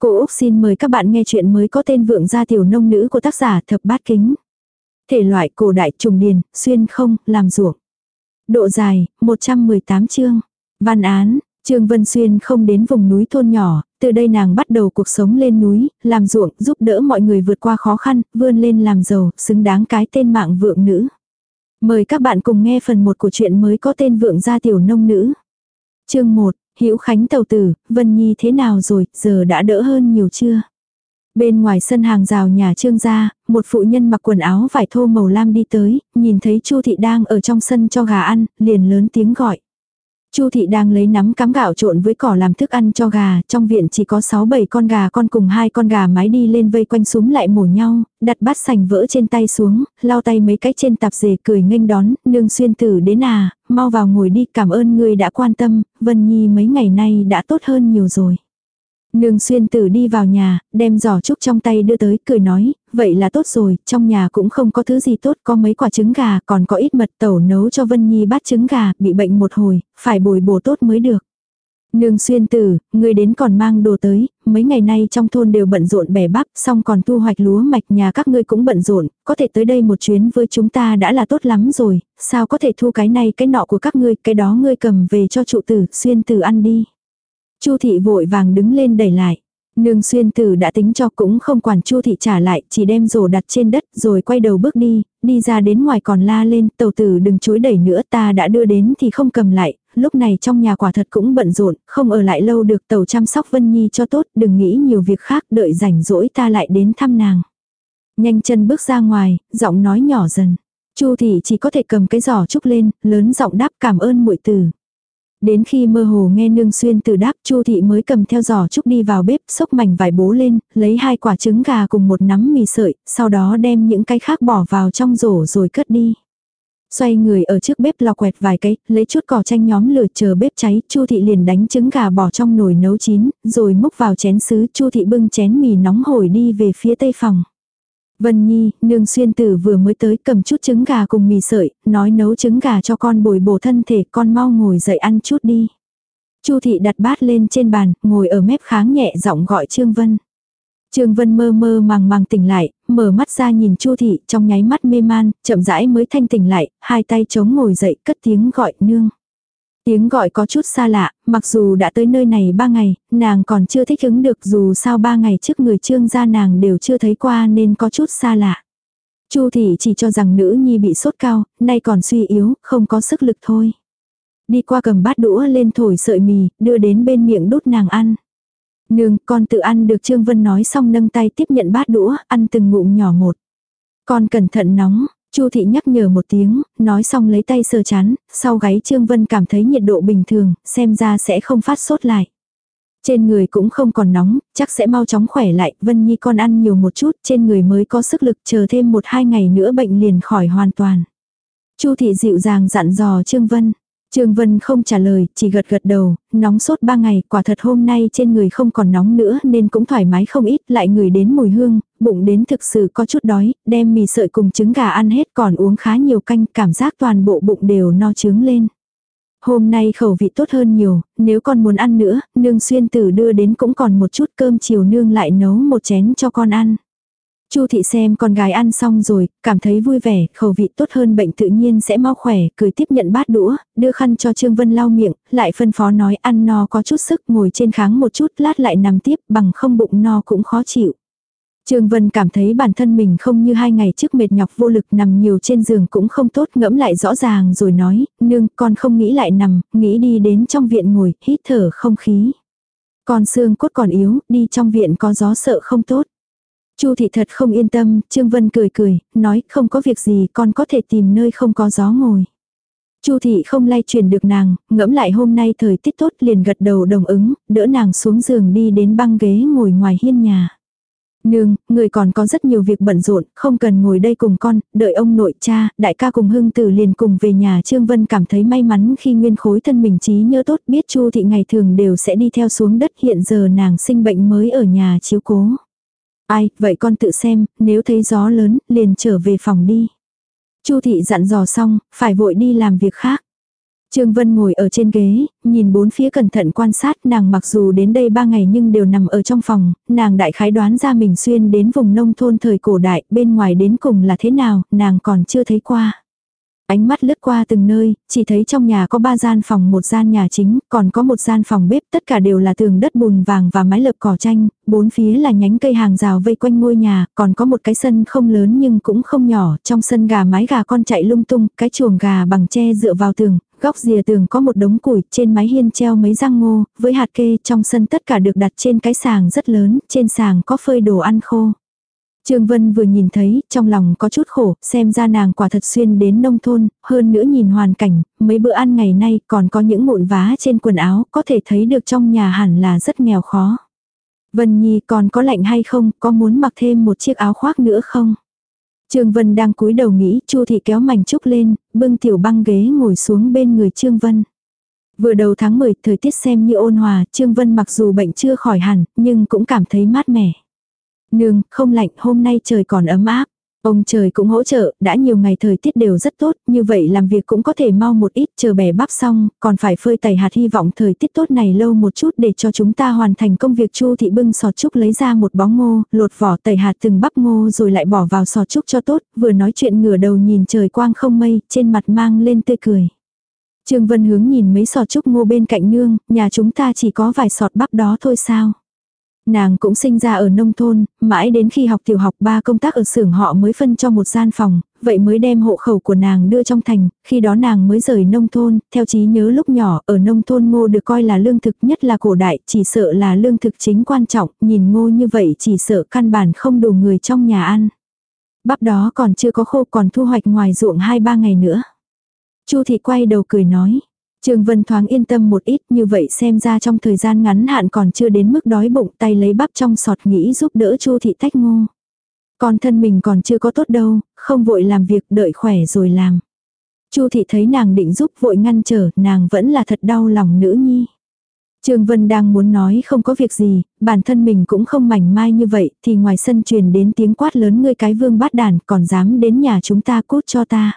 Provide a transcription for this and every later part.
Cô Úc xin mời các bạn nghe chuyện mới có tên Vượng gia tiểu nông nữ của tác giả Thập Bát Kính. Thể loại cổ đại trùng điền, xuyên không, làm ruộng. Độ dài, 118 chương. Văn án, Trương Vân Xuyên không đến vùng núi thôn nhỏ, từ đây nàng bắt đầu cuộc sống lên núi, làm ruộng, giúp đỡ mọi người vượt qua khó khăn, vươn lên làm giàu, xứng đáng cái tên mạng vượng nữ. Mời các bạn cùng nghe phần 1 của chuyện mới có tên Vượng gia tiểu nông nữ. Chương 1, Hữu Khánh tàu tử, Vân Nhi thế nào rồi, giờ đã đỡ hơn nhiều chưa? Bên ngoài sân hàng rào nhà trương gia, một phụ nhân mặc quần áo vải thô màu lam đi tới, nhìn thấy Chu thị đang ở trong sân cho gà ăn, liền lớn tiếng gọi. Chu thị đang lấy nắm cám gạo trộn với cỏ làm thức ăn cho gà, trong viện chỉ có 6-7 con gà con cùng hai con gà mái đi lên vây quanh súng lại mổ nhau, đặt bát sành vỡ trên tay xuống, lau tay mấy cái trên tạp dề cười nghênh đón, nương xuyên tử đến à, mau vào ngồi đi cảm ơn người đã quan tâm, Vân Nhi mấy ngày nay đã tốt hơn nhiều rồi. Nương xuyên tử đi vào nhà, đem giỏ trúc trong tay đưa tới, cười nói, vậy là tốt rồi, trong nhà cũng không có thứ gì tốt, có mấy quả trứng gà, còn có ít mật tẩu nấu cho Vân Nhi bát trứng gà, bị bệnh một hồi, phải bồi bổ tốt mới được. Nương xuyên tử, người đến còn mang đồ tới, mấy ngày nay trong thôn đều bận rộn bẻ bắp, xong còn thu hoạch lúa mạch nhà các ngươi cũng bận rộn, có thể tới đây một chuyến với chúng ta đã là tốt lắm rồi, sao có thể thu cái này cái nọ của các ngươi, cái đó ngươi cầm về cho trụ tử, xuyên tử ăn đi. Chu thị vội vàng đứng lên đẩy lại. Nương xuyên tử đã tính cho cũng không quản chu thị trả lại, chỉ đem rổ đặt trên đất rồi quay đầu bước đi, đi ra đến ngoài còn la lên, tàu tử đừng chối đẩy nữa ta đã đưa đến thì không cầm lại, lúc này trong nhà quả thật cũng bận rộn, không ở lại lâu được tàu chăm sóc Vân Nhi cho tốt, đừng nghĩ nhiều việc khác, đợi rảnh rỗi ta lại đến thăm nàng. Nhanh chân bước ra ngoài, giọng nói nhỏ dần. Chu thị chỉ có thể cầm cái giỏ trúc lên, lớn giọng đáp cảm ơn muội tử. Đến khi mơ hồ nghe nương xuyên từ đáp chu thị mới cầm theo giỏ trúc đi vào bếp xốc mảnh vải bố lên, lấy hai quả trứng gà cùng một nắm mì sợi, sau đó đem những cái khác bỏ vào trong rổ rồi cất đi. Xoay người ở trước bếp lò quẹt vài cái, lấy chút cỏ chanh nhóm lửa chờ bếp cháy, Chu thị liền đánh trứng gà bỏ trong nồi nấu chín, rồi múc vào chén sứ, Chu thị bưng chén mì nóng hổi đi về phía tây phòng. Vân Nhi, nương xuyên tử vừa mới tới cầm chút trứng gà cùng mì sợi, nói nấu trứng gà cho con bồi bổ thân thể, con mau ngồi dậy ăn chút đi. Chu thị đặt bát lên trên bàn, ngồi ở mép kháng nhẹ giọng gọi Trương Vân. Trương Vân mơ mơ màng màng tỉnh lại, mở mắt ra nhìn Chu thị, trong nháy mắt mê man, chậm rãi mới thanh tỉnh lại, hai tay chống ngồi dậy, cất tiếng gọi nương. Tiếng gọi có chút xa lạ, mặc dù đã tới nơi này ba ngày, nàng còn chưa thích ứng được dù sao ba ngày trước người trương gia nàng đều chưa thấy qua nên có chút xa lạ. Chu thị chỉ cho rằng nữ nhi bị sốt cao, nay còn suy yếu, không có sức lực thôi. Đi qua cầm bát đũa lên thổi sợi mì, đưa đến bên miệng đút nàng ăn. Nương, con tự ăn được Trương Vân nói xong nâng tay tiếp nhận bát đũa, ăn từng ngụm nhỏ một. Con cẩn thận nóng, Chu thị nhắc nhở một tiếng, nói xong lấy tay sờ chán, sau gáy Trương Vân cảm thấy nhiệt độ bình thường, xem ra sẽ không phát sốt lại. Trên người cũng không còn nóng, chắc sẽ mau chóng khỏe lại, Vân Nhi con ăn nhiều một chút, trên người mới có sức lực chờ thêm một hai ngày nữa bệnh liền khỏi hoàn toàn. Chu thị dịu dàng dặn dò Trương Vân, Trương Vân không trả lời, chỉ gật gật đầu, nóng sốt ba ngày, quả thật hôm nay trên người không còn nóng nữa nên cũng thoải mái không ít, lại người đến mùi hương, bụng đến thực sự có chút đói, đem mì sợi cùng trứng gà ăn hết còn uống khá nhiều canh, cảm giác toàn bộ bụng đều no trướng lên. Hôm nay khẩu vị tốt hơn nhiều, nếu con muốn ăn nữa, nương xuyên tử đưa đến cũng còn một chút cơm chiều nương lại nấu một chén cho con ăn. Chu thị xem con gái ăn xong rồi, cảm thấy vui vẻ, khẩu vị tốt hơn bệnh tự nhiên sẽ mau khỏe, cười tiếp nhận bát đũa, đưa khăn cho Trương Vân lau miệng, lại phân phó nói ăn no có chút sức ngồi trên kháng một chút lát lại nằm tiếp bằng không bụng no cũng khó chịu. Trương Vân cảm thấy bản thân mình không như hai ngày trước mệt nhọc vô lực nằm nhiều trên giường cũng không tốt ngẫm lại rõ ràng rồi nói, nương con không nghĩ lại nằm, nghĩ đi đến trong viện ngồi, hít thở không khí. Con xương cốt còn yếu, đi trong viện có gió sợ không tốt. Chu thị thật không yên tâm, Trương Vân cười cười, nói không có việc gì con có thể tìm nơi không có gió ngồi. Chu thị không lay truyền được nàng, ngẫm lại hôm nay thời tiết tốt liền gật đầu đồng ứng, đỡ nàng xuống giường đi đến băng ghế ngồi ngoài hiên nhà. Nương, người còn có rất nhiều việc bận rộn, không cần ngồi đây cùng con, đợi ông nội cha, đại ca cùng hưng tử liền cùng về nhà Trương Vân cảm thấy may mắn khi nguyên khối thân mình trí nhớ tốt biết Chu thị ngày thường đều sẽ đi theo xuống đất hiện giờ nàng sinh bệnh mới ở nhà chiếu cố. Ai, vậy con tự xem, nếu thấy gió lớn, liền trở về phòng đi. Chu thị dặn dò xong, phải vội đi làm việc khác. Trương Vân ngồi ở trên ghế, nhìn bốn phía cẩn thận quan sát nàng mặc dù đến đây ba ngày nhưng đều nằm ở trong phòng, nàng đại khái đoán ra mình xuyên đến vùng nông thôn thời cổ đại, bên ngoài đến cùng là thế nào, nàng còn chưa thấy qua. Ánh mắt lướt qua từng nơi, chỉ thấy trong nhà có ba gian phòng một gian nhà chính, còn có một gian phòng bếp, tất cả đều là tường đất bùn vàng và mái lợp cỏ tranh, bốn phía là nhánh cây hàng rào vây quanh ngôi nhà, còn có một cái sân không lớn nhưng cũng không nhỏ, trong sân gà mái gà con chạy lung tung, cái chuồng gà bằng tre dựa vào tường, góc rìa tường có một đống củi, trên mái hiên treo mấy răng ngô, với hạt kê trong sân tất cả được đặt trên cái sàng rất lớn, trên sàng có phơi đồ ăn khô. Trương Vân vừa nhìn thấy, trong lòng có chút khổ, xem ra nàng quả thật xuyên đến nông thôn, hơn nữa nhìn hoàn cảnh, mấy bữa ăn ngày nay còn có những mụn vá trên quần áo, có thể thấy được trong nhà hẳn là rất nghèo khó. Vân Nhi còn có lạnh hay không, có muốn mặc thêm một chiếc áo khoác nữa không? Trương Vân đang cúi đầu nghĩ, Chu thị kéo mảnh trúc lên, bưng tiểu băng ghế ngồi xuống bên người Trương Vân. Vừa đầu tháng 10, thời tiết xem như ôn hòa, Trương Vân mặc dù bệnh chưa khỏi hẳn, nhưng cũng cảm thấy mát mẻ. Nương, không lạnh, hôm nay trời còn ấm áp. Ông trời cũng hỗ trợ, đã nhiều ngày thời tiết đều rất tốt, như vậy làm việc cũng có thể mau một ít, chờ bẻ bắp xong, còn phải phơi tẩy hạt hy vọng thời tiết tốt này lâu một chút để cho chúng ta hoàn thành công việc chu thị bưng sọt trúc lấy ra một bó ngô, lột vỏ tẩy hạt từng bắp ngô rồi lại bỏ vào sọt trúc cho tốt, vừa nói chuyện ngửa đầu nhìn trời quang không mây, trên mặt mang lên tươi cười. Trương Vân hướng nhìn mấy sọt trúc ngô bên cạnh nương, nhà chúng ta chỉ có vài sọt bắp đó thôi sao. Nàng cũng sinh ra ở nông thôn, mãi đến khi học tiểu học ba công tác ở xưởng họ mới phân cho một gian phòng, vậy mới đem hộ khẩu của nàng đưa trong thành, khi đó nàng mới rời nông thôn, theo trí nhớ lúc nhỏ ở nông thôn ngô được coi là lương thực nhất là cổ đại, chỉ sợ là lương thực chính quan trọng, nhìn ngô như vậy chỉ sợ căn bản không đủ người trong nhà ăn. Bắp đó còn chưa có khô còn thu hoạch ngoài ruộng 2-3 ngày nữa. Chu thị quay đầu cười nói, Trương Vân thoáng yên tâm một ít như vậy xem ra trong thời gian ngắn hạn còn chưa đến mức đói bụng tay lấy bắp trong sọt nghĩ giúp đỡ Chu thị tách ngô. Còn thân mình còn chưa có tốt đâu, không vội làm việc đợi khỏe rồi làm. Chu thị thấy nàng định giúp vội ngăn trở, nàng vẫn là thật đau lòng nữ nhi. Trương Vân đang muốn nói không có việc gì, bản thân mình cũng không mảnh mai như vậy, thì ngoài sân truyền đến tiếng quát lớn ngươi cái vương bát đàn còn dám đến nhà chúng ta cút cho ta.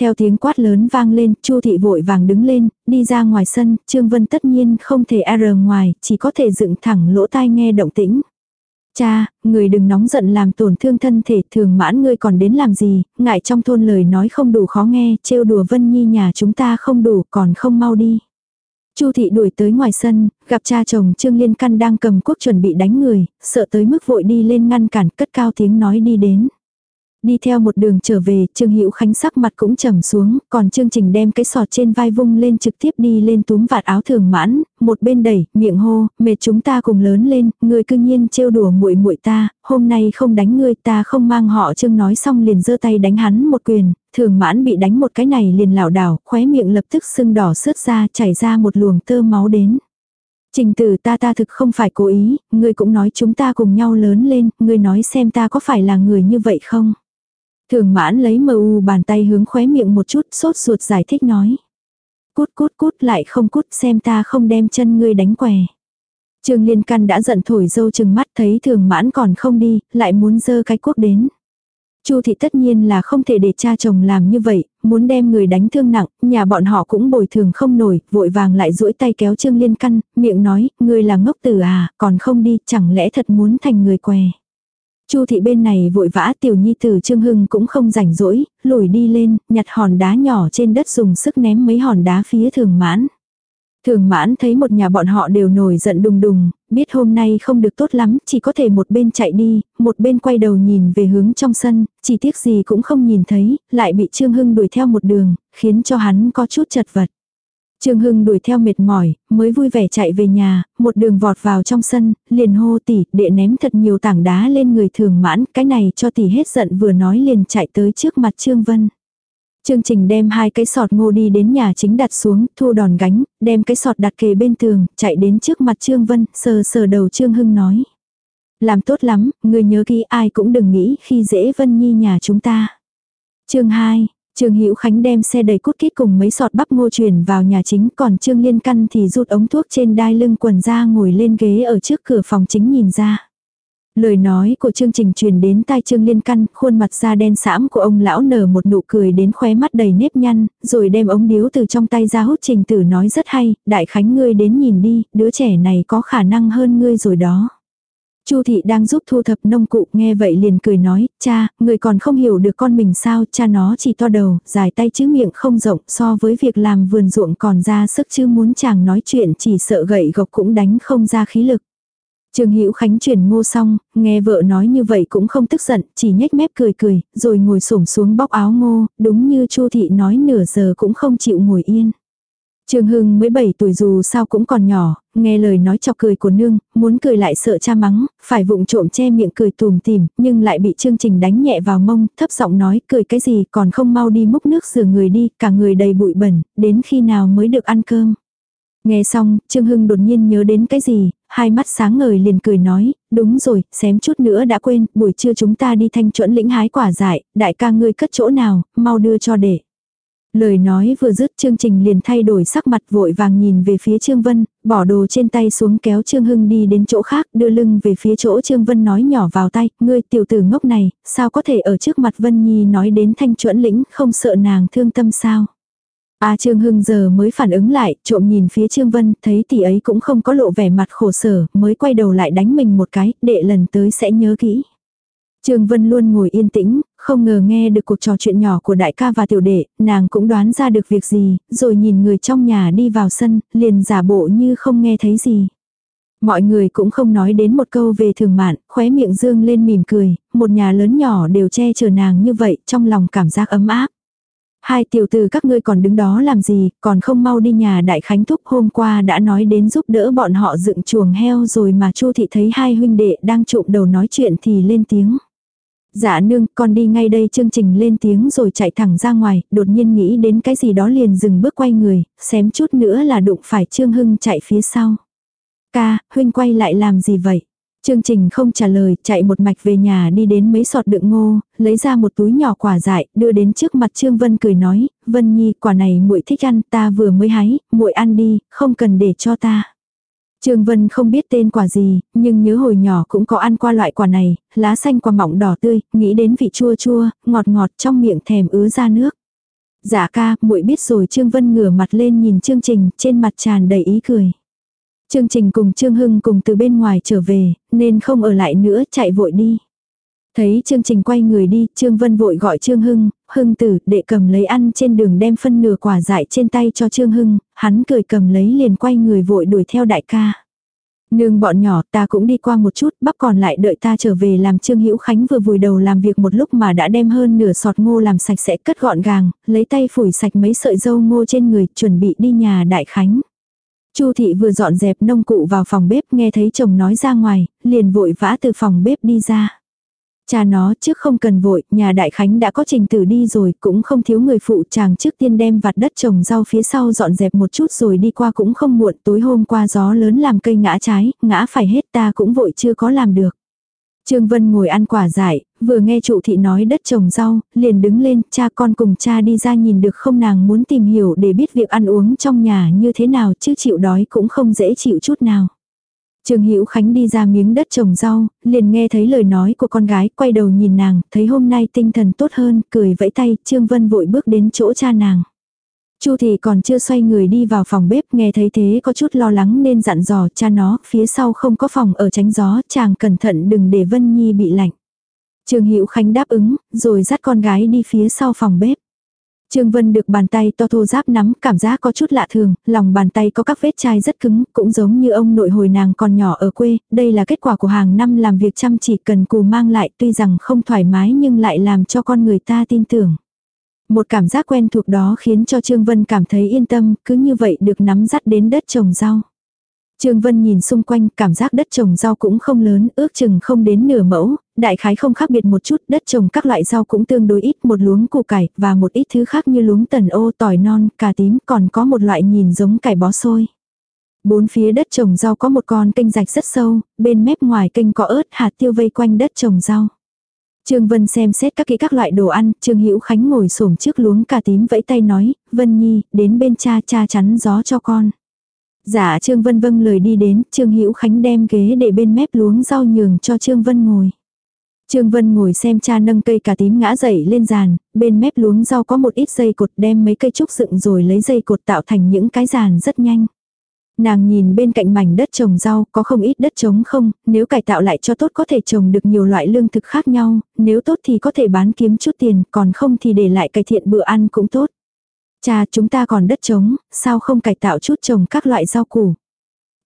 Theo tiếng quát lớn vang lên, Chu thị vội vàng đứng lên, đi ra ngoài sân, Trương Vân tất nhiên không thể e r ngoài, chỉ có thể dựng thẳng lỗ tai nghe động tĩnh. Cha, người đừng nóng giận làm tổn thương thân thể, thường mãn ngươi còn đến làm gì, ngại trong thôn lời nói không đủ khó nghe, trêu đùa Vân Nhi nhà chúng ta không đủ, còn không mau đi. Chu thị đuổi tới ngoài sân, gặp cha chồng Trương Liên Căn đang cầm cuốc chuẩn bị đánh người, sợ tới mức vội đi lên ngăn cản, cất cao tiếng nói đi đến. Đi theo một đường trở về, Trương Hữu Khánh sắc mặt cũng trầm xuống, còn Trương Trình đem cái sọt trên vai vung lên trực tiếp đi lên túm vạt áo thường mãn, một bên đẩy, miệng hô, mệt chúng ta cùng lớn lên, ngươi cư nhiên trêu đùa muội muội ta, hôm nay không đánh ngươi, ta không mang họ Trương nói xong liền giơ tay đánh hắn một quyền, thường mãn bị đánh một cái này liền lảo đảo, khóe miệng lập tức sưng đỏ sướt ra, chảy ra một luồng tơ máu đến. Trình tử ta ta thực không phải cố ý, ngươi cũng nói chúng ta cùng nhau lớn lên, ngươi nói xem ta có phải là người như vậy không? Thường mãn lấy mờ u bàn tay hướng khóe miệng một chút sốt ruột giải thích nói. Cút cút cút lại không cút xem ta không đem chân ngươi đánh què. Trương Liên Căn đã giận thổi dâu chừng mắt thấy thường mãn còn không đi, lại muốn dơ cái quốc đến. Chu thị tất nhiên là không thể để cha chồng làm như vậy, muốn đem người đánh thương nặng, nhà bọn họ cũng bồi thường không nổi, vội vàng lại duỗi tay kéo Trương Liên Căn, miệng nói, ngươi là ngốc tử à, còn không đi, chẳng lẽ thật muốn thành người què. Chu thị bên này vội vã tiểu nhi tử Trương Hưng cũng không rảnh rỗi, lùi đi lên, nhặt hòn đá nhỏ trên đất dùng sức ném mấy hòn đá phía thường mãn. Thường mãn thấy một nhà bọn họ đều nổi giận đùng đùng, biết hôm nay không được tốt lắm, chỉ có thể một bên chạy đi, một bên quay đầu nhìn về hướng trong sân, chỉ tiếc gì cũng không nhìn thấy, lại bị Trương Hưng đuổi theo một đường, khiến cho hắn có chút chật vật. Trương Hưng đuổi theo mệt mỏi, mới vui vẻ chạy về nhà, một đường vọt vào trong sân, liền hô tỷ, đệ ném thật nhiều tảng đá lên người thường mãn, cái này cho tỷ hết giận vừa nói liền chạy tới trước mặt Trương Vân. Trương Trình đem hai cái sọt ngô đi đến nhà chính đặt xuống, thu đòn gánh, đem cái sọt đặt kề bên tường, chạy đến trước mặt Trương Vân, sờ sờ đầu Trương Hưng nói. Làm tốt lắm, người nhớ kỹ ai cũng đừng nghĩ khi dễ Vân Nhi nhà chúng ta. chương 2, Trương Hữu Khánh đem xe đầy cút kít cùng mấy sọt bắp ngô chuyển vào nhà chính, còn Trương Liên Căn thì rút ống thuốc trên đai lưng quần ra ngồi lên ghế ở trước cửa phòng chính nhìn ra. Lời nói của chương trình truyền đến tai Trương Liên Căn, khuôn mặt da đen sẫm của ông lão nở một nụ cười đến khóe mắt đầy nếp nhăn, rồi đem ống điếu từ trong tay ra hút trình tử nói rất hay, đại khánh ngươi đến nhìn đi, đứa trẻ này có khả năng hơn ngươi rồi đó. Chu thị đang giúp thu thập nông cụ nghe vậy liền cười nói, cha, người còn không hiểu được con mình sao, cha nó chỉ to đầu, dài tay chứ miệng không rộng so với việc làm vườn ruộng còn ra sức chứ muốn chàng nói chuyện chỉ sợ gậy gộc cũng đánh không ra khí lực. Trương Hữu Khánh chuyển ngô xong, nghe vợ nói như vậy cũng không tức giận, chỉ nhếch mép cười cười, rồi ngồi xổm xuống bóc áo ngô, đúng như Chu thị nói nửa giờ cũng không chịu ngồi yên. Trương Hưng mới 7 tuổi dù sao cũng còn nhỏ, nghe lời nói chọc cười của nương, muốn cười lại sợ cha mắng, phải vụng trộm che miệng cười tùm tìm, nhưng lại bị chương trình đánh nhẹ vào mông, thấp giọng nói cười cái gì còn không mau đi múc nước rửa người đi, cả người đầy bụi bẩn, đến khi nào mới được ăn cơm. Nghe xong, Trương Hưng đột nhiên nhớ đến cái gì, hai mắt sáng ngời liền cười nói, đúng rồi, xém chút nữa đã quên, buổi trưa chúng ta đi thanh chuẩn lĩnh hái quả dại, đại ca ngươi cất chỗ nào, mau đưa cho để. Lời nói vừa dứt chương trình liền thay đổi sắc mặt vội vàng nhìn về phía Trương Vân, bỏ đồ trên tay xuống kéo Trương Hưng đi đến chỗ khác, đưa lưng về phía chỗ Trương Vân nói nhỏ vào tay, ngươi tiểu tử ngốc này, sao có thể ở trước mặt Vân Nhi nói đến thanh chuẩn lĩnh, không sợ nàng thương tâm sao. A Trương Hưng giờ mới phản ứng lại, trộm nhìn phía Trương Vân, thấy tỷ ấy cũng không có lộ vẻ mặt khổ sở, mới quay đầu lại đánh mình một cái, đệ lần tới sẽ nhớ kỹ. Trương Vân luôn ngồi yên tĩnh, không ngờ nghe được cuộc trò chuyện nhỏ của đại ca và tiểu đệ, nàng cũng đoán ra được việc gì, rồi nhìn người trong nhà đi vào sân, liền giả bộ như không nghe thấy gì. Mọi người cũng không nói đến một câu về thường mạn, khóe miệng dương lên mỉm cười, một nhà lớn nhỏ đều che chở nàng như vậy, trong lòng cảm giác ấm áp. Hai tiểu tử các ngươi còn đứng đó làm gì, còn không mau đi nhà đại khánh thúc hôm qua đã nói đến giúp đỡ bọn họ dựng chuồng heo rồi mà chu thị thấy hai huynh đệ đang trụm đầu nói chuyện thì lên tiếng. Dạ nương, con đi ngay đây chương trình lên tiếng rồi chạy thẳng ra ngoài, đột nhiên nghĩ đến cái gì đó liền dừng bước quay người, xém chút nữa là đụng phải Trương Hưng chạy phía sau. Ca, huynh quay lại làm gì vậy? Chương trình không trả lời, chạy một mạch về nhà đi đến mấy sọt đựng ngô, lấy ra một túi nhỏ quả dại, đưa đến trước mặt Trương Vân cười nói, Vân Nhi, quả này muội thích ăn, ta vừa mới hái, muội ăn đi, không cần để cho ta. Trương Vân không biết tên quả gì, nhưng nhớ hồi nhỏ cũng có ăn qua loại quả này, lá xanh quả mỏng đỏ tươi, nghĩ đến vị chua chua, ngọt ngọt trong miệng thèm ứa ra nước. Dạ ca, muội biết rồi Trương Vân ngửa mặt lên nhìn chương trình, trên mặt tràn đầy ý cười. Chương trình cùng Trương Hưng cùng từ bên ngoài trở về, nên không ở lại nữa, chạy vội đi. Thấy chương trình quay người đi, Trương Vân vội gọi Trương Hưng, Hưng tử, để cầm lấy ăn trên đường đem phân nửa quả dại trên tay cho Trương Hưng, hắn cười cầm lấy liền quay người vội đuổi theo đại ca. Nương bọn nhỏ ta cũng đi qua một chút, bắp còn lại đợi ta trở về làm Trương Hữu Khánh vừa vùi đầu làm việc một lúc mà đã đem hơn nửa sọt ngô làm sạch sẽ cất gọn gàng, lấy tay phủi sạch mấy sợi dâu ngô trên người, chuẩn bị đi nhà đại khánh. Chu thị vừa dọn dẹp nông cụ vào phòng bếp nghe thấy chồng nói ra ngoài, liền vội vã từ phòng bếp đi ra. Cha nó trước không cần vội, nhà đại khánh đã có trình tử đi rồi, cũng không thiếu người phụ chàng trước tiên đem vặt đất trồng rau phía sau dọn dẹp một chút rồi đi qua cũng không muộn, tối hôm qua gió lớn làm cây ngã trái, ngã phải hết ta cũng vội chưa có làm được. Trương Vân ngồi ăn quả dại, vừa nghe trụ thị nói đất trồng rau, liền đứng lên, cha con cùng cha đi ra nhìn được không nàng muốn tìm hiểu để biết việc ăn uống trong nhà như thế nào chứ chịu đói cũng không dễ chịu chút nào. Trương Hữu Khánh đi ra miếng đất trồng rau, liền nghe thấy lời nói của con gái, quay đầu nhìn nàng, thấy hôm nay tinh thần tốt hơn, cười vẫy tay, Trương Vân vội bước đến chỗ cha nàng. Chu thì còn chưa xoay người đi vào phòng bếp, nghe thấy thế có chút lo lắng nên dặn dò cha nó, phía sau không có phòng ở tránh gió, chàng cẩn thận đừng để Vân Nhi bị lạnh. Trương Hữu Khánh đáp ứng, rồi dắt con gái đi phía sau phòng bếp. Trương Vân được bàn tay to thô giáp nắm, cảm giác có chút lạ thường, lòng bàn tay có các vết chai rất cứng, cũng giống như ông nội hồi nàng còn nhỏ ở quê, đây là kết quả của hàng năm làm việc chăm chỉ cần cù mang lại tuy rằng không thoải mái nhưng lại làm cho con người ta tin tưởng. Một cảm giác quen thuộc đó khiến cho Trương Vân cảm thấy yên tâm, cứ như vậy được nắm dắt đến đất trồng rau. Trương Vân nhìn xung quanh, cảm giác đất trồng rau cũng không lớn, ước chừng không đến nửa mẫu, đại khái không khác biệt một chút, đất trồng các loại rau cũng tương đối ít, một luống củ cải và một ít thứ khác như luống tần ô, tỏi non, cà tím, còn có một loại nhìn giống cải bó xôi. Bốn phía đất trồng rau có một con kênh rạch rất sâu, bên mép ngoài kênh có ớt hạt tiêu vây quanh đất trồng rau. Trương Vân xem xét các kỹ các loại đồ ăn, Trương Hữu Khánh ngồi xổm trước luống cà tím vẫy tay nói, Vân Nhi, đến bên cha cha chắn gió cho con. Dạ Trương Vân vâng lời đi đến, Trương Hữu Khánh đem ghế để bên mép luống rau nhường cho Trương Vân ngồi. Trương Vân ngồi xem cha nâng cây cà tím ngã dậy lên giàn, bên mép luống rau có một ít dây cột đem mấy cây trúc dựng rồi lấy dây cột tạo thành những cái giàn rất nhanh. Nàng nhìn bên cạnh mảnh đất trồng rau có không ít đất trống không, nếu cải tạo lại cho tốt có thể trồng được nhiều loại lương thực khác nhau, nếu tốt thì có thể bán kiếm chút tiền, còn không thì để lại cải thiện bữa ăn cũng tốt. Cha chúng ta còn đất trống, sao không cải tạo chút trồng các loại rau củ.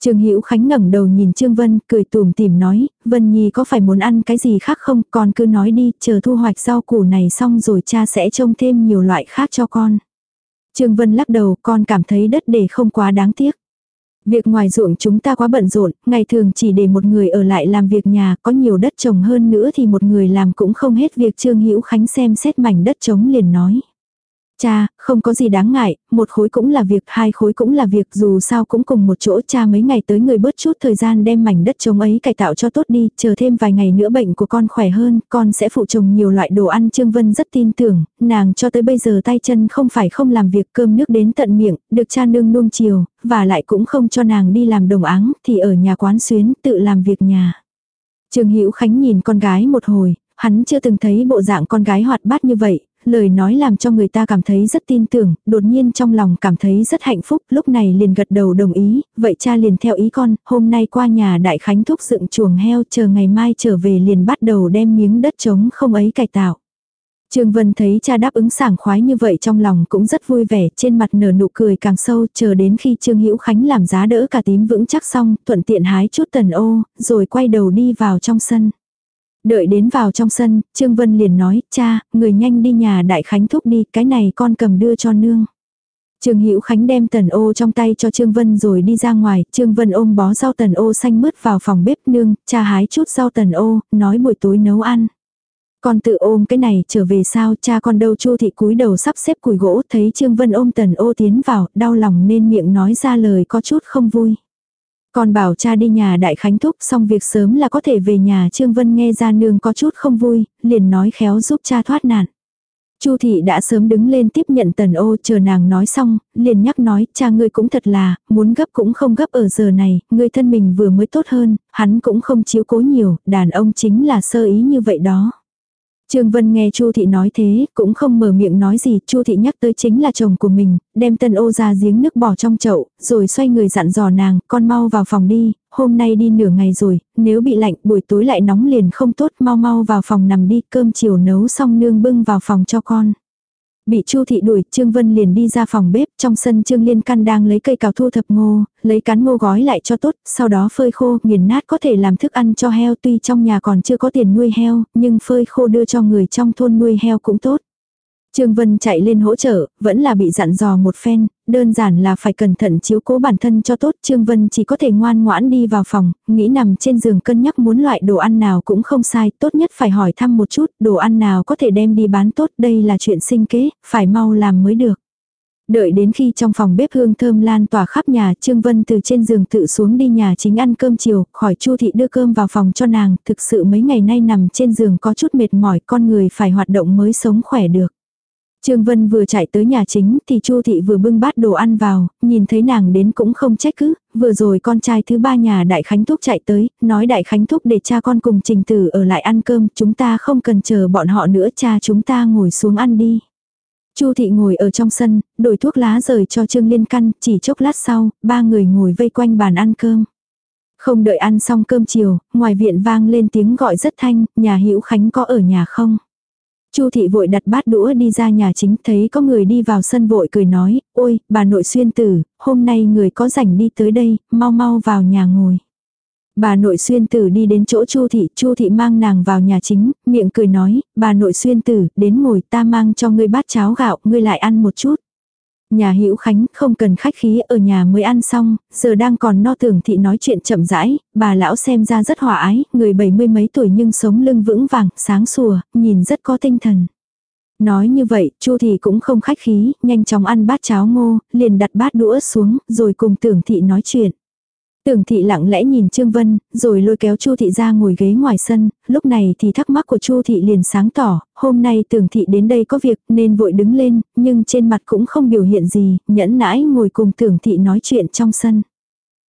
Trương Hữu Khánh ngẩng đầu nhìn Trương Vân, cười tủm tỉm nói, Vân Nhi có phải muốn ăn cái gì khác không, con cứ nói đi, chờ thu hoạch rau củ này xong rồi cha sẽ trông thêm nhiều loại khác cho con. Trương Vân lắc đầu, con cảm thấy đất để không quá đáng tiếc. Việc ngoài ruộng chúng ta quá bận rộn, ngày thường chỉ để một người ở lại làm việc nhà, có nhiều đất trồng hơn nữa thì một người làm cũng không hết việc Trương Hữu Khánh xem xét mảnh đất trống liền nói. Cha, không có gì đáng ngại, một khối cũng là việc, hai khối cũng là việc, dù sao cũng cùng một chỗ cha mấy ngày tới người bớt chút thời gian đem mảnh đất trống ấy cải tạo cho tốt đi, chờ thêm vài ngày nữa bệnh của con khỏe hơn, con sẽ phụ trồng nhiều loại đồ ăn Trương Vân rất tin tưởng, nàng cho tới bây giờ tay chân không phải không làm việc cơm nước đến tận miệng, được cha nương nuông chiều, và lại cũng không cho nàng đi làm đồng áng, thì ở nhà quán xuyến tự làm việc nhà. Trương Hữu Khánh nhìn con gái một hồi, hắn chưa từng thấy bộ dạng con gái hoạt bát như vậy, lời nói làm cho người ta cảm thấy rất tin tưởng, đột nhiên trong lòng cảm thấy rất hạnh phúc, lúc này liền gật đầu đồng ý, vậy cha liền theo ý con, hôm nay qua nhà đại khánh thúc dựng chuồng heo, chờ ngày mai trở về liền bắt đầu đem miếng đất trống không ấy cải tạo. Trương Vân thấy cha đáp ứng sảng khoái như vậy trong lòng cũng rất vui vẻ, trên mặt nở nụ cười càng sâu, chờ đến khi Trương Hữu Khánh làm giá đỡ cả tím vững chắc xong, thuận tiện hái chút tần ô, rồi quay đầu đi vào trong sân. Đợi đến vào trong sân, Trương Vân liền nói, cha, người nhanh đi nhà đại khánh thúc đi, cái này con cầm đưa cho nương. Trương Hữu Khánh đem tần ô trong tay cho Trương Vân rồi đi ra ngoài, Trương Vân ôm bó rau tần ô xanh mướt vào phòng bếp nương, cha hái chút rau tần ô, nói buổi tối nấu ăn. Con tự ôm cái này trở về sao cha con đâu chu thị cúi đầu sắp xếp củi gỗ thấy Trương Vân ôm tần ô tiến vào, đau lòng nên miệng nói ra lời có chút không vui. Còn bảo cha đi nhà đại khánh thúc xong việc sớm là có thể về nhà Trương Vân nghe ra nương có chút không vui, liền nói khéo giúp cha thoát nạn. Chu thị đã sớm đứng lên tiếp nhận tần ô chờ nàng nói xong, liền nhắc nói, cha ngươi cũng thật là, muốn gấp cũng không gấp ở giờ này, ngươi thân mình vừa mới tốt hơn, hắn cũng không chiếu cố nhiều, đàn ông chính là sơ ý như vậy đó. Trương Vân nghe Chu thị nói thế, cũng không mở miệng nói gì, Chu thị nhắc tới chính là chồng của mình, đem tân ô ra giếng nước bỏ trong chậu, rồi xoay người dặn dò nàng, con mau vào phòng đi, hôm nay đi nửa ngày rồi, nếu bị lạnh buổi tối lại nóng liền không tốt, mau mau vào phòng nằm đi, cơm chiều nấu xong nương bưng vào phòng cho con. Bị Chu thị đuổi, Trương Vân liền đi ra phòng bếp, trong sân Trương Liên Căn đang lấy cây cào thu thập ngô, lấy cán ngô gói lại cho tốt, sau đó phơi khô, nghiền nát có thể làm thức ăn cho heo tuy trong nhà còn chưa có tiền nuôi heo, nhưng phơi khô đưa cho người trong thôn nuôi heo cũng tốt. Trương Vân chạy lên hỗ trợ, vẫn là bị dặn dò một phen, đơn giản là phải cẩn thận chiếu cố bản thân cho tốt. Trương Vân chỉ có thể ngoan ngoãn đi vào phòng, nghĩ nằm trên giường cân nhắc muốn loại đồ ăn nào cũng không sai, tốt nhất phải hỏi thăm một chút, đồ ăn nào có thể đem đi bán tốt, đây là chuyện sinh kế, phải mau làm mới được. Đợi đến khi trong phòng bếp hương thơm lan tỏa khắp nhà, Trương Vân từ trên giường tự xuống đi nhà chính ăn cơm chiều, khỏi Chu thị đưa cơm vào phòng cho nàng, thực sự mấy ngày nay nằm trên giường có chút mệt mỏi, con người phải hoạt động mới sống khỏe được. Trương Vân vừa chạy tới nhà chính thì Chu thị vừa bưng bát đồ ăn vào, nhìn thấy nàng đến cũng không trách cứ, vừa rồi con trai thứ ba nhà Đại Khánh Thúc chạy tới, nói Đại Khánh Thúc để cha con cùng Trình Tử ở lại ăn cơm, chúng ta không cần chờ bọn họ nữa cha chúng ta ngồi xuống ăn đi. Chu thị ngồi ở trong sân, đổi thuốc lá rời cho Trương Liên Căn, chỉ chốc lát sau, ba người ngồi vây quanh bàn ăn cơm. Không đợi ăn xong cơm chiều, ngoài viện vang lên tiếng gọi rất thanh, nhà Hữu Khánh có ở nhà không? Chu thị vội đặt bát đũa đi ra nhà chính thấy có người đi vào sân vội cười nói, ôi, bà nội xuyên tử, hôm nay người có rảnh đi tới đây, mau mau vào nhà ngồi. Bà nội xuyên tử đi đến chỗ Chu thị, Chu thị mang nàng vào nhà chính, miệng cười nói, bà nội xuyên tử, đến ngồi ta mang cho ngươi bát cháo gạo, ngươi lại ăn một chút. Nhà Hữu Khánh không cần khách khí ở nhà mới ăn xong, giờ đang còn no tưởng thị nói chuyện chậm rãi, bà lão xem ra rất hòa ái, người bảy mươi mấy tuổi nhưng sống lưng vững vàng, sáng sủa, nhìn rất có tinh thần. Nói như vậy, Chu thì cũng không khách khí, nhanh chóng ăn bát cháo ngô, liền đặt bát đũa xuống, rồi cùng tưởng thị nói chuyện. Tưởng thị lặng lẽ nhìn Trương Vân, rồi lôi kéo Chu thị ra ngồi ghế ngoài sân, lúc này thì thắc mắc của Chu thị liền sáng tỏ, hôm nay tưởng thị đến đây có việc nên vội đứng lên, nhưng trên mặt cũng không biểu hiện gì, nhẫn nãi ngồi cùng tưởng thị nói chuyện trong sân.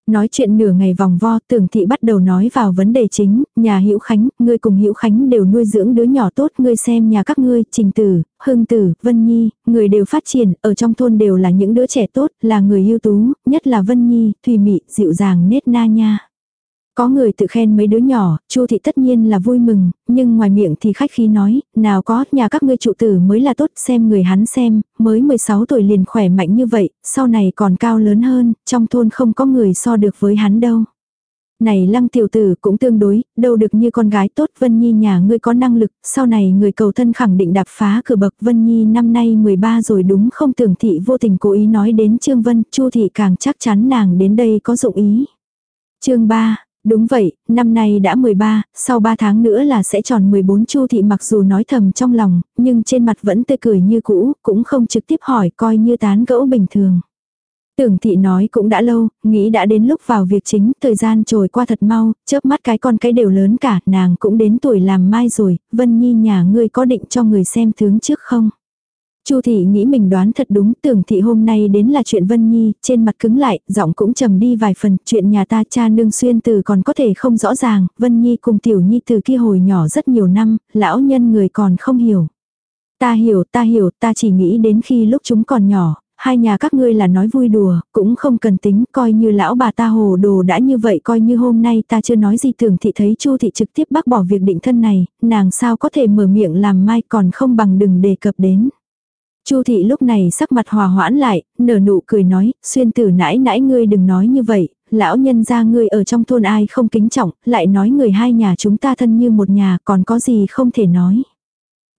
Nói chuyện nửa ngày vòng vo, tưởng thị bắt đầu nói vào vấn đề chính, nhà Hữu Khánh, ngươi cùng Hữu Khánh đều nuôi dưỡng đứa nhỏ tốt, ngươi xem nhà các ngươi, Trình Tử, Hưng Tử, Vân Nhi, người đều phát triển, ở trong thôn đều là những đứa trẻ tốt, là người ưu tú, nhất là Vân Nhi, thùy mị, dịu dàng nết na nha. Có người tự khen mấy đứa nhỏ, Chu thị tất nhiên là vui mừng, nhưng ngoài miệng thì khách khí nói, nào có, nhà các ngươi trụ tử mới là tốt, xem người hắn xem, mới 16 tuổi liền khỏe mạnh như vậy, sau này còn cao lớn hơn, trong thôn không có người so được với hắn đâu. Này lăng tiểu tử cũng tương đối, đâu được như con gái tốt Vân Nhi nhà ngươi có năng lực, sau này người cầu thân khẳng định đạp phá cửa bậc Vân Nhi năm nay 13 rồi đúng không tưởng thị vô tình cố ý nói đến Trương Vân, Chu thị càng chắc chắn nàng đến đây có dụng ý. chương 3 Đúng vậy, năm nay đã 13, sau 3 tháng nữa là sẽ tròn 14 chu thị mặc dù nói thầm trong lòng, nhưng trên mặt vẫn tươi cười như cũ, cũng không trực tiếp hỏi coi như tán gẫu bình thường. Tưởng thị nói cũng đã lâu, nghĩ đã đến lúc vào việc chính, thời gian trôi qua thật mau, chớp mắt cái con cái đều lớn cả, nàng cũng đến tuổi làm mai rồi, Vân Nhi nhà ngươi có định cho người xem tướng trước không? Chu thị nghĩ mình đoán thật đúng, tưởng thị hôm nay đến là chuyện Vân Nhi, trên mặt cứng lại, giọng cũng trầm đi vài phần, chuyện nhà ta cha nương xuyên từ còn có thể không rõ ràng, Vân Nhi cùng tiểu nhi từ kia hồi nhỏ rất nhiều năm, lão nhân người còn không hiểu. Ta hiểu, ta hiểu, ta chỉ nghĩ đến khi lúc chúng còn nhỏ, hai nhà các ngươi là nói vui đùa, cũng không cần tính, coi như lão bà ta hồ đồ đã như vậy coi như hôm nay ta chưa nói gì tưởng thị thấy chu thị trực tiếp bác bỏ việc định thân này, nàng sao có thể mở miệng làm mai còn không bằng đừng đề cập đến. Chu thị lúc này sắc mặt hòa hoãn lại, nở nụ cười nói, xuyên tử nãi nãi ngươi đừng nói như vậy, lão nhân gia ngươi ở trong thôn ai không kính trọng, lại nói người hai nhà chúng ta thân như một nhà còn có gì không thể nói.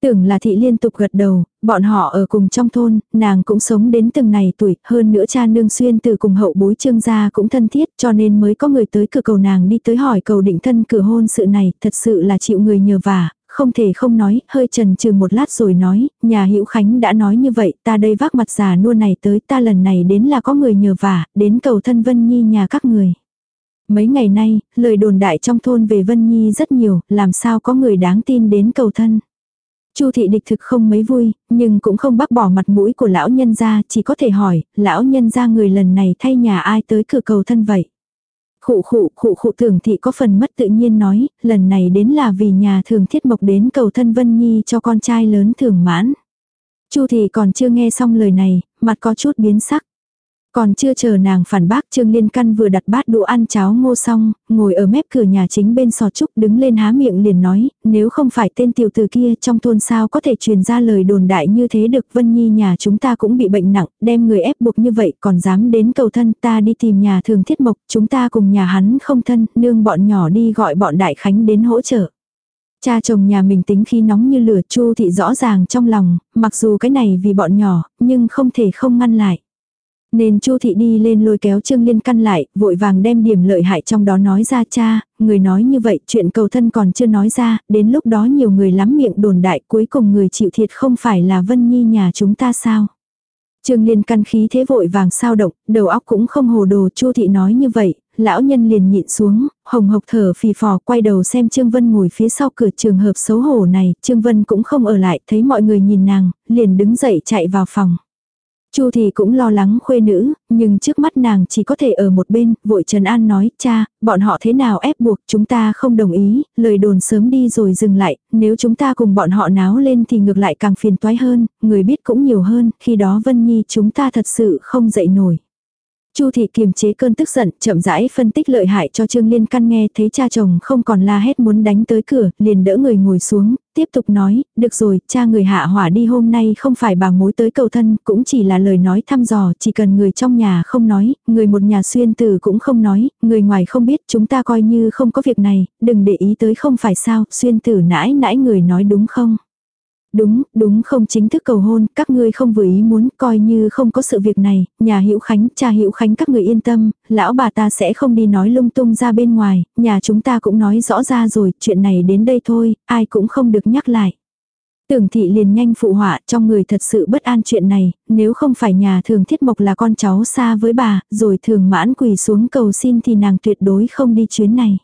Tưởng là thị liên tục gật đầu, bọn họ ở cùng trong thôn, nàng cũng sống đến từng này tuổi, hơn nữa cha nương xuyên từ cùng hậu bối trương gia cũng thân thiết cho nên mới có người tới cửa cầu nàng đi tới hỏi cầu định thân cửa hôn sự này, thật sự là chịu người nhờ vả, không thể không nói, hơi trần trừ một lát rồi nói, nhà hữu Khánh đã nói như vậy, ta đây vác mặt già nua này tới, ta lần này đến là có người nhờ vả, đến cầu thân Vân Nhi nhà các người. Mấy ngày nay, lời đồn đại trong thôn về Vân Nhi rất nhiều, làm sao có người đáng tin đến cầu thân. Chu thị địch thực không mấy vui, nhưng cũng không bác bỏ mặt mũi của lão nhân gia, chỉ có thể hỏi, lão nhân gia người lần này thay nhà ai tới cửa cầu thân vậy. Khụ khụ khụ khụ thường thị có phần mất tự nhiên nói, lần này đến là vì nhà thường thiết mộc đến cầu thân Vân Nhi cho con trai lớn thường mãn. Chu thì còn chưa nghe xong lời này, mặt có chút biến sắc. Còn chưa chờ nàng phản bác Trương Liên Căn vừa đặt bát đũa ăn cháo ngô xong, ngồi ở mép cửa nhà chính bên sò trúc đứng lên há miệng liền nói, nếu không phải tên tiểu tử kia trong thôn sao có thể truyền ra lời đồn đại như thế được Vân Nhi nhà chúng ta cũng bị bệnh nặng, đem người ép buộc như vậy còn dám đến cầu thân ta đi tìm nhà thường thiết mộc, chúng ta cùng nhà hắn không thân, nương bọn nhỏ đi gọi bọn đại khánh đến hỗ trợ. Cha chồng nhà mình tính khi nóng như lửa chu thị rõ ràng trong lòng, mặc dù cái này vì bọn nhỏ, nhưng không thể không ngăn lại. Nên Chu thị đi lên lôi kéo Trương Liên căn lại, vội vàng đem điểm lợi hại trong đó nói ra cha, người nói như vậy chuyện cầu thân còn chưa nói ra, đến lúc đó nhiều người lắm miệng đồn đại cuối cùng người chịu thiệt không phải là Vân Nhi nhà chúng ta sao. Trương Liên căn khí thế vội vàng sao động, đầu óc cũng không hồ đồ Chu thị nói như vậy, lão nhân liền nhịn xuống, hồng hộc thở phì phò quay đầu xem Trương Vân ngồi phía sau cửa trường hợp xấu hổ này, Trương Vân cũng không ở lại, thấy mọi người nhìn nàng, liền đứng dậy chạy vào phòng. Chu thì cũng lo lắng khuê nữ, nhưng trước mắt nàng chỉ có thể ở một bên, vội Trần An nói, cha, bọn họ thế nào ép buộc, chúng ta không đồng ý, lời đồn sớm đi rồi dừng lại, nếu chúng ta cùng bọn họ náo lên thì ngược lại càng phiền toái hơn, người biết cũng nhiều hơn, khi đó Vân Nhi chúng ta thật sự không dậy nổi. Chu thị kiềm chế cơn tức giận, chậm rãi phân tích lợi hại cho Trương Liên Căn nghe thấy cha chồng không còn la hét muốn đánh tới cửa, liền đỡ người ngồi xuống, tiếp tục nói, được rồi, cha người hạ hỏa đi hôm nay không phải bà mối tới cầu thân, cũng chỉ là lời nói thăm dò, chỉ cần người trong nhà không nói, người một nhà xuyên tử cũng không nói, người ngoài không biết, chúng ta coi như không có việc này, đừng để ý tới không phải sao, xuyên tử nãi nãi người nói đúng không. Đúng, đúng không chính thức cầu hôn, các ngươi không vừa ý muốn, coi như không có sự việc này, nhà Hữu Khánh, cha Hữu Khánh các người yên tâm, lão bà ta sẽ không đi nói lung tung ra bên ngoài, nhà chúng ta cũng nói rõ ra rồi, chuyện này đến đây thôi, ai cũng không được nhắc lại. Tưởng thị liền nhanh phụ họa trong người thật sự bất an chuyện này, nếu không phải nhà thường thiết mộc là con cháu xa với bà, rồi thường mãn quỳ xuống cầu xin thì nàng tuyệt đối không đi chuyến này.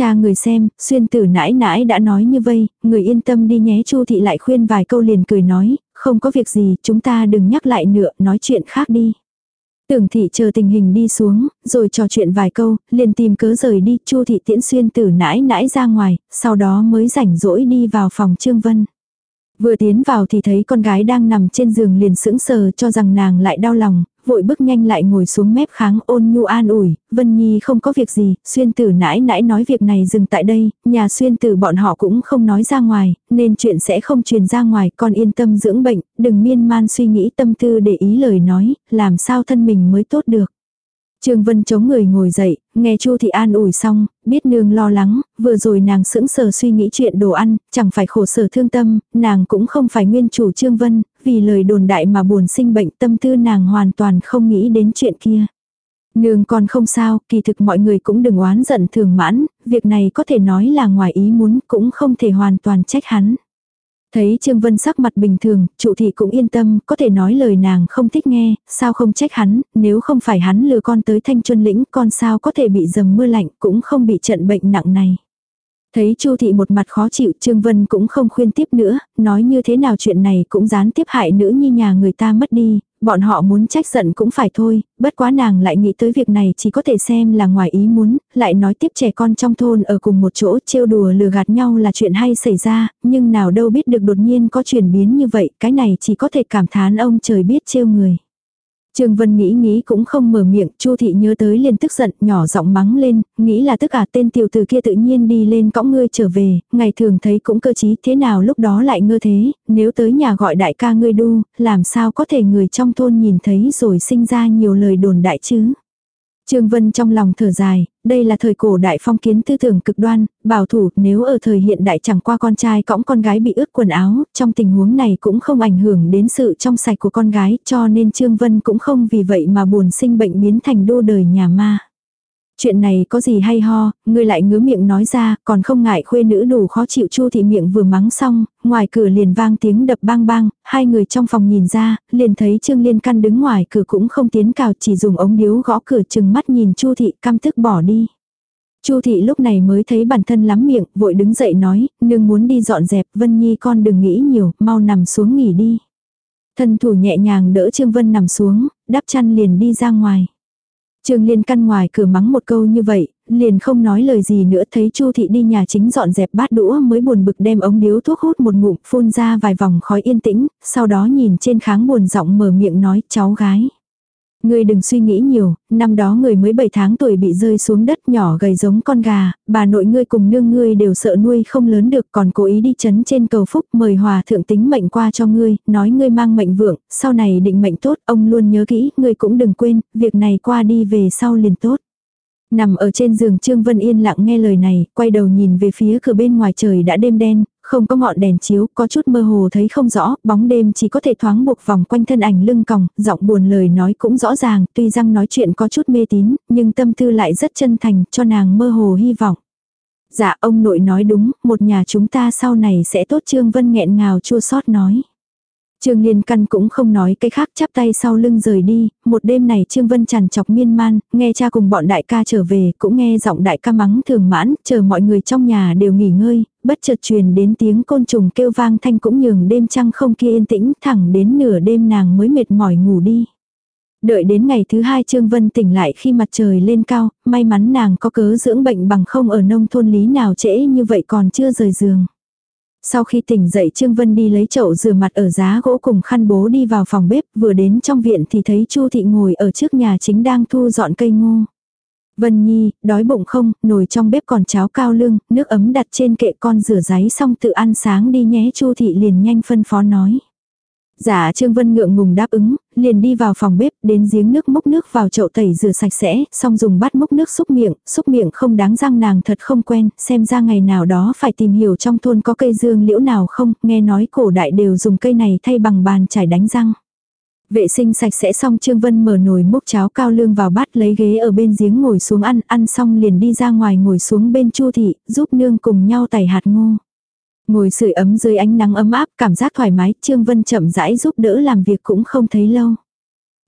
Cha người xem, xuyên tử nãi nãi đã nói như vây, người yên tâm đi nhé chu thị lại khuyên vài câu liền cười nói, không có việc gì, chúng ta đừng nhắc lại nữa, nói chuyện khác đi. Tưởng thị chờ tình hình đi xuống, rồi trò chuyện vài câu, liền tìm cớ rời đi, Chu thị tiễn xuyên tử nãi nãi ra ngoài, sau đó mới rảnh rỗi đi vào phòng Trương Vân. Vừa tiến vào thì thấy con gái đang nằm trên giường liền sững sờ cho rằng nàng lại đau lòng, vội bước nhanh lại ngồi xuống mép kháng ôn nhu an ủi, Vân Nhi không có việc gì, xuyên tử nãi nãi nói việc này dừng tại đây, nhà xuyên tử bọn họ cũng không nói ra ngoài, nên chuyện sẽ không truyền ra ngoài, con yên tâm dưỡng bệnh, đừng miên man suy nghĩ tâm tư để ý lời nói, làm sao thân mình mới tốt được. Trương Vân chống người ngồi dậy, nghe Chu Thị An ủi xong, biết nương lo lắng, vừa rồi nàng sững sờ suy nghĩ chuyện đồ ăn, chẳng phải khổ sở thương tâm, nàng cũng không phải nguyên chủ Trương Vân, vì lời đồn đại mà buồn sinh bệnh tâm tư nàng hoàn toàn không nghĩ đến chuyện kia. Nương còn không sao, kỳ thực mọi người cũng đừng oán giận thường mãn, việc này có thể nói là ngoài ý muốn cũng không thể hoàn toàn trách hắn. Thấy Trương Vân sắc mặt bình thường, trụ thị cũng yên tâm, có thể nói lời nàng không thích nghe, sao không trách hắn, nếu không phải hắn lừa con tới thanh chuân lĩnh, con sao có thể bị dầm mưa lạnh, cũng không bị trận bệnh nặng này. Thấy Chu thị một mặt khó chịu, Trương Vân cũng không khuyên tiếp nữa, nói như thế nào chuyện này cũng gián tiếp hại nữ nhi nhà người ta mất đi, bọn họ muốn trách giận cũng phải thôi, bất quá nàng lại nghĩ tới việc này chỉ có thể xem là ngoài ý muốn, lại nói tiếp trẻ con trong thôn ở cùng một chỗ trêu đùa lừa gạt nhau là chuyện hay xảy ra, nhưng nào đâu biết được đột nhiên có chuyển biến như vậy, cái này chỉ có thể cảm thán ông trời biết trêu người. Trương Vân nghĩ nghĩ cũng không mở miệng, Chu thị nhớ tới liền tức giận, nhỏ giọng mắng lên, nghĩ là tất cả à, tên tiểu tử kia tự nhiên đi lên cõng ngươi trở về, ngày thường thấy cũng cơ trí, thế nào lúc đó lại ngơ thế, nếu tới nhà gọi đại ca ngươi đu, làm sao có thể người trong thôn nhìn thấy rồi sinh ra nhiều lời đồn đại chứ. Trương Vân trong lòng thở dài, đây là thời cổ đại phong kiến tư tưởng cực đoan, bảo thủ, nếu ở thời hiện đại chẳng qua con trai cõng con gái bị ướt quần áo, trong tình huống này cũng không ảnh hưởng đến sự trong sạch của con gái, cho nên Trương Vân cũng không vì vậy mà buồn sinh bệnh biến thành đô đời nhà ma. Chuyện này có gì hay ho, ngươi lại ngứa miệng nói ra, còn không ngại khuê nữ đủ khó chịu chu thị miệng vừa mắng xong, ngoài cửa liền vang tiếng đập bang bang, hai người trong phòng nhìn ra, liền thấy Trương Liên Căn đứng ngoài cửa cũng không tiến cào chỉ dùng ống điếu gõ cửa chừng mắt nhìn chu thị căm tức bỏ đi. Chu thị lúc này mới thấy bản thân lắm miệng, vội đứng dậy nói, nương muốn đi dọn dẹp, Vân Nhi con đừng nghĩ nhiều, mau nằm xuống nghỉ đi. Thân thủ nhẹ nhàng đỡ Trương Vân nằm xuống, đắp chăn liền đi ra ngoài. Trương Liên căn ngoài cửa mắng một câu như vậy, liền không nói lời gì nữa thấy Chu thị đi nhà chính dọn dẹp bát đũa mới buồn bực đem ống điếu thuốc hút một ngụm phun ra vài vòng khói yên tĩnh, sau đó nhìn trên kháng buồn giọng mở miệng nói cháu gái. Ngươi đừng suy nghĩ nhiều, năm đó người mới 7 tháng tuổi bị rơi xuống đất nhỏ gầy giống con gà, bà nội ngươi cùng nương ngươi đều sợ nuôi không lớn được còn cố ý đi chấn trên cầu phúc mời hòa thượng tính mệnh qua cho ngươi, nói ngươi mang mệnh vượng, sau này định mệnh tốt, ông luôn nhớ kỹ, ngươi cũng đừng quên, việc này qua đi về sau liền tốt. Nằm ở trên giường Trương Vân yên lặng nghe lời này, quay đầu nhìn về phía cửa bên ngoài trời đã đêm đen, không có ngọn đèn chiếu, có chút mơ hồ thấy không rõ, bóng đêm chỉ có thể thoáng buộc vòng quanh thân ảnh lưng còng, giọng buồn lời nói cũng rõ ràng, tuy rằng nói chuyện có chút mê tín, nhưng tâm tư lại rất chân thành, cho nàng mơ hồ hy vọng. Dạ ông nội nói đúng, một nhà chúng ta sau này sẽ tốt Trương Vân nghẹn ngào chua xót nói. Trương Liên Căn cũng không nói cái khác chắp tay sau lưng rời đi, một đêm này Trương Vân tràn chọc miên man, nghe cha cùng bọn đại ca trở về, cũng nghe giọng đại ca mắng thường mãn, chờ mọi người trong nhà đều nghỉ ngơi, bất chợt truyền đến tiếng côn trùng kêu vang thanh cũng nhường đêm trăng không kia yên tĩnh, thẳng đến nửa đêm nàng mới mệt mỏi ngủ đi. Đợi đến ngày thứ hai Trương Vân tỉnh lại khi mặt trời lên cao, may mắn nàng có cớ dưỡng bệnh bằng không ở nông thôn lý nào trễ như vậy còn chưa rời giường. Sau khi tỉnh dậy Trương Vân đi lấy chậu rửa mặt ở giá gỗ cùng khăn bố đi vào phòng bếp, vừa đến trong viện thì thấy Chu thị ngồi ở trước nhà chính đang thu dọn cây ngô. Vân Nhi, đói bụng không, nồi trong bếp còn cháo cao lương, nước ấm đặt trên kệ con rửa giấy xong tự ăn sáng đi nhé Chu thị liền nhanh phân phó nói. Giả Trương Vân ngượng ngùng đáp ứng, liền đi vào phòng bếp, đến giếng nước múc nước vào chậu tẩy rửa sạch sẽ, xong dùng bát múc nước xúc miệng, xúc miệng không đáng răng nàng thật không quen, xem ra ngày nào đó phải tìm hiểu trong thôn có cây dương liễu nào không, nghe nói cổ đại đều dùng cây này thay bằng bàn chải đánh răng. Vệ sinh sạch sẽ xong Trương Vân mở nồi múc cháo cao lương vào bát lấy ghế ở bên giếng ngồi xuống ăn, ăn xong liền đi ra ngoài ngồi xuống bên Chu thị, giúp nương cùng nhau tẩy hạt ngô. Ngồi sưởi ấm dưới ánh nắng ấm áp, cảm giác thoải mái, Trương Vân chậm rãi giúp đỡ làm việc cũng không thấy lâu.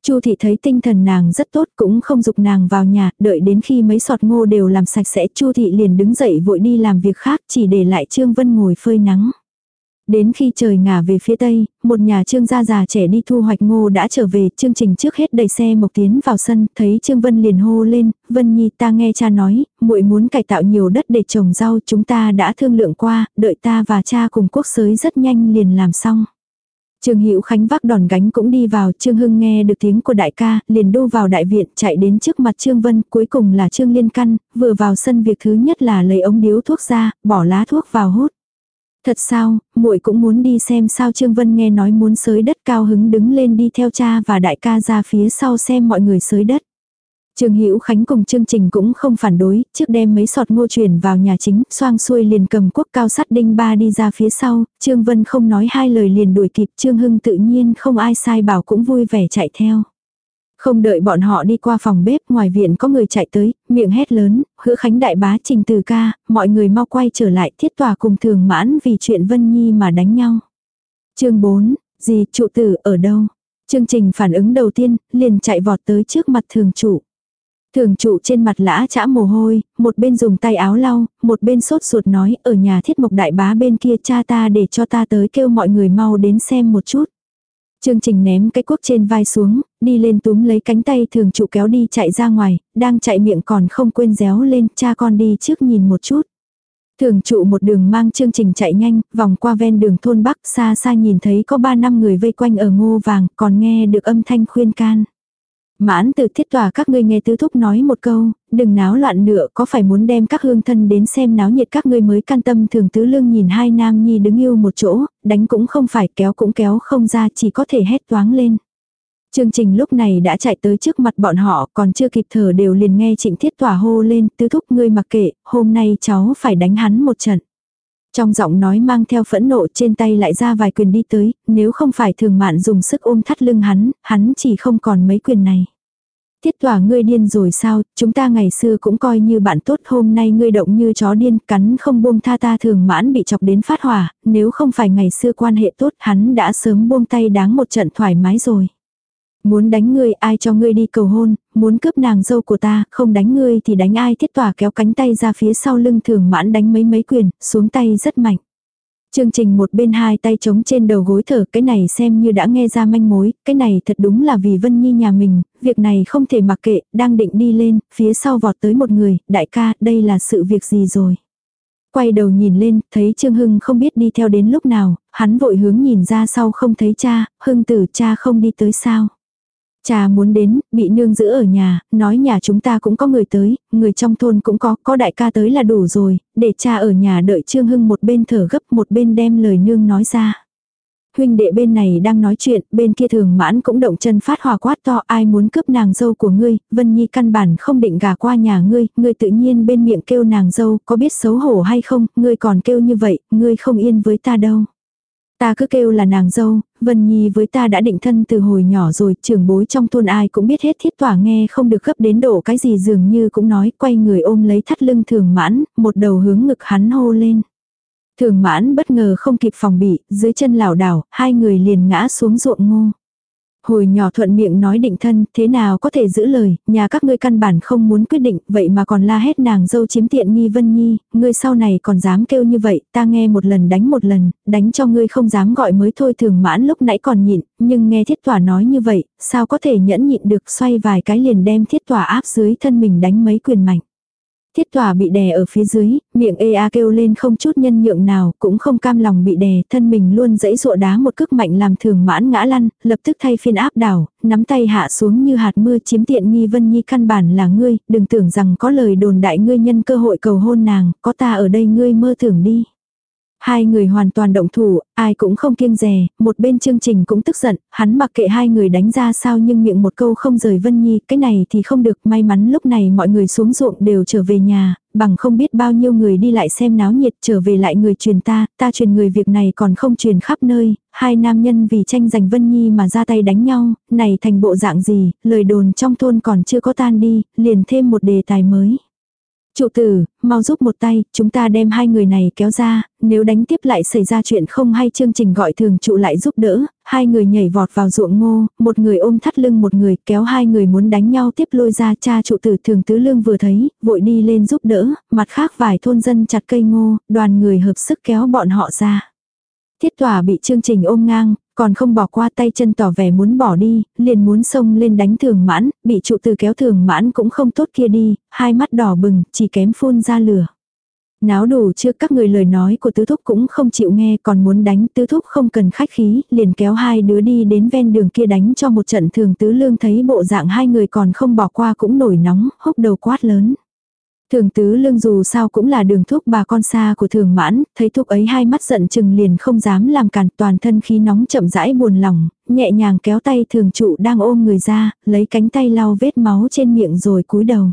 Chu thị thấy tinh thần nàng rất tốt cũng không dục nàng vào nhà, đợi đến khi mấy sọt ngô đều làm sạch sẽ, Chu thị liền đứng dậy vội đi làm việc khác, chỉ để lại Trương Vân ngồi phơi nắng. Đến khi trời ngả về phía tây, một nhà trương gia già trẻ đi thu hoạch ngô đã trở về, chương trình trước hết đẩy xe mộc tiến vào sân, thấy trương Vân liền hô lên, Vân Nhi ta nghe cha nói, muội muốn cải tạo nhiều đất để trồng rau, chúng ta đã thương lượng qua, đợi ta và cha cùng quốc sới rất nhanh liền làm xong. Trương Hữu Khánh vác đòn gánh cũng đi vào, Trương Hưng nghe được tiếng của đại ca, liền đô vào đại viện, chạy đến trước mặt Trương Vân, cuối cùng là Trương Liên Căn, vừa vào sân việc thứ nhất là lấy ống điếu thuốc ra, bỏ lá thuốc vào hút. Thật sao, muội cũng muốn đi xem sao Trương Vân nghe nói muốn sới đất cao hứng đứng lên đi theo cha và đại ca ra phía sau xem mọi người sới đất. Trương Hữu Khánh cùng chương trình cũng không phản đối, trước đem mấy sọt ngô chuyển vào nhà chính, xoang xuôi liền cầm quốc cao sắt đinh ba đi ra phía sau, Trương Vân không nói hai lời liền đuổi kịp, Trương Hưng tự nhiên không ai sai bảo cũng vui vẻ chạy theo. Không đợi bọn họ đi qua phòng bếp, ngoài viện có người chạy tới, miệng hét lớn, hứa khánh đại bá trình từ ca, mọi người mau quay trở lại thiết tòa cùng thường mãn vì chuyện Vân Nhi mà đánh nhau. chương 4, gì trụ tử ở đâu? Chương trình phản ứng đầu tiên, liền chạy vọt tới trước mặt thường trụ. Thường trụ trên mặt lã chã mồ hôi, một bên dùng tay áo lau, một bên sốt ruột nói ở nhà thiết mộc đại bá bên kia cha ta để cho ta tới kêu mọi người mau đến xem một chút. Chương trình ném cái cuốc trên vai xuống, đi lên túm lấy cánh tay thường trụ kéo đi chạy ra ngoài, đang chạy miệng còn không quên réo lên, cha con đi trước nhìn một chút. Thường trụ một đường mang chương trình chạy nhanh, vòng qua ven đường thôn Bắc, xa xa nhìn thấy có ba năm người vây quanh ở ngô vàng, còn nghe được âm thanh khuyên can. Mãn từ thiết tòa các ngươi nghe tứ thúc nói một câu, đừng náo loạn nữa có phải muốn đem các hương thân đến xem náo nhiệt các ngươi mới can tâm thường tứ lương nhìn hai nam nhi đứng yêu một chỗ, đánh cũng không phải kéo cũng kéo không ra chỉ có thể hét toáng lên. Chương trình lúc này đã chạy tới trước mặt bọn họ còn chưa kịp thở đều liền nghe trịnh thiết tòa hô lên tứ thúc ngươi mặc kệ, hôm nay cháu phải đánh hắn một trận. Trong giọng nói mang theo phẫn nộ trên tay lại ra vài quyền đi tới, nếu không phải thường mạn dùng sức ôm thắt lưng hắn, hắn chỉ không còn mấy quyền này. Tiết tỏa ngươi điên rồi sao, chúng ta ngày xưa cũng coi như bạn tốt hôm nay ngươi động như chó điên cắn không buông tha ta thường mãn bị chọc đến phát hỏa, nếu không phải ngày xưa quan hệ tốt hắn đã sớm buông tay đáng một trận thoải mái rồi. Muốn đánh ngươi ai cho ngươi đi cầu hôn, muốn cướp nàng dâu của ta, không đánh ngươi thì đánh ai thiết tỏa kéo cánh tay ra phía sau lưng thường mãn đánh mấy mấy quyền, xuống tay rất mạnh. Chương trình một bên hai tay trống trên đầu gối thở, cái này xem như đã nghe ra manh mối, cái này thật đúng là vì Vân Nhi nhà mình, việc này không thể mặc kệ, đang định đi lên, phía sau vọt tới một người, đại ca, đây là sự việc gì rồi. Quay đầu nhìn lên, thấy Trương Hưng không biết đi theo đến lúc nào, hắn vội hướng nhìn ra sau không thấy cha, Hưng tử cha không đi tới sao. Cha muốn đến, bị nương giữ ở nhà, nói nhà chúng ta cũng có người tới, người trong thôn cũng có, có đại ca tới là đủ rồi, để cha ở nhà đợi Trương Hưng một bên thở gấp một bên đem lời nương nói ra. Huynh đệ bên này đang nói chuyện, bên kia thường mãn cũng động chân phát hòa quát to ai muốn cướp nàng dâu của ngươi, Vân Nhi căn bản không định gả qua nhà ngươi, ngươi tự nhiên bên miệng kêu nàng dâu, có biết xấu hổ hay không, ngươi còn kêu như vậy, ngươi không yên với ta đâu. Ta cứ kêu là nàng dâu, Vân Nhi với ta đã định thân từ hồi nhỏ rồi, trưởng bối trong thôn ai cũng biết hết thiết tỏa nghe không được gấp đến độ cái gì dường như cũng nói, quay người ôm lấy thắt lưng thường mãn, một đầu hướng ngực hắn hô lên. Thường mãn bất ngờ không kịp phòng bị, dưới chân lảo đảo, hai người liền ngã xuống ruộng ngô. Hồi nhỏ thuận miệng nói định thân, thế nào có thể giữ lời, nhà các ngươi căn bản không muốn quyết định, vậy mà còn la hết nàng dâu chiếm tiện nghi Vân Nhi, ngươi sau này còn dám kêu như vậy, ta nghe một lần đánh một lần, đánh cho ngươi không dám gọi mới thôi thường mãn lúc nãy còn nhịn, nhưng nghe thiết tỏa nói như vậy, sao có thể nhẫn nhịn được xoay vài cái liền đem thiết tỏa áp dưới thân mình đánh mấy quyền mạnh. Thiết tỏa bị đè ở phía dưới, miệng ê a kêu lên không chút nhân nhượng nào, cũng không cam lòng bị đè, thân mình luôn dẫy dụa đá một cước mạnh làm thường mãn ngã lăn, lập tức thay phiên áp đảo, nắm tay hạ xuống như hạt mưa chiếm tiện nghi vân nhi căn bản là ngươi, đừng tưởng rằng có lời đồn đại ngươi nhân cơ hội cầu hôn nàng, có ta ở đây ngươi mơ tưởng đi. Hai người hoàn toàn động thủ, ai cũng không kiêng rè, một bên chương trình cũng tức giận, hắn mặc kệ hai người đánh ra sao nhưng miệng một câu không rời Vân Nhi, cái này thì không được, may mắn lúc này mọi người xuống ruộng đều trở về nhà, bằng không biết bao nhiêu người đi lại xem náo nhiệt trở về lại người truyền ta, ta truyền người việc này còn không truyền khắp nơi, hai nam nhân vì tranh giành Vân Nhi mà ra tay đánh nhau, này thành bộ dạng gì, lời đồn trong thôn còn chưa có tan đi, liền thêm một đề tài mới. Chủ tử, mau giúp một tay, chúng ta đem hai người này kéo ra, nếu đánh tiếp lại xảy ra chuyện không hay chương trình gọi thường trụ lại giúp đỡ, hai người nhảy vọt vào ruộng ngô, một người ôm thắt lưng một người kéo hai người muốn đánh nhau tiếp lôi ra cha trụ tử thường tứ lương vừa thấy, vội đi lên giúp đỡ, mặt khác vài thôn dân chặt cây ngô, đoàn người hợp sức kéo bọn họ ra. Thiết tỏa bị chương trình ôm ngang, còn không bỏ qua tay chân tỏ vẻ muốn bỏ đi, liền muốn xông lên đánh thường mãn, bị trụ từ kéo thường mãn cũng không tốt kia đi, hai mắt đỏ bừng, chỉ kém phun ra lửa. Náo đủ chưa các người lời nói của tứ thúc cũng không chịu nghe còn muốn đánh tứ thúc không cần khách khí, liền kéo hai đứa đi đến ven đường kia đánh cho một trận thường tứ lương thấy bộ dạng hai người còn không bỏ qua cũng nổi nóng, hốc đầu quát lớn. Thường tứ lương dù sao cũng là đường thúc bà con xa của thường mãn, thấy thúc ấy hai mắt giận chừng liền không dám làm cản toàn thân khí nóng chậm rãi buồn lòng, nhẹ nhàng kéo tay thường trụ đang ôm người ra, lấy cánh tay lau vết máu trên miệng rồi cúi đầu.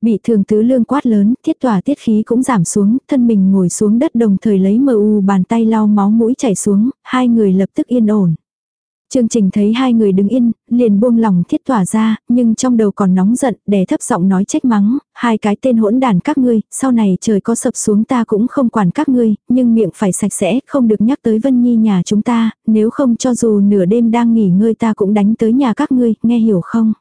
Bị thường tứ lương quát lớn, thiết tỏa tiết khí cũng giảm xuống, thân mình ngồi xuống đất đồng thời lấy mờ u bàn tay lau máu mũi chảy xuống, hai người lập tức yên ổn. Chương trình thấy hai người đứng yên, liền buông lòng thiết tỏa ra, nhưng trong đầu còn nóng giận, đè thấp giọng nói trách mắng, hai cái tên hỗn đàn các ngươi, sau này trời có sập xuống ta cũng không quản các ngươi, nhưng miệng phải sạch sẽ, không được nhắc tới Vân Nhi nhà chúng ta, nếu không cho dù nửa đêm đang nghỉ ngơi ta cũng đánh tới nhà các ngươi, nghe hiểu không?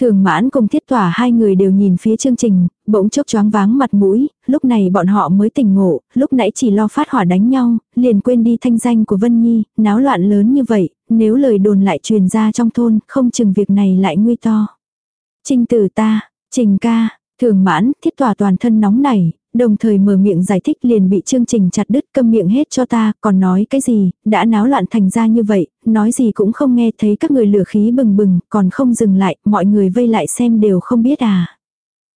Thường mãn cùng thiết tỏa hai người đều nhìn phía chương trình, bỗng chốc choáng váng mặt mũi, lúc này bọn họ mới tỉnh ngộ, lúc nãy chỉ lo phát hỏa đánh nhau, liền quên đi thanh danh của Vân Nhi, náo loạn lớn như vậy, nếu lời đồn lại truyền ra trong thôn, không chừng việc này lại nguy to. Trình tử ta, trình ca, thường mãn, thiết tỏa toàn thân nóng nảy, đồng thời mở miệng giải thích liền bị chương trình chặt đứt câm miệng hết cho ta, còn nói cái gì, đã náo loạn thành ra như vậy, nói gì cũng không nghe thấy các người lửa khí bừng bừng, còn không dừng lại, mọi người vây lại xem đều không biết à.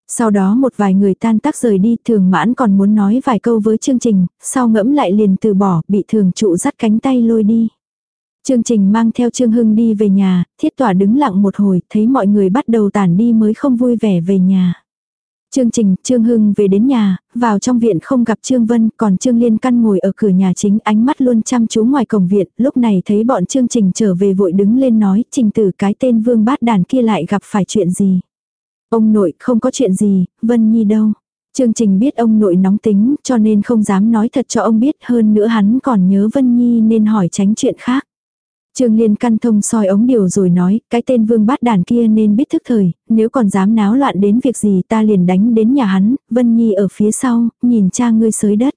Sau đó một vài người tan tác rời đi, thường mãn còn muốn nói vài câu với chương trình, sau ngẫm lại liền từ bỏ, bị thường trụ dắt cánh tay lôi đi. Chương trình mang theo Trương Hưng đi về nhà, thiết tỏa đứng lặng một hồi, thấy mọi người bắt đầu tản đi mới không vui vẻ về nhà. Chương trình, Trương Hưng về đến nhà, vào trong viện không gặp Trương Vân, còn Trương Liên Căn ngồi ở cửa nhà chính ánh mắt luôn chăm chú ngoài cổng viện, lúc này thấy bọn Trương Trình trở về vội đứng lên nói, trình tử cái tên vương bát đàn kia lại gặp phải chuyện gì. Ông nội không có chuyện gì, Vân Nhi đâu. Trương Trình biết ông nội nóng tính, cho nên không dám nói thật cho ông biết hơn nữa hắn còn nhớ Vân Nhi nên hỏi tránh chuyện khác. Trương Liên căn thông soi ống điều rồi nói, cái tên vương bát đàn kia nên biết thức thời, nếu còn dám náo loạn đến việc gì ta liền đánh đến nhà hắn, Vân Nhi ở phía sau, nhìn cha ngươi sới đất.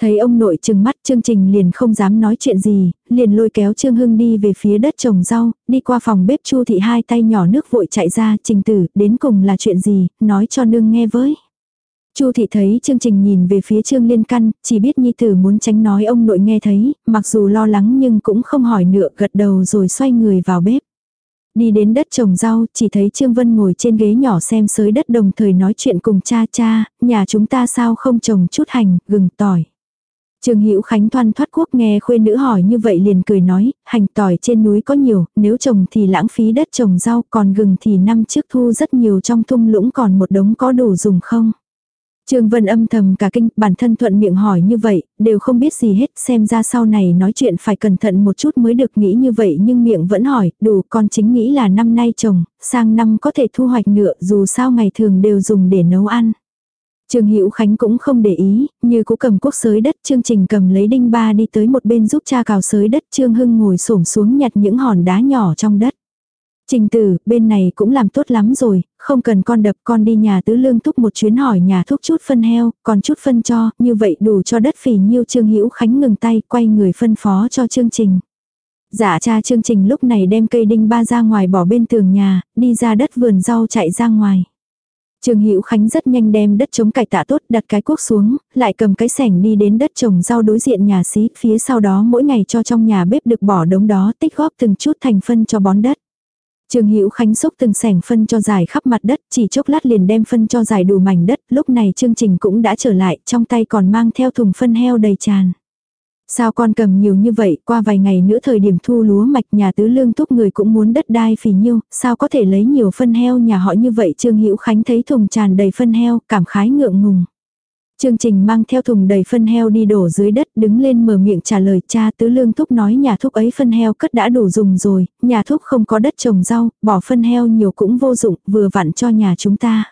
Thấy ông nội trừng mắt chương trình liền không dám nói chuyện gì, liền lôi kéo Trương Hưng đi về phía đất trồng rau, đi qua phòng bếp chu thị hai tay nhỏ nước vội chạy ra, trình tử, đến cùng là chuyện gì, nói cho nương nghe với. Chu thị thấy chương trình nhìn về phía Trương Liên Căn, chỉ biết Nhi Tử muốn tránh nói ông nội nghe thấy, mặc dù lo lắng nhưng cũng không hỏi nữa gật đầu rồi xoay người vào bếp. Đi đến đất trồng rau, chỉ thấy Trương Vân ngồi trên ghế nhỏ xem sới đất đồng thời nói chuyện cùng cha cha, nhà chúng ta sao không trồng chút hành, gừng, tỏi. Trương Hữu Khánh thoăn thoát quốc nghe khuê nữ hỏi như vậy liền cười nói, hành tỏi trên núi có nhiều, nếu trồng thì lãng phí đất trồng rau, còn gừng thì năm trước thu rất nhiều trong thung lũng còn một đống có đủ dùng không? Trương Vân âm thầm cả kinh, bản thân thuận miệng hỏi như vậy, đều không biết gì hết, xem ra sau này nói chuyện phải cẩn thận một chút mới được nghĩ như vậy nhưng miệng vẫn hỏi, đủ con chính nghĩ là năm nay trồng, sang năm có thể thu hoạch ngựa dù sao ngày thường đều dùng để nấu ăn. Trương Hữu Khánh cũng không để ý, như cũ cầm quốc sới đất, Trương Trình cầm lấy đinh ba đi tới một bên giúp cha cào sới đất, Trương Hưng ngồi xổm xuống nhặt những hòn đá nhỏ trong đất. Trình tử, bên này cũng làm tốt lắm rồi, không cần con đập con đi nhà tứ lương thúc một chuyến hỏi nhà thúc chút phân heo, còn chút phân cho, như vậy đủ cho đất phì nhiêu Trương Hữu Khánh ngừng tay, quay người phân phó cho chương trình. Dạ cha chương trình lúc này đem cây đinh ba ra ngoài bỏ bên tường nhà, đi ra đất vườn rau chạy ra ngoài. Trương Hữu Khánh rất nhanh đem đất chống cải tạ tốt đặt cái cuốc xuống, lại cầm cái sẻng đi đến đất trồng rau đối diện nhà xí, phía sau đó mỗi ngày cho trong nhà bếp được bỏ đống đó tích góp từng chút thành phân cho bón đất. Trương Hữu Khánh xúc từng sẻng phân cho dài khắp mặt đất, chỉ chốc lát liền đem phân cho dài đủ mảnh đất, lúc này chương trình cũng đã trở lại, trong tay còn mang theo thùng phân heo đầy tràn. Sao con cầm nhiều như vậy, qua vài ngày nữa thời điểm thu lúa mạch nhà tứ lương thúc người cũng muốn đất đai phì nhiêu, sao có thể lấy nhiều phân heo nhà họ như vậy Trương Hữu Khánh thấy thùng tràn đầy phân heo, cảm khái ngượng ngùng. Chương trình mang theo thùng đầy phân heo đi đổ dưới đất đứng lên mở miệng trả lời cha tứ lương thúc nói nhà thúc ấy phân heo cất đã đủ dùng rồi, nhà thúc không có đất trồng rau, bỏ phân heo nhiều cũng vô dụng, vừa vặn cho nhà chúng ta.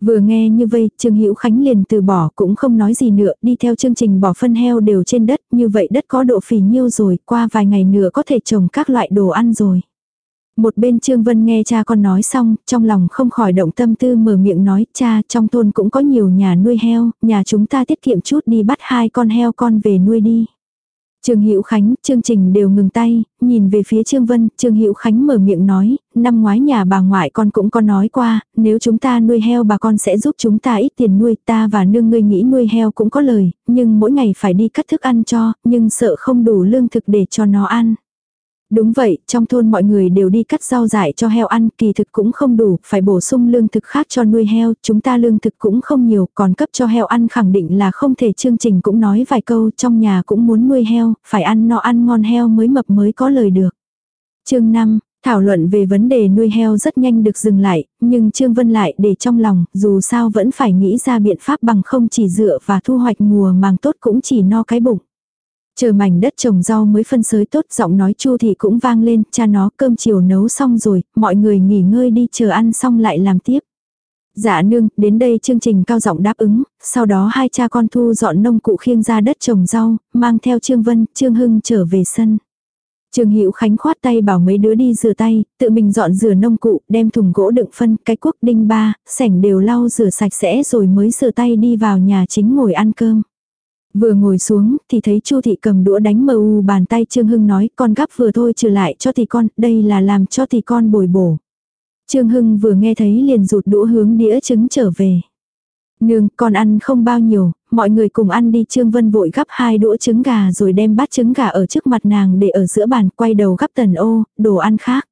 Vừa nghe như vậy, Trương Hữu Khánh liền từ bỏ cũng không nói gì nữa, đi theo chương trình bỏ phân heo đều trên đất, như vậy đất có độ phì nhiêu rồi, qua vài ngày nữa có thể trồng các loại đồ ăn rồi. Một bên Trương Vân nghe cha con nói xong, trong lòng không khỏi động tâm tư mở miệng nói, cha trong thôn cũng có nhiều nhà nuôi heo, nhà chúng ta tiết kiệm chút đi bắt hai con heo con về nuôi đi. Trương Hữu Khánh, chương trình đều ngừng tay, nhìn về phía Trương Vân, Trương Hữu Khánh mở miệng nói, năm ngoái nhà bà ngoại con cũng có nói qua, nếu chúng ta nuôi heo bà con sẽ giúp chúng ta ít tiền nuôi, ta và nương ngươi nghĩ nuôi heo cũng có lời, nhưng mỗi ngày phải đi cắt thức ăn cho, nhưng sợ không đủ lương thực để cho nó ăn. Đúng vậy, trong thôn mọi người đều đi cắt rau dại cho heo ăn, kỳ thực cũng không đủ, phải bổ sung lương thực khác cho nuôi heo, chúng ta lương thực cũng không nhiều, còn cấp cho heo ăn khẳng định là không thể chương trình cũng nói vài câu, trong nhà cũng muốn nuôi heo, phải ăn no ăn ngon heo mới mập mới có lời được. chương 5, thảo luận về vấn đề nuôi heo rất nhanh được dừng lại, nhưng Trương Vân lại để trong lòng, dù sao vẫn phải nghĩ ra biện pháp bằng không chỉ dựa và thu hoạch mùa màng tốt cũng chỉ no cái bụng. Chờ mảnh đất trồng rau mới phân sới tốt giọng nói chu thì cũng vang lên, cha nó cơm chiều nấu xong rồi, mọi người nghỉ ngơi đi chờ ăn xong lại làm tiếp. Dạ nương, đến đây chương trình cao giọng đáp ứng, sau đó hai cha con thu dọn nông cụ khiêng ra đất trồng rau, mang theo Trương Vân, Trương Hưng trở về sân. Trương Hữu Khánh khoát tay bảo mấy đứa đi rửa tay, tự mình dọn rửa nông cụ, đem thùng gỗ đựng phân, cái cuốc đinh ba, sảnh đều lau rửa sạch sẽ rồi mới rửa tay đi vào nhà chính ngồi ăn cơm. Vừa ngồi xuống thì thấy Chu thị cầm đũa đánh mờ u bàn tay Trương Hưng nói con gắp vừa thôi trừ lại cho thì con, đây là làm cho thì con bồi bổ. Trương Hưng vừa nghe thấy liền rụt đũa hướng đĩa trứng trở về. Nương, con ăn không bao nhiêu, mọi người cùng ăn đi Trương Vân vội gắp hai đũa trứng gà rồi đem bát trứng gà ở trước mặt nàng để ở giữa bàn quay đầu gắp tần ô, đồ ăn khác.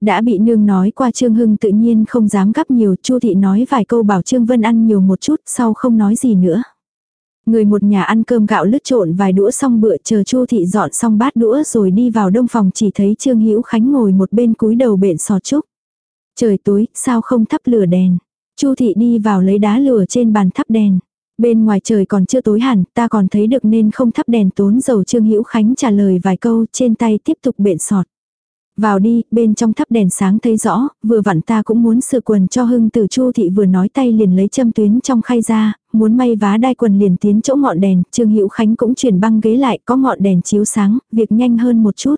Đã bị nương nói qua Trương Hưng tự nhiên không dám gắp nhiều, Chu thị nói vài câu bảo Trương Vân ăn nhiều một chút, sau không nói gì nữa. Người một nhà ăn cơm gạo lứt trộn vài đũa xong bữa chờ Chu thị dọn xong bát đũa rồi đi vào đông phòng chỉ thấy Trương Hữu Khánh ngồi một bên cúi đầu bện sò trúc. Trời tối, sao không thắp lửa đèn? Chu thị đi vào lấy đá lửa trên bàn thắp đèn. Bên ngoài trời còn chưa tối hẳn, ta còn thấy được nên không thắp đèn tốn dầu Trương Hữu Khánh trả lời vài câu, trên tay tiếp tục bện sọt. Vào đi, bên trong thắp đèn sáng thấy rõ, vừa vặn ta cũng muốn sửa quần cho hưng tử chu thị vừa nói tay liền lấy châm tuyến trong khay ra, muốn may vá đai quần liền tiến chỗ ngọn đèn, Trương Hữu Khánh cũng chuyển băng ghế lại có ngọn đèn chiếu sáng, việc nhanh hơn một chút.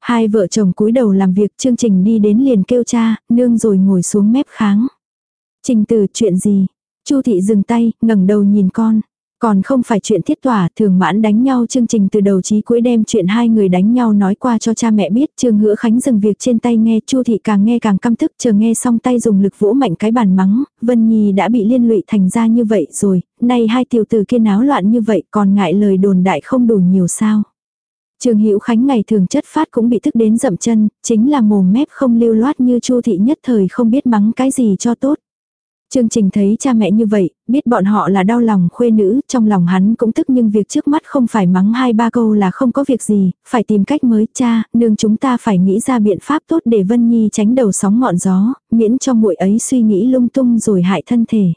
Hai vợ chồng cúi đầu làm việc chương trình đi đến liền kêu cha, nương rồi ngồi xuống mép kháng. Trình từ chuyện gì? Chu thị dừng tay, ngẩng đầu nhìn con. Còn không phải chuyện thiết tỏa, thường mãn đánh nhau chương trình từ đầu chí cuối đem chuyện hai người đánh nhau nói qua cho cha mẹ biết. Trương Hữu Khánh dừng việc trên tay nghe, Chu thị càng nghe càng căm tức, chờ nghe xong tay dùng lực vỗ mạnh cái bàn mắng, Vân Nhi đã bị liên lụy thành ra như vậy rồi, nay hai tiểu tử kia náo loạn như vậy còn ngại lời đồn đại không đủ nhiều sao. Trương Hữu Khánh ngày thường chất phát cũng bị tức đến dậm chân, chính là mồm mép không lưu loát như Chu thị nhất thời không biết mắng cái gì cho tốt. Chương trình thấy cha mẹ như vậy, biết bọn họ là đau lòng khuê nữ, trong lòng hắn cũng tức nhưng việc trước mắt không phải mắng hai ba câu là không có việc gì, phải tìm cách mới cha, nương chúng ta phải nghĩ ra biện pháp tốt để Vân Nhi tránh đầu sóng ngọn gió, miễn cho muội ấy suy nghĩ lung tung rồi hại thân thể.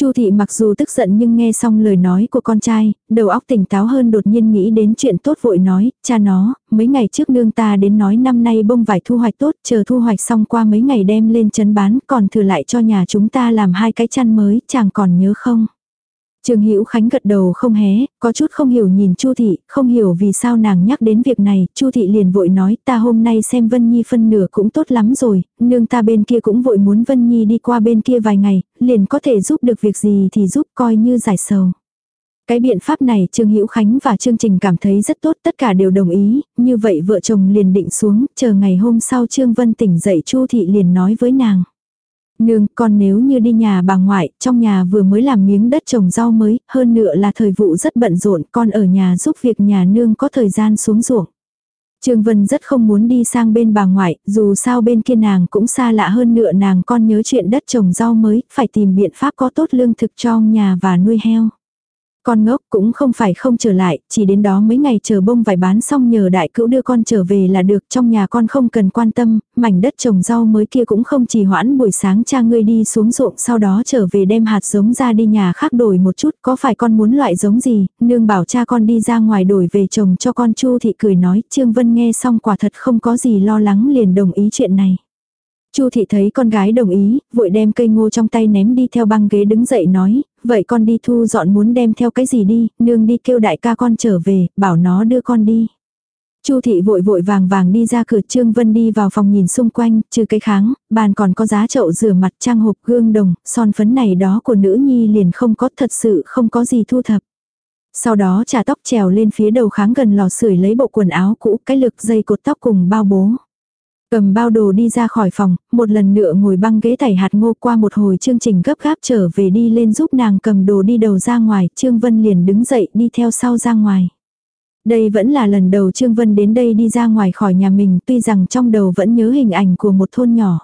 Chu thị mặc dù tức giận nhưng nghe xong lời nói của con trai, đầu óc tỉnh táo hơn đột nhiên nghĩ đến chuyện tốt vội nói, cha nó, mấy ngày trước nương ta đến nói năm nay bông vải thu hoạch tốt, chờ thu hoạch xong qua mấy ngày đem lên chấn bán, còn thừa lại cho nhà chúng ta làm hai cái chăn mới, chàng còn nhớ không? Trương Hữu Khánh gật đầu không hé, có chút không hiểu nhìn Chu thị, không hiểu vì sao nàng nhắc đến việc này, Chu thị liền vội nói, ta hôm nay xem Vân Nhi phân nửa cũng tốt lắm rồi, nương ta bên kia cũng vội muốn Vân Nhi đi qua bên kia vài ngày, liền có thể giúp được việc gì thì giúp coi như giải sầu. Cái biện pháp này Trương Hữu Khánh và Trương trình cảm thấy rất tốt, tất cả đều đồng ý, như vậy vợ chồng liền định xuống, chờ ngày hôm sau Trương Vân tỉnh dậy Chu thị liền nói với nàng. Nương, con nếu như đi nhà bà ngoại, trong nhà vừa mới làm miếng đất trồng rau mới, hơn nữa là thời vụ rất bận rộn, con ở nhà giúp việc nhà nương có thời gian xuống ruộng. Trương Vân rất không muốn đi sang bên bà ngoại, dù sao bên kia nàng cũng xa lạ hơn nữa nàng con nhớ chuyện đất trồng rau mới, phải tìm biện pháp có tốt lương thực cho nhà và nuôi heo. Con ngốc cũng không phải không trở lại, chỉ đến đó mấy ngày chờ bông vải bán xong nhờ đại cữu đưa con trở về là được, trong nhà con không cần quan tâm, mảnh đất trồng rau mới kia cũng không chỉ hoãn buổi sáng cha ngươi đi xuống ruộng sau đó trở về đem hạt giống ra đi nhà khác đổi một chút, có phải con muốn loại giống gì, nương bảo cha con đi ra ngoài đổi về trồng cho con chu thị cười nói, Trương Vân nghe xong quả thật không có gì lo lắng liền đồng ý chuyện này. Chu thị thấy con gái đồng ý, vội đem cây ngô trong tay ném đi theo băng ghế đứng dậy nói, vậy con đi thu dọn muốn đem theo cái gì đi, nương đi kêu đại ca con trở về, bảo nó đưa con đi. Chu thị vội vội vàng vàng đi ra cửa Trương Vân đi vào phòng nhìn xung quanh, trừ cái kháng, bàn còn có giá chậu rửa mặt trang hộp gương đồng, son phấn này đó của nữ nhi liền không có thật sự không có gì thu thập. Sau đó trà tóc trèo lên phía đầu kháng gần lò sưởi lấy bộ quần áo cũ, cái lực dây cột tóc cùng bao bố. Cầm bao đồ đi ra khỏi phòng, một lần nữa ngồi băng ghế tẩy hạt ngô qua một hồi chương trình gấp gáp trở về đi lên giúp nàng cầm đồ đi đầu ra ngoài, Trương Vân liền đứng dậy đi theo sau ra ngoài. Đây vẫn là lần đầu Trương Vân đến đây đi ra ngoài khỏi nhà mình tuy rằng trong đầu vẫn nhớ hình ảnh của một thôn nhỏ.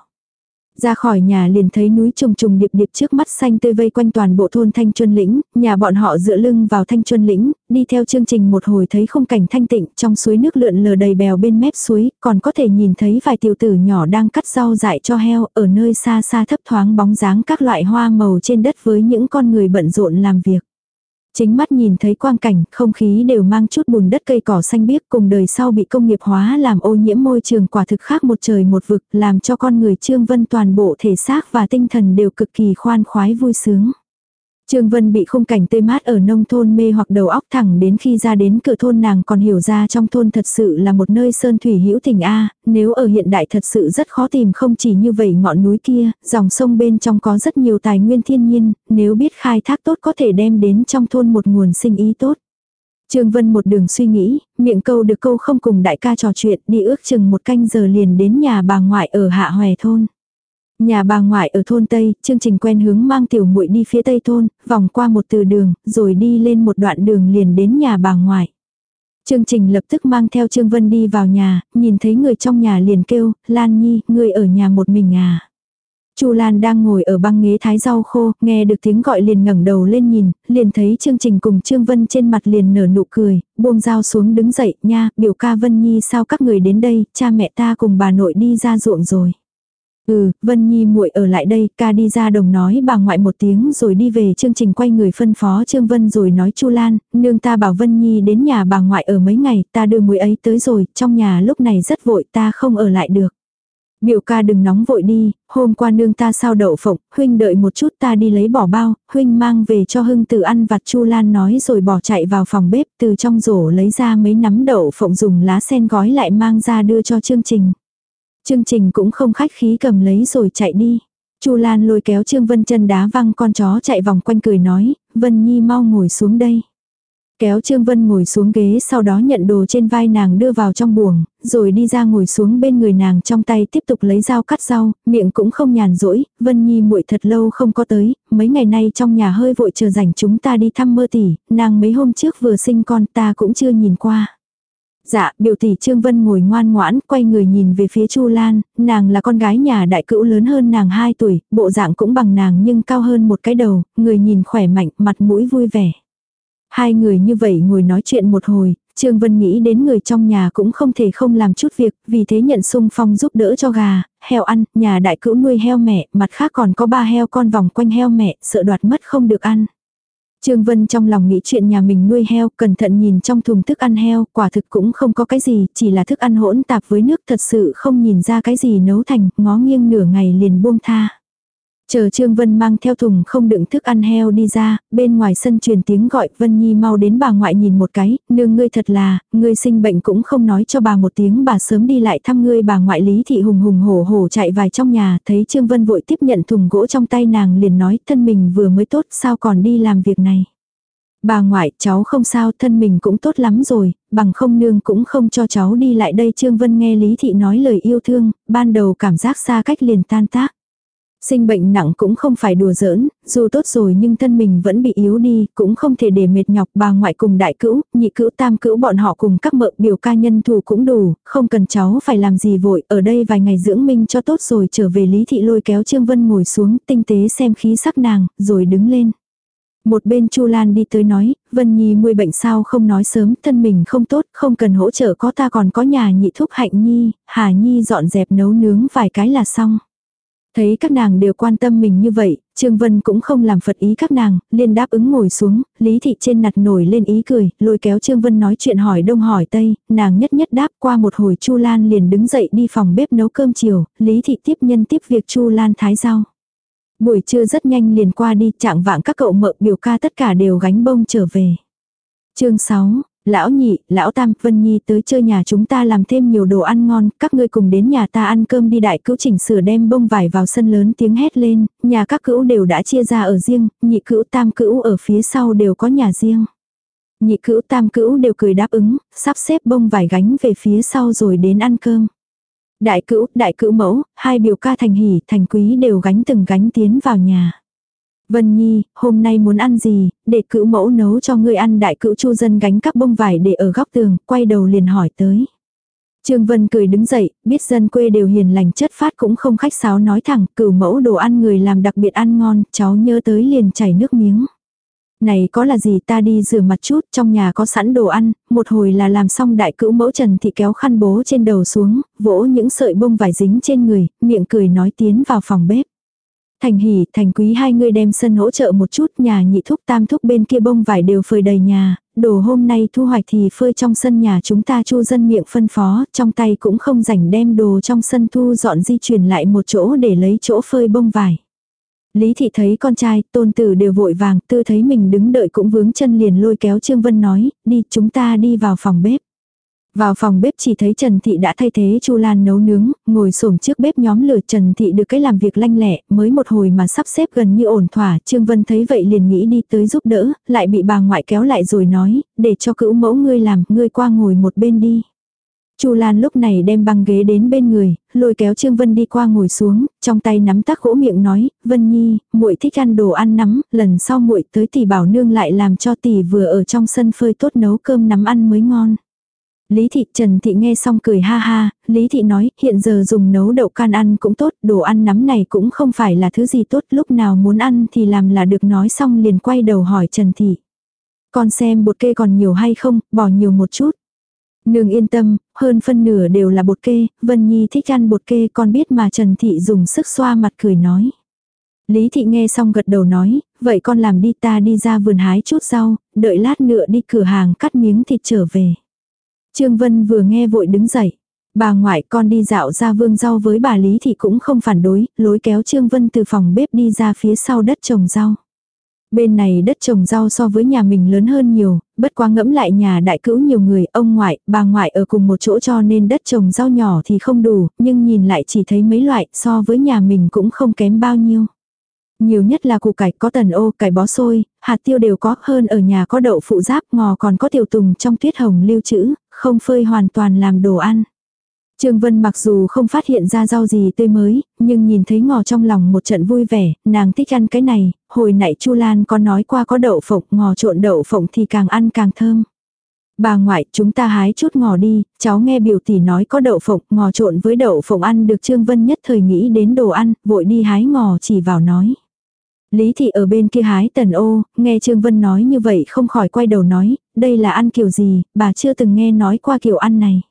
Ra khỏi nhà liền thấy núi trùng trùng điệp điệp trước mắt xanh tươi vây quanh toàn bộ thôn Thanh Chuân Lĩnh, nhà bọn họ dựa lưng vào Thanh Chuân Lĩnh, đi theo chương trình một hồi thấy không cảnh thanh tịnh, trong suối nước lượn lờ đầy bèo bên mép suối, còn có thể nhìn thấy vài tiểu tử nhỏ đang cắt rau dại cho heo, ở nơi xa xa thấp thoáng bóng dáng các loại hoa màu trên đất với những con người bận rộn làm việc. Chính mắt nhìn thấy quang cảnh, không khí đều mang chút bùn đất cây cỏ xanh biếc cùng đời sau bị công nghiệp hóa làm ô nhiễm môi trường quả thực khác một trời một vực, làm cho con người Trương Vân toàn bộ thể xác và tinh thần đều cực kỳ khoan khoái vui sướng. Trương Vân bị khung cảnh tươi mát ở nông thôn mê hoặc đầu óc thẳng đến khi ra đến cửa thôn nàng còn hiểu ra trong thôn thật sự là một nơi sơn thủy hữu tình A, nếu ở hiện đại thật sự rất khó tìm không chỉ như vậy ngọn núi kia, dòng sông bên trong có rất nhiều tài nguyên thiên nhiên, nếu biết khai thác tốt có thể đem đến trong thôn một nguồn sinh ý tốt. Trương Vân một đường suy nghĩ, miệng câu được câu không cùng đại ca trò chuyện, đi ước chừng một canh giờ liền đến nhà bà ngoại ở Hạ hoè thôn. Nhà bà ngoại ở thôn Tây, chương trình quen hướng mang tiểu muội đi phía Tây thôn, vòng qua một từ đường, rồi đi lên một đoạn đường liền đến nhà bà ngoại. Chương trình lập tức mang theo Trương Vân đi vào nhà, nhìn thấy người trong nhà liền kêu, Lan Nhi, người ở nhà một mình à. Chu Lan đang ngồi ở băng ghế thái rau khô, nghe được tiếng gọi liền ngẩng đầu lên nhìn, liền thấy chương trình cùng Trương Vân trên mặt liền nở nụ cười, buông dao xuống đứng dậy, nha, biểu ca Vân Nhi sao các người đến đây, cha mẹ ta cùng bà nội đi ra ruộng rồi. Ừ, Vân Nhi muội ở lại đây, ca đi ra đồng nói bà ngoại một tiếng rồi đi về chương trình quay người phân phó Trương Vân rồi nói Chu Lan, nương ta bảo Vân Nhi đến nhà bà ngoại ở mấy ngày, ta đưa muội ấy tới rồi, trong nhà lúc này rất vội, ta không ở lại được. Biểu ca đừng nóng vội đi, hôm qua nương ta sao đậu phộng, huynh đợi một chút ta đi lấy bỏ bao, huynh mang về cho hưng tự ăn vặt Chu Lan nói rồi bỏ chạy vào phòng bếp từ trong rổ lấy ra mấy nắm đậu phộng dùng lá sen gói lại mang ra đưa cho chương trình. Chương trình cũng không khách khí cầm lấy rồi chạy đi. Chu Lan lôi kéo Trương Vân chân đá văng con chó chạy vòng quanh cười nói, Vân Nhi mau ngồi xuống đây. Kéo Trương Vân ngồi xuống ghế sau đó nhận đồ trên vai nàng đưa vào trong buồng, rồi đi ra ngồi xuống bên người nàng trong tay tiếp tục lấy dao cắt rau, miệng cũng không nhàn rỗi, Vân Nhi muội thật lâu không có tới, mấy ngày nay trong nhà hơi vội chờ rảnh chúng ta đi thăm mơ tỷ, nàng mấy hôm trước vừa sinh con ta cũng chưa nhìn qua. Dạ, biểu tỷ Trương Vân ngồi ngoan ngoãn, quay người nhìn về phía Chu Lan, nàng là con gái nhà đại cữu lớn hơn nàng 2 tuổi, bộ dạng cũng bằng nàng nhưng cao hơn một cái đầu, người nhìn khỏe mạnh, mặt mũi vui vẻ. Hai người như vậy ngồi nói chuyện một hồi, Trương Vân nghĩ đến người trong nhà cũng không thể không làm chút việc, vì thế nhận sung phong giúp đỡ cho gà, heo ăn, nhà đại cữu nuôi heo mẹ, mặt khác còn có ba heo con vòng quanh heo mẹ, sợ đoạt mất không được ăn. Trương Vân trong lòng nghĩ chuyện nhà mình nuôi heo, cẩn thận nhìn trong thùng thức ăn heo, quả thực cũng không có cái gì, chỉ là thức ăn hỗn tạp với nước thật sự không nhìn ra cái gì nấu thành, ngó nghiêng nửa ngày liền buông tha. Chờ Trương Vân mang theo thùng không đựng thức ăn heo đi ra, bên ngoài sân truyền tiếng gọi Vân Nhi mau đến bà ngoại nhìn một cái, nương ngươi thật là, ngươi sinh bệnh cũng không nói cho bà một tiếng bà sớm đi lại thăm ngươi bà ngoại Lý Thị hùng hùng hổ hổ chạy vài trong nhà, thấy Trương Vân vội tiếp nhận thùng gỗ trong tay nàng liền nói thân mình vừa mới tốt sao còn đi làm việc này. Bà ngoại, cháu không sao, thân mình cũng tốt lắm rồi, bằng không nương cũng không cho cháu đi lại đây. Trương Vân nghe Lý Thị nói lời yêu thương, ban đầu cảm giác xa cách liền tan tác. Sinh bệnh nặng cũng không phải đùa giỡn, dù tốt rồi nhưng thân mình vẫn bị yếu đi, cũng không thể để mệt nhọc bà ngoại cùng đại cữu, nhị cữu tam cữu bọn họ cùng các mợ biểu ca nhân thủ cũng đủ, không cần cháu phải làm gì vội, ở đây vài ngày dưỡng minh cho tốt rồi trở về Lý Thị lôi kéo Trương Vân ngồi xuống, tinh tế xem khí sắc nàng, rồi đứng lên. Một bên Chu Lan đi tới nói, Vân Nhi muôi bệnh sao không nói sớm, thân mình không tốt, không cần hỗ trợ có ta còn có nhà nhị thúc hạnh Nhi, Hà Nhi dọn dẹp nấu nướng vài cái là xong. Thấy các nàng đều quan tâm mình như vậy, Trương Vân cũng không làm phật ý các nàng, liền đáp ứng ngồi xuống, Lý Thị trên nặt nổi lên ý cười, lôi kéo Trương Vân nói chuyện hỏi đông hỏi tây, nàng nhất nhất đáp qua một hồi Chu Lan liền đứng dậy đi phòng bếp nấu cơm chiều, Lý Thị tiếp nhân tiếp việc Chu Lan thái rau. Buổi trưa rất nhanh liền qua đi, trạng vạng các cậu mợ biểu ca tất cả đều gánh bông trở về. chương 6, Lão nhị, lão tam, Vân Nhi tới chơi nhà chúng ta làm thêm nhiều đồ ăn ngon, các ngươi cùng đến nhà ta ăn cơm đi đại cữu chỉnh sửa đem bông vải vào sân lớn tiếng hét lên, nhà các cữu đều đã chia ra ở riêng, nhị cữu tam cữu ở phía sau đều có nhà riêng. Nhị cữu tam cữu đều cười đáp ứng, sắp xếp bông vải gánh về phía sau rồi đến ăn cơm. Đại cữu, đại cữu mẫu, hai biểu ca thành hỉ, thành quý đều gánh từng gánh tiến vào nhà. Vân Nhi, hôm nay muốn ăn gì, để cữu mẫu nấu cho ngươi ăn đại cữu chu dân gánh các bông vải để ở góc tường, quay đầu liền hỏi tới. Trương Vân cười đứng dậy, biết dân quê đều hiền lành chất phát cũng không khách sáo nói thẳng, cửu mẫu đồ ăn người làm đặc biệt ăn ngon, cháu nhớ tới liền chảy nước miếng. Này có là gì ta đi rửa mặt chút, trong nhà có sẵn đồ ăn, một hồi là làm xong đại cữu mẫu trần thì kéo khăn bố trên đầu xuống, vỗ những sợi bông vải dính trên người, miệng cười nói tiến vào phòng bếp. Thành hỉ, thành quý hai người đem sân hỗ trợ một chút, nhà nhị thúc tam thúc bên kia bông vải đều phơi đầy nhà, đồ hôm nay thu hoạch thì phơi trong sân nhà chúng ta chu dân miệng phân phó, trong tay cũng không rảnh đem đồ trong sân thu dọn di chuyển lại một chỗ để lấy chỗ phơi bông vải. Lý thị thấy con trai, tôn tử đều vội vàng, tư thấy mình đứng đợi cũng vướng chân liền lôi kéo Trương Vân nói, đi chúng ta đi vào phòng bếp. Vào phòng bếp chỉ thấy Trần Thị đã thay thế Chu Lan nấu nướng, ngồi xổm trước bếp nhóm lửa Trần Thị được cái làm việc lanh lẹ, mới một hồi mà sắp xếp gần như ổn thỏa, Trương Vân thấy vậy liền nghĩ đi tới giúp đỡ, lại bị bà ngoại kéo lại rồi nói, để cho cữu mẫu ngươi làm, ngươi qua ngồi một bên đi. Chu Lan lúc này đem băng ghế đến bên người, lôi kéo Trương Vân đi qua ngồi xuống, trong tay nắm tắc gỗ miệng nói, "Vân Nhi, muội thích ăn đồ ăn nắm, lần sau muội tới tỷ bảo nương lại làm cho tỷ vừa ở trong sân phơi tốt nấu cơm nắm ăn mới ngon." Lý thị Trần thị nghe xong cười ha ha, Lý thị nói, hiện giờ dùng nấu đậu can ăn cũng tốt, đồ ăn nắm này cũng không phải là thứ gì tốt, lúc nào muốn ăn thì làm là được nói xong liền quay đầu hỏi Trần thị. Con xem bột kê còn nhiều hay không, bỏ nhiều một chút. Nương yên tâm, hơn phân nửa đều là bột kê, Vân Nhi thích ăn bột kê con biết mà Trần Thị dùng sức xoa mặt cười nói. Lý Thị nghe xong gật đầu nói, vậy con làm đi ta đi ra vườn hái chút rau, đợi lát nữa đi cửa hàng cắt miếng thịt trở về. Trương Vân vừa nghe vội đứng dậy. Bà ngoại con đi dạo ra vương rau với bà Lý thì cũng không phản đối, lối kéo Trương Vân từ phòng bếp đi ra phía sau đất trồng rau. Bên này đất trồng rau so với nhà mình lớn hơn nhiều, bất quá ngẫm lại nhà đại cữu nhiều người, ông ngoại, bà ngoại ở cùng một chỗ cho nên đất trồng rau nhỏ thì không đủ, nhưng nhìn lại chỉ thấy mấy loại so với nhà mình cũng không kém bao nhiêu. Nhiều nhất là củ cải có tần ô, cải bó xôi, hạt tiêu đều có hơn ở nhà có đậu phụ giáp ngò còn có tiểu tùng trong tuyết hồng lưu trữ, không phơi hoàn toàn làm đồ ăn. Trương Vân mặc dù không phát hiện ra rau gì tươi mới, nhưng nhìn thấy ngò trong lòng một trận vui vẻ, nàng thích ăn cái này, hồi nãy Chu Lan có nói qua có đậu phộng, ngò trộn đậu phộng thì càng ăn càng thơm. Bà ngoại, chúng ta hái chút ngò đi, cháu nghe biểu tỷ nói có đậu phộng, ngò trộn với đậu phộng ăn được Trương Vân nhất thời nghĩ đến đồ ăn, vội đi hái ngò chỉ vào nói. Lý thị ở bên kia hái tần ô, nghe Trương Vân nói như vậy không khỏi quay đầu nói, đây là ăn kiểu gì, bà chưa từng nghe nói qua kiểu ăn này.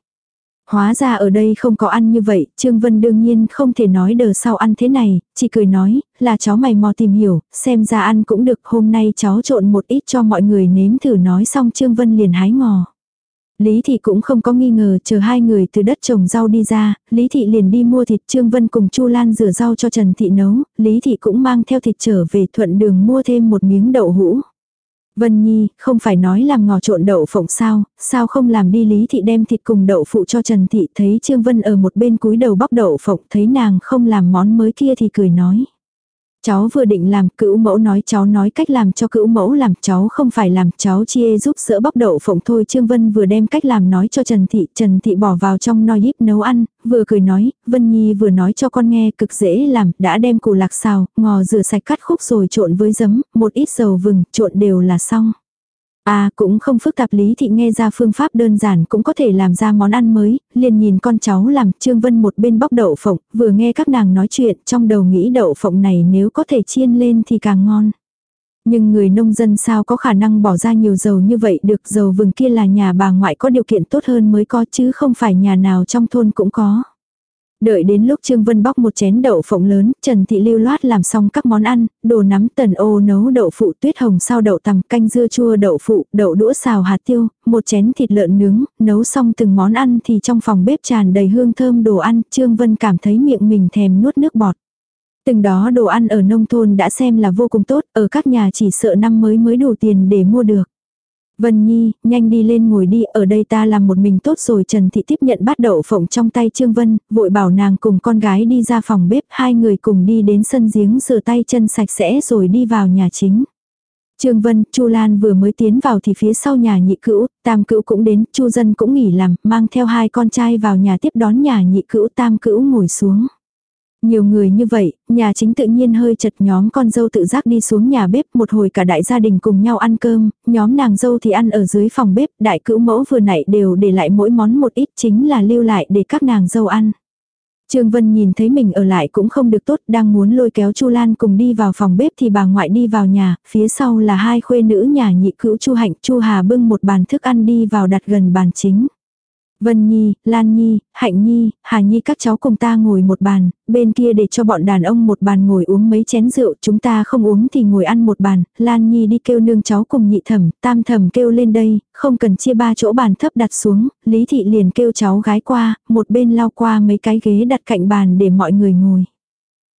Hóa ra ở đây không có ăn như vậy, Trương Vân đương nhiên không thể nói đờ sau ăn thế này, chỉ cười nói, là cháu mày mò tìm hiểu, xem ra ăn cũng được, hôm nay cháu trộn một ít cho mọi người nếm thử nói xong Trương Vân liền hái ngò. Lý Thị cũng không có nghi ngờ chờ hai người từ đất trồng rau đi ra, Lý Thị liền đi mua thịt Trương Vân cùng Chu Lan rửa rau cho Trần Thị nấu, Lý Thị cũng mang theo thịt trở về thuận đường mua thêm một miếng đậu hũ. Vân Nhi, không phải nói làm ngò trộn đậu phộng sao, sao không làm đi Lý Thị đem thịt cùng đậu phụ cho Trần Thị thấy Trương Vân ở một bên cúi đầu bóc đậu phộng thấy nàng không làm món mới kia thì cười nói. Cháu vừa định làm, cữu mẫu nói cháu nói cách làm cho cữu mẫu làm, cháu không phải làm, cháu chia giúp sữa bóc đậu phộng thôi. Trương Vân vừa đem cách làm nói cho Trần Thị, Trần Thị bỏ vào trong nồi híp nấu ăn, vừa cười nói, Vân Nhi vừa nói cho con nghe cực dễ làm, đã đem củ lạc xào, ngò rửa sạch cắt khúc rồi trộn với giấm, một ít dầu vừng, trộn đều là xong. À cũng không phức tạp Lý Thị nghe ra phương pháp đơn giản cũng có thể làm ra món ăn mới, liền nhìn con cháu làm Trương Vân một bên bóc đậu phộng, vừa nghe các nàng nói chuyện trong đầu nghĩ đậu phộng này nếu có thể chiên lên thì càng ngon. Nhưng người nông dân sao có khả năng bỏ ra nhiều dầu như vậy được dầu vừng kia là nhà bà ngoại có điều kiện tốt hơn mới có chứ không phải nhà nào trong thôn cũng có. Đợi đến lúc Trương Vân bóc một chén đậu phộng lớn, Trần Thị lưu loát làm xong các món ăn, đồ nắm tần ô nấu đậu phụ tuyết hồng sao đậu tằm canh dưa chua đậu phụ, đậu đũa xào hạt tiêu, một chén thịt lợn nướng, nấu xong từng món ăn thì trong phòng bếp tràn đầy hương thơm đồ ăn, Trương Vân cảm thấy miệng mình thèm nuốt nước bọt. Từng đó đồ ăn ở nông thôn đã xem là vô cùng tốt, ở các nhà chỉ sợ năm mới mới đủ tiền để mua được. Vân Nhi, nhanh đi lên ngồi đi, ở đây ta làm một mình tốt rồi. Trần Thị tiếp nhận bát đậu phộng trong tay Trương Vân, vội bảo nàng cùng con gái đi ra phòng bếp, hai người cùng đi đến sân giếng rửa tay chân sạch sẽ rồi đi vào nhà chính. Trương Vân, Chu Lan vừa mới tiến vào thì phía sau nhà nhị cữu, tam cữu cũng đến, Chu dân cũng nghỉ làm, mang theo hai con trai vào nhà tiếp đón nhà nhị cữu, tam cữu ngồi xuống. Nhiều người như vậy, nhà chính tự nhiên hơi chật nhóm con dâu tự giác đi xuống nhà bếp một hồi cả đại gia đình cùng nhau ăn cơm, nhóm nàng dâu thì ăn ở dưới phòng bếp, đại cữu mẫu vừa nãy đều để lại mỗi món một ít chính là lưu lại để các nàng dâu ăn. Trương Vân nhìn thấy mình ở lại cũng không được tốt, đang muốn lôi kéo Chu Lan cùng đi vào phòng bếp thì bà ngoại đi vào nhà, phía sau là hai khuê nữ nhà nhị cữu Chu Hạnh, Chu Hà bưng một bàn thức ăn đi vào đặt gần bàn chính. Vân Nhi, Lan Nhi, Hạnh Nhi, Hà Nhi các cháu cùng ta ngồi một bàn, bên kia để cho bọn đàn ông một bàn ngồi uống mấy chén rượu, chúng ta không uống thì ngồi ăn một bàn, Lan Nhi đi kêu nương cháu cùng nhị thẩm, tam thẩm kêu lên đây, không cần chia ba chỗ bàn thấp đặt xuống, Lý Thị liền kêu cháu gái qua, một bên lao qua mấy cái ghế đặt cạnh bàn để mọi người ngồi.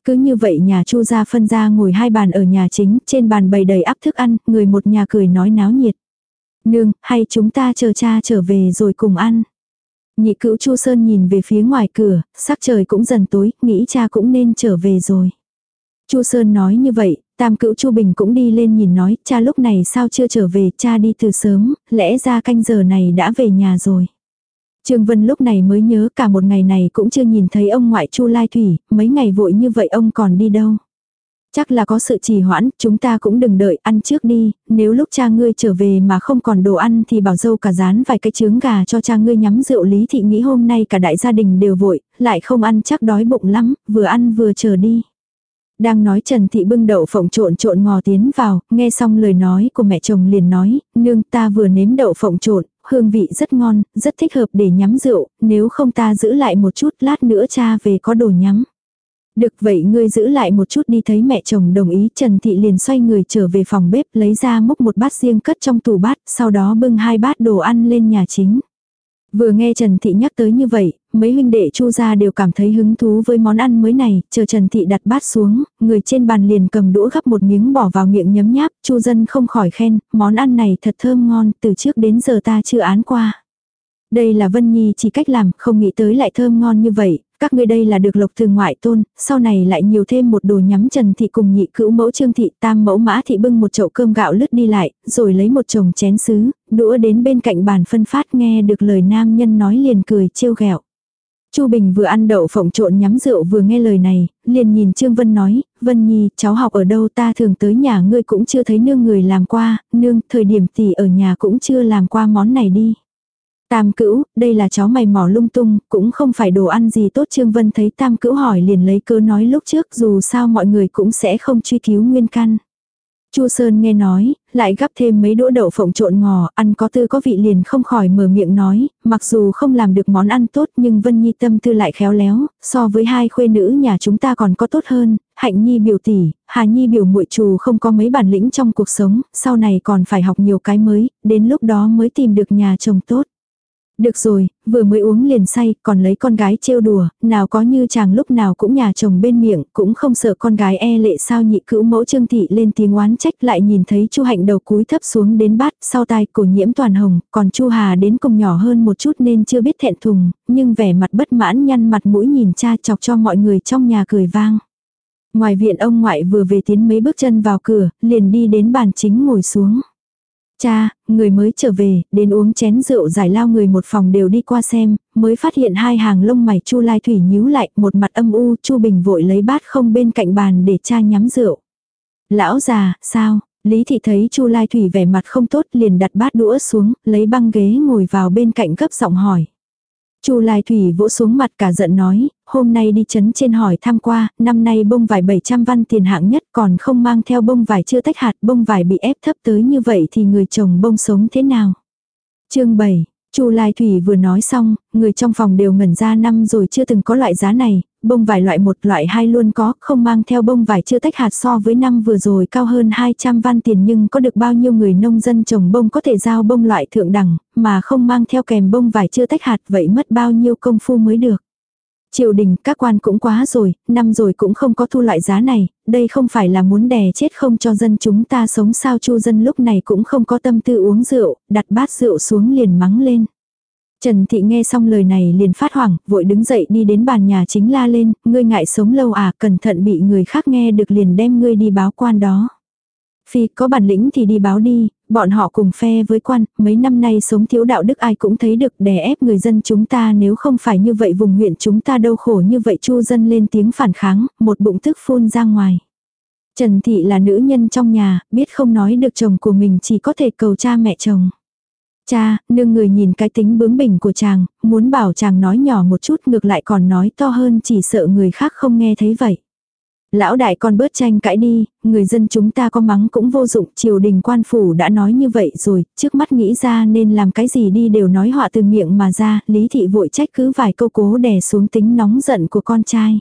Cứ như vậy nhà Chu gia phân ra ngồi hai bàn ở nhà chính, trên bàn bày đầy ắp thức ăn, người một nhà cười nói náo nhiệt. Nương, hay chúng ta chờ cha trở về rồi cùng ăn. Nhị cữu Chu Sơn nhìn về phía ngoài cửa, sắc trời cũng dần tối, nghĩ cha cũng nên trở về rồi. Chu Sơn nói như vậy, tam cữu Chu Bình cũng đi lên nhìn nói, cha lúc này sao chưa trở về, cha đi từ sớm, lẽ ra canh giờ này đã về nhà rồi. Trương Vân lúc này mới nhớ cả một ngày này cũng chưa nhìn thấy ông ngoại Chu Lai Thủy, mấy ngày vội như vậy ông còn đi đâu. Chắc là có sự trì hoãn, chúng ta cũng đừng đợi, ăn trước đi, nếu lúc cha ngươi trở về mà không còn đồ ăn thì bảo dâu cả rán vài cái trứng gà cho cha ngươi nhắm rượu lý thị nghĩ hôm nay cả đại gia đình đều vội, lại không ăn chắc đói bụng lắm, vừa ăn vừa chờ đi. Đang nói Trần Thị bưng đậu phộng trộn trộn ngò tiến vào, nghe xong lời nói của mẹ chồng liền nói, nương ta vừa nếm đậu phộng trộn, hương vị rất ngon, rất thích hợp để nhắm rượu, nếu không ta giữ lại một chút lát nữa cha về có đồ nhắm. Được vậy ngươi giữ lại một chút đi thấy mẹ chồng đồng ý Trần Thị liền xoay người trở về phòng bếp lấy ra múc một bát riêng cất trong tủ bát, sau đó bưng hai bát đồ ăn lên nhà chính. Vừa nghe Trần Thị nhắc tới như vậy, mấy huynh đệ chu gia đều cảm thấy hứng thú với món ăn mới này, chờ Trần Thị đặt bát xuống, người trên bàn liền cầm đũa gắp một miếng bỏ vào miệng nhấm nháp, chu dân không khỏi khen, món ăn này thật thơm ngon, từ trước đến giờ ta chưa án qua. Đây là Vân Nhi chỉ cách làm, không nghĩ tới lại thơm ngon như vậy, các ngươi đây là được lộc từ ngoại tôn, sau này lại nhiều thêm một đồ nhắm trần thị cùng nhị cữu mẫu trương thị tam mẫu mã thị bưng một chậu cơm gạo lứt đi lại, rồi lấy một chồng chén sứ, đũa đến bên cạnh bàn phân phát nghe được lời nam nhân nói liền cười trêu ghẹo. Chu Bình vừa ăn đậu phộng trộn nhắm rượu vừa nghe lời này, liền nhìn Trương Vân nói, Vân Nhi, cháu học ở đâu ta thường tới nhà ngươi cũng chưa thấy nương người làm qua, nương, thời điểm tỷ ở nhà cũng chưa làm qua món này đi. Tam cữu, đây là cháu mày mỏ lung tung, cũng không phải đồ ăn gì tốt Trương Vân thấy tam cữu hỏi liền lấy cớ nói lúc trước dù sao mọi người cũng sẽ không truy cứu nguyên căn. Chu Sơn nghe nói, lại gắp thêm mấy đũa đậu phộng trộn ngò, ăn có tư có vị liền không khỏi mở miệng nói, mặc dù không làm được món ăn tốt nhưng Vân Nhi tâm tư lại khéo léo, so với hai khuê nữ nhà chúng ta còn có tốt hơn, Hạnh Nhi biểu tỷ, Hà Nhi biểu muội trù không có mấy bản lĩnh trong cuộc sống, sau này còn phải học nhiều cái mới, đến lúc đó mới tìm được nhà chồng tốt. Được rồi, vừa mới uống liền say, còn lấy con gái trêu đùa, nào có như chàng lúc nào cũng nhà chồng bên miệng, cũng không sợ con gái e lệ sao nhị cữu mẫu trương thị lên tiếng oán trách lại nhìn thấy chu hạnh đầu cúi thấp xuống đến bát, sau tai cổ nhiễm toàn hồng, còn chu hà đến cùng nhỏ hơn một chút nên chưa biết thẹn thùng, nhưng vẻ mặt bất mãn nhăn mặt mũi nhìn cha chọc cho mọi người trong nhà cười vang. Ngoài viện ông ngoại vừa về tiến mấy bước chân vào cửa, liền đi đến bàn chính ngồi xuống. Cha, người mới trở về, đến uống chén rượu giải lao người một phòng đều đi qua xem, mới phát hiện hai hàng lông mày Chu Lai Thủy nhíu lại, một mặt âm u, Chu Bình vội lấy bát không bên cạnh bàn để cha nhắm rượu. Lão già, sao? Lý thị thấy Chu Lai Thủy vẻ mặt không tốt, liền đặt bát đũa xuống, lấy băng ghế ngồi vào bên cạnh gấp giọng hỏi. Chu Lai Thủy vỗ xuống mặt cả giận nói, hôm nay đi chấn trên hỏi thăm qua, năm nay bông vải 700 văn tiền hạng nhất còn không mang theo bông vải chưa tách hạt, bông vải bị ép thấp tới như vậy thì người chồng bông sống thế nào? chương 7 Chu Lai Thủy vừa nói xong, người trong phòng đều ngẩn ra năm rồi chưa từng có loại giá này, bông vải loại một loại hai luôn có, không mang theo bông vải chưa tách hạt so với năm vừa rồi cao hơn 200 văn tiền nhưng có được bao nhiêu người nông dân trồng bông có thể giao bông loại thượng đẳng, mà không mang theo kèm bông vải chưa tách hạt vậy mất bao nhiêu công phu mới được. Triều đình các quan cũng quá rồi, năm rồi cũng không có thu loại giá này, đây không phải là muốn đè chết không cho dân chúng ta sống sao chu dân lúc này cũng không có tâm tư uống rượu, đặt bát rượu xuống liền mắng lên. Trần Thị nghe xong lời này liền phát hoảng, vội đứng dậy đi đến bàn nhà chính la lên, ngươi ngại sống lâu à, cẩn thận bị người khác nghe được liền đem ngươi đi báo quan đó. Phi có bản lĩnh thì đi báo đi, bọn họ cùng phe với quan, mấy năm nay sống thiếu đạo đức ai cũng thấy được đè ép người dân chúng ta nếu không phải như vậy vùng huyện chúng ta đâu khổ như vậy chu dân lên tiếng phản kháng, một bụng tức phun ra ngoài. Trần Thị là nữ nhân trong nhà, biết không nói được chồng của mình chỉ có thể cầu cha mẹ chồng. Cha, nương người nhìn cái tính bướng bỉnh của chàng, muốn bảo chàng nói nhỏ một chút ngược lại còn nói to hơn chỉ sợ người khác không nghe thấy vậy. Lão đại con bớt tranh cãi đi, người dân chúng ta có mắng cũng vô dụng, triều đình quan phủ đã nói như vậy rồi, trước mắt nghĩ ra nên làm cái gì đi đều nói họa từ miệng mà ra, lý thị vội trách cứ vài câu cố đè xuống tính nóng giận của con trai.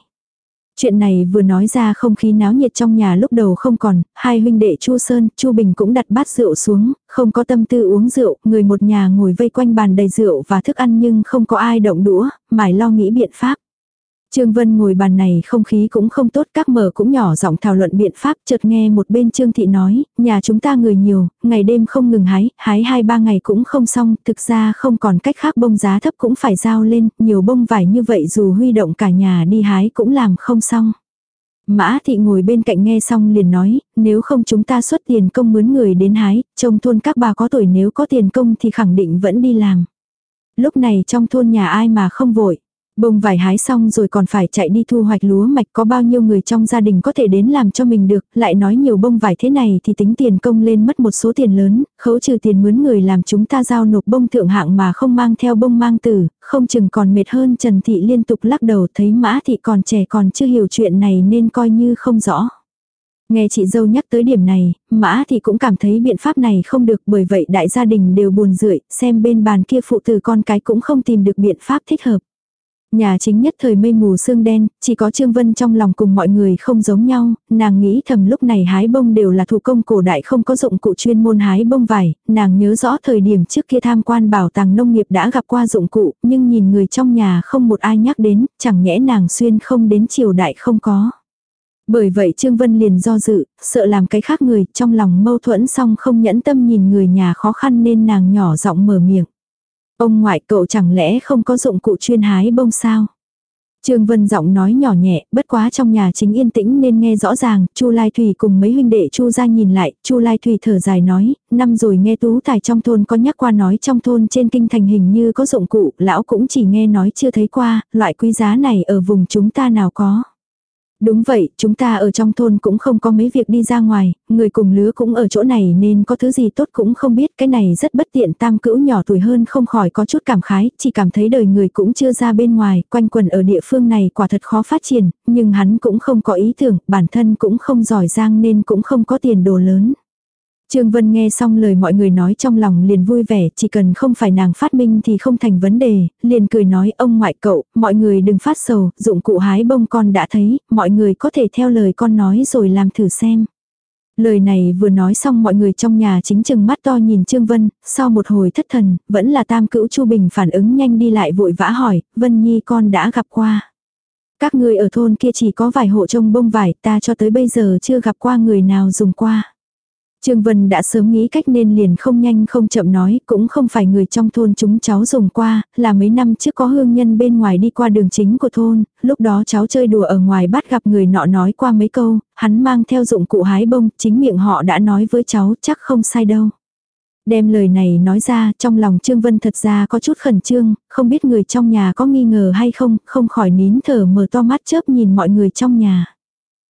Chuyện này vừa nói ra không khí náo nhiệt trong nhà lúc đầu không còn, hai huynh đệ Chu Sơn, Chu Bình cũng đặt bát rượu xuống, không có tâm tư uống rượu, người một nhà ngồi vây quanh bàn đầy rượu và thức ăn nhưng không có ai động đũa, mải lo nghĩ biện pháp. Trương Vân ngồi bàn này không khí cũng không tốt, các mở cũng nhỏ giọng thảo luận biện pháp, chợt nghe một bên Trương Thị nói, nhà chúng ta người nhiều, ngày đêm không ngừng hái, hái hai ba ngày cũng không xong, thực ra không còn cách khác bông giá thấp cũng phải giao lên, nhiều bông vải như vậy dù huy động cả nhà đi hái cũng làm không xong. Mã thị ngồi bên cạnh nghe xong liền nói, nếu không chúng ta xuất tiền công mướn người đến hái, trong thôn các bà có tuổi nếu có tiền công thì khẳng định vẫn đi làm. Lúc này trong thôn nhà ai mà không vội. Bông vải hái xong rồi còn phải chạy đi thu hoạch lúa mạch có bao nhiêu người trong gia đình có thể đến làm cho mình được, lại nói nhiều bông vải thế này thì tính tiền công lên mất một số tiền lớn, khấu trừ tiền mướn người làm chúng ta giao nộp bông thượng hạng mà không mang theo bông mang tử, không chừng còn mệt hơn Trần Thị liên tục lắc đầu thấy Mã Thị còn trẻ còn chưa hiểu chuyện này nên coi như không rõ. Nghe chị dâu nhắc tới điểm này, Mã thì cũng cảm thấy biện pháp này không được bởi vậy đại gia đình đều buồn rượi, xem bên bàn kia phụ tử con cái cũng không tìm được biện pháp thích hợp. Nhà chính nhất thời mây mù sương đen, chỉ có Trương Vân trong lòng cùng mọi người không giống nhau, nàng nghĩ thầm lúc này hái bông đều là thủ công cổ đại không có dụng cụ chuyên môn hái bông vải, nàng nhớ rõ thời điểm trước kia tham quan bảo tàng nông nghiệp đã gặp qua dụng cụ, nhưng nhìn người trong nhà không một ai nhắc đến, chẳng nhẽ nàng xuyên không đến triều đại không có. Bởi vậy Trương Vân liền do dự, sợ làm cái khác người, trong lòng mâu thuẫn xong không nhẫn tâm nhìn người nhà khó khăn nên nàng nhỏ giọng mở miệng. Ông ngoại cậu chẳng lẽ không có dụng cụ chuyên hái bông sao? Trương Vân giọng nói nhỏ nhẹ, bất quá trong nhà chính yên tĩnh nên nghe rõ ràng, Chu Lai Thủy cùng mấy huynh đệ Chu ra nhìn lại, Chu Lai Thủy thở dài nói, năm rồi nghe tú tài trong thôn có nhắc qua nói trong thôn trên kinh thành hình như có dụng cụ, lão cũng chỉ nghe nói chưa thấy qua, loại quý giá này ở vùng chúng ta nào có. Đúng vậy, chúng ta ở trong thôn cũng không có mấy việc đi ra ngoài, người cùng lứa cũng ở chỗ này nên có thứ gì tốt cũng không biết, cái này rất bất tiện tam cữu nhỏ tuổi hơn không khỏi có chút cảm khái, chỉ cảm thấy đời người cũng chưa ra bên ngoài, quanh quần ở địa phương này quả thật khó phát triển, nhưng hắn cũng không có ý tưởng, bản thân cũng không giỏi giang nên cũng không có tiền đồ lớn. Trương Vân nghe xong lời mọi người nói trong lòng liền vui vẻ, chỉ cần không phải nàng phát minh thì không thành vấn đề, liền cười nói ông ngoại cậu, mọi người đừng phát sầu, dụng cụ hái bông con đã thấy, mọi người có thể theo lời con nói rồi làm thử xem. Lời này vừa nói xong mọi người trong nhà chính chừng mắt to nhìn Trương Vân, sau một hồi thất thần, vẫn là tam cữu Chu Bình phản ứng nhanh đi lại vội vã hỏi, Vân Nhi con đã gặp qua. Các người ở thôn kia chỉ có vài hộ trông bông vải ta cho tới bây giờ chưa gặp qua người nào dùng qua. Trương Vân đã sớm nghĩ cách nên liền không nhanh không chậm nói, cũng không phải người trong thôn chúng cháu dùng qua, là mấy năm trước có hương nhân bên ngoài đi qua đường chính của thôn, lúc đó cháu chơi đùa ở ngoài bắt gặp người nọ nói qua mấy câu, hắn mang theo dụng cụ hái bông, chính miệng họ đã nói với cháu chắc không sai đâu. Đem lời này nói ra, trong lòng Trương Vân thật ra có chút khẩn trương, không biết người trong nhà có nghi ngờ hay không, không khỏi nín thở mở to mắt chớp nhìn mọi người trong nhà.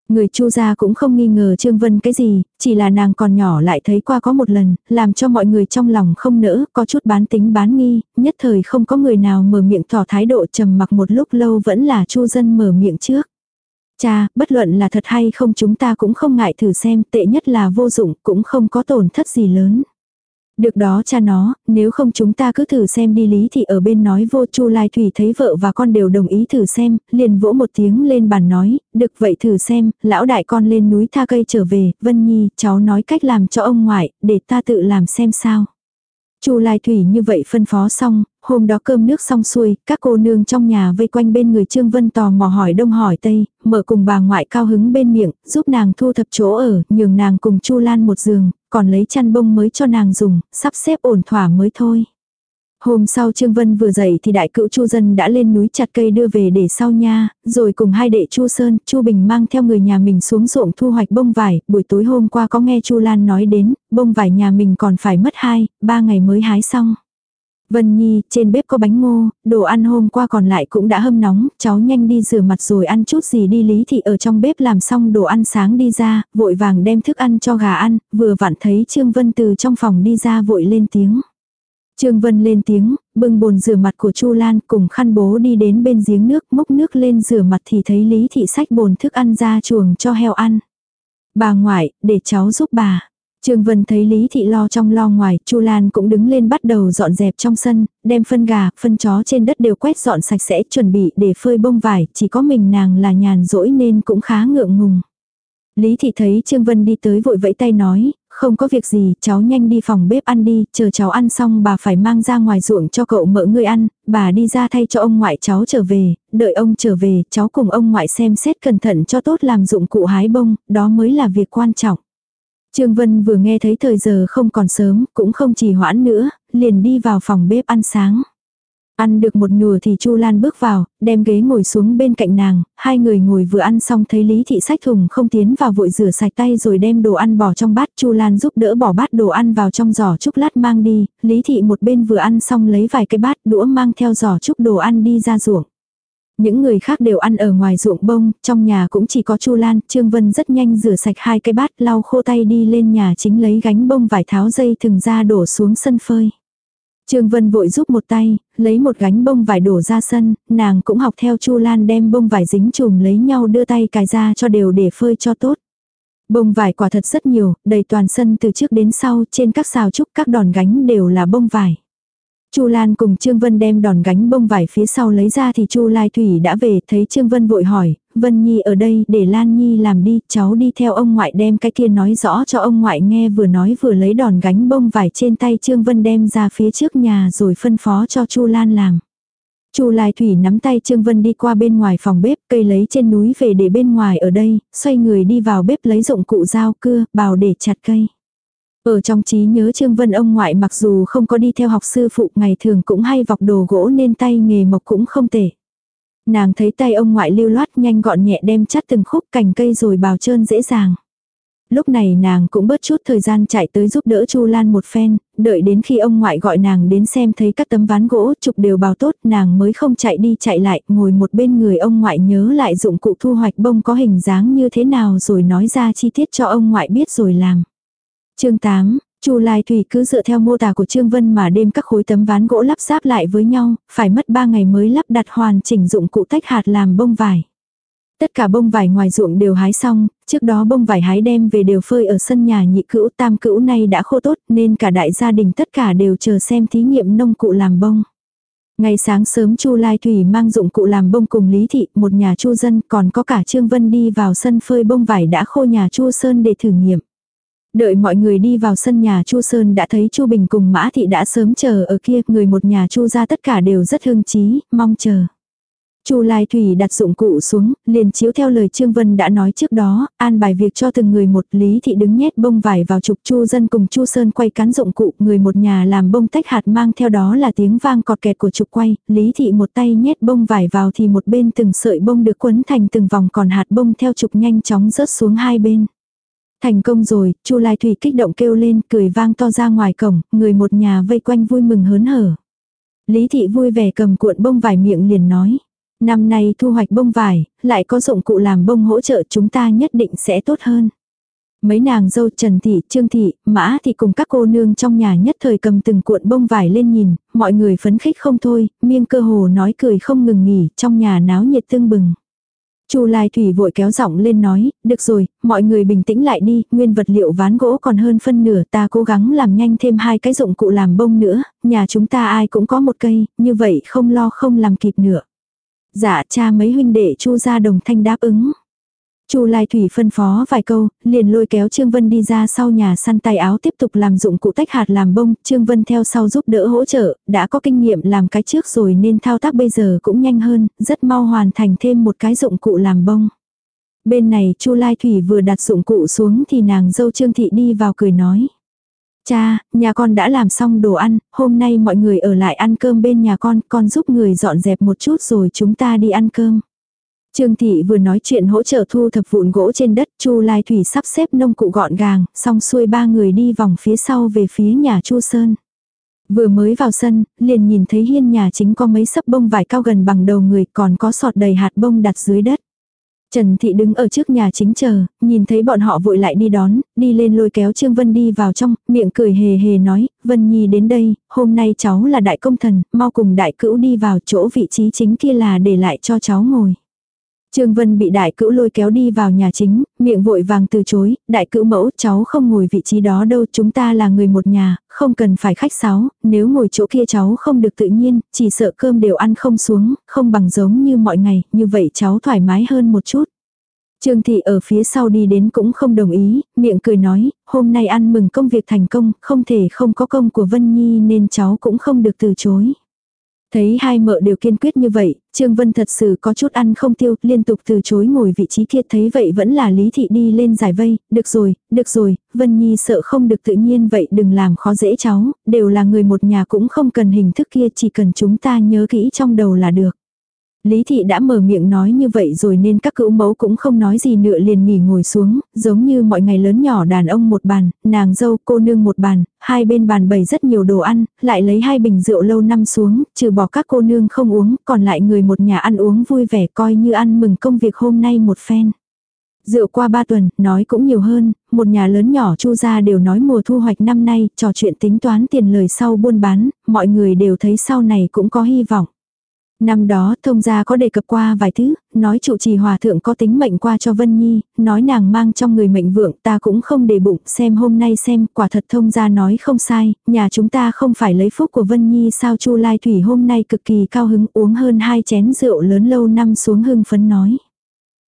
Người chu gia cũng không nghi ngờ Trương Vân cái gì, chỉ là nàng còn nhỏ lại thấy qua có một lần, làm cho mọi người trong lòng không nỡ, có chút bán tính bán nghi, nhất thời không có người nào mở miệng tỏ thái độ trầm mặc một lúc lâu vẫn là chu dân mở miệng trước. Cha, bất luận là thật hay không chúng ta cũng không ngại thử xem, tệ nhất là vô dụng, cũng không có tổn thất gì lớn. Được đó cha nó, nếu không chúng ta cứ thử xem đi lý thì ở bên nói vô chu lai thủy thấy vợ và con đều đồng ý thử xem, liền vỗ một tiếng lên bàn nói, được vậy thử xem, lão đại con lên núi tha cây trở về, Vân Nhi, cháu nói cách làm cho ông ngoại, để ta tự làm xem sao. Chu Lai Thủy như vậy phân phó xong, hôm đó cơm nước xong xuôi, các cô nương trong nhà vây quanh bên người Trương Vân tò mò hỏi đông hỏi tây, mở cùng bà ngoại cao hứng bên miệng, giúp nàng thu thập chỗ ở, nhường nàng cùng Chu Lan một giường, còn lấy chăn bông mới cho nàng dùng, sắp xếp ổn thỏa mới thôi. Hôm sau Trương Vân vừa dậy thì đại cữu Chu dân đã lên núi chặt cây đưa về để sau nha, rồi cùng hai đệ Chu Sơn, Chu Bình mang theo người nhà mình xuống ruộng thu hoạch bông vải, buổi tối hôm qua có nghe Chu Lan nói đến, bông vải nhà mình còn phải mất 2, 3 ngày mới hái xong. Vân Nhi, trên bếp có bánh ngô, đồ ăn hôm qua còn lại cũng đã hâm nóng, cháu nhanh đi rửa mặt rồi ăn chút gì đi Lý Thị ở trong bếp làm xong đồ ăn sáng đi ra, vội vàng đem thức ăn cho gà ăn, vừa vặn thấy Trương Vân từ trong phòng đi ra vội lên tiếng. Trương Vân lên tiếng, bưng bồn rửa mặt của Chu Lan cùng khăn bố đi đến bên giếng nước, múc nước lên rửa mặt thì thấy Lý Thị sách bồn thức ăn ra chuồng cho heo ăn. Bà ngoại, để cháu giúp bà. Trương Vân thấy Lý Thị lo trong lo ngoài, Chu Lan cũng đứng lên bắt đầu dọn dẹp trong sân, đem phân gà, phân chó trên đất đều quét dọn sạch sẽ, chuẩn bị để phơi bông vải, chỉ có mình nàng là nhàn rỗi nên cũng khá ngượng ngùng. Lý Thị thấy Trương Vân đi tới vội vẫy tay nói, không có việc gì, cháu nhanh đi phòng bếp ăn đi, chờ cháu ăn xong bà phải mang ra ngoài ruộng cho cậu mợ ngươi ăn, bà đi ra thay cho ông ngoại cháu trở về, đợi ông trở về, cháu cùng ông ngoại xem xét cẩn thận cho tốt làm dụng cụ hái bông, đó mới là việc quan trọng. Trương Vân vừa nghe thấy thời giờ không còn sớm, cũng không trì hoãn nữa, liền đi vào phòng bếp ăn sáng. Ăn được một nửa thì Chu Lan bước vào, đem ghế ngồi xuống bên cạnh nàng, hai người ngồi vừa ăn xong thấy Lý Thị sách thùng không tiến vào vội rửa sạch tay rồi đem đồ ăn bỏ trong bát. Chu Lan giúp đỡ bỏ bát đồ ăn vào trong giỏ chúc lát mang đi, Lý Thị một bên vừa ăn xong lấy vài cái bát đũa mang theo giỏ chúc đồ ăn đi ra ruộng. Những người khác đều ăn ở ngoài ruộng bông, trong nhà cũng chỉ có Chu Lan, Trương Vân rất nhanh rửa sạch hai cái bát lau khô tay đi lên nhà chính lấy gánh bông vải tháo dây thừng ra đổ xuống sân phơi. Trương Vân vội giúp một tay, lấy một gánh bông vải đổ ra sân, nàng cũng học theo Chu Lan đem bông vải dính chùm lấy nhau đưa tay cài ra cho đều để phơi cho tốt. Bông vải quả thật rất nhiều, đầy toàn sân từ trước đến sau, trên các xào trúc các đòn gánh đều là bông vải. Chu Lan cùng Trương Vân đem đòn gánh bông vải phía sau lấy ra thì Chu Lai Thủy đã về, thấy Trương Vân vội hỏi, Vân Nhi ở đây để Lan Nhi làm đi, cháu đi theo ông ngoại đem cái kia nói rõ cho ông ngoại nghe vừa nói vừa lấy đòn gánh bông vải trên tay Trương Vân đem ra phía trước nhà rồi phân phó cho Chu Lan làm. Chu Lai Thủy nắm tay Trương Vân đi qua bên ngoài phòng bếp, cây lấy trên núi về để bên ngoài ở đây, xoay người đi vào bếp lấy dụng cụ dao cưa, bào để chặt cây. Ở trong trí nhớ Trương Vân ông ngoại mặc dù không có đi theo học sư phụ ngày thường cũng hay vọc đồ gỗ nên tay nghề mộc cũng không tệ. Nàng thấy tay ông ngoại lưu loát nhanh gọn nhẹ đem chắt từng khúc cành cây rồi bào trơn dễ dàng. Lúc này nàng cũng bớt chút thời gian chạy tới giúp đỡ Chu Lan một phen, đợi đến khi ông ngoại gọi nàng đến xem thấy các tấm ván gỗ trục đều bào tốt nàng mới không chạy đi chạy lại ngồi một bên người ông ngoại nhớ lại dụng cụ thu hoạch bông có hình dáng như thế nào rồi nói ra chi tiết cho ông ngoại biết rồi làm chương 8, Chu Lai Thủy cứ dựa theo mô tả của Trương Vân mà đêm các khối tấm ván gỗ lắp ráp lại với nhau, phải mất 3 ngày mới lắp đặt hoàn chỉnh dụng cụ tách hạt làm bông vải. Tất cả bông vải ngoài ruộng đều hái xong, trước đó bông vải hái đem về đều phơi ở sân nhà nhị cữu tam cữu này đã khô tốt nên cả đại gia đình tất cả đều chờ xem thí nghiệm nông cụ làm bông. Ngày sáng sớm Chu Lai Thủy mang dụng cụ làm bông cùng Lý Thị, một nhà Chu dân còn có cả Trương Vân đi vào sân phơi bông vải đã khô nhà Chu Sơn để thử nghiệm. Đợi mọi người đi vào sân nhà Chu Sơn đã thấy Chu Bình cùng Mã Thị đã sớm chờ ở kia, người một nhà Chu ra tất cả đều rất hưng chí, mong chờ. Chu Lai Thủy đặt dụng cụ xuống, liền chiếu theo lời Trương Vân đã nói trước đó, an bài việc cho từng người một, Lý Thị đứng nhét bông vải vào trục Chu dân cùng Chu Sơn quay cán dụng cụ, người một nhà làm bông tách hạt mang theo đó là tiếng vang cọt kẹt của trục quay, Lý Thị một tay nhét bông vải vào thì một bên từng sợi bông được quấn thành từng vòng còn hạt bông theo trục nhanh chóng rớt xuống hai bên. Thành công rồi, Chu Lai Thủy kích động kêu lên, cười vang to ra ngoài cổng, người một nhà vây quanh vui mừng hớn hở. Lý thị vui vẻ cầm cuộn bông vải miệng liền nói. Năm nay thu hoạch bông vải, lại có dụng cụ làm bông hỗ trợ chúng ta nhất định sẽ tốt hơn. Mấy nàng dâu Trần Thị, Trương Thị, Mã Thị cùng các cô nương trong nhà nhất thời cầm từng cuộn bông vải lên nhìn, mọi người phấn khích không thôi, miêng cơ hồ nói cười không ngừng nghỉ, trong nhà náo nhiệt tương bừng. Chu Lai Thủy vội kéo giọng lên nói, được rồi, mọi người bình tĩnh lại đi, nguyên vật liệu ván gỗ còn hơn phân nửa, ta cố gắng làm nhanh thêm hai cái dụng cụ làm bông nữa, nhà chúng ta ai cũng có một cây, như vậy không lo không làm kịp nữa. Dạ cha mấy huynh đệ Chu ra đồng thanh đáp ứng. Chu Lai Thủy phân phó vài câu, liền lôi kéo Trương Vân đi ra sau nhà săn tay áo tiếp tục làm dụng cụ tách hạt làm bông, Trương Vân theo sau giúp đỡ hỗ trợ, đã có kinh nghiệm làm cái trước rồi nên thao tác bây giờ cũng nhanh hơn, rất mau hoàn thành thêm một cái dụng cụ làm bông. Bên này Chu Lai Thủy vừa đặt dụng cụ xuống thì nàng dâu Trương Thị đi vào cười nói. Cha, nhà con đã làm xong đồ ăn, hôm nay mọi người ở lại ăn cơm bên nhà con, con giúp người dọn dẹp một chút rồi chúng ta đi ăn cơm. Trương Thị vừa nói chuyện hỗ trợ thu thập vụn gỗ trên đất, Chu Lai Thủy sắp xếp nông cụ gọn gàng, xong xuôi ba người đi vòng phía sau về phía nhà Chu Sơn. Vừa mới vào sân, liền nhìn thấy hiên nhà chính có mấy sấp bông vải cao gần bằng đầu người còn có sọt đầy hạt bông đặt dưới đất. Trần Thị đứng ở trước nhà chính chờ, nhìn thấy bọn họ vội lại đi đón, đi lên lôi kéo Trương Vân đi vào trong, miệng cười hề hề nói, Vân Nhi đến đây, hôm nay cháu là đại công thần, mau cùng đại cữu đi vào chỗ vị trí chính kia là để lại cho cháu ngồi. Trương Vân bị đại cữu lôi kéo đi vào nhà chính, miệng vội vàng từ chối, đại cữu mẫu cháu không ngồi vị trí đó đâu, chúng ta là người một nhà, không cần phải khách sáo, nếu ngồi chỗ kia cháu không được tự nhiên, chỉ sợ cơm đều ăn không xuống, không bằng giống như mọi ngày, như vậy cháu thoải mái hơn một chút. Trương Thị ở phía sau đi đến cũng không đồng ý, miệng cười nói, hôm nay ăn mừng công việc thành công, không thể không có công của Vân Nhi nên cháu cũng không được từ chối. Thấy hai mợ đều kiên quyết như vậy, Trương Vân thật sự có chút ăn không tiêu, liên tục từ chối ngồi vị trí kia thấy vậy vẫn là Lý Thị đi lên giải vây, được rồi, được rồi, Vân Nhi sợ không được tự nhiên vậy đừng làm khó dễ cháu, đều là người một nhà cũng không cần hình thức kia chỉ cần chúng ta nhớ kỹ trong đầu là được. Lý thị đã mở miệng nói như vậy rồi nên các cữu mẫu cũng không nói gì nữa liền nghỉ ngồi xuống, giống như mọi ngày lớn nhỏ đàn ông một bàn, nàng dâu cô nương một bàn, hai bên bàn bày rất nhiều đồ ăn, lại lấy hai bình rượu lâu năm xuống, trừ bỏ các cô nương không uống, còn lại người một nhà ăn uống vui vẻ coi như ăn mừng công việc hôm nay một phen. Rượu qua ba tuần, nói cũng nhiều hơn, một nhà lớn nhỏ chu ra đều nói mùa thu hoạch năm nay, trò chuyện tính toán tiền lời sau buôn bán, mọi người đều thấy sau này cũng có hy vọng. Năm đó thông gia có đề cập qua vài thứ, nói trụ trì hòa thượng có tính mệnh qua cho Vân Nhi, nói nàng mang trong người mệnh vượng ta cũng không để bụng xem hôm nay xem quả thật thông gia nói không sai, nhà chúng ta không phải lấy phúc của Vân Nhi sao Chu Lai Thủy hôm nay cực kỳ cao hứng uống hơn hai chén rượu lớn lâu năm xuống hưng phấn nói.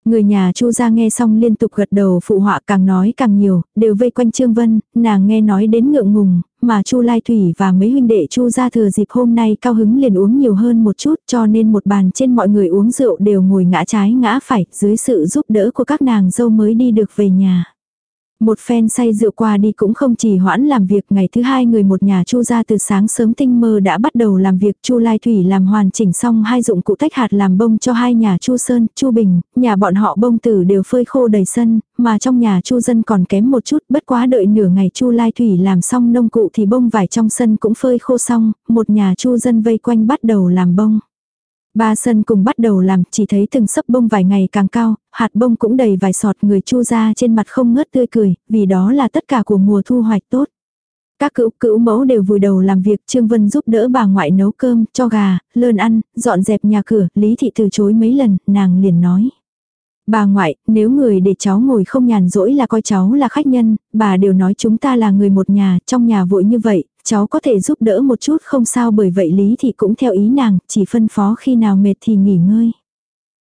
Người nhà Chu gia nghe xong liên tục gật đầu phụ họa càng nói càng nhiều, đều vây quanh Trương Vân, nàng nghe nói đến ngượng ngùng, mà Chu Lai Thủy và mấy huynh đệ Chu gia thừa dịp hôm nay cao hứng liền uống nhiều hơn một chút, cho nên một bàn trên mọi người uống rượu đều ngồi ngã trái ngã phải, dưới sự giúp đỡ của các nàng dâu mới đi được về nhà. Một phen say rượu qua đi cũng không chỉ hoãn làm việc, ngày thứ hai người một nhà Chu ra từ sáng sớm tinh mơ đã bắt đầu làm việc, Chu Lai Thủy làm hoàn chỉnh xong hai dụng cụ tách hạt làm bông cho hai nhà Chu Sơn, Chu Bình, nhà bọn họ bông tử đều phơi khô đầy sân, mà trong nhà Chu dân còn kém một chút, bất quá đợi nửa ngày Chu Lai Thủy làm xong nông cụ thì bông vải trong sân cũng phơi khô xong, một nhà Chu dân vây quanh bắt đầu làm bông. Ba sân cùng bắt đầu làm, chỉ thấy từng sấp bông vài ngày càng cao, hạt bông cũng đầy vài sọt người chu ra trên mặt không ngớt tươi cười, vì đó là tất cả của mùa thu hoạch tốt. Các cữu cữu mẫu đều vùi đầu làm việc, Trương Vân giúp đỡ bà ngoại nấu cơm, cho gà, lợn ăn, dọn dẹp nhà cửa, Lý Thị từ chối mấy lần, nàng liền nói. Bà ngoại, nếu người để cháu ngồi không nhàn rỗi là coi cháu là khách nhân, bà đều nói chúng ta là người một nhà, trong nhà vội như vậy, cháu có thể giúp đỡ một chút không sao bởi vậy Lý thì cũng theo ý nàng, chỉ phân phó khi nào mệt thì nghỉ ngơi.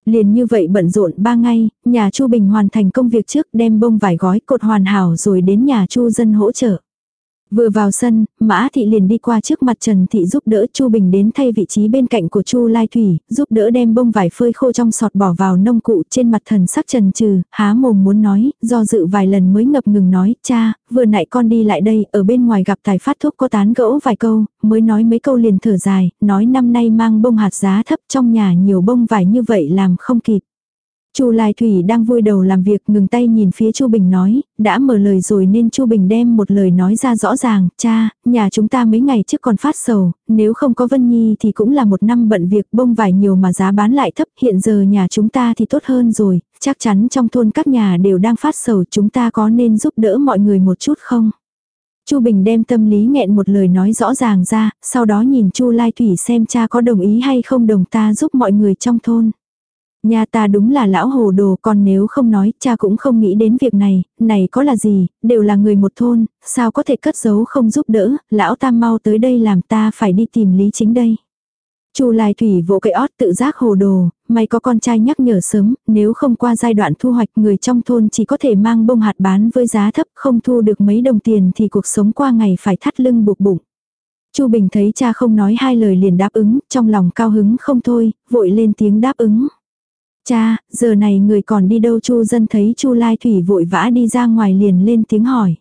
Liền như vậy bận rộn ba ngày, nhà Chu Bình hoàn thành công việc trước đem bông vải gói cột hoàn hảo rồi đến nhà Chu dân hỗ trợ. Vừa vào sân, Mã Thị liền đi qua trước mặt Trần Thị giúp đỡ Chu Bình đến thay vị trí bên cạnh của Chu Lai Thủy, giúp đỡ đem bông vải phơi khô trong sọt bỏ vào nông cụ trên mặt thần sắc trần trừ, há mồm muốn nói, do dự vài lần mới ngập ngừng nói, cha, vừa nãy con đi lại đây, ở bên ngoài gặp tài phát thuốc có tán gẫu vài câu, mới nói mấy câu liền thở dài, nói năm nay mang bông hạt giá thấp trong nhà nhiều bông vải như vậy làm không kịp. Chu Lai Thủy đang vui đầu làm việc, ngừng tay nhìn phía Chu Bình nói, đã mở lời rồi nên Chu Bình đem một lời nói ra rõ ràng, cha, nhà chúng ta mấy ngày trước còn phát sầu, nếu không có Vân Nhi thì cũng là một năm bận việc bông vải nhiều mà giá bán lại thấp, hiện giờ nhà chúng ta thì tốt hơn rồi, chắc chắn trong thôn các nhà đều đang phát sầu, chúng ta có nên giúp đỡ mọi người một chút không? Chu Bình đem tâm lý nghẹn một lời nói rõ ràng ra, sau đó nhìn Chu Lai Thủy xem cha có đồng ý hay không đồng ta giúp mọi người trong thôn. Nhà ta đúng là lão hồ đồ còn nếu không nói cha cũng không nghĩ đến việc này, này có là gì, đều là người một thôn, sao có thể cất giấu không giúp đỡ, lão tam mau tới đây làm ta phải đi tìm lý chính đây. Chu Lai Thủy vỗ cây ót tự giác hồ đồ, mày có con trai nhắc nhở sớm, nếu không qua giai đoạn thu hoạch người trong thôn chỉ có thể mang bông hạt bán với giá thấp không thu được mấy đồng tiền thì cuộc sống qua ngày phải thắt lưng buộc bụng. Chu Bình thấy cha không nói hai lời liền đáp ứng, trong lòng cao hứng không thôi, vội lên tiếng đáp ứng. Cha, giờ này người còn đi đâu Chu dân thấy Chu Lai Thủy vội vã đi ra ngoài liền lên tiếng hỏi.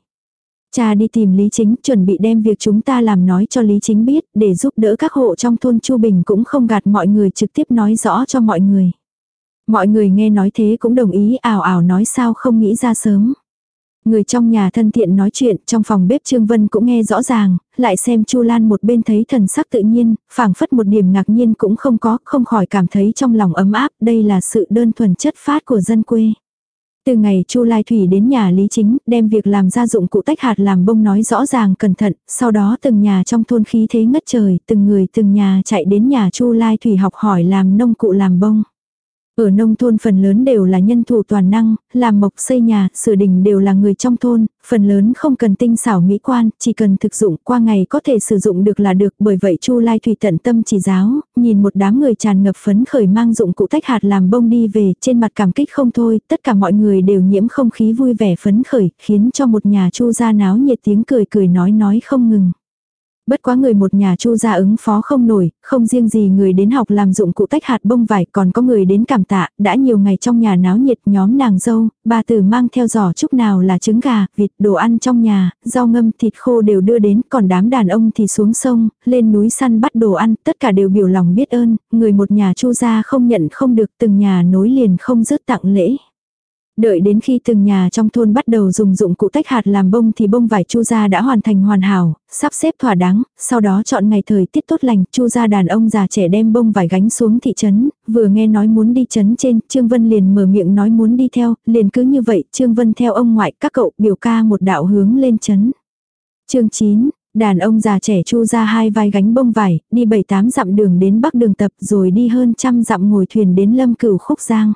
Cha đi tìm Lý Chính, chuẩn bị đem việc chúng ta làm nói cho Lý Chính biết, để giúp đỡ các hộ trong thôn Chu Bình cũng không gạt mọi người trực tiếp nói rõ cho mọi người. Mọi người nghe nói thế cũng đồng ý ảo ảo nói sao không nghĩ ra sớm. Người trong nhà thân thiện nói chuyện, trong phòng bếp Trương Vân cũng nghe rõ ràng, lại xem Chu Lan một bên thấy thần sắc tự nhiên, phảng phất một điểm ngạc nhiên cũng không có, không khỏi cảm thấy trong lòng ấm áp, đây là sự đơn thuần chất phát của dân quê. Từ ngày Chu Lai Thủy đến nhà Lý Chính, đem việc làm gia dụng cụ tách hạt làm bông nói rõ ràng cẩn thận, sau đó từng nhà trong thôn khí thế ngất trời, từng người từng nhà chạy đến nhà Chu Lai Thủy học hỏi làm nông cụ làm bông. Ở nông thôn phần lớn đều là nhân thủ toàn năng, làm mộc xây nhà, sửa đình đều là người trong thôn, phần lớn không cần tinh xảo mỹ quan, chỉ cần thực dụng qua ngày có thể sử dụng được là được. Bởi vậy Chu Lai Thủy tận tâm chỉ giáo, nhìn một đám người tràn ngập phấn khởi mang dụng cụ tách hạt làm bông đi về, trên mặt cảm kích không thôi, tất cả mọi người đều nhiễm không khí vui vẻ phấn khởi, khiến cho một nhà Chu ra náo nhiệt tiếng cười cười nói nói không ngừng. Bất quá người một nhà chu ra ứng phó không nổi, không riêng gì người đến học làm dụng cụ tách hạt bông vải còn có người đến cảm tạ, đã nhiều ngày trong nhà náo nhiệt nhóm nàng dâu, bà tử mang theo giỏ chúc nào là trứng gà, vịt, đồ ăn trong nhà, rau ngâm, thịt khô đều đưa đến, còn đám đàn ông thì xuống sông, lên núi săn bắt đồ ăn, tất cả đều biểu lòng biết ơn, người một nhà chu ra không nhận không được từng nhà nối liền không dứt tặng lễ. Đợi đến khi từng nhà trong thôn bắt đầu dùng dụng cụ tách hạt làm bông thì bông vải chu gia đã hoàn thành hoàn hảo, sắp xếp thỏa đáng, sau đó chọn ngày thời tiết tốt lành, chu gia đàn ông già trẻ đem bông vải gánh xuống thị trấn, vừa nghe nói muốn đi trấn trên, Trương Vân liền mở miệng nói muốn đi theo, liền cứ như vậy, Trương Vân theo ông ngoại các cậu biểu ca một đạo hướng lên trấn. chương 9, đàn ông già trẻ chu ra hai vai gánh bông vải, đi bảy tám dặm đường đến bắc đường tập rồi đi hơn trăm dặm ngồi thuyền đến lâm cửu khúc giang.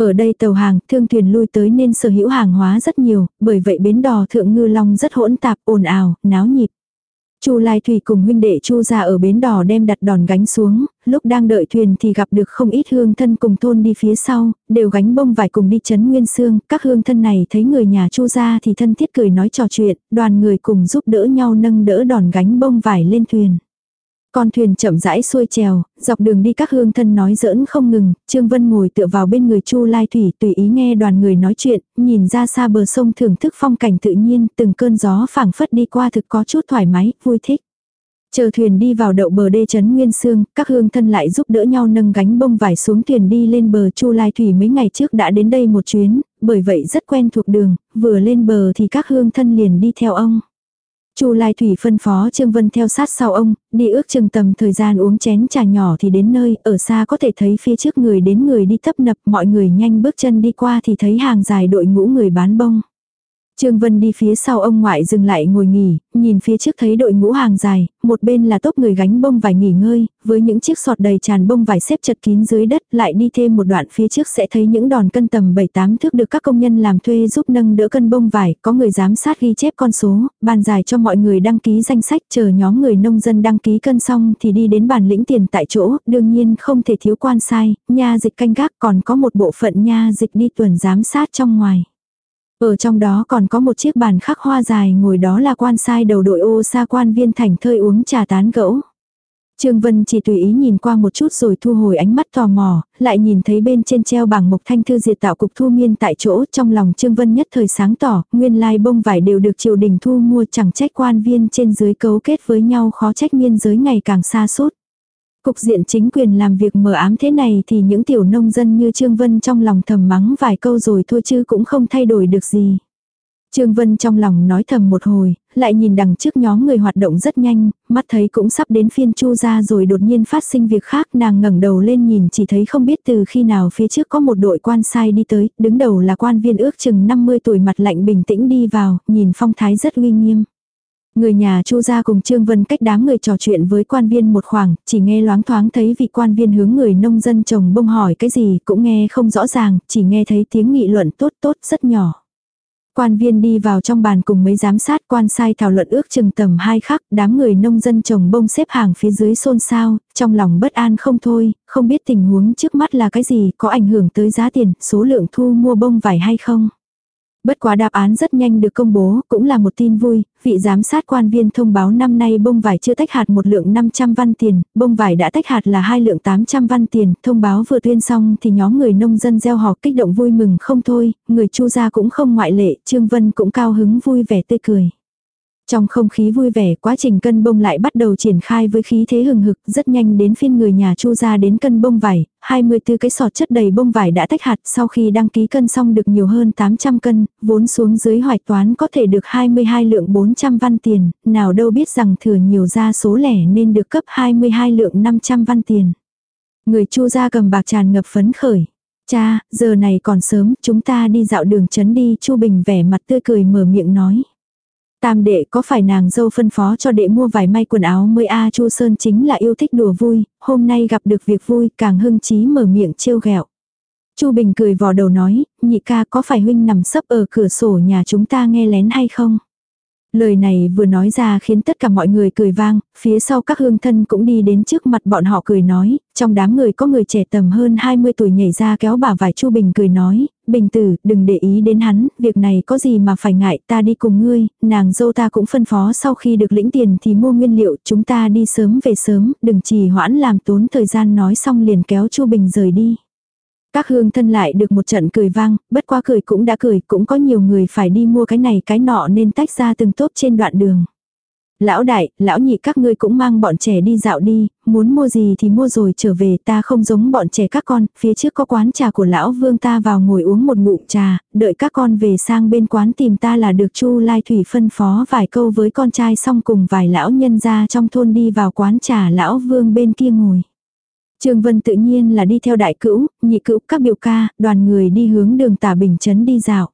Ở đây tàu hàng, thương thuyền lui tới nên sở hữu hàng hóa rất nhiều, bởi vậy bến đò thượng ngư long rất hỗn tạp, ồn ào, náo nhịp. Chu Lai Thủy cùng huynh đệ Chu ra ở bến đò đem đặt đòn gánh xuống, lúc đang đợi thuyền thì gặp được không ít hương thân cùng thôn đi phía sau, đều gánh bông vải cùng đi chấn Nguyên xương. các hương thân này thấy người nhà Chu ra thì thân thiết cười nói trò chuyện, đoàn người cùng giúp đỡ nhau nâng đỡ đòn gánh bông vải lên thuyền. Con thuyền chậm rãi xuôi trèo, dọc đường đi các hương thân nói giỡn không ngừng, Trương Vân ngồi tựa vào bên người Chu Lai Thủy tùy ý nghe đoàn người nói chuyện, nhìn ra xa bờ sông thưởng thức phong cảnh tự nhiên, từng cơn gió phảng phất đi qua thực có chút thoải mái, vui thích. Chờ thuyền đi vào đậu bờ đê chấn Nguyên Sương, các hương thân lại giúp đỡ nhau nâng gánh bông vải xuống thuyền đi lên bờ Chu Lai Thủy mấy ngày trước đã đến đây một chuyến, bởi vậy rất quen thuộc đường, vừa lên bờ thì các hương thân liền đi theo ông. Chu Lai Thủy phân phó Trương Vân theo sát sau ông, đi ước chừng tầm thời gian uống chén trà nhỏ thì đến nơi, ở xa có thể thấy phía trước người đến người đi tấp nập, mọi người nhanh bước chân đi qua thì thấy hàng dài đội ngũ người bán bông. Trương Vân đi phía sau ông ngoại dừng lại ngồi nghỉ, nhìn phía trước thấy đội ngũ hàng dài, một bên là tốp người gánh bông vải nghỉ ngơi, với những chiếc sọt đầy tràn bông vải xếp chật kín dưới đất, lại đi thêm một đoạn phía trước sẽ thấy những đòn cân tầm 7-8 thước được các công nhân làm thuê giúp nâng đỡ cân bông vải, có người giám sát ghi chép con số, bàn dài cho mọi người đăng ký danh sách, chờ nhóm người nông dân đăng ký cân xong thì đi đến bàn lĩnh tiền tại chỗ, đương nhiên không thể thiếu quan sai, nha dịch canh gác còn có một bộ phận nha dịch đi tuần giám sát trong ngoài. Ở trong đó còn có một chiếc bàn khắc hoa dài ngồi đó là quan sai đầu đội ô xa quan viên thành thơi uống trà tán gẫu. Trương Vân chỉ tùy ý nhìn qua một chút rồi thu hồi ánh mắt tò mò, lại nhìn thấy bên trên treo bảng mộc thanh thư diệt tạo cục thu miên tại chỗ trong lòng Trương Vân nhất thời sáng tỏ, nguyên lai bông vải đều được triều đình thu mua chẳng trách quan viên trên dưới cấu kết với nhau khó trách miên giới ngày càng xa suốt. Cục diện chính quyền làm việc mờ ám thế này thì những tiểu nông dân như Trương Vân trong lòng thầm mắng vài câu rồi thôi chứ cũng không thay đổi được gì. Trương Vân trong lòng nói thầm một hồi, lại nhìn đằng trước nhóm người hoạt động rất nhanh, mắt thấy cũng sắp đến phiên chu ra rồi đột nhiên phát sinh việc khác nàng ngẩng đầu lên nhìn chỉ thấy không biết từ khi nào phía trước có một đội quan sai đi tới, đứng đầu là quan viên ước chừng 50 tuổi mặt lạnh bình tĩnh đi vào, nhìn phong thái rất uy nghiêm. Người nhà Chu gia cùng Trương Vân cách đám người trò chuyện với quan viên một khoảng, chỉ nghe loáng thoáng thấy vị quan viên hướng người nông dân trồng bông hỏi cái gì cũng nghe không rõ ràng, chỉ nghe thấy tiếng nghị luận tốt tốt rất nhỏ. Quan viên đi vào trong bàn cùng mấy giám sát quan sai thảo luận ước chừng tầm hai khắc, đám người nông dân trồng bông xếp hàng phía dưới xôn xao, trong lòng bất an không thôi, không biết tình huống trước mắt là cái gì, có ảnh hưởng tới giá tiền, số lượng thu mua bông vải hay không. Bất quá đáp án rất nhanh được công bố, cũng là một tin vui, vị giám sát quan viên thông báo năm nay bông vải chưa tách hạt một lượng 500 văn tiền, bông vải đã tách hạt là hai lượng 800 văn tiền, thông báo vừa tuyên xong thì nhóm người nông dân gieo họ kích động vui mừng không thôi, người chu gia cũng không ngoại lệ, Trương Vân cũng cao hứng vui vẻ tươi cười. Trong không khí vui vẻ, quá trình cân bông lại bắt đầu triển khai với khí thế hừng hực, rất nhanh đến phiên người nhà Chu ra đến cân bông vải, 24 cái sọt chất đầy bông vải đã tách hạt sau khi đăng ký cân xong được nhiều hơn 800 cân, vốn xuống dưới hoạch toán có thể được 22 lượng 400 văn tiền, nào đâu biết rằng thừa nhiều ra số lẻ nên được cấp 22 lượng 500 văn tiền. Người Chu ra cầm bạc tràn ngập phấn khởi. Cha, giờ này còn sớm, chúng ta đi dạo đường trấn đi, Chu Bình vẻ mặt tươi cười mở miệng nói. Tam đệ có phải nàng dâu phân phó cho đệ mua vài may quần áo mới a Chu Sơn chính là yêu thích đùa vui, hôm nay gặp được việc vui càng hưng trí mở miệng trêu ghẹo. Chu Bình cười vò đầu nói, nhị ca có phải huynh nằm sấp ở cửa sổ nhà chúng ta nghe lén hay không? Lời này vừa nói ra khiến tất cả mọi người cười vang, phía sau các hương thân cũng đi đến trước mặt bọn họ cười nói, trong đám người có người trẻ tầm hơn 20 tuổi nhảy ra kéo bà vải Chu Bình cười nói, Bình tử, đừng để ý đến hắn, việc này có gì mà phải ngại, ta đi cùng ngươi, nàng dâu ta cũng phân phó sau khi được lĩnh tiền thì mua nguyên liệu, chúng ta đi sớm về sớm, đừng trì hoãn làm tốn thời gian nói xong liền kéo Chu Bình rời đi. Các hương thân lại được một trận cười vang, bất quá cười cũng đã cười, cũng có nhiều người phải đi mua cái này cái nọ nên tách ra từng tốp trên đoạn đường. Lão đại, lão nhị các ngươi cũng mang bọn trẻ đi dạo đi, muốn mua gì thì mua rồi trở về ta không giống bọn trẻ các con, phía trước có quán trà của lão vương ta vào ngồi uống một ngụm trà, đợi các con về sang bên quán tìm ta là được chu lai thủy phân phó vài câu với con trai xong cùng vài lão nhân ra trong thôn đi vào quán trà lão vương bên kia ngồi. Trương Vân tự nhiên là đi theo đại cữu, nhị cữu, các biểu ca, đoàn người đi hướng đường tả bình chấn đi dạo.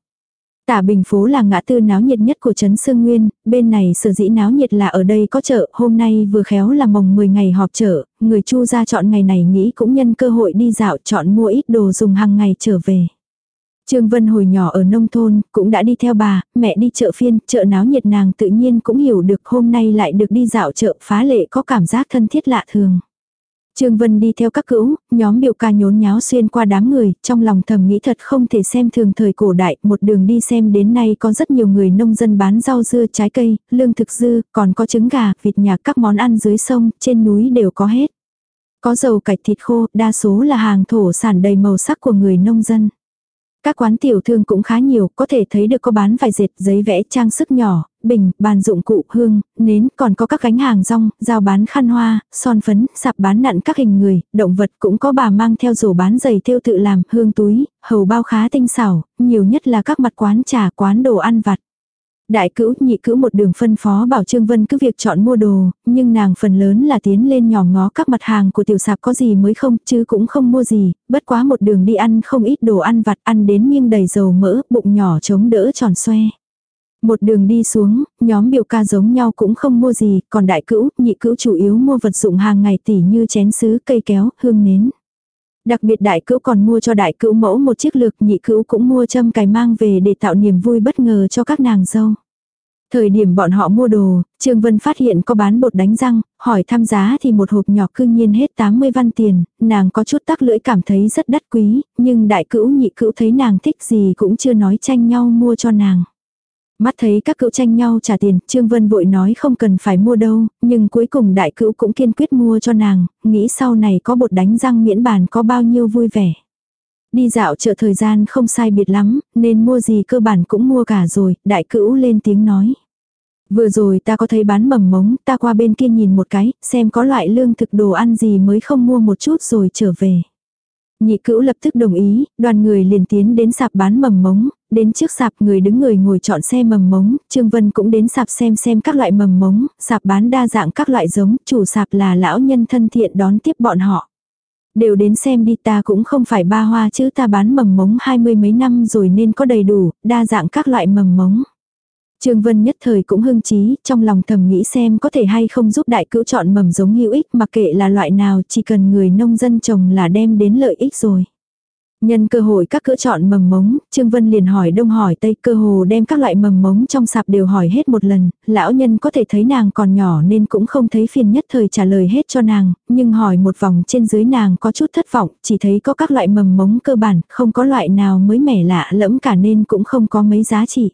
Tả Bình phố là ngã tư náo nhiệt nhất của Trấn Sương Nguyên, bên này sở dĩ náo nhiệt là ở đây có chợ, hôm nay vừa khéo là mồng 10 ngày họp chợ, người chu ra chọn ngày này nghĩ cũng nhân cơ hội đi dạo chọn mua ít đồ dùng hàng ngày trở về. Trương Vân hồi nhỏ ở nông thôn, cũng đã đi theo bà, mẹ đi chợ phiên, chợ náo nhiệt nàng tự nhiên cũng hiểu được hôm nay lại được đi dạo chợ phá lệ có cảm giác thân thiết lạ thường. Trương Vân đi theo các cữu, nhóm biểu ca nhốn nháo xuyên qua đám người, trong lòng thầm nghĩ thật không thể xem thường thời cổ đại, một đường đi xem đến nay có rất nhiều người nông dân bán rau dưa trái cây, lương thực dư, còn có trứng gà, vịt nhạc các món ăn dưới sông, trên núi đều có hết. Có dầu cải thịt khô, đa số là hàng thổ sản đầy màu sắc của người nông dân. Các quán tiểu thương cũng khá nhiều, có thể thấy được có bán vài dệt, giấy vẽ, trang sức nhỏ, bình, bàn dụng cụ, hương, nến, còn có các gánh hàng rong, giao bán khăn hoa, son phấn, sạp bán nặn các hình người, động vật cũng có bà mang theo rổ bán giày thêu tự làm, hương túi, hầu bao khá tinh xảo, nhiều nhất là các mặt quán trà, quán đồ ăn vặt. Đại cữu nhị cữu một đường phân phó bảo Trương Vân cứ việc chọn mua đồ, nhưng nàng phần lớn là tiến lên nhỏ ngó các mặt hàng của tiểu sạp có gì mới không, chứ cũng không mua gì, bất quá một đường đi ăn không ít đồ ăn vặt ăn đến miêng đầy dầu mỡ, bụng nhỏ chống đỡ tròn xoe. Một đường đi xuống, nhóm biểu ca giống nhau cũng không mua gì, còn đại cữu, nhị cữu chủ yếu mua vật dụng hàng ngày tỉ như chén sứ, cây kéo, hương nến. Đặc biệt đại cữu còn mua cho đại cữu mẫu một chiếc lược, nhị cữu cũng mua châm cài mang về để tạo niềm vui bất ngờ cho các nàng dâu. Thời điểm bọn họ mua đồ, Trương Vân phát hiện có bán bột đánh răng, hỏi thăm giá thì một hộp nhỏ cư nhiên hết 80 văn tiền, nàng có chút tắc lưỡi cảm thấy rất đắt quý, nhưng đại cữu nhị cữu thấy nàng thích gì cũng chưa nói tranh nhau mua cho nàng. Mắt thấy các cữu tranh nhau trả tiền, Trương Vân vội nói không cần phải mua đâu, nhưng cuối cùng đại cữu cũng kiên quyết mua cho nàng, nghĩ sau này có bột đánh răng miễn bàn có bao nhiêu vui vẻ. Đi dạo chợ thời gian không sai biệt lắm, nên mua gì cơ bản cũng mua cả rồi, đại cữu lên tiếng nói. Vừa rồi ta có thấy bán mầm mống, ta qua bên kia nhìn một cái, xem có loại lương thực đồ ăn gì mới không mua một chút rồi trở về. Nhị cữu lập tức đồng ý, đoàn người liền tiến đến sạp bán mầm mống, đến trước sạp người đứng người ngồi chọn xe mầm mống, Trương Vân cũng đến sạp xem xem các loại mầm mống, sạp bán đa dạng các loại giống, chủ sạp là lão nhân thân thiện đón tiếp bọn họ. Đều đến xem đi ta cũng không phải ba hoa chứ ta bán mầm mống hai mươi mấy năm rồi nên có đầy đủ, đa dạng các loại mầm mống. Trương Vân nhất thời cũng hưng trí, trong lòng thầm nghĩ xem có thể hay không giúp đại cữu chọn mầm giống hữu ích mà kệ là loại nào chỉ cần người nông dân trồng là đem đến lợi ích rồi. Nhân cơ hội các cỡ chọn mầm mống, Trương Vân liền hỏi đông hỏi tây cơ hồ đem các loại mầm mống trong sạp đều hỏi hết một lần, lão nhân có thể thấy nàng còn nhỏ nên cũng không thấy phiền nhất thời trả lời hết cho nàng, nhưng hỏi một vòng trên dưới nàng có chút thất vọng, chỉ thấy có các loại mầm mống cơ bản, không có loại nào mới mẻ lạ lẫm cả nên cũng không có mấy giá trị.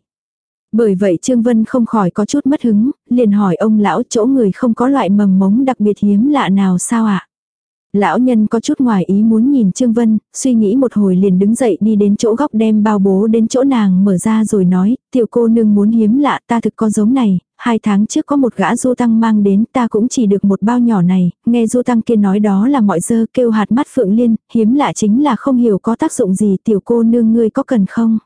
Bởi vậy Trương Vân không khỏi có chút mất hứng, liền hỏi ông lão chỗ người không có loại mầm mống đặc biệt hiếm lạ nào sao ạ? Lão nhân có chút ngoài ý muốn nhìn Trương Vân, suy nghĩ một hồi liền đứng dậy đi đến chỗ góc đem bao bố đến chỗ nàng mở ra rồi nói, tiểu cô nương muốn hiếm lạ ta thực có giống này, hai tháng trước có một gã du tăng mang đến ta cũng chỉ được một bao nhỏ này, nghe du tăng kia nói đó là mọi dơ kêu hạt mắt phượng liên, hiếm lạ chính là không hiểu có tác dụng gì tiểu cô nương ngươi có cần không.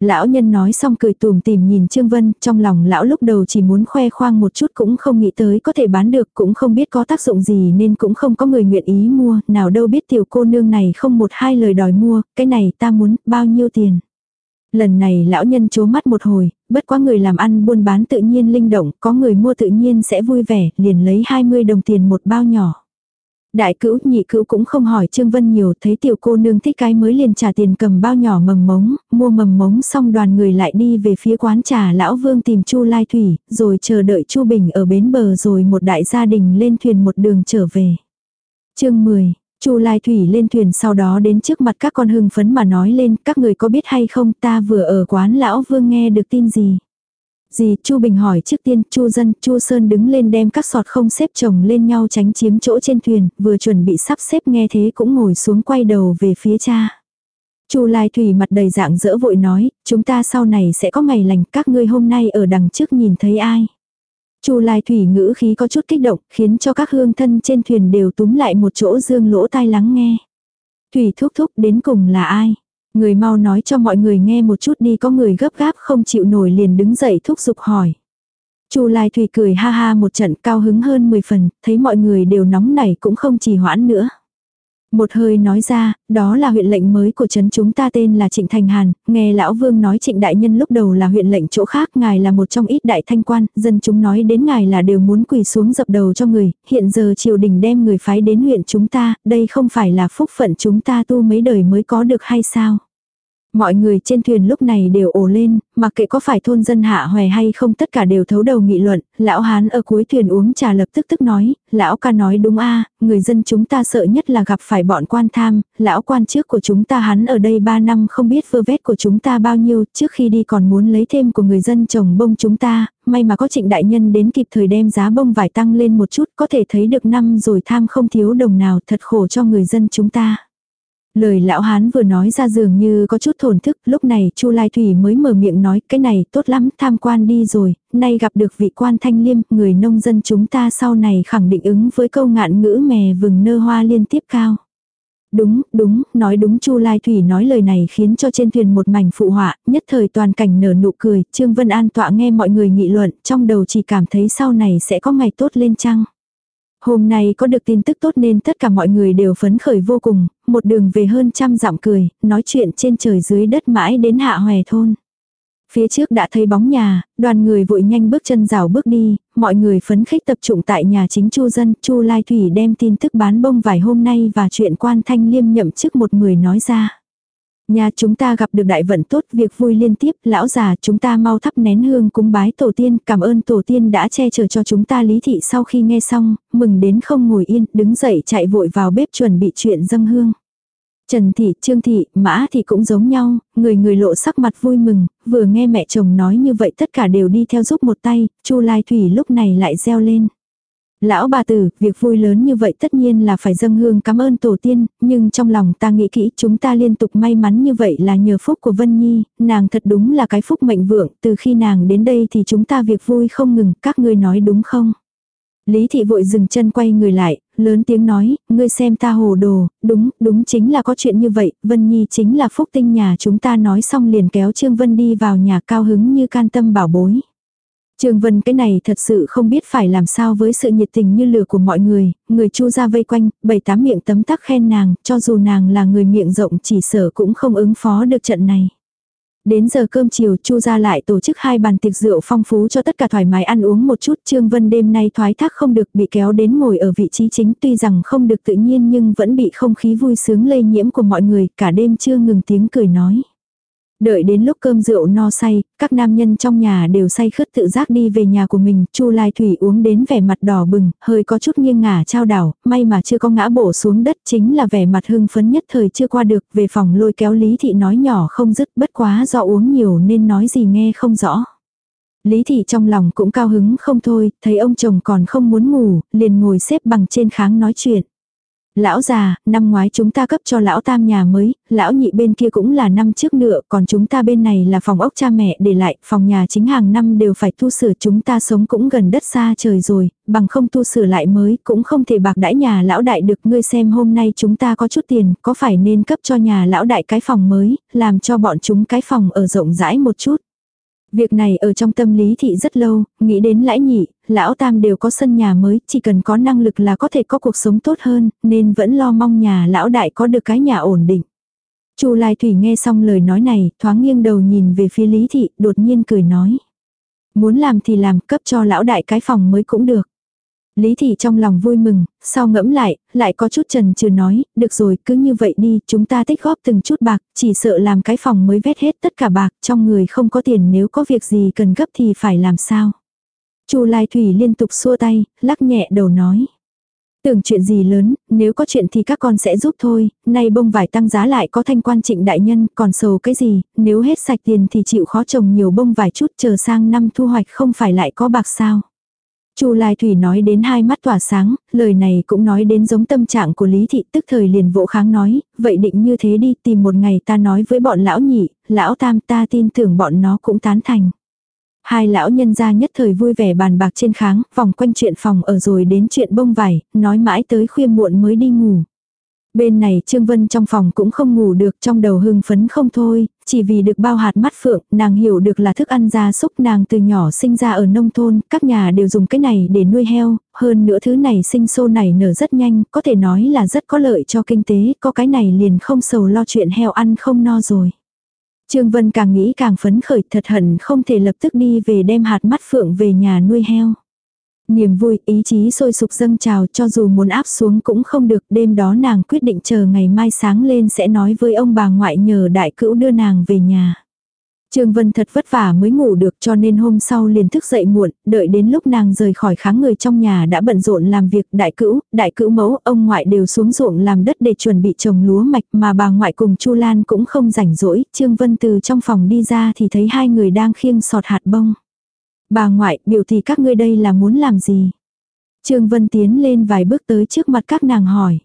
Lão nhân nói xong cười tùm tìm nhìn Trương Vân, trong lòng lão lúc đầu chỉ muốn khoe khoang một chút cũng không nghĩ tới có thể bán được, cũng không biết có tác dụng gì nên cũng không có người nguyện ý mua, nào đâu biết tiểu cô nương này không một hai lời đòi mua, cái này ta muốn, bao nhiêu tiền. Lần này lão nhân chố mắt một hồi, bất quá người làm ăn buôn bán tự nhiên linh động, có người mua tự nhiên sẽ vui vẻ, liền lấy 20 đồng tiền một bao nhỏ. Đại cữu nhị cữu cũng không hỏi Trương Vân nhiều thấy tiểu cô nương thích cái mới liền trả tiền cầm bao nhỏ mầm mống, mua mầm mống xong đoàn người lại đi về phía quán trà lão vương tìm Chu Lai Thủy, rồi chờ đợi Chu Bình ở bến bờ rồi một đại gia đình lên thuyền một đường trở về. chương 10 Chu Lai Thủy lên thuyền sau đó đến trước mặt các con hưng phấn mà nói lên các người có biết hay không ta vừa ở quán lão vương nghe được tin gì. Gì, Chu Bình hỏi trước tiên, Chu Dân, Chu Sơn đứng lên đem các sọt không xếp chồng lên nhau tránh chiếm chỗ trên thuyền, vừa chuẩn bị sắp xếp nghe thế cũng ngồi xuống quay đầu về phía cha. Chu Lai Thủy mặt đầy dạng dỡ vội nói, chúng ta sau này sẽ có ngày lành, các ngươi hôm nay ở đằng trước nhìn thấy ai. Chu Lai Thủy ngữ khí có chút kích động, khiến cho các hương thân trên thuyền đều túm lại một chỗ dương lỗ tai lắng nghe. Thủy thúc thúc đến cùng là ai? Người mau nói cho mọi người nghe một chút đi có người gấp gáp không chịu nổi liền đứng dậy thúc giục hỏi. Chu Lai Thủy cười ha ha một trận cao hứng hơn 10 phần, thấy mọi người đều nóng nảy cũng không trì hoãn nữa. Một hơi nói ra, đó là huyện lệnh mới của trấn chúng ta tên là Trịnh Thành Hàn, nghe lão vương nói Trịnh Đại Nhân lúc đầu là huyện lệnh chỗ khác, ngài là một trong ít đại thanh quan, dân chúng nói đến ngài là đều muốn quỳ xuống dập đầu cho người, hiện giờ triều đình đem người phái đến huyện chúng ta, đây không phải là phúc phận chúng ta tu mấy đời mới có được hay sao? Mọi người trên thuyền lúc này đều ồ lên, mặc kệ có phải thôn dân hạ hòe hay không tất cả đều thấu đầu nghị luận, lão hán ở cuối thuyền uống trà lập tức tức nói, lão ca nói đúng a người dân chúng ta sợ nhất là gặp phải bọn quan tham, lão quan trước của chúng ta hắn ở đây 3 năm không biết vơ vét của chúng ta bao nhiêu, trước khi đi còn muốn lấy thêm của người dân trồng bông chúng ta, may mà có trịnh đại nhân đến kịp thời đem giá bông vải tăng lên một chút, có thể thấy được năm rồi tham không thiếu đồng nào thật khổ cho người dân chúng ta. Lời lão hán vừa nói ra dường như có chút thổn thức, lúc này Chu Lai Thủy mới mở miệng nói, cái này tốt lắm, tham quan đi rồi, nay gặp được vị quan thanh liêm, người nông dân chúng ta sau này khẳng định ứng với câu ngạn ngữ mè vừng nơ hoa liên tiếp cao. Đúng, đúng, nói đúng Chu Lai Thủy nói lời này khiến cho trên thuyền một mảnh phụ họa, nhất thời toàn cảnh nở nụ cười, Trương Vân An tọa nghe mọi người nghị luận, trong đầu chỉ cảm thấy sau này sẽ có ngày tốt lên chăng. Hôm nay có được tin tức tốt nên tất cả mọi người đều phấn khởi vô cùng, một đường về hơn trăm dặm cười, nói chuyện trên trời dưới đất mãi đến hạ hòe thôn. Phía trước đã thấy bóng nhà, đoàn người vội nhanh bước chân rào bước đi, mọi người phấn khích tập trung tại nhà chính Chu dân, Chu Lai Thủy đem tin tức bán bông vải hôm nay và chuyện quan thanh liêm nhậm chức một người nói ra. Nhà chúng ta gặp được đại vận tốt, việc vui liên tiếp, lão già chúng ta mau thắp nén hương cúng bái tổ tiên, cảm ơn tổ tiên đã che chở cho chúng ta lý thị sau khi nghe xong, mừng đến không ngồi yên, đứng dậy chạy vội vào bếp chuẩn bị chuyện dâng hương. Trần Thị, Trương Thị, Mã Thị cũng giống nhau, người người lộ sắc mặt vui mừng, vừa nghe mẹ chồng nói như vậy tất cả đều đi theo giúp một tay, Chu Lai Thủy lúc này lại reo lên. Lão bà tử, việc vui lớn như vậy tất nhiên là phải dâng hương cảm ơn tổ tiên, nhưng trong lòng ta nghĩ kỹ chúng ta liên tục may mắn như vậy là nhờ phúc của Vân Nhi, nàng thật đúng là cái phúc mệnh vượng, từ khi nàng đến đây thì chúng ta việc vui không ngừng, các ngươi nói đúng không? Lý thị vội dừng chân quay người lại, lớn tiếng nói, ngươi xem ta hồ đồ, đúng, đúng chính là có chuyện như vậy, Vân Nhi chính là phúc tinh nhà chúng ta nói xong liền kéo Trương Vân đi vào nhà cao hứng như can tâm bảo bối. Trương Vân cái này thật sự không biết phải làm sao với sự nhiệt tình như lửa của mọi người, người chu ra vây quanh, bảy tám miệng tấm tắc khen nàng, cho dù nàng là người miệng rộng chỉ sở cũng không ứng phó được trận này. Đến giờ cơm chiều Chu ra lại tổ chức hai bàn tiệc rượu phong phú cho tất cả thoải mái ăn uống một chút. Trương Vân đêm nay thoái thác không được bị kéo đến ngồi ở vị trí chính tuy rằng không được tự nhiên nhưng vẫn bị không khí vui sướng lây nhiễm của mọi người cả đêm chưa ngừng tiếng cười nói. Đợi đến lúc cơm rượu no say, các nam nhân trong nhà đều say khướt tự giác đi về nhà của mình, Chu Lai Thủy uống đến vẻ mặt đỏ bừng, hơi có chút nghiêng ngả trao đảo, may mà chưa có ngã bổ xuống đất chính là vẻ mặt hưng phấn nhất thời chưa qua được, về phòng lôi kéo Lý Thị nói nhỏ không dứt bất quá do uống nhiều nên nói gì nghe không rõ. Lý Thị trong lòng cũng cao hứng không thôi, thấy ông chồng còn không muốn ngủ, liền ngồi xếp bằng trên kháng nói chuyện. Lão già, năm ngoái chúng ta cấp cho lão tam nhà mới, lão nhị bên kia cũng là năm trước nữa, còn chúng ta bên này là phòng ốc cha mẹ để lại, phòng nhà chính hàng năm đều phải tu sửa chúng ta sống cũng gần đất xa trời rồi, bằng không tu sửa lại mới, cũng không thể bạc đãi nhà lão đại được ngươi xem hôm nay chúng ta có chút tiền, có phải nên cấp cho nhà lão đại cái phòng mới, làm cho bọn chúng cái phòng ở rộng rãi một chút. Việc này ở trong tâm lý thị rất lâu, nghĩ đến lãi nhị, lão tam đều có sân nhà mới, chỉ cần có năng lực là có thể có cuộc sống tốt hơn, nên vẫn lo mong nhà lão đại có được cái nhà ổn định. Chu Lai Thủy nghe xong lời nói này, thoáng nghiêng đầu nhìn về phía Lý Thị, đột nhiên cười nói. Muốn làm thì làm, cấp cho lão đại cái phòng mới cũng được. Lý thị trong lòng vui mừng, sau ngẫm lại, lại có chút trần trừ nói, được rồi, cứ như vậy đi, chúng ta tích góp từng chút bạc, chỉ sợ làm cái phòng mới vét hết tất cả bạc, trong người không có tiền nếu có việc gì cần gấp thì phải làm sao. Chu Lai Thủy liên tục xua tay, lắc nhẹ đầu nói. Tưởng chuyện gì lớn, nếu có chuyện thì các con sẽ giúp thôi, nay bông vải tăng giá lại có thanh quan trịnh đại nhân, còn sầu cái gì, nếu hết sạch tiền thì chịu khó trồng nhiều bông vải chút chờ sang năm thu hoạch không phải lại có bạc sao. Chu Lai Thủy nói đến hai mắt tỏa sáng, lời này cũng nói đến giống tâm trạng của Lý Thị tức thời liền vỗ kháng nói, vậy định như thế đi tìm một ngày ta nói với bọn lão nhị, lão tam ta tin tưởng bọn nó cũng tán thành. Hai lão nhân gia nhất thời vui vẻ bàn bạc trên kháng, vòng quanh chuyện phòng ở rồi đến chuyện bông vải, nói mãi tới khuya muộn mới đi ngủ. Bên này Trương Vân trong phòng cũng không ngủ được trong đầu hưng phấn không thôi, chỉ vì được bao hạt mắt phượng, nàng hiểu được là thức ăn gia súc nàng từ nhỏ sinh ra ở nông thôn, các nhà đều dùng cái này để nuôi heo, hơn nữa thứ này sinh sô này nở rất nhanh, có thể nói là rất có lợi cho kinh tế, có cái này liền không sầu lo chuyện heo ăn không no rồi. Trương Vân càng nghĩ càng phấn khởi thật hận không thể lập tức đi về đem hạt mắt phượng về nhà nuôi heo. Niềm vui, ý chí sôi sục dâng trào cho dù muốn áp xuống cũng không được. Đêm đó nàng quyết định chờ ngày mai sáng lên sẽ nói với ông bà ngoại nhờ đại cữu đưa nàng về nhà. Trương Vân thật vất vả mới ngủ được cho nên hôm sau liền thức dậy muộn, đợi đến lúc nàng rời khỏi kháng người trong nhà đã bận rộn làm việc đại cữu, đại cữu mẫu, ông ngoại đều xuống ruộng làm đất để chuẩn bị trồng lúa mạch mà bà ngoại cùng Chu Lan cũng không rảnh rỗi, Trương Vân từ trong phòng đi ra thì thấy hai người đang khiêng sọt hạt bông. Bà ngoại, biểu thì các ngươi đây là muốn làm gì? Trương Vân tiến lên vài bước tới trước mặt các nàng hỏi.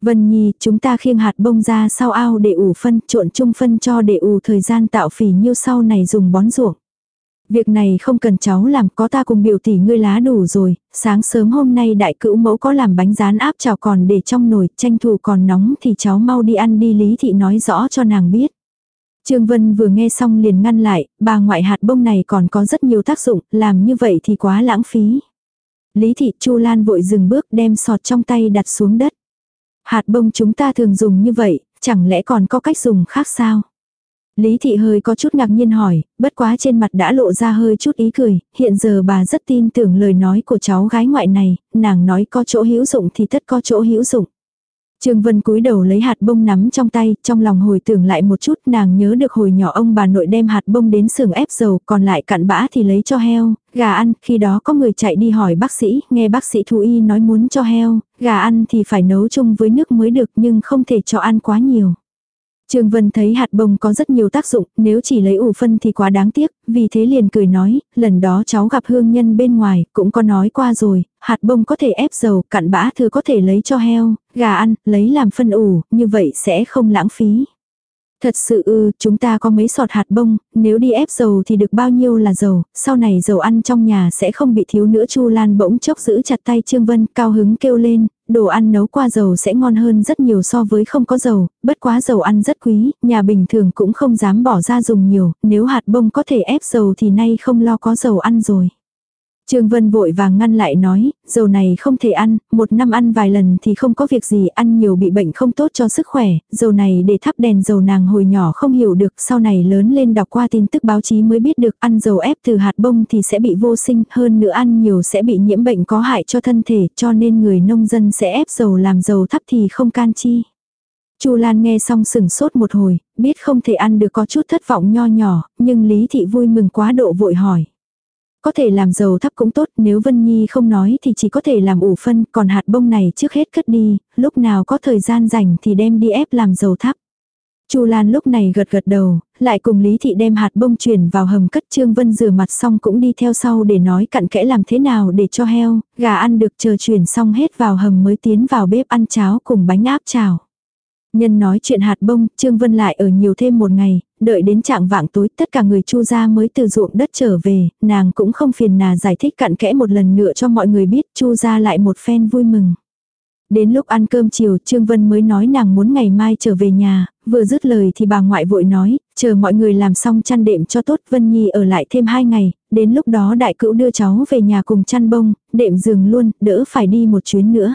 Vân Nhi, chúng ta khiêng hạt bông ra sau ao để ủ phân, trộn chung phân cho để ủ thời gian tạo phỉ nhiêu sau này dùng bón ruộng. Việc này không cần cháu làm, có ta cùng biểu tỷ ngươi lá đủ rồi, sáng sớm hôm nay đại cữu mẫu có làm bánh rán áp chảo còn để trong nồi, tranh thủ còn nóng thì cháu mau đi ăn đi Lý Thị nói rõ cho nàng biết. Trương Vân vừa nghe xong liền ngăn lại, bà ngoại hạt bông này còn có rất nhiều tác dụng, làm như vậy thì quá lãng phí. Lý Thị Chu Lan vội dừng bước đem sọt trong tay đặt xuống đất. Hạt bông chúng ta thường dùng như vậy, chẳng lẽ còn có cách dùng khác sao? Lý Thị hơi có chút ngạc nhiên hỏi, bất quá trên mặt đã lộ ra hơi chút ý cười, hiện giờ bà rất tin tưởng lời nói của cháu gái ngoại này, nàng nói có chỗ hữu dụng thì tất có chỗ hữu dụng. Trương Vân cúi đầu lấy hạt bông nắm trong tay, trong lòng hồi tưởng lại một chút, nàng nhớ được hồi nhỏ ông bà nội đem hạt bông đến xưởng ép dầu, còn lại cặn bã thì lấy cho heo, gà ăn, khi đó có người chạy đi hỏi bác sĩ, nghe bác sĩ thú y nói muốn cho heo, gà ăn thì phải nấu chung với nước mới được nhưng không thể cho ăn quá nhiều. Trương Vân thấy hạt bông có rất nhiều tác dụng, nếu chỉ lấy ủ phân thì quá đáng tiếc, vì thế liền cười nói, lần đó cháu gặp hương nhân bên ngoài, cũng có nói qua rồi, hạt bông có thể ép dầu, cặn bã thừa có thể lấy cho heo, gà ăn, lấy làm phân ủ, như vậy sẽ không lãng phí. Thật sự ư, chúng ta có mấy sọt hạt bông, nếu đi ép dầu thì được bao nhiêu là dầu, sau này dầu ăn trong nhà sẽ không bị thiếu nữa Chu Lan bỗng chốc giữ chặt tay Trương Vân, cao hứng kêu lên, đồ ăn nấu qua dầu sẽ ngon hơn rất nhiều so với không có dầu, bất quá dầu ăn rất quý, nhà bình thường cũng không dám bỏ ra dùng nhiều, nếu hạt bông có thể ép dầu thì nay không lo có dầu ăn rồi. Trương Vân vội vàng ngăn lại nói, dầu này không thể ăn, một năm ăn vài lần thì không có việc gì, ăn nhiều bị bệnh không tốt cho sức khỏe, dầu này để thắp đèn dầu nàng hồi nhỏ không hiểu được, sau này lớn lên đọc qua tin tức báo chí mới biết được ăn dầu ép từ hạt bông thì sẽ bị vô sinh, hơn nữa ăn nhiều sẽ bị nhiễm bệnh có hại cho thân thể, cho nên người nông dân sẽ ép dầu làm dầu thắp thì không can chi. Chu Lan nghe xong sừng sốt một hồi, biết không thể ăn được có chút thất vọng nho nhỏ, nhưng Lý Thị vui mừng quá độ vội hỏi. Có thể làm dầu thắp cũng tốt, nếu Vân Nhi không nói thì chỉ có thể làm ủ phân, còn hạt bông này trước hết cất đi, lúc nào có thời gian rảnh thì đem đi ép làm dầu thắp. Chu Lan lúc này gật gật đầu, lại cùng Lý Thị đem hạt bông chuyển vào hầm cất Trương Vân rửa mặt xong cũng đi theo sau để nói cặn kẽ làm thế nào để cho heo, gà ăn được chờ chuyển xong hết vào hầm mới tiến vào bếp ăn cháo cùng bánh áp chảo. Nhân nói chuyện hạt bông, Trương Vân lại ở nhiều thêm một ngày, đợi đến trạng vạng tối tất cả người chu gia mới từ ruộng đất trở về, nàng cũng không phiền nà giải thích cặn kẽ một lần nữa cho mọi người biết chu gia lại một phen vui mừng. Đến lúc ăn cơm chiều Trương Vân mới nói nàng muốn ngày mai trở về nhà, vừa dứt lời thì bà ngoại vội nói, chờ mọi người làm xong chăn đệm cho tốt Vân Nhi ở lại thêm hai ngày, đến lúc đó đại cữu đưa cháu về nhà cùng chăn bông, đệm giường luôn, đỡ phải đi một chuyến nữa.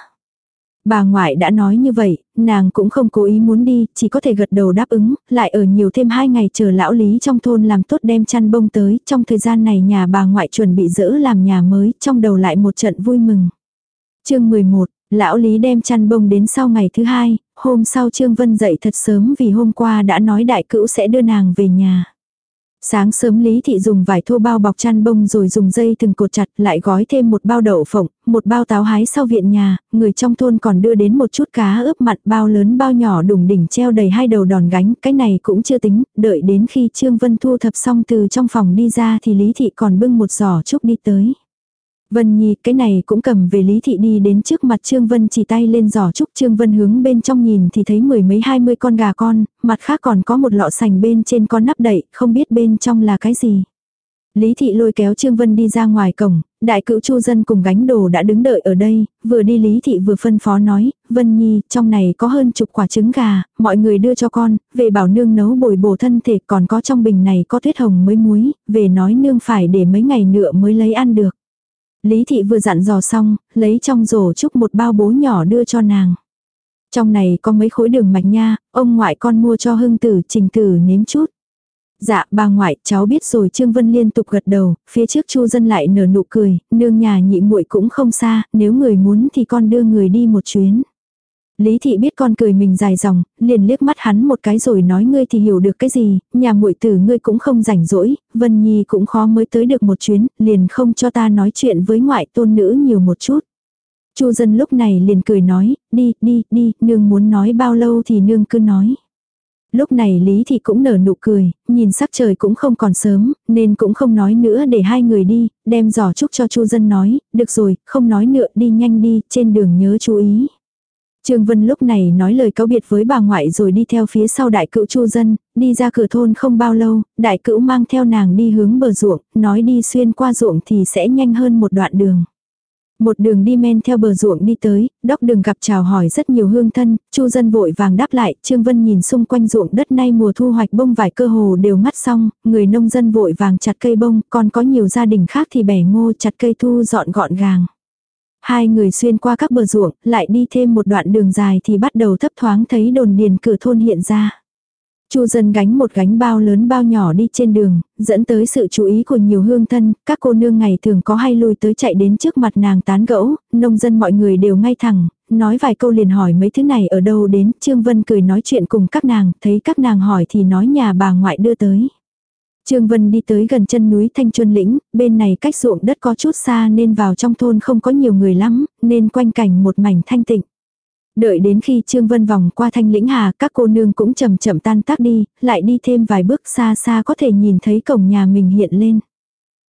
Bà ngoại đã nói như vậy, nàng cũng không cố ý muốn đi, chỉ có thể gật đầu đáp ứng, lại ở nhiều thêm hai ngày chờ lão lý trong thôn làm tốt đem chăn bông tới, trong thời gian này nhà bà ngoại chuẩn bị dỡ làm nhà mới, trong đầu lại một trận vui mừng. chương 11, lão lý đem chăn bông đến sau ngày thứ hai, hôm sau Trương Vân dậy thật sớm vì hôm qua đã nói đại cữu sẽ đưa nàng về nhà. Sáng sớm Lý Thị dùng vải thô bao bọc chăn bông rồi dùng dây từng cột chặt lại gói thêm một bao đậu phộng, một bao táo hái sau viện nhà, người trong thôn còn đưa đến một chút cá ướp mặn bao lớn bao nhỏ đùng đỉnh treo đầy hai đầu đòn gánh, cái này cũng chưa tính, đợi đến khi Trương Vân thu thập xong từ trong phòng đi ra thì Lý Thị còn bưng một giỏ trúc đi tới. Vân Nhi, cái này cũng cầm về Lý Thị đi đến trước mặt Trương Vân chỉ tay lên giỏ trúc Trương Vân hướng bên trong nhìn thì thấy mười mấy hai mươi con gà con, mặt khác còn có một lọ sành bên trên con nắp đậy, không biết bên trong là cái gì. Lý Thị lôi kéo Trương Vân đi ra ngoài cổng, đại cữu chu dân cùng gánh đồ đã đứng đợi ở đây, vừa đi Lý Thị vừa phân phó nói, Vân Nhi, trong này có hơn chục quả trứng gà, mọi người đưa cho con, về bảo nương nấu bồi bổ thân thể, còn có trong bình này có tuyết hồng mới muối, về nói nương phải để mấy ngày nữa mới lấy ăn được. Lý thị vừa dặn dò xong, lấy trong rổ chúc một bao bố nhỏ đưa cho nàng. Trong này có mấy khối đường mạch nha, ông ngoại con mua cho hưng tử trình tử nếm chút. Dạ bà ngoại cháu biết rồi Trương Vân liên tục gật đầu, phía trước chu dân lại nở nụ cười, nương nhà nhị muội cũng không xa, nếu người muốn thì con đưa người đi một chuyến. Lý thị biết con cười mình dài dòng, liền liếc mắt hắn một cái rồi nói ngươi thì hiểu được cái gì, nhà muội tử ngươi cũng không rảnh rỗi, Vân Nhi cũng khó mới tới được một chuyến, liền không cho ta nói chuyện với ngoại tôn nữ nhiều một chút. Chu dân lúc này liền cười nói, đi, đi, đi, nương muốn nói bao lâu thì nương cứ nói. Lúc này Lý Thị cũng nở nụ cười, nhìn sắc trời cũng không còn sớm, nên cũng không nói nữa để hai người đi, đem giỏ chúc cho Chu dân nói, được rồi, không nói nữa, đi nhanh đi, trên đường nhớ chú ý. Trương Vân lúc này nói lời cáo biệt với bà ngoại rồi đi theo phía sau đại cữu Chu dân, đi ra cửa thôn không bao lâu, đại cữu mang theo nàng đi hướng bờ ruộng, nói đi xuyên qua ruộng thì sẽ nhanh hơn một đoạn đường. Một đường đi men theo bờ ruộng đi tới, đốc đường gặp chào hỏi rất nhiều hương thân, Chu dân vội vàng đáp lại, Trương Vân nhìn xung quanh ruộng đất nay mùa thu hoạch bông vải cơ hồ đều ngắt xong, người nông dân vội vàng chặt cây bông, còn có nhiều gia đình khác thì bẻ ngô chặt cây thu dọn gọn gàng. Hai người xuyên qua các bờ ruộng, lại đi thêm một đoạn đường dài thì bắt đầu thấp thoáng thấy đồn điền cửa thôn hiện ra. Chu dân gánh một gánh bao lớn bao nhỏ đi trên đường, dẫn tới sự chú ý của nhiều hương thân, các cô nương ngày thường có hay lui tới chạy đến trước mặt nàng tán gẫu, nông dân mọi người đều ngay thẳng, nói vài câu liền hỏi mấy thứ này ở đâu đến, Trương Vân cười nói chuyện cùng các nàng, thấy các nàng hỏi thì nói nhà bà ngoại đưa tới. Trương Vân đi tới gần chân núi Thanh Chuân Lĩnh, bên này cách ruộng đất có chút xa nên vào trong thôn không có nhiều người lắm, nên quanh cảnh một mảnh thanh tịnh. Đợi đến khi Trương Vân vòng qua thanh lĩnh hà, các cô nương cũng chậm chậm tan tác đi, lại đi thêm vài bước xa xa có thể nhìn thấy cổng nhà mình hiện lên.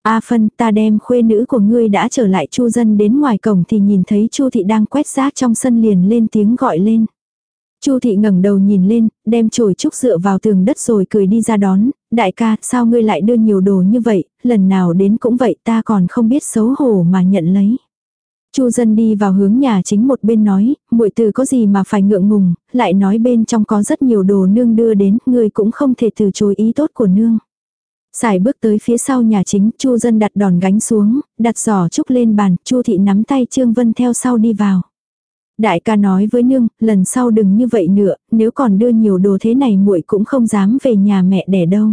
A phân, ta đem khuê nữ của ngươi đã trở lại Chu dân đến ngoài cổng thì nhìn thấy Chu thị đang quét rác trong sân liền lên tiếng gọi lên. Chu thị ngẩng đầu nhìn lên, đem chổi trúc dựa vào tường đất rồi cười đi ra đón, đại ca, sao ngươi lại đưa nhiều đồ như vậy, lần nào đến cũng vậy ta còn không biết xấu hổ mà nhận lấy. Chu dân đi vào hướng nhà chính một bên nói, muội từ có gì mà phải ngượng ngùng, lại nói bên trong có rất nhiều đồ nương đưa đến, ngươi cũng không thể từ chối ý tốt của nương. Xài bước tới phía sau nhà chính, Chu dân đặt đòn gánh xuống, đặt giỏ trúc lên bàn, Chu thị nắm tay Trương Vân theo sau đi vào. Đại ca nói với nương, lần sau đừng như vậy nữa, nếu còn đưa nhiều đồ thế này muội cũng không dám về nhà mẹ đẻ đâu.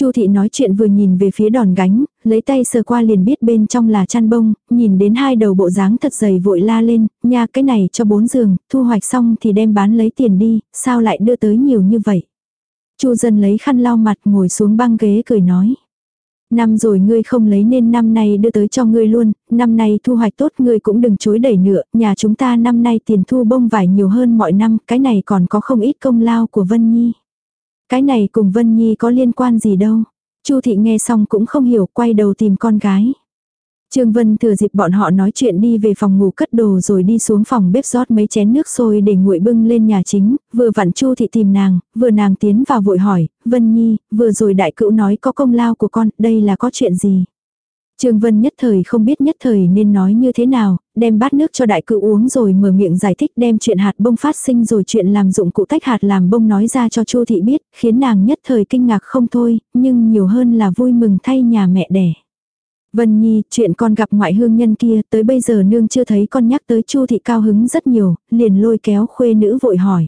Chu thị nói chuyện vừa nhìn về phía đòn gánh, lấy tay sờ qua liền biết bên trong là chăn bông, nhìn đến hai đầu bộ dáng thật dày vội la lên, nha cái này cho bốn giường, thu hoạch xong thì đem bán lấy tiền đi, sao lại đưa tới nhiều như vậy. Chu dân lấy khăn lau mặt ngồi xuống băng ghế cười nói. Năm rồi ngươi không lấy nên năm nay đưa tới cho ngươi luôn, năm nay thu hoạch tốt ngươi cũng đừng chối đẩy nữa, nhà chúng ta năm nay tiền thu bông vải nhiều hơn mọi năm, cái này còn có không ít công lao của Vân Nhi. Cái này cùng Vân Nhi có liên quan gì đâu. Chu thị nghe xong cũng không hiểu, quay đầu tìm con gái. Trương Vân thừa dịp bọn họ nói chuyện đi về phòng ngủ cất đồ rồi đi xuống phòng bếp rót mấy chén nước sôi để nguội bưng lên nhà chính, vừa vặn Chu thị tìm nàng, vừa nàng tiến vào vội hỏi, Vân Nhi, vừa rồi đại cữu nói có công lao của con, đây là có chuyện gì? Trương Vân nhất thời không biết nhất thời nên nói như thế nào, đem bát nước cho đại cự uống rồi mở miệng giải thích đem chuyện hạt bông phát sinh rồi chuyện làm dụng cụ tách hạt làm bông nói ra cho Chu thị biết, khiến nàng nhất thời kinh ngạc không thôi, nhưng nhiều hơn là vui mừng thay nhà mẹ đẻ. Vân Nhi, chuyện con gặp ngoại hương nhân kia, tới bây giờ nương chưa thấy con nhắc tới Chu thị cao hứng rất nhiều, liền lôi kéo khuê nữ vội hỏi.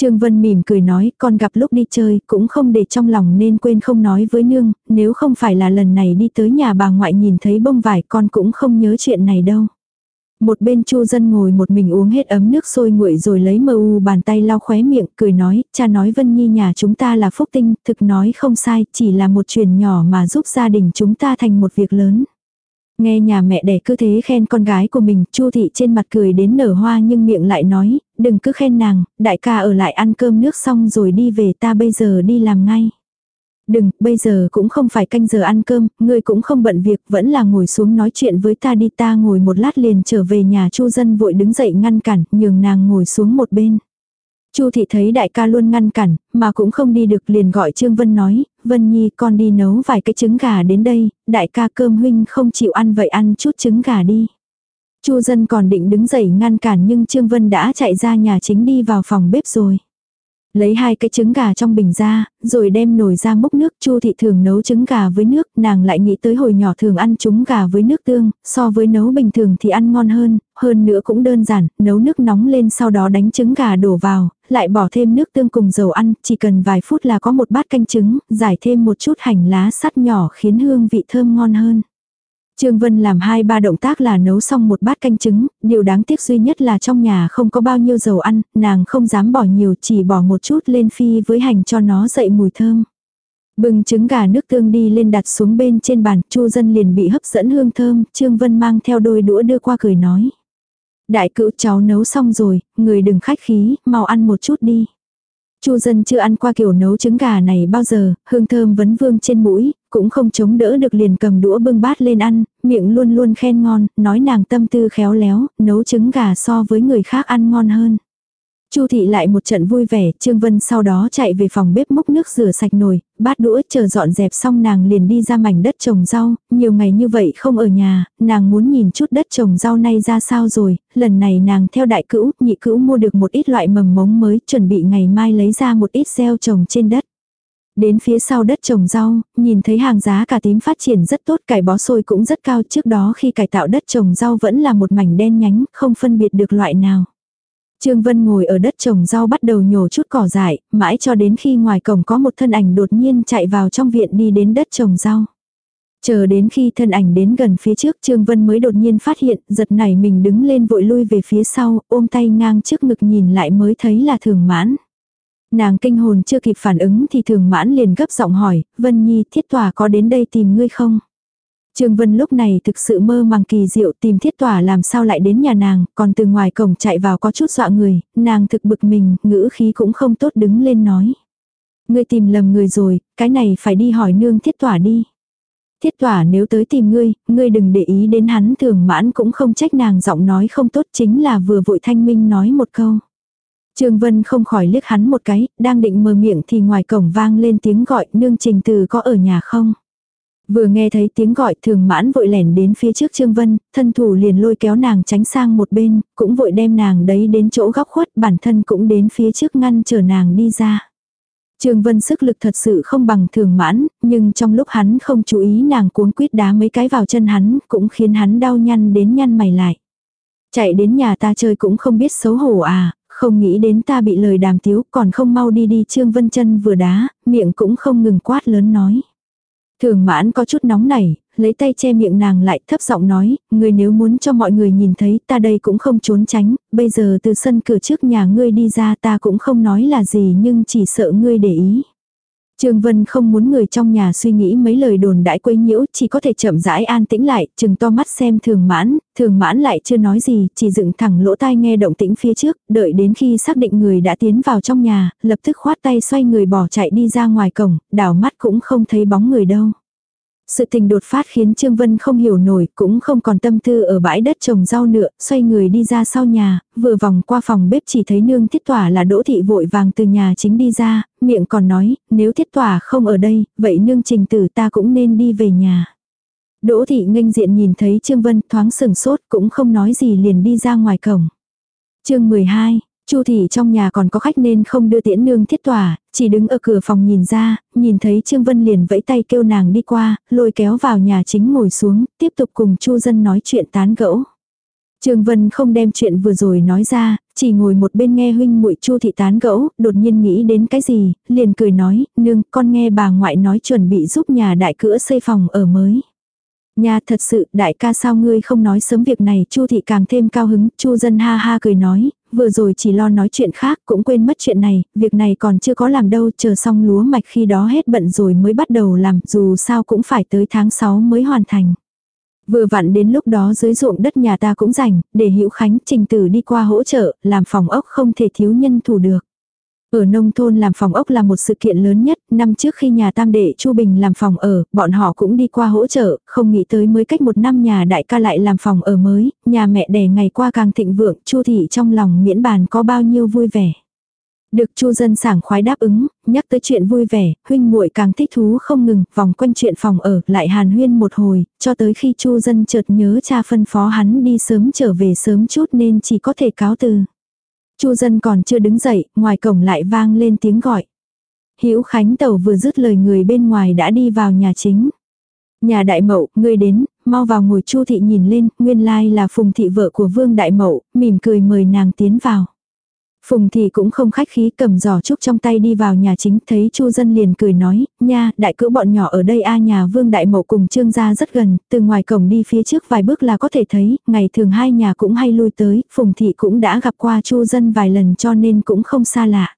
Trương Vân mỉm cười nói, con gặp lúc đi chơi, cũng không để trong lòng nên quên không nói với nương, nếu không phải là lần này đi tới nhà bà ngoại nhìn thấy bông vải con cũng không nhớ chuyện này đâu. Một bên chu dân ngồi một mình uống hết ấm nước sôi nguội rồi lấy mờ u bàn tay lau khóe miệng, cười nói, cha nói Vân Nhi nhà chúng ta là phúc tinh, thực nói không sai, chỉ là một chuyện nhỏ mà giúp gia đình chúng ta thành một việc lớn. Nghe nhà mẹ đẻ cứ thế khen con gái của mình, Chu thị trên mặt cười đến nở hoa nhưng miệng lại nói, đừng cứ khen nàng, đại ca ở lại ăn cơm nước xong rồi đi về ta bây giờ đi làm ngay. Đừng, bây giờ cũng không phải canh giờ ăn cơm, ngươi cũng không bận việc, vẫn là ngồi xuống nói chuyện với ta đi ta ngồi một lát liền trở về nhà chu dân vội đứng dậy ngăn cản, nhường nàng ngồi xuống một bên. Chu thị thấy đại ca luôn ngăn cản, mà cũng không đi được liền gọi Trương Vân nói, Vân Nhi con đi nấu vài cái trứng gà đến đây, đại ca cơm huynh không chịu ăn vậy ăn chút trứng gà đi. Chu dân còn định đứng dậy ngăn cản nhưng Trương Vân đã chạy ra nhà chính đi vào phòng bếp rồi. Lấy hai cái trứng gà trong bình ra, rồi đem nồi ra múc nước, Chu thị thường nấu trứng gà với nước, nàng lại nghĩ tới hồi nhỏ thường ăn trứng gà với nước tương, so với nấu bình thường thì ăn ngon hơn, hơn nữa cũng đơn giản, nấu nước nóng lên sau đó đánh trứng gà đổ vào, lại bỏ thêm nước tương cùng dầu ăn, chỉ cần vài phút là có một bát canh trứng, giải thêm một chút hành lá sắt nhỏ khiến hương vị thơm ngon hơn. Trương Vân làm hai ba động tác là nấu xong một bát canh trứng, điều đáng tiếc duy nhất là trong nhà không có bao nhiêu dầu ăn, nàng không dám bỏ nhiều chỉ bỏ một chút lên phi với hành cho nó dậy mùi thơm. Bừng trứng gà nước tương đi lên đặt xuống bên trên bàn, Chu dân liền bị hấp dẫn hương thơm, Trương Vân mang theo đôi đũa đưa qua cười nói. Đại cữu cháu nấu xong rồi, người đừng khách khí, mau ăn một chút đi. Chu dân chưa ăn qua kiểu nấu trứng gà này bao giờ, hương thơm vấn vương trên mũi, cũng không chống đỡ được liền cầm đũa bưng bát lên ăn, miệng luôn luôn khen ngon, nói nàng tâm tư khéo léo, nấu trứng gà so với người khác ăn ngon hơn. Chu thị lại một trận vui vẻ, Trương Vân sau đó chạy về phòng bếp múc nước rửa sạch nồi, bát đũa chờ dọn dẹp xong nàng liền đi ra mảnh đất trồng rau, nhiều ngày như vậy không ở nhà, nàng muốn nhìn chút đất trồng rau nay ra sao rồi, lần này nàng theo đại cữu, nhị cữu mua được một ít loại mầm mống mới, chuẩn bị ngày mai lấy ra một ít gieo trồng trên đất. Đến phía sau đất trồng rau, nhìn thấy hàng giá cà tím phát triển rất tốt, cải bó xôi cũng rất cao trước đó khi cải tạo đất trồng rau vẫn là một mảnh đen nhánh, không phân biệt được loại nào. Trương Vân ngồi ở đất trồng rau bắt đầu nhổ chút cỏ dại, mãi cho đến khi ngoài cổng có một thân ảnh đột nhiên chạy vào trong viện đi đến đất trồng rau. Chờ đến khi thân ảnh đến gần phía trước Trương Vân mới đột nhiên phát hiện, giật nảy mình đứng lên vội lui về phía sau, ôm tay ngang trước ngực nhìn lại mới thấy là thường mãn. Nàng kinh hồn chưa kịp phản ứng thì thường mãn liền gấp giọng hỏi, Vân Nhi thiết tòa có đến đây tìm ngươi không? Trương Vân lúc này thực sự mơ màng kỳ diệu tìm thiết tỏa làm sao lại đến nhà nàng, còn từ ngoài cổng chạy vào có chút dọa người, nàng thực bực mình, ngữ khí cũng không tốt đứng lên nói. Ngươi tìm lầm người rồi, cái này phải đi hỏi nương thiết tỏa đi. Thiết tỏa nếu tới tìm ngươi, ngươi đừng để ý đến hắn thường mãn cũng không trách nàng giọng nói không tốt chính là vừa vội thanh minh nói một câu. Trương Vân không khỏi liếc hắn một cái, đang định mở miệng thì ngoài cổng vang lên tiếng gọi nương trình từ có ở nhà không. Vừa nghe thấy tiếng gọi thường mãn vội lẻn đến phía trước Trương Vân, thân thủ liền lôi kéo nàng tránh sang một bên, cũng vội đem nàng đấy đến chỗ góc khuất bản thân cũng đến phía trước ngăn chờ nàng đi ra. Trương Vân sức lực thật sự không bằng thường mãn, nhưng trong lúc hắn không chú ý nàng cuống quýt đá mấy cái vào chân hắn, cũng khiến hắn đau nhăn đến nhăn mày lại. Chạy đến nhà ta chơi cũng không biết xấu hổ à, không nghĩ đến ta bị lời đàm tiếu còn không mau đi đi Trương Vân chân vừa đá, miệng cũng không ngừng quát lớn nói. Thường mãn có chút nóng nảy, lấy tay che miệng nàng lại thấp giọng nói, người nếu muốn cho mọi người nhìn thấy ta đây cũng không trốn tránh, bây giờ từ sân cửa trước nhà ngươi đi ra ta cũng không nói là gì nhưng chỉ sợ ngươi để ý. Trương Vân không muốn người trong nhà suy nghĩ mấy lời đồn đãi quấy nhiễu, chỉ có thể chậm rãi an tĩnh lại, chừng to mắt xem thường mãn, thường mãn lại chưa nói gì, chỉ dựng thẳng lỗ tai nghe động tĩnh phía trước, đợi đến khi xác định người đã tiến vào trong nhà, lập tức khoát tay xoay người bỏ chạy đi ra ngoài cổng, đảo mắt cũng không thấy bóng người đâu. Sự tình đột phát khiến Trương Vân không hiểu nổi, cũng không còn tâm tư ở bãi đất trồng rau nữa, xoay người đi ra sau nhà, vừa vòng qua phòng bếp chỉ thấy nương thiết tỏa là đỗ thị vội vàng từ nhà chính đi ra, miệng còn nói, nếu thiết tỏa không ở đây, vậy nương trình tử ta cũng nên đi về nhà. Đỗ thị nghênh diện nhìn thấy Trương Vân thoáng sừng sốt cũng không nói gì liền đi ra ngoài cổng. chương 12, Chu thị trong nhà còn có khách nên không đưa tiễn nương thiết tòa, chỉ đứng ở cửa phòng nhìn ra, nhìn thấy Trương Vân liền vẫy tay kêu nàng đi qua, lôi kéo vào nhà chính ngồi xuống, tiếp tục cùng Chu dân nói chuyện tán gẫu. Trương Vân không đem chuyện vừa rồi nói ra, chỉ ngồi một bên nghe huynh muội Chu thị tán gẫu, đột nhiên nghĩ đến cái gì, liền cười nói, nương, con nghe bà ngoại nói chuẩn bị giúp nhà đại cửa xây phòng ở mới nha thật sự, đại ca sao ngươi không nói sớm việc này, Chu thị càng thêm cao hứng, Chu dân ha ha cười nói, vừa rồi chỉ lo nói chuyện khác, cũng quên mất chuyện này, việc này còn chưa có làm đâu, chờ xong lúa mạch khi đó hết bận rồi mới bắt đầu làm, dù sao cũng phải tới tháng 6 mới hoàn thành. Vừa vặn đến lúc đó dưới ruộng đất nhà ta cũng rảnh, để Hữu Khánh trình tử đi qua hỗ trợ, làm phòng ốc không thể thiếu nhân thủ được. Ở nông thôn làm phòng ốc là một sự kiện lớn nhất, năm trước khi nhà tam đệ Chu Bình làm phòng ở, bọn họ cũng đi qua hỗ trợ, không nghĩ tới mới cách một năm nhà đại ca lại làm phòng ở mới, nhà mẹ đẻ ngày qua càng thịnh vượng, Chu thị trong lòng miễn bàn có bao nhiêu vui vẻ. Được Chu dân sảng khoái đáp ứng, nhắc tới chuyện vui vẻ, huynh muội càng thích thú không ngừng, vòng quanh chuyện phòng ở, lại hàn huyên một hồi, cho tới khi Chu dân chợt nhớ cha phân phó hắn đi sớm trở về sớm chút nên chỉ có thể cáo từ. Chu dân còn chưa đứng dậy, ngoài cổng lại vang lên tiếng gọi. Hữu Khánh Tẩu vừa dứt lời người bên ngoài đã đi vào nhà chính. Nhà đại mậu, ngươi đến, mau vào ngồi Chu thị nhìn lên, nguyên lai là Phùng thị vợ của Vương đại mậu, mỉm cười mời nàng tiến vào. Phùng thì cũng không khách khí cầm giỏ trúc trong tay đi vào nhà chính thấy chu dân liền cười nói, nha, đại cữu bọn nhỏ ở đây a nhà vương đại mậu cùng trương gia rất gần, từ ngoài cổng đi phía trước vài bước là có thể thấy, ngày thường hai nhà cũng hay lui tới, phùng thị cũng đã gặp qua chu dân vài lần cho nên cũng không xa lạ.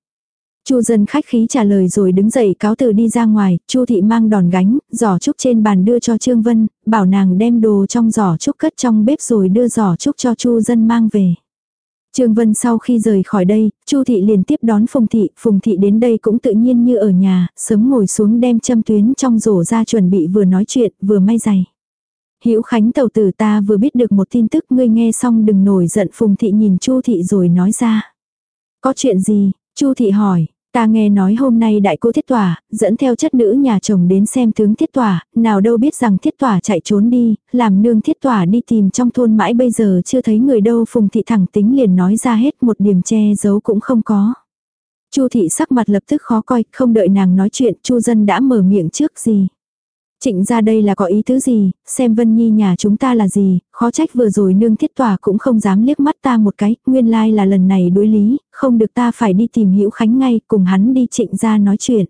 Chu dân khách khí trả lời rồi đứng dậy cáo từ đi ra ngoài, Chu thị mang đòn gánh, giỏ trúc trên bàn đưa cho Trương Vân, bảo nàng đem đồ trong giỏ trúc cất trong bếp rồi đưa giỏ trúc cho Chu dân mang về. Trương Vân sau khi rời khỏi đây, Chu thị liền tiếp đón Phùng thị, Phùng thị đến đây cũng tự nhiên như ở nhà, sớm ngồi xuống đem châm tuyến trong rổ ra chuẩn bị vừa nói chuyện, vừa may giày. Hữu Khánh tàu tử ta vừa biết được một tin tức, ngươi nghe xong đừng nổi giận, Phùng thị nhìn Chu thị rồi nói ra. Có chuyện gì? Chu thị hỏi, Ta nghe nói hôm nay đại cô thiết tỏa, dẫn theo chất nữ nhà chồng đến xem tướng thiết tỏa, nào đâu biết rằng thiết tỏa chạy trốn đi, làm nương thiết tỏa đi tìm trong thôn mãi bây giờ chưa thấy người đâu phùng thị thẳng tính liền nói ra hết một điểm che giấu cũng không có. Chu thị sắc mặt lập tức khó coi, không đợi nàng nói chuyện, chu dân đã mở miệng trước gì. Trịnh ra đây là có ý tứ gì, xem Vân Nhi nhà chúng ta là gì, khó trách vừa rồi nương thiết tòa cũng không dám liếc mắt ta một cái, nguyên lai là lần này đối lý, không được ta phải đi tìm Hữu Khánh ngay, cùng hắn đi trịnh ra nói chuyện.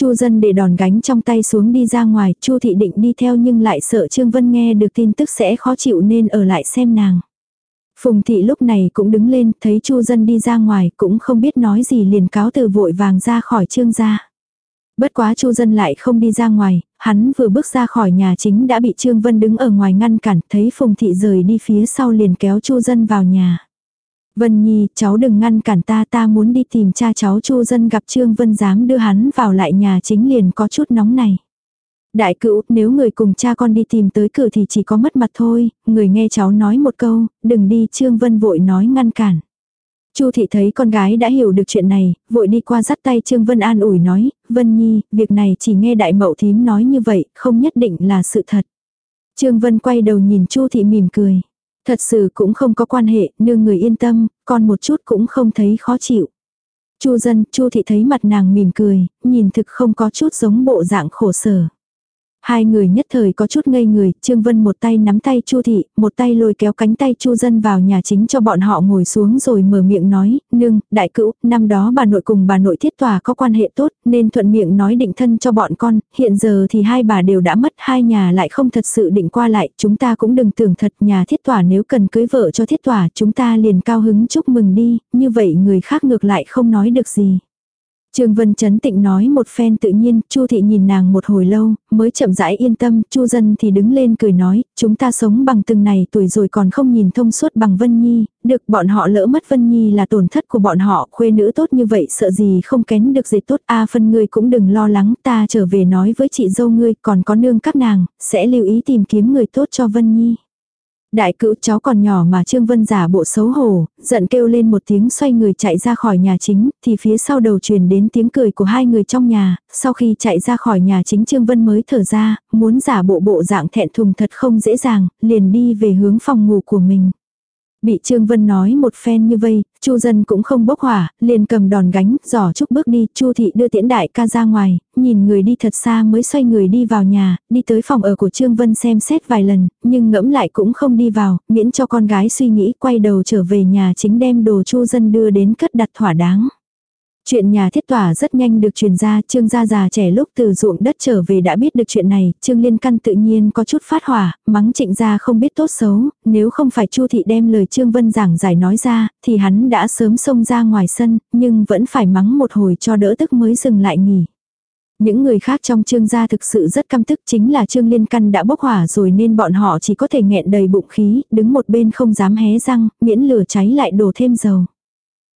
Chu dân để đòn gánh trong tay xuống đi ra ngoài, Chu thị định đi theo nhưng lại sợ Trương Vân nghe được tin tức sẽ khó chịu nên ở lại xem nàng. Phùng thị lúc này cũng đứng lên, thấy Chu dân đi ra ngoài, cũng không biết nói gì liền cáo từ vội vàng ra khỏi Trương gia. Bất quá Chu dân lại không đi ra ngoài, hắn vừa bước ra khỏi nhà chính đã bị Trương Vân đứng ở ngoài ngăn cản, thấy Phùng thị rời đi phía sau liền kéo Chu dân vào nhà. Vân Nhi, cháu đừng ngăn cản ta, ta muốn đi tìm cha cháu Chu dân gặp Trương Vân dám đưa hắn vào lại nhà chính liền có chút nóng này. Đại cữu, nếu người cùng cha con đi tìm tới cửa thì chỉ có mất mặt thôi, người nghe cháu nói một câu, đừng đi Trương Vân vội nói ngăn cản. Chu thị thấy con gái đã hiểu được chuyện này, vội đi qua dắt tay Trương Vân an ủi nói, Vân Nhi, việc này chỉ nghe đại mậu thím nói như vậy, không nhất định là sự thật. Trương Vân quay đầu nhìn Chu thị mỉm cười. Thật sự cũng không có quan hệ, nương người yên tâm, con một chút cũng không thấy khó chịu. Chu dân, Chu thị thấy mặt nàng mỉm cười, nhìn thực không có chút giống bộ dạng khổ sở. Hai người nhất thời có chút ngây người, Trương Vân một tay nắm tay Chu Thị, một tay lôi kéo cánh tay Chu Dân vào nhà chính cho bọn họ ngồi xuống rồi mở miệng nói, nương, đại cữu, năm đó bà nội cùng bà nội thiết tòa có quan hệ tốt, nên thuận miệng nói định thân cho bọn con, hiện giờ thì hai bà đều đã mất, hai nhà lại không thật sự định qua lại, chúng ta cũng đừng tưởng thật nhà thiết tòa nếu cần cưới vợ cho thiết tòa chúng ta liền cao hứng chúc mừng đi, như vậy người khác ngược lại không nói được gì. Trương Vân chấn tịnh nói một phen tự nhiên, Chu thị nhìn nàng một hồi lâu, mới chậm rãi yên tâm, Chu dân thì đứng lên cười nói, chúng ta sống bằng từng này tuổi rồi còn không nhìn thông suốt bằng Vân Nhi, được bọn họ lỡ mất Vân Nhi là tổn thất của bọn họ, khuê nữ tốt như vậy sợ gì không kén được gì tốt, a phân ngươi cũng đừng lo lắng, ta trở về nói với chị dâu ngươi, còn có nương các nàng, sẽ lưu ý tìm kiếm người tốt cho Vân Nhi. Đại cữu cháu còn nhỏ mà Trương Vân giả bộ xấu hổ, giận kêu lên một tiếng xoay người chạy ra khỏi nhà chính, thì phía sau đầu truyền đến tiếng cười của hai người trong nhà, sau khi chạy ra khỏi nhà chính Trương Vân mới thở ra, muốn giả bộ bộ dạng thẹn thùng thật không dễ dàng, liền đi về hướng phòng ngủ của mình. Bị Trương Vân nói một phen như vây, Chu dân cũng không bốc hỏa, liền cầm đòn gánh, giỏ chúc bước đi, Chu thị đưa tiễn đại ca ra ngoài, nhìn người đi thật xa mới xoay người đi vào nhà, đi tới phòng ở của Trương Vân xem xét vài lần, nhưng ngẫm lại cũng không đi vào, miễn cho con gái suy nghĩ quay đầu trở về nhà chính đem đồ Chu dân đưa đến cất đặt thỏa đáng. Chuyện nhà thiết tỏa rất nhanh được truyền ra, Trương gia già trẻ lúc từ ruộng đất trở về đã biết được chuyện này, Trương Liên Căn tự nhiên có chút phát hỏa, mắng trịnh gia không biết tốt xấu, nếu không phải Chu thị đem lời Trương Vân giảng giải nói ra, thì hắn đã sớm xông ra ngoài sân, nhưng vẫn phải mắng một hồi cho đỡ tức mới dừng lại nghỉ. Những người khác trong trương gia thực sự rất căm tức chính là trương liên căn đã bốc hỏa rồi nên bọn họ chỉ có thể nghẹn đầy bụng khí, đứng một bên không dám hé răng, miễn lửa cháy lại đổ thêm dầu.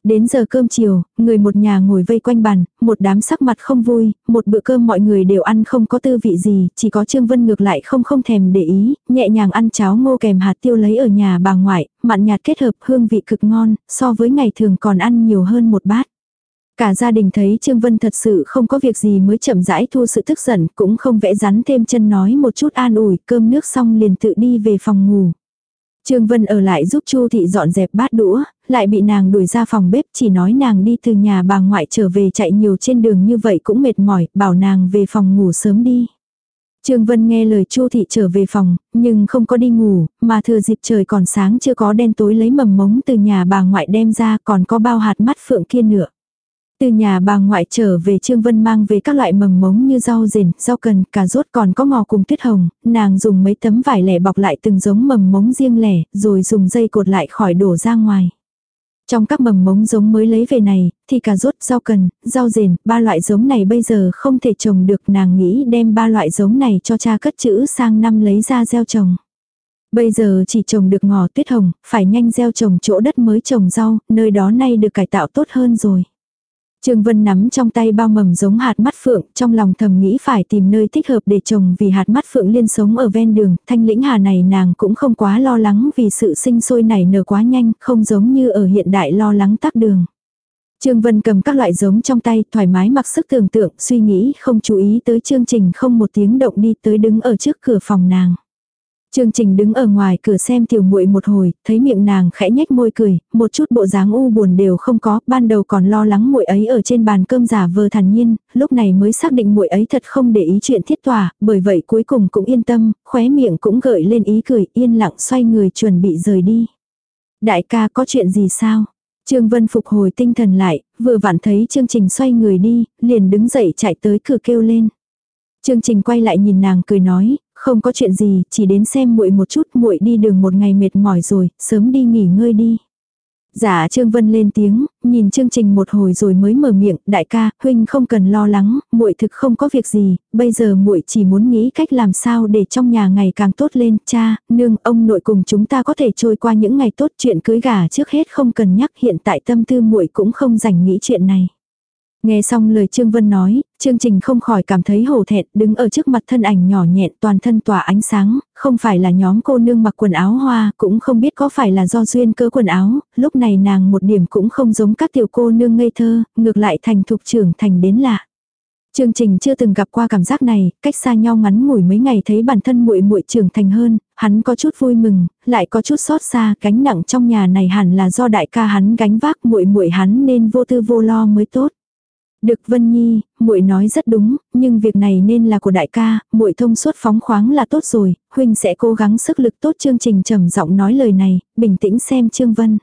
Đến giờ cơm chiều, người một nhà ngồi vây quanh bàn, một đám sắc mặt không vui, một bữa cơm mọi người đều ăn không có tư vị gì, chỉ có Trương Vân ngược lại không không thèm để ý, nhẹ nhàng ăn cháo ngô kèm hạt tiêu lấy ở nhà bà ngoại, mặn nhạt kết hợp hương vị cực ngon, so với ngày thường còn ăn nhiều hơn một bát. Cả gia đình thấy Trương Vân thật sự không có việc gì mới chậm rãi thu sự tức giận, cũng không vẽ rắn thêm chân nói một chút an ủi, cơm nước xong liền tự đi về phòng ngủ. Trương Vân ở lại giúp Chu thị dọn dẹp bát đũa, lại bị nàng đuổi ra phòng bếp chỉ nói nàng đi từ nhà bà ngoại trở về chạy nhiều trên đường như vậy cũng mệt mỏi, bảo nàng về phòng ngủ sớm đi. Trương Vân nghe lời Chu thị trở về phòng, nhưng không có đi ngủ, mà thừa dịp trời còn sáng chưa có đen tối lấy mầm mống từ nhà bà ngoại đem ra còn có bao hạt mắt phượng kia nữa. Từ nhà bà ngoại trở về Trương Vân mang về các loại mầm mống như rau rền, rau cần, cà rốt còn có ngò cùng tuyết hồng, nàng dùng mấy tấm vải lẻ bọc lại từng giống mầm mống riêng lẻ, rồi dùng dây cột lại khỏi đổ ra ngoài. Trong các mầm mống giống mới lấy về này, thì cà rốt, rau cần, rau rền, ba loại giống này bây giờ không thể trồng được nàng nghĩ đem ba loại giống này cho cha cất chữ sang năm lấy ra gieo trồng. Bây giờ chỉ trồng được ngò tuyết hồng, phải nhanh gieo trồng chỗ đất mới trồng rau, nơi đó nay được cải tạo tốt hơn rồi. Trương Vân nắm trong tay bao mầm giống hạt mắt phượng, trong lòng thầm nghĩ phải tìm nơi thích hợp để trồng vì hạt mắt phượng liên sống ở ven đường, thanh lĩnh hà này nàng cũng không quá lo lắng vì sự sinh sôi nảy nở quá nhanh, không giống như ở hiện đại lo lắng tắc đường. Trương Vân cầm các loại giống trong tay, thoải mái mặc sức tưởng tượng, suy nghĩ không chú ý tới chương trình không một tiếng động đi tới đứng ở trước cửa phòng nàng. Chương Trình đứng ở ngoài cửa xem tiểu muội một hồi, thấy miệng nàng khẽ nhếch môi cười, một chút bộ dáng u buồn đều không có, ban đầu còn lo lắng muội ấy ở trên bàn cơm giả vờ thản nhiên, lúc này mới xác định muội ấy thật không để ý chuyện thiết tòa, bởi vậy cuối cùng cũng yên tâm, khóe miệng cũng gợi lên ý cười, yên lặng xoay người chuẩn bị rời đi. Đại ca có chuyện gì sao? Trương Vân phục hồi tinh thần lại, vừa vặn thấy chương trình xoay người đi, liền đứng dậy chạy tới cửa kêu lên. Chương trình quay lại nhìn nàng cười nói, không có chuyện gì, chỉ đến xem muội một chút, muội đi đường một ngày mệt mỏi rồi, sớm đi nghỉ ngơi đi. Dạ Trương Vân lên tiếng, nhìn chương trình một hồi rồi mới mở miệng, đại ca, huynh không cần lo lắng, muội thực không có việc gì, bây giờ muội chỉ muốn nghĩ cách làm sao để trong nhà ngày càng tốt lên, cha, nương, ông nội cùng chúng ta có thể trôi qua những ngày tốt, chuyện cưới gả trước hết không cần nhắc, hiện tại tâm tư muội cũng không dành nghĩ chuyện này. Nghe xong lời Trương Vân nói, trương Trình không khỏi cảm thấy hổ thẹn, đứng ở trước mặt thân ảnh nhỏ nhẹn toàn thân tỏa ánh sáng, không phải là nhóm cô nương mặc quần áo hoa, cũng không biết có phải là do duyên cơ quần áo, lúc này nàng một điểm cũng không giống các tiểu cô nương ngây thơ, ngược lại thành thục trưởng thành đến lạ. Chương trình chưa từng gặp qua cảm giác này, cách xa nhau ngắn ngủi mấy ngày thấy bản thân muội muội trưởng thành hơn, hắn có chút vui mừng, lại có chút xót xa, gánh nặng trong nhà này hẳn là do đại ca hắn gánh vác muội muội hắn nên vô tư vô lo mới tốt. Được Vân Nhi, muội nói rất đúng, nhưng việc này nên là của đại ca, muội thông suốt phóng khoáng là tốt rồi, huynh sẽ cố gắng sức lực tốt chương trình trầm giọng nói lời này, bình tĩnh xem Trương Vân.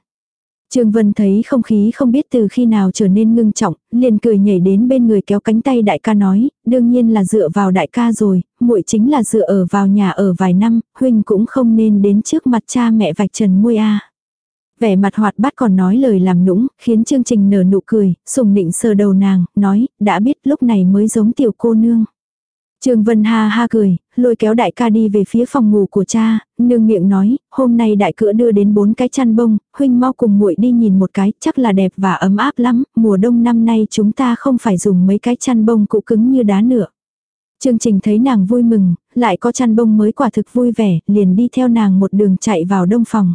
Trương Vân thấy không khí không biết từ khi nào trở nên ngưng trọng, liền cười nhảy đến bên người kéo cánh tay đại ca nói, đương nhiên là dựa vào đại ca rồi, muội chính là dựa ở vào nhà ở vài năm, huynh cũng không nên đến trước mặt cha mẹ vạch trần muội a. Vẻ mặt hoạt bát còn nói lời làm nũng, khiến chương trình nở nụ cười, sùng nịnh sờ đầu nàng, nói, đã biết lúc này mới giống tiểu cô nương. Trương Vân ha ha cười, lôi kéo đại ca đi về phía phòng ngủ của cha, nương miệng nói, hôm nay đại cửa đưa đến bốn cái chăn bông, huynh mau cùng muội đi nhìn một cái, chắc là đẹp và ấm áp lắm, mùa đông năm nay chúng ta không phải dùng mấy cái chăn bông cũ cứng như đá nữa. Chương trình thấy nàng vui mừng, lại có chăn bông mới quả thực vui vẻ, liền đi theo nàng một đường chạy vào đông phòng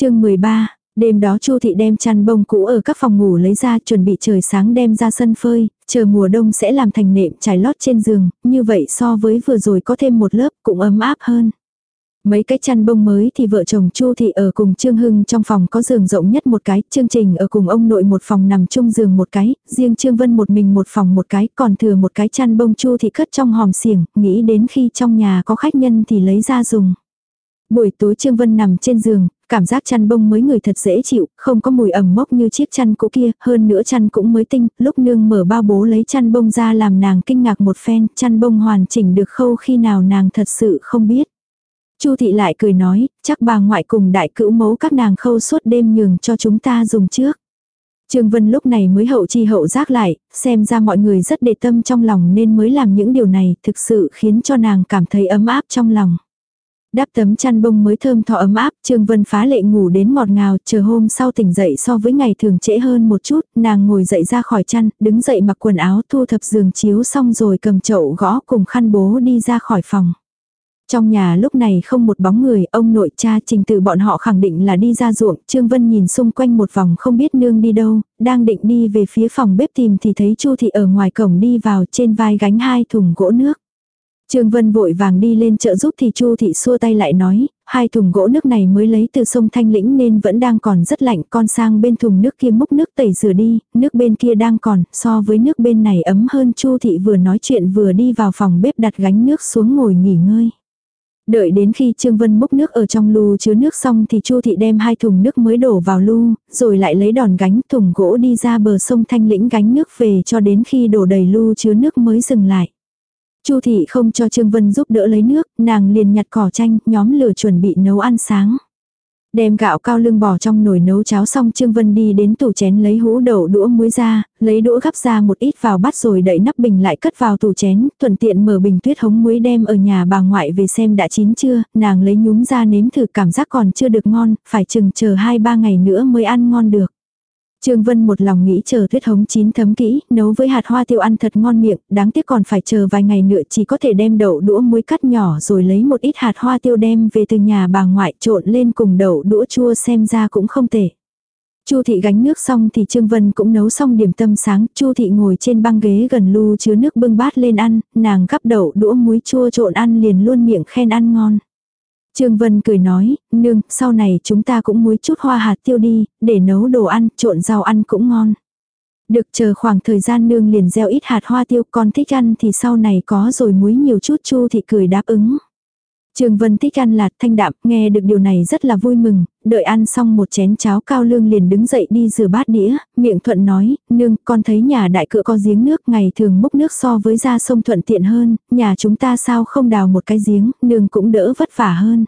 chương 13, Đêm đó Chu thị đem chăn bông cũ ở các phòng ngủ lấy ra chuẩn bị trời sáng đem ra sân phơi, chờ mùa đông sẽ làm thành nệm trải lót trên giường, như vậy so với vừa rồi có thêm một lớp cũng ấm áp hơn. Mấy cái chăn bông mới thì vợ chồng Chu thị ở cùng Trương Hưng trong phòng có giường rộng nhất một cái, chương trình ở cùng ông nội một phòng nằm chung giường một cái, riêng Trương Vân một mình một phòng một cái, còn thừa một cái chăn bông Chu thị cất trong hòm xiềng, nghĩ đến khi trong nhà có khách nhân thì lấy ra dùng. Buổi tối Trương Vân nằm trên giường, cảm giác chăn bông mới người thật dễ chịu, không có mùi ẩm mốc như chiếc chăn cũ kia, hơn nữa chăn cũng mới tinh, lúc nương mở bao bố lấy chăn bông ra làm nàng kinh ngạc một phen, chăn bông hoàn chỉnh được khâu khi nào nàng thật sự không biết. Chu thị lại cười nói, chắc bà ngoại cùng đại cữu mấu các nàng khâu suốt đêm nhường cho chúng ta dùng trước. Trương Vân lúc này mới hậu chi hậu giác lại, xem ra mọi người rất đề tâm trong lòng nên mới làm những điều này, thực sự khiến cho nàng cảm thấy ấm áp trong lòng. Đắp tấm chăn bông mới thơm thọ ấm áp, Trương Vân phá lệ ngủ đến ngọt ngào, chờ hôm sau tỉnh dậy so với ngày thường trễ hơn một chút, nàng ngồi dậy ra khỏi chăn, đứng dậy mặc quần áo thu thập giường chiếu xong rồi cầm chậu gõ cùng khăn bố đi ra khỏi phòng. Trong nhà lúc này không một bóng người, ông nội cha trình tự bọn họ khẳng định là đi ra ruộng, Trương Vân nhìn xung quanh một vòng không biết nương đi đâu, đang định đi về phía phòng bếp tìm thì thấy Chu thị ở ngoài cổng đi vào trên vai gánh hai thùng gỗ nước. Trương Vân vội vàng đi lên chợ giúp thì Chu thị xua tay lại nói, hai thùng gỗ nước này mới lấy từ sông Thanh Lĩnh nên vẫn đang còn rất lạnh, con sang bên thùng nước kia múc nước tẩy rửa đi, nước bên kia đang còn, so với nước bên này ấm hơn Chu thị vừa nói chuyện vừa đi vào phòng bếp đặt gánh nước xuống ngồi nghỉ ngơi. Đợi đến khi Trương Vân múc nước ở trong lu chứa nước xong thì Chu thị đem hai thùng nước mới đổ vào lu, rồi lại lấy đòn gánh thùng gỗ đi ra bờ sông Thanh Lĩnh gánh nước về cho đến khi đổ đầy lu chứa nước mới dừng lại. Chu thị không cho Trương Vân giúp đỡ lấy nước, nàng liền nhặt cỏ chanh, nhóm lửa chuẩn bị nấu ăn sáng. Đem gạo cao lưng bỏ trong nồi nấu cháo xong Trương Vân đi đến tủ chén lấy hũ đậu đũa muối ra, lấy đũa gắp ra một ít vào bát rồi đậy nắp bình lại cất vào tủ chén, thuận tiện mở bình tuyết hống muối đem ở nhà bà ngoại về xem đã chín chưa, nàng lấy nhúm ra nếm thử cảm giác còn chưa được ngon, phải chừng chờ 2-3 ngày nữa mới ăn ngon được. Trương Vân một lòng nghĩ chờ tuyết hống chín thấm kỹ, nấu với hạt hoa tiêu ăn thật ngon miệng, đáng tiếc còn phải chờ vài ngày nữa chỉ có thể đem đậu đũa muối cắt nhỏ rồi lấy một ít hạt hoa tiêu đem về từ nhà bà ngoại trộn lên cùng đậu đũa chua xem ra cũng không tệ. Chu thị gánh nước xong thì Trương Vân cũng nấu xong điểm tâm sáng, Chu thị ngồi trên băng ghế gần lu chứa nước bưng bát lên ăn, nàng gắp đậu đũa muối chua trộn ăn liền luôn miệng khen ăn ngon. Trương Vân cười nói, nương, sau này chúng ta cũng muối chút hoa hạt tiêu đi, để nấu đồ ăn, trộn rau ăn cũng ngon. Được chờ khoảng thời gian nương liền gieo ít hạt hoa tiêu, con thích ăn thì sau này có rồi muối nhiều chút chu thì cười đáp ứng. Trương Vân thích ăn lạt thanh đạm, nghe được điều này rất là vui mừng, đợi ăn xong một chén cháo cao lương liền đứng dậy đi rửa bát đĩa, miệng thuận nói, nương, con thấy nhà đại cựa có giếng nước ngày thường múc nước so với ra sông thuận tiện hơn, nhà chúng ta sao không đào một cái giếng, nương cũng đỡ vất vả hơn.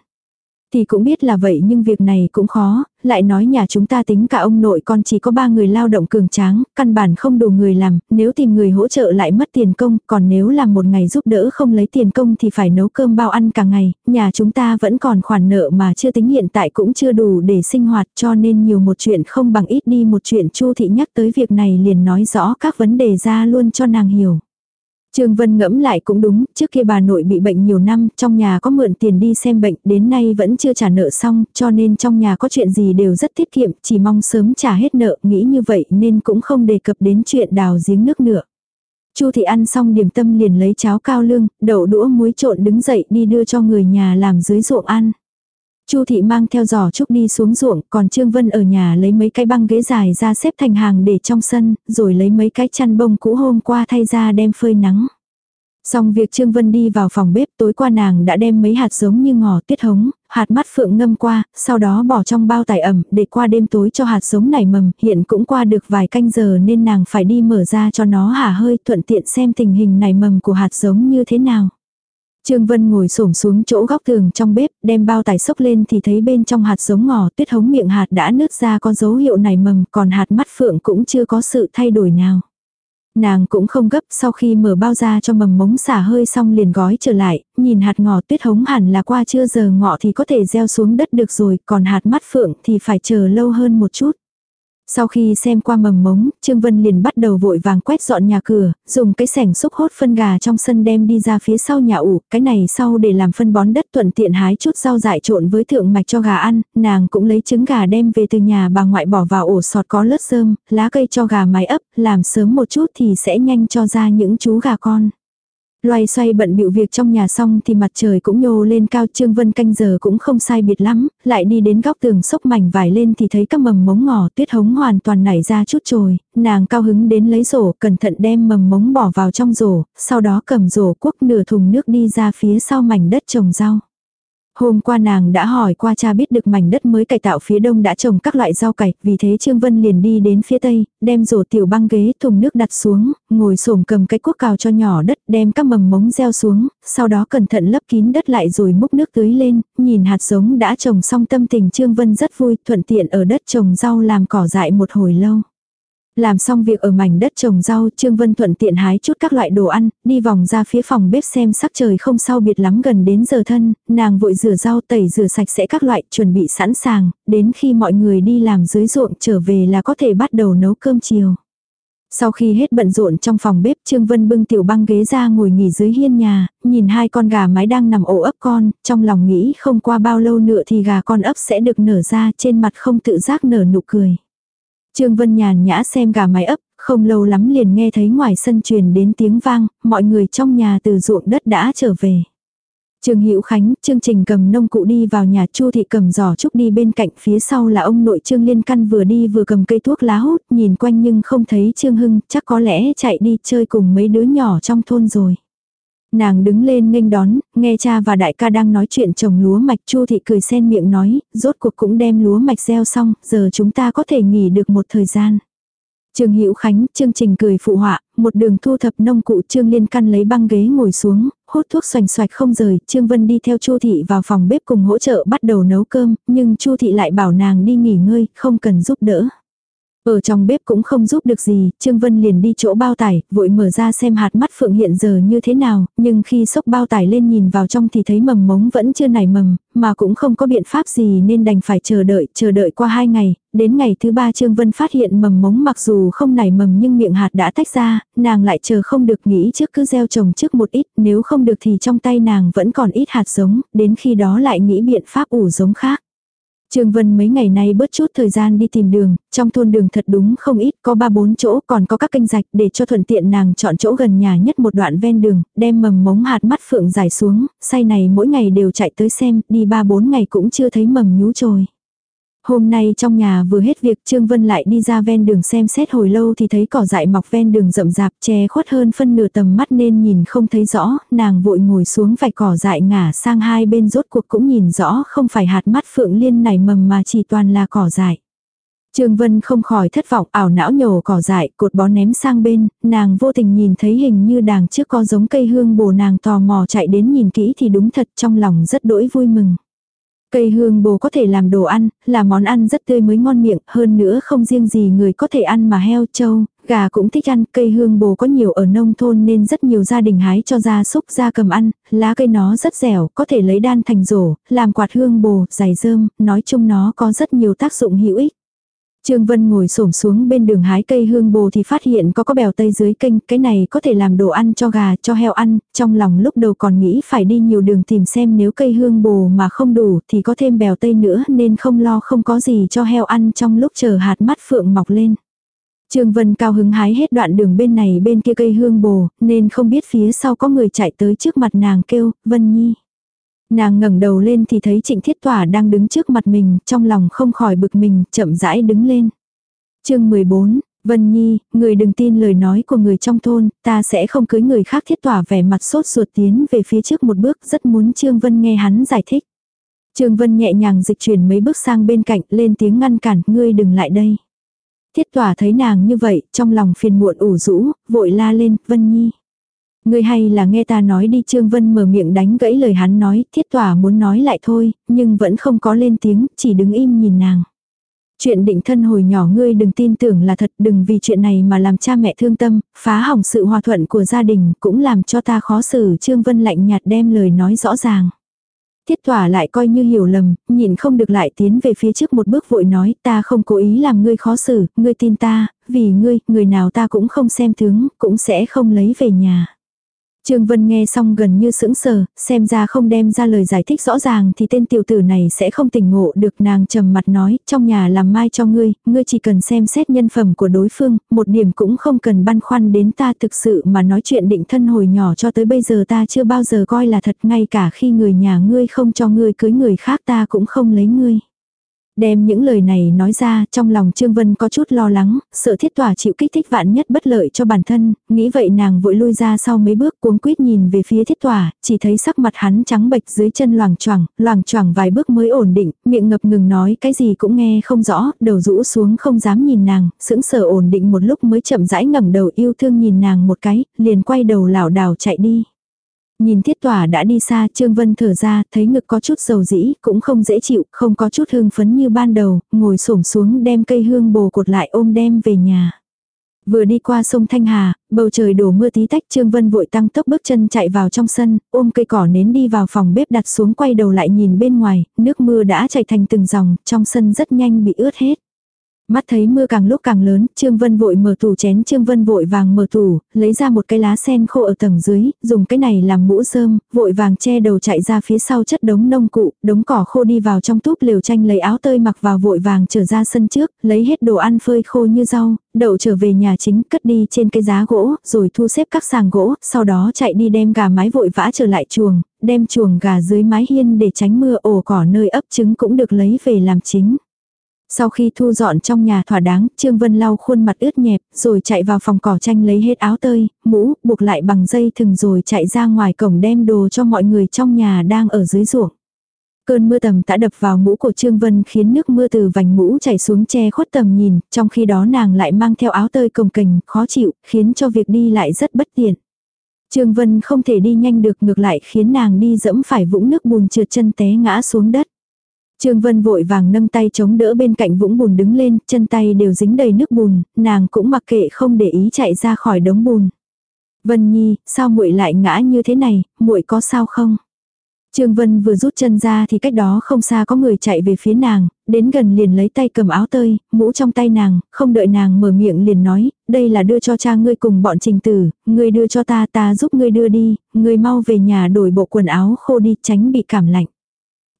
Thì cũng biết là vậy nhưng việc này cũng khó, lại nói nhà chúng ta tính cả ông nội con chỉ có ba người lao động cường tráng, căn bản không đủ người làm, nếu tìm người hỗ trợ lại mất tiền công, còn nếu làm một ngày giúp đỡ không lấy tiền công thì phải nấu cơm bao ăn cả ngày, nhà chúng ta vẫn còn khoản nợ mà chưa tính hiện tại cũng chưa đủ để sinh hoạt cho nên nhiều một chuyện không bằng ít đi. Một chuyện chu thị nhắc tới việc này liền nói rõ các vấn đề ra luôn cho nàng hiểu. Trương Vân ngẫm lại cũng đúng, trước kia bà nội bị bệnh nhiều năm, trong nhà có mượn tiền đi xem bệnh, đến nay vẫn chưa trả nợ xong, cho nên trong nhà có chuyện gì đều rất tiết kiệm, chỉ mong sớm trả hết nợ, nghĩ như vậy nên cũng không đề cập đến chuyện đào giếng nước nữa. Chu thị ăn xong điểm tâm liền lấy cháo cao lương, đậu đũa muối trộn đứng dậy đi đưa cho người nhà làm dưới ruộng ăn. Chu thị mang theo giỏ trúc đi xuống ruộng, còn Trương Vân ở nhà lấy mấy cái băng ghế dài ra xếp thành hàng để trong sân, rồi lấy mấy cái chăn bông cũ hôm qua thay ra đem phơi nắng. Xong việc Trương Vân đi vào phòng bếp tối qua nàng đã đem mấy hạt giống như ngò tiết hống, hạt mắt phượng ngâm qua, sau đó bỏ trong bao tải ẩm để qua đêm tối cho hạt giống nảy mầm, hiện cũng qua được vài canh giờ nên nàng phải đi mở ra cho nó hả hơi thuận tiện xem tình hình nảy mầm của hạt giống như thế nào. Trương Vân ngồi xổm xuống chỗ góc tường trong bếp, đem bao tải sốc lên thì thấy bên trong hạt giống ngò, tuyết hống miệng hạt đã nứt ra có dấu hiệu này mầm, còn hạt mắt phượng cũng chưa có sự thay đổi nào. Nàng cũng không gấp, sau khi mở bao ra cho mầm mống xả hơi xong liền gói trở lại, nhìn hạt ngò tuyết hống hẳn là qua chưa giờ ngọ thì có thể gieo xuống đất được rồi, còn hạt mắt phượng thì phải chờ lâu hơn một chút. Sau khi xem qua mầm mống, Trương Vân liền bắt đầu vội vàng quét dọn nhà cửa, dùng cái sẻng xúc hốt phân gà trong sân đem đi ra phía sau nhà ủ, cái này sau để làm phân bón đất thuận tiện hái chút rau dại trộn với thượng mạch cho gà ăn, nàng cũng lấy trứng gà đem về từ nhà bà ngoại bỏ vào ổ sọt có lớt rơm, lá cây cho gà mái ấp, làm sớm một chút thì sẽ nhanh cho ra những chú gà con. Loay xoay bận bịu việc trong nhà xong thì mặt trời cũng nhô lên cao Trương Vân canh giờ cũng không sai biệt lắm, lại đi đến góc tường sốc mảnh vải lên thì thấy các mầm mống ngò tuyết hống hoàn toàn nảy ra chút trồi, nàng cao hứng đến lấy rổ cẩn thận đem mầm mống bỏ vào trong rổ, sau đó cầm rổ cuốc nửa thùng nước đi ra phía sau mảnh đất trồng rau. Hôm qua nàng đã hỏi qua cha biết được mảnh đất mới cải tạo phía đông đã trồng các loại rau cải, vì thế Trương Vân liền đi đến phía tây, đem rổ tiểu băng ghế thùng nước đặt xuống, ngồi xổm cầm cái cuốc cào cho nhỏ đất, đem các mầm mống gieo xuống, sau đó cẩn thận lấp kín đất lại rồi múc nước tưới lên, nhìn hạt giống đã trồng xong tâm tình Trương Vân rất vui, thuận tiện ở đất trồng rau làm cỏ dại một hồi lâu. Làm xong việc ở mảnh đất trồng rau, Trương Vân thuận tiện hái chút các loại đồ ăn, đi vòng ra phía phòng bếp xem sắc trời không sao biệt lắm gần đến giờ thân, nàng vội rửa rau tẩy rửa sạch sẽ các loại, chuẩn bị sẵn sàng, đến khi mọi người đi làm dưới ruộng trở về là có thể bắt đầu nấu cơm chiều. Sau khi hết bận rộn trong phòng bếp Trương Vân bưng tiểu băng ghế ra ngồi nghỉ dưới hiên nhà, nhìn hai con gà mái đang nằm ổ ấp con, trong lòng nghĩ không qua bao lâu nữa thì gà con ấp sẽ được nở ra trên mặt không tự giác nở nụ cười. Trương Vân nhàn nhã xem gà mái ấp, không lâu lắm liền nghe thấy ngoài sân truyền đến tiếng vang, mọi người trong nhà từ ruộng đất đã trở về. Trương Hữu Khánh, Trương Trình cầm nông cụ đi vào nhà Chu thị cầm giỏ trúc đi bên cạnh, phía sau là ông nội Trương Liên Căn vừa đi vừa cầm cây thuốc lá hút, nhìn quanh nhưng không thấy Trương Hưng, chắc có lẽ chạy đi chơi cùng mấy đứa nhỏ trong thôn rồi. Nàng đứng lên nghênh đón, nghe cha và đại ca đang nói chuyện trồng lúa mạch Chu thị cười sen miệng nói, rốt cuộc cũng đem lúa mạch gieo xong, giờ chúng ta có thể nghỉ được một thời gian. Trương Hữu Khánh, chương trình cười phụ họa, một đường thu thập nông cụ Trương Liên Căn lấy băng ghế ngồi xuống, hút thuốc xoành xoạch không rời, Trương Vân đi theo Chu thị vào phòng bếp cùng hỗ trợ bắt đầu nấu cơm, nhưng Chu thị lại bảo nàng đi nghỉ ngơi, không cần giúp đỡ. Ở trong bếp cũng không giúp được gì, Trương Vân liền đi chỗ bao tải, vội mở ra xem hạt mắt phượng hiện giờ như thế nào, nhưng khi sốc bao tải lên nhìn vào trong thì thấy mầm mống vẫn chưa nảy mầm, mà cũng không có biện pháp gì nên đành phải chờ đợi, chờ đợi qua hai ngày, đến ngày thứ ba Trương Vân phát hiện mầm mống mặc dù không nảy mầm nhưng miệng hạt đã tách ra, nàng lại chờ không được nghĩ trước cứ gieo trồng trước một ít, nếu không được thì trong tay nàng vẫn còn ít hạt giống, đến khi đó lại nghĩ biện pháp ủ giống khác. Trương Vân mấy ngày nay bớt chút thời gian đi tìm đường, trong thôn đường thật đúng không ít, có ba bốn chỗ, còn có các kênh rạch để cho thuận tiện nàng chọn chỗ gần nhà nhất một đoạn ven đường, đem mầm mống hạt mắt phượng giải xuống, say này mỗi ngày đều chạy tới xem, đi ba bốn ngày cũng chưa thấy mầm nhú trồi. Hôm nay trong nhà vừa hết việc Trương Vân lại đi ra ven đường xem xét hồi lâu thì thấy cỏ dại mọc ven đường rậm rạp che khuất hơn phân nửa tầm mắt nên nhìn không thấy rõ, nàng vội ngồi xuống vạch cỏ dại ngả sang hai bên rốt cuộc cũng nhìn rõ không phải hạt mắt phượng liên này mầm mà chỉ toàn là cỏ dại. Trương Vân không khỏi thất vọng ảo não nhổ cỏ dại cột bó ném sang bên, nàng vô tình nhìn thấy hình như đàng trước có giống cây hương bồ nàng tò mò chạy đến nhìn kỹ thì đúng thật trong lòng rất đỗi vui mừng. Cây hương bồ có thể làm đồ ăn, là món ăn rất tươi mới ngon miệng, hơn nữa không riêng gì người có thể ăn mà heo, trâu, gà cũng thích ăn. Cây hương bồ có nhiều ở nông thôn nên rất nhiều gia đình hái cho gia súc gia cầm ăn, lá cây nó rất dẻo, có thể lấy đan thành rổ, làm quạt hương bồ, giày rơm, nói chung nó có rất nhiều tác dụng hữu ích. Trương Vân ngồi xổm xuống bên đường hái cây hương bồ thì phát hiện có có bèo tây dưới kênh, cái này có thể làm đồ ăn cho gà, cho heo ăn, trong lòng lúc đầu còn nghĩ phải đi nhiều đường tìm xem nếu cây hương bồ mà không đủ thì có thêm bèo tây nữa nên không lo không có gì cho heo ăn trong lúc chờ hạt mắt phượng mọc lên. Trương Vân cao hứng hái hết đoạn đường bên này bên kia cây hương bồ, nên không biết phía sau có người chạy tới trước mặt nàng kêu, Vân Nhi. Nàng ngẩng đầu lên thì thấy Trịnh Thiết Tỏa đang đứng trước mặt mình, trong lòng không khỏi bực mình, chậm rãi đứng lên. chương 14, Vân Nhi, người đừng tin lời nói của người trong thôn, ta sẽ không cưới người khác thiết tỏa vẻ mặt sốt ruột tiến về phía trước một bước rất muốn Trương Vân nghe hắn giải thích. Trương Vân nhẹ nhàng dịch chuyển mấy bước sang bên cạnh lên tiếng ngăn cản, ngươi đừng lại đây. Thiết tỏa thấy nàng như vậy, trong lòng phiền muộn ủ rũ, vội la lên, Vân Nhi. Ngươi hay là nghe ta nói đi Trương Vân mở miệng đánh gãy lời hắn nói, thiết tỏa muốn nói lại thôi, nhưng vẫn không có lên tiếng, chỉ đứng im nhìn nàng. Chuyện định thân hồi nhỏ ngươi đừng tin tưởng là thật, đừng vì chuyện này mà làm cha mẹ thương tâm, phá hỏng sự hòa thuận của gia đình, cũng làm cho ta khó xử Trương Vân lạnh nhạt đem lời nói rõ ràng. thiết tỏa lại coi như hiểu lầm, nhìn không được lại tiến về phía trước một bước vội nói ta không cố ý làm ngươi khó xử, ngươi tin ta, vì ngươi, người nào ta cũng không xem tướng, cũng sẽ không lấy về nhà. Trương Vân nghe xong gần như sững sờ, xem ra không đem ra lời giải thích rõ ràng thì tên tiểu tử này sẽ không tỉnh ngộ được nàng trầm mặt nói, trong nhà làm mai cho ngươi, ngươi chỉ cần xem xét nhân phẩm của đối phương, một điểm cũng không cần băn khoăn đến ta thực sự mà nói chuyện định thân hồi nhỏ cho tới bây giờ ta chưa bao giờ coi là thật ngay cả khi người nhà ngươi không cho ngươi cưới người khác ta cũng không lấy ngươi. Đem những lời này nói ra, trong lòng Trương Vân có chút lo lắng, sợ thiết tỏa chịu kích thích vạn nhất bất lợi cho bản thân, nghĩ vậy nàng vội lui ra sau mấy bước cuống quýt nhìn về phía thiết tỏa, chỉ thấy sắc mặt hắn trắng bệch dưới chân loàng choàng, loàng choàng vài bước mới ổn định, miệng ngập ngừng nói cái gì cũng nghe không rõ, đầu rũ xuống không dám nhìn nàng, sững sờ ổn định một lúc mới chậm rãi ngẩng đầu yêu thương nhìn nàng một cái, liền quay đầu lảo đảo chạy đi. Nhìn thiết tỏa đã đi xa, Trương Vân thở ra, thấy ngực có chút dầu dĩ, cũng không dễ chịu, không có chút hương phấn như ban đầu, ngồi xổm xuống đem cây hương bồ cột lại ôm đem về nhà. Vừa đi qua sông Thanh Hà, bầu trời đổ mưa tí tách Trương Vân vội tăng tốc bước chân chạy vào trong sân, ôm cây cỏ nến đi vào phòng bếp đặt xuống quay đầu lại nhìn bên ngoài, nước mưa đã chảy thành từng dòng, trong sân rất nhanh bị ướt hết. Mắt thấy mưa càng lúc càng lớn, Trương Vân vội mở tủ chén Trương Vân vội vàng mở tủ, lấy ra một cái lá sen khô ở tầng dưới, dùng cái này làm mũ rơm, vội vàng che đầu chạy ra phía sau chất đống nông cụ, đống cỏ khô đi vào trong túp liều tranh lấy áo tơi mặc vào vội vàng trở ra sân trước, lấy hết đồ ăn phơi khô như rau, đậu trở về nhà chính cất đi trên cái giá gỗ, rồi thu xếp các sàng gỗ, sau đó chạy đi đem gà mái vội vã trở lại chuồng, đem chuồng gà dưới mái hiên để tránh mưa ổ cỏ nơi ấp trứng cũng được lấy về làm chính. Sau khi thu dọn trong nhà thỏa đáng, Trương Vân lau khuôn mặt ướt nhẹp, rồi chạy vào phòng cỏ tranh lấy hết áo tơi, mũ, buộc lại bằng dây thừng rồi chạy ra ngoài cổng đem đồ cho mọi người trong nhà đang ở dưới ruộng. Cơn mưa tầm đã đập vào mũ của Trương Vân khiến nước mưa từ vành mũ chảy xuống che khuất tầm nhìn, trong khi đó nàng lại mang theo áo tơi cồng kềnh, khó chịu, khiến cho việc đi lại rất bất tiện. Trương Vân không thể đi nhanh được ngược lại khiến nàng đi dẫm phải vũng nước bùn trượt chân té ngã xuống đất. Trương Vân vội vàng nâng tay chống đỡ bên cạnh vũng bùn đứng lên, chân tay đều dính đầy nước bùn, nàng cũng mặc kệ không để ý chạy ra khỏi đống bùn. Vân Nhi, sao muội lại ngã như thế này, muội có sao không? Trương Vân vừa rút chân ra thì cách đó không xa có người chạy về phía nàng, đến gần liền lấy tay cầm áo tơi, mũ trong tay nàng, không đợi nàng mở miệng liền nói, đây là đưa cho cha ngươi cùng bọn trình tử, ngươi đưa cho ta ta giúp ngươi đưa đi, ngươi mau về nhà đổi bộ quần áo khô đi tránh bị cảm lạnh.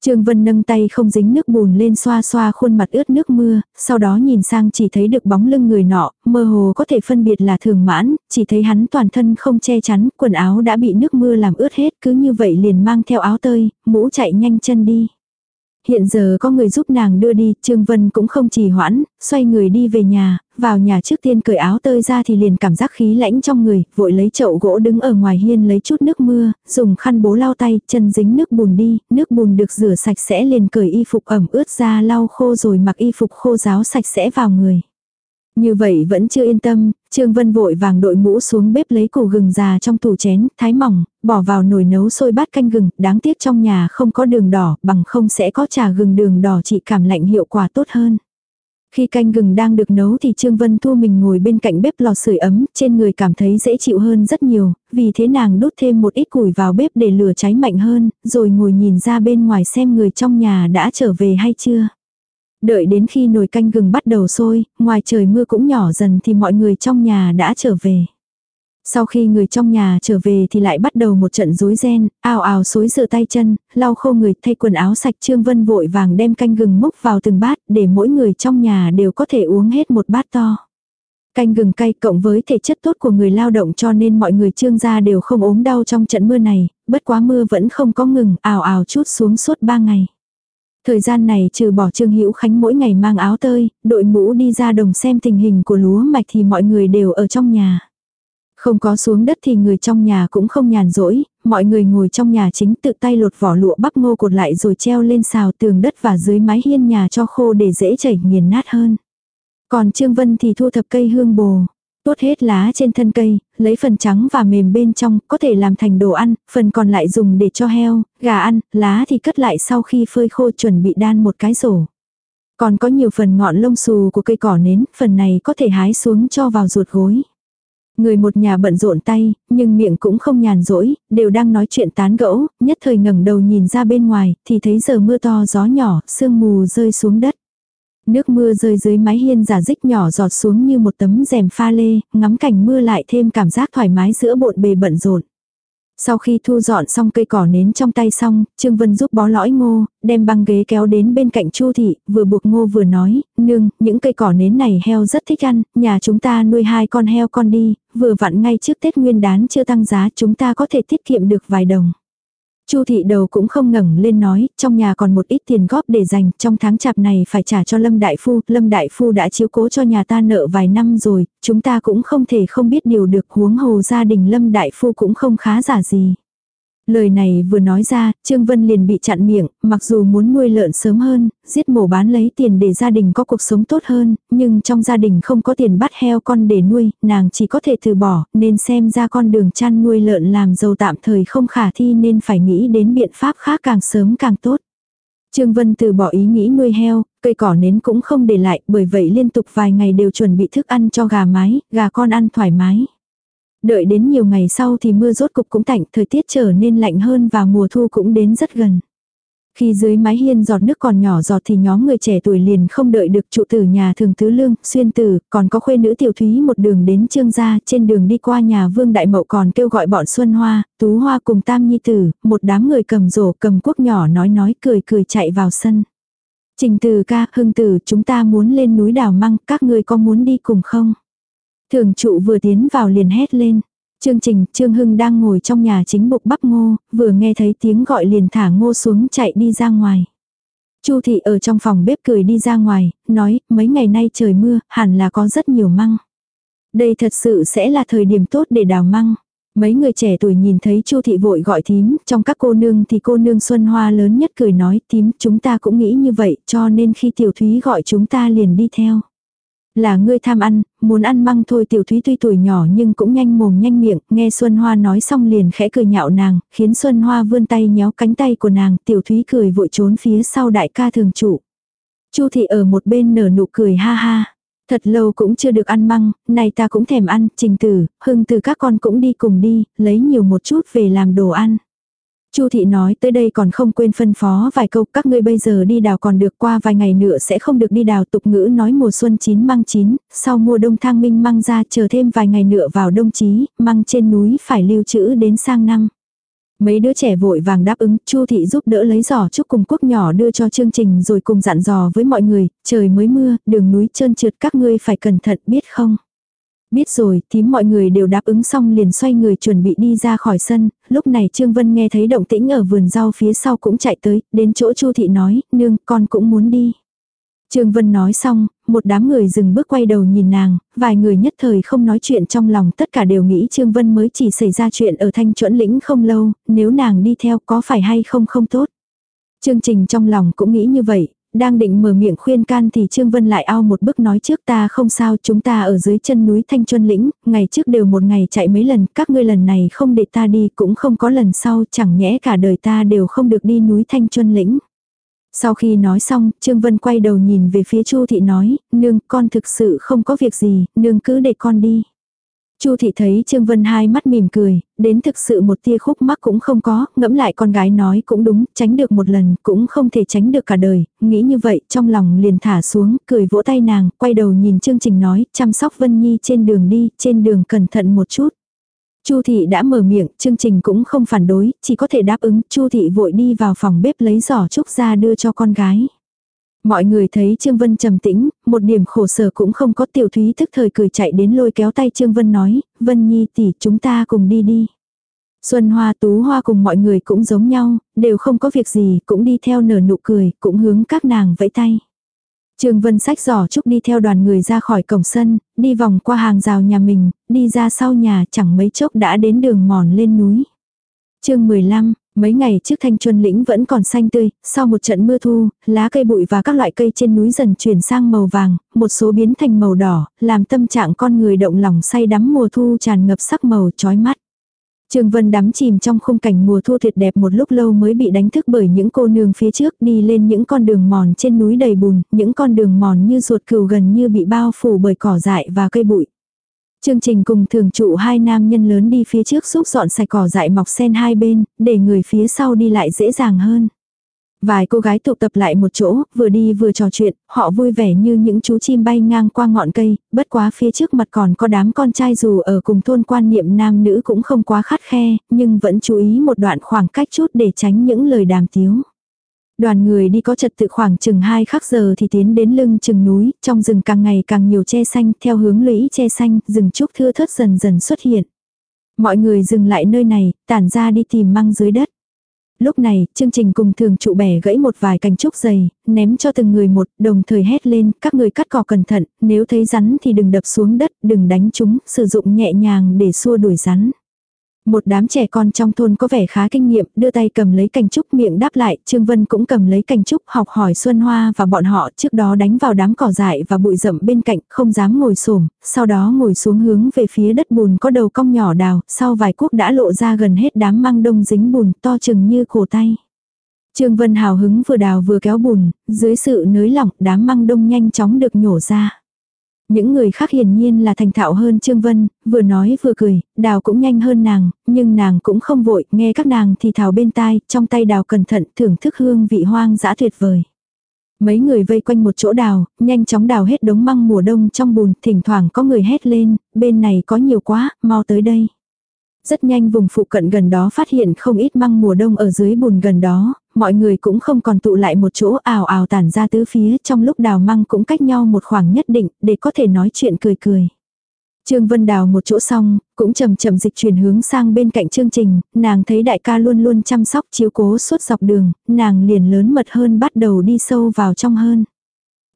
Trương Vân nâng tay không dính nước bùn lên xoa xoa khuôn mặt ướt nước mưa, sau đó nhìn sang chỉ thấy được bóng lưng người nọ, mơ hồ có thể phân biệt là thường mãn, chỉ thấy hắn toàn thân không che chắn, quần áo đã bị nước mưa làm ướt hết, cứ như vậy liền mang theo áo tơi, mũ chạy nhanh chân đi. Hiện giờ có người giúp nàng đưa đi, Trương Vân cũng không trì hoãn, xoay người đi về nhà, vào nhà trước tiên cởi áo tơi ra thì liền cảm giác khí lãnh trong người, vội lấy chậu gỗ đứng ở ngoài hiên lấy chút nước mưa, dùng khăn bố lau tay, chân dính nước bùn đi, nước bùn được rửa sạch sẽ liền cởi y phục ẩm ướt ra lau khô rồi mặc y phục khô ráo sạch sẽ vào người. Như vậy vẫn chưa yên tâm, Trương Vân vội vàng đội mũ xuống bếp lấy củ gừng già trong tủ chén, thái mỏng, bỏ vào nồi nấu sôi bát canh gừng, đáng tiếc trong nhà không có đường đỏ, bằng không sẽ có trà gừng đường đỏ trị cảm lạnh hiệu quả tốt hơn. Khi canh gừng đang được nấu thì Trương Vân Thu mình ngồi bên cạnh bếp lò sưởi ấm, trên người cảm thấy dễ chịu hơn rất nhiều, vì thế nàng đút thêm một ít củi vào bếp để lửa cháy mạnh hơn, rồi ngồi nhìn ra bên ngoài xem người trong nhà đã trở về hay chưa. Đợi đến khi nồi canh gừng bắt đầu sôi, ngoài trời mưa cũng nhỏ dần thì mọi người trong nhà đã trở về. Sau khi người trong nhà trở về thì lại bắt đầu một trận rối ren, ào ào xối rửa tay chân, lau khô người thay quần áo sạch Trương Vân vội vàng đem canh gừng múc vào từng bát để mỗi người trong nhà đều có thể uống hết một bát to. Canh gừng cay cộng với thể chất tốt của người lao động cho nên mọi người trương gia đều không ốm đau trong trận mưa này, bất quá mưa vẫn không có ngừng, ào ào chút xuống suốt ba ngày. Thời gian này trừ bỏ Trương Hữu Khánh mỗi ngày mang áo tơi, đội mũ đi ra đồng xem tình hình của lúa mạch thì mọi người đều ở trong nhà. Không có xuống đất thì người trong nhà cũng không nhàn rỗi, mọi người ngồi trong nhà chính tự tay lột vỏ lụa bắp ngô cột lại rồi treo lên xào tường đất và dưới mái hiên nhà cho khô để dễ chảy nghiền nát hơn. Còn Trương Vân thì thu thập cây hương bồ. Tốt hết lá trên thân cây, lấy phần trắng và mềm bên trong, có thể làm thành đồ ăn, phần còn lại dùng để cho heo, gà ăn, lá thì cất lại sau khi phơi khô chuẩn bị đan một cái rổ. Còn có nhiều phần ngọn lông xù của cây cỏ nến, phần này có thể hái xuống cho vào ruột gối. Người một nhà bận rộn tay, nhưng miệng cũng không nhàn rỗi, đều đang nói chuyện tán gẫu, nhất thời ngẩng đầu nhìn ra bên ngoài, thì thấy giờ mưa to gió nhỏ, sương mù rơi xuống đất. Nước mưa rơi dưới mái hiên giả dích nhỏ giọt xuống như một tấm rèm pha lê, ngắm cảnh mưa lại thêm cảm giác thoải mái giữa bộn bề bận rộn. Sau khi thu dọn xong cây cỏ nến trong tay xong, Trương Vân giúp bó lõi ngô, đem băng ghế kéo đến bên cạnh Chu thị, vừa buộc ngô vừa nói, nương, những cây cỏ nến này heo rất thích ăn, nhà chúng ta nuôi hai con heo con đi, vừa vặn ngay trước Tết Nguyên đán chưa tăng giá chúng ta có thể tiết kiệm được vài đồng. Chu thị đầu cũng không ngẩng lên nói, trong nhà còn một ít tiền góp để dành, trong tháng chạp này phải trả cho Lâm Đại Phu, Lâm Đại Phu đã chiếu cố cho nhà ta nợ vài năm rồi, chúng ta cũng không thể không biết điều được huống hồ gia đình Lâm Đại Phu cũng không khá giả gì. Lời này vừa nói ra, Trương Vân liền bị chặn miệng, mặc dù muốn nuôi lợn sớm hơn, giết mổ bán lấy tiền để gia đình có cuộc sống tốt hơn, nhưng trong gia đình không có tiền bắt heo con để nuôi, nàng chỉ có thể từ bỏ, nên xem ra con đường chăn nuôi lợn làm giàu tạm thời không khả thi nên phải nghĩ đến biện pháp khác càng sớm càng tốt. Trương Vân từ bỏ ý nghĩ nuôi heo, cây cỏ nến cũng không để lại, bởi vậy liên tục vài ngày đều chuẩn bị thức ăn cho gà mái, gà con ăn thoải mái. Đợi đến nhiều ngày sau thì mưa rốt cục cũng tạnh, thời tiết trở nên lạnh hơn và mùa thu cũng đến rất gần. Khi dưới mái hiên giọt nước còn nhỏ giọt thì nhóm người trẻ tuổi liền không đợi được trụ tử nhà thường tứ lương, xuyên tử, còn có khuê nữ tiểu thúy một đường đến trương gia, trên đường đi qua nhà vương đại mậu còn kêu gọi bọn xuân hoa, tú hoa cùng tam nhi tử, một đám người cầm rổ cầm quốc nhỏ nói nói cười cười chạy vào sân. Trình từ ca, hưng tử, chúng ta muốn lên núi đào măng, các người có muốn đi cùng không? Thường trụ vừa tiến vào liền hét lên. Chương trình, Trương Hưng đang ngồi trong nhà chính bục bắp ngô, vừa nghe thấy tiếng gọi liền thả ngô xuống chạy đi ra ngoài. Chu thị ở trong phòng bếp cười đi ra ngoài, nói, mấy ngày nay trời mưa, hẳn là có rất nhiều măng. Đây thật sự sẽ là thời điểm tốt để đào măng. Mấy người trẻ tuổi nhìn thấy Chu thị vội gọi thím, trong các cô nương thì cô nương Xuân Hoa lớn nhất cười nói, thím, chúng ta cũng nghĩ như vậy, cho nên khi tiểu thúy gọi chúng ta liền đi theo. Là ngươi tham ăn, muốn ăn măng thôi tiểu thúy tuy tuổi nhỏ nhưng cũng nhanh mồm nhanh miệng, nghe Xuân Hoa nói xong liền khẽ cười nhạo nàng, khiến Xuân Hoa vươn tay nhéo cánh tay của nàng, tiểu thúy cười vội trốn phía sau đại ca thường trụ. Chu thị ở một bên nở nụ cười ha ha. Thật lâu cũng chưa được ăn măng, này ta cũng thèm ăn, trình tử, hưng từ các con cũng đi cùng đi, lấy nhiều một chút về làm đồ ăn. Chu thị nói tới đây còn không quên phân phó vài câu các ngươi bây giờ đi đào còn được qua vài ngày nữa sẽ không được đi đào tục ngữ nói mùa xuân chín măng chín, sau mùa đông thang minh măng ra chờ thêm vài ngày nữa vào đông chí, măng trên núi phải lưu trữ đến sang năm. Mấy đứa trẻ vội vàng đáp ứng, Chu thị giúp đỡ lấy giỏ chúc cùng quốc nhỏ đưa cho chương trình rồi cùng dặn dò với mọi người, trời mới mưa, đường núi trơn trượt các ngươi phải cẩn thận biết không. Biết rồi, thím mọi người đều đáp ứng xong liền xoay người chuẩn bị đi ra khỏi sân, lúc này Trương Vân nghe thấy động tĩnh ở vườn rau phía sau cũng chạy tới, đến chỗ Chu thị nói, nương, con cũng muốn đi. Trương Vân nói xong, một đám người dừng bước quay đầu nhìn nàng, vài người nhất thời không nói chuyện trong lòng tất cả đều nghĩ Trương Vân mới chỉ xảy ra chuyện ở thanh chuẩn lĩnh không lâu, nếu nàng đi theo có phải hay không không tốt. Chương trình trong lòng cũng nghĩ như vậy, đang định mở miệng khuyên can thì Trương Vân lại ao một bước nói trước ta không sao chúng ta ở dưới chân núi Thanh Chuân Lĩnh, ngày trước đều một ngày chạy mấy lần, các ngươi lần này không để ta đi cũng không có lần sau, chẳng nhẽ cả đời ta đều không được đi núi Thanh Chuân Lĩnh. Sau khi nói xong, Trương Vân quay đầu nhìn về phía Chu Thị nói, nương con thực sự không có việc gì, nương cứ để con đi. Chu thị thấy Trương Vân hai mắt mỉm cười, đến thực sự một tia khúc mắc cũng không có, ngẫm lại con gái nói cũng đúng, tránh được một lần, cũng không thể tránh được cả đời, nghĩ như vậy, trong lòng liền thả xuống, cười vỗ tay nàng, quay đầu nhìn chương trình nói, chăm sóc Vân Nhi trên đường đi, trên đường cẩn thận một chút. Chu thị đã mở miệng, chương trình cũng không phản đối, chỉ có thể đáp ứng, Chu thị vội đi vào phòng bếp lấy giỏ trúc ra đưa cho con gái. Mọi người thấy Trương Vân trầm tĩnh, một điểm khổ sở cũng không có tiểu thúy tức thời cười chạy đến lôi kéo tay Trương Vân nói, Vân Nhi tỷ chúng ta cùng đi đi. Xuân Hoa Tú Hoa cùng mọi người cũng giống nhau, đều không có việc gì, cũng đi theo nở nụ cười, cũng hướng các nàng vẫy tay. Trương Vân sách giỏ chúc đi theo đoàn người ra khỏi cổng sân, đi vòng qua hàng rào nhà mình, đi ra sau nhà chẳng mấy chốc đã đến đường mòn lên núi. chương 15, Mấy ngày trước thanh chuân lĩnh vẫn còn xanh tươi, sau một trận mưa thu, lá cây bụi và các loại cây trên núi dần chuyển sang màu vàng, một số biến thành màu đỏ, làm tâm trạng con người động lòng say đắm mùa thu tràn ngập sắc màu chói mắt. trường Vân đắm chìm trong khung cảnh mùa thu tuyệt đẹp một lúc lâu mới bị đánh thức bởi những cô nương phía trước đi lên những con đường mòn trên núi đầy bùn, những con đường mòn như ruột cừu gần như bị bao phủ bởi cỏ dại và cây bụi. Chương trình cùng thường trụ hai nam nhân lớn đi phía trước giúp dọn sạch cỏ dại mọc sen hai bên, để người phía sau đi lại dễ dàng hơn. Vài cô gái tụ tập lại một chỗ, vừa đi vừa trò chuyện, họ vui vẻ như những chú chim bay ngang qua ngọn cây, bất quá phía trước mặt còn có đám con trai dù ở cùng thôn quan niệm nam nữ cũng không quá khắt khe, nhưng vẫn chú ý một đoạn khoảng cách chút để tránh những lời đàm tiếu. Đoàn người đi có trật tự khoảng chừng 2 khắc giờ thì tiến đến lưng chừng núi, trong rừng càng ngày càng nhiều che xanh, theo hướng lũy che xanh, rừng trúc thưa thớt dần dần xuất hiện. Mọi người dừng lại nơi này, tản ra đi tìm măng dưới đất. Lúc này, chương trình cùng thường trụ bẻ gãy một vài cành trúc dày, ném cho từng người một, đồng thời hét lên, các người cắt cỏ cẩn thận, nếu thấy rắn thì đừng đập xuống đất, đừng đánh chúng, sử dụng nhẹ nhàng để xua đuổi rắn. Một đám trẻ con trong thôn có vẻ khá kinh nghiệm, đưa tay cầm lấy cành trúc miệng đáp lại, Trương Vân cũng cầm lấy cành trúc học hỏi Xuân Hoa và bọn họ trước đó đánh vào đám cỏ dại và bụi rậm bên cạnh, không dám ngồi xổm sau đó ngồi xuống hướng về phía đất bùn có đầu cong nhỏ đào, sau vài cuốc đã lộ ra gần hết đám măng đông dính bùn to chừng như cổ tay. Trương Vân hào hứng vừa đào vừa kéo bùn, dưới sự nới lỏng đám măng đông nhanh chóng được nhổ ra. Những người khác hiển nhiên là thành thạo hơn Trương Vân, vừa nói vừa cười, đào cũng nhanh hơn nàng, nhưng nàng cũng không vội, nghe các nàng thì thào bên tai, trong tay đào cẩn thận thưởng thức hương vị hoang dã tuyệt vời. Mấy người vây quanh một chỗ đào, nhanh chóng đào hết đống măng mùa đông trong bùn, thỉnh thoảng có người hét lên, bên này có nhiều quá, mau tới đây. Rất nhanh vùng phụ cận gần đó phát hiện không ít măng mùa đông ở dưới bùn gần đó, mọi người cũng không còn tụ lại một chỗ ảo ảo tản ra tứ phía trong lúc đào măng cũng cách nhau một khoảng nhất định để có thể nói chuyện cười cười. Trương Vân đào một chỗ xong, cũng chậm chậm dịch chuyển hướng sang bên cạnh chương trình, nàng thấy đại ca luôn luôn chăm sóc chiếu cố suốt dọc đường, nàng liền lớn mật hơn bắt đầu đi sâu vào trong hơn.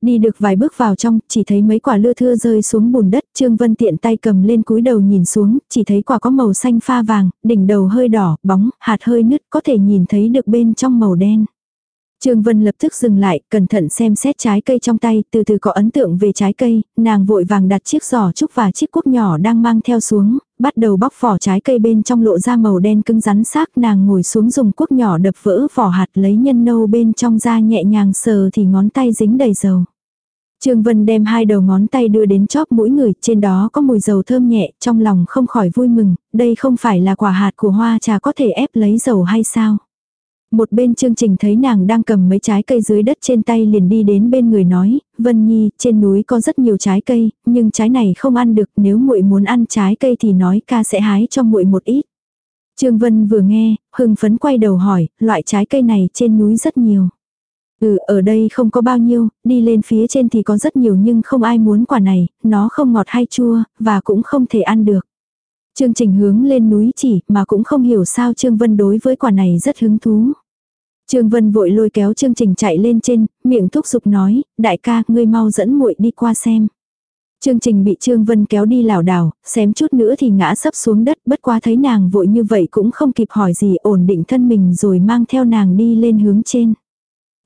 Đi được vài bước vào trong, chỉ thấy mấy quả lưa thưa rơi xuống bùn đất, Trương Vân tiện tay cầm lên cúi đầu nhìn xuống, chỉ thấy quả có màu xanh pha vàng, đỉnh đầu hơi đỏ, bóng, hạt hơi nứt, có thể nhìn thấy được bên trong màu đen. Trương Vân lập tức dừng lại, cẩn thận xem xét trái cây trong tay, từ từ có ấn tượng về trái cây, nàng vội vàng đặt chiếc giỏ trúc và chiếc cuốc nhỏ đang mang theo xuống, bắt đầu bóc vỏ trái cây bên trong lộ ra màu đen cứng rắn xác, nàng ngồi xuống dùng cuốc nhỏ đập vỡ vỏ hạt lấy nhân nâu bên trong ra nhẹ nhàng sờ thì ngón tay dính đầy dầu. Trương Vân đem hai đầu ngón tay đưa đến chóp mũi người, trên đó có mùi dầu thơm nhẹ, trong lòng không khỏi vui mừng, đây không phải là quả hạt của hoa trà có thể ép lấy dầu hay sao? Một bên chương trình thấy nàng đang cầm mấy trái cây dưới đất trên tay liền đi đến bên người nói, Vân Nhi, trên núi có rất nhiều trái cây, nhưng trái này không ăn được, nếu muội muốn ăn trái cây thì nói ca sẽ hái cho muội một ít. Trương Vân vừa nghe, hưng phấn quay đầu hỏi, loại trái cây này trên núi rất nhiều. Ừ, ở đây không có bao nhiêu, đi lên phía trên thì có rất nhiều nhưng không ai muốn quả này, nó không ngọt hay chua, và cũng không thể ăn được. Chương trình hướng lên núi chỉ, mà cũng không hiểu sao Trương Vân đối với quả này rất hứng thú. Trương Vân vội lôi kéo chương trình chạy lên trên, miệng thúc giục nói, đại ca, ngươi mau dẫn muội đi qua xem. Chương trình bị Trương Vân kéo đi lảo đảo, xém chút nữa thì ngã sấp xuống đất, bất quá thấy nàng vội như vậy cũng không kịp hỏi gì, ổn định thân mình rồi mang theo nàng đi lên hướng trên.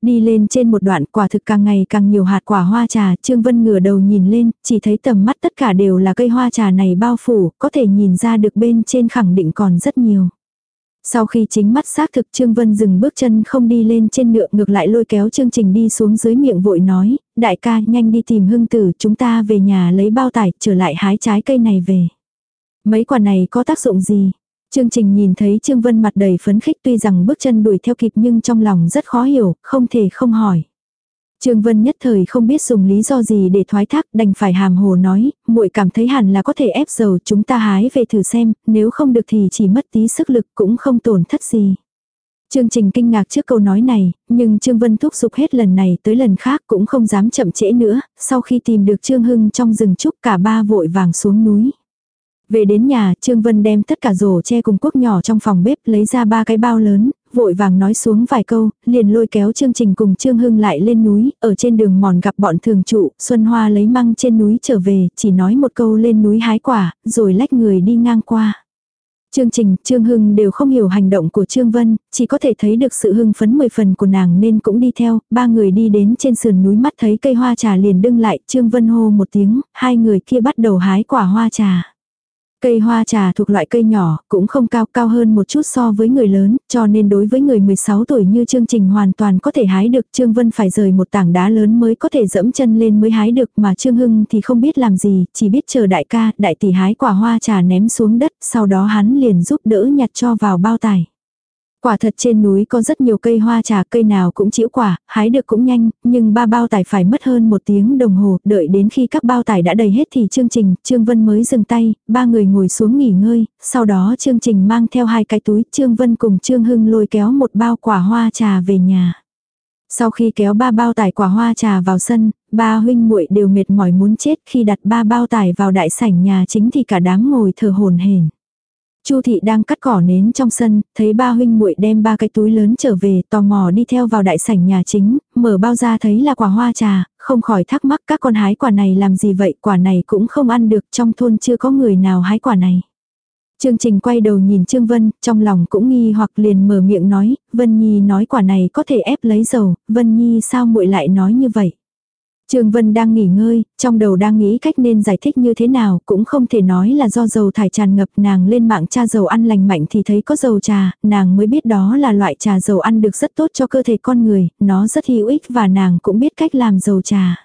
Đi lên trên một đoạn quả thực càng ngày càng nhiều hạt quả hoa trà, Trương Vân ngửa đầu nhìn lên, chỉ thấy tầm mắt tất cả đều là cây hoa trà này bao phủ, có thể nhìn ra được bên trên khẳng định còn rất nhiều. Sau khi chính mắt xác thực Trương Vân dừng bước chân không đi lên trên nựa ngược lại lôi kéo chương trình đi xuống dưới miệng vội nói, đại ca nhanh đi tìm hương tử chúng ta về nhà lấy bao tải trở lại hái trái cây này về. Mấy quả này có tác dụng gì? Chương trình nhìn thấy Trương Vân mặt đầy phấn khích tuy rằng bước chân đuổi theo kịp nhưng trong lòng rất khó hiểu, không thể không hỏi. Trương Vân nhất thời không biết dùng lý do gì để thoái thác, đành phải hàm hồ nói, muội cảm thấy hẳn là có thể ép dầu chúng ta hái về thử xem, nếu không được thì chỉ mất tí sức lực cũng không tổn thất gì. Chương trình kinh ngạc trước câu nói này, nhưng Trương Vân thúc giục hết lần này tới lần khác cũng không dám chậm trễ nữa, sau khi tìm được Trương Hưng trong rừng trúc cả ba vội vàng xuống núi. Về đến nhà, Trương Vân đem tất cả rổ che cùng cuốc nhỏ trong phòng bếp lấy ra ba cái bao lớn, vội vàng nói xuống vài câu, liền lôi kéo chương trình cùng Trương Hưng lại lên núi, ở trên đường mòn gặp bọn thường trụ, Xuân Hoa lấy măng trên núi trở về, chỉ nói một câu lên núi hái quả, rồi lách người đi ngang qua. Chương Trình, Trương Hưng đều không hiểu hành động của Trương Vân, chỉ có thể thấy được sự hưng phấn mười phần của nàng nên cũng đi theo, ba người đi đến trên sườn núi mắt thấy cây hoa trà liền đưng lại, Trương Vân hô một tiếng, hai người kia bắt đầu hái quả hoa trà. Cây hoa trà thuộc loại cây nhỏ, cũng không cao cao hơn một chút so với người lớn, cho nên đối với người 16 tuổi như chương trình hoàn toàn có thể hái được. Trương Vân phải rời một tảng đá lớn mới có thể dẫm chân lên mới hái được mà Trương Hưng thì không biết làm gì, chỉ biết chờ đại ca, đại tỷ hái quả hoa trà ném xuống đất, sau đó hắn liền giúp đỡ nhặt cho vào bao tải. Quả thật trên núi có rất nhiều cây hoa trà, cây nào cũng chịu quả, hái được cũng nhanh, nhưng ba bao tải phải mất hơn một tiếng đồng hồ, đợi đến khi các bao tải đã đầy hết thì chương trình, Trương Vân mới dừng tay, ba người ngồi xuống nghỉ ngơi, sau đó chương trình mang theo hai cái túi, Trương Vân cùng Trương Hưng lôi kéo một bao quả hoa trà về nhà. Sau khi kéo ba bao tải quả hoa trà vào sân, ba huynh muội đều mệt mỏi muốn chết khi đặt ba bao tải vào đại sảnh nhà chính thì cả đám ngồi thở hồn hển. Chu thị đang cắt cỏ nến trong sân, thấy ba huynh muội đem ba cái túi lớn trở về, tò mò đi theo vào đại sảnh nhà chính, mở bao ra thấy là quả hoa trà, không khỏi thắc mắc các con hái quả này làm gì vậy, quả này cũng không ăn được, trong thôn chưa có người nào hái quả này. Trương trình quay đầu nhìn Trương Vân, trong lòng cũng nghi hoặc liền mở miệng nói, Vân Nhi nói quả này có thể ép lấy dầu, Vân Nhi sao muội lại nói như vậy. Trương Vân đang nghỉ ngơi, trong đầu đang nghĩ cách nên giải thích như thế nào, cũng không thể nói là do dầu thải tràn ngập nàng lên mạng tra dầu ăn lành mạnh thì thấy có dầu trà, nàng mới biết đó là loại trà dầu ăn được rất tốt cho cơ thể con người, nó rất hữu ích và nàng cũng biết cách làm dầu trà.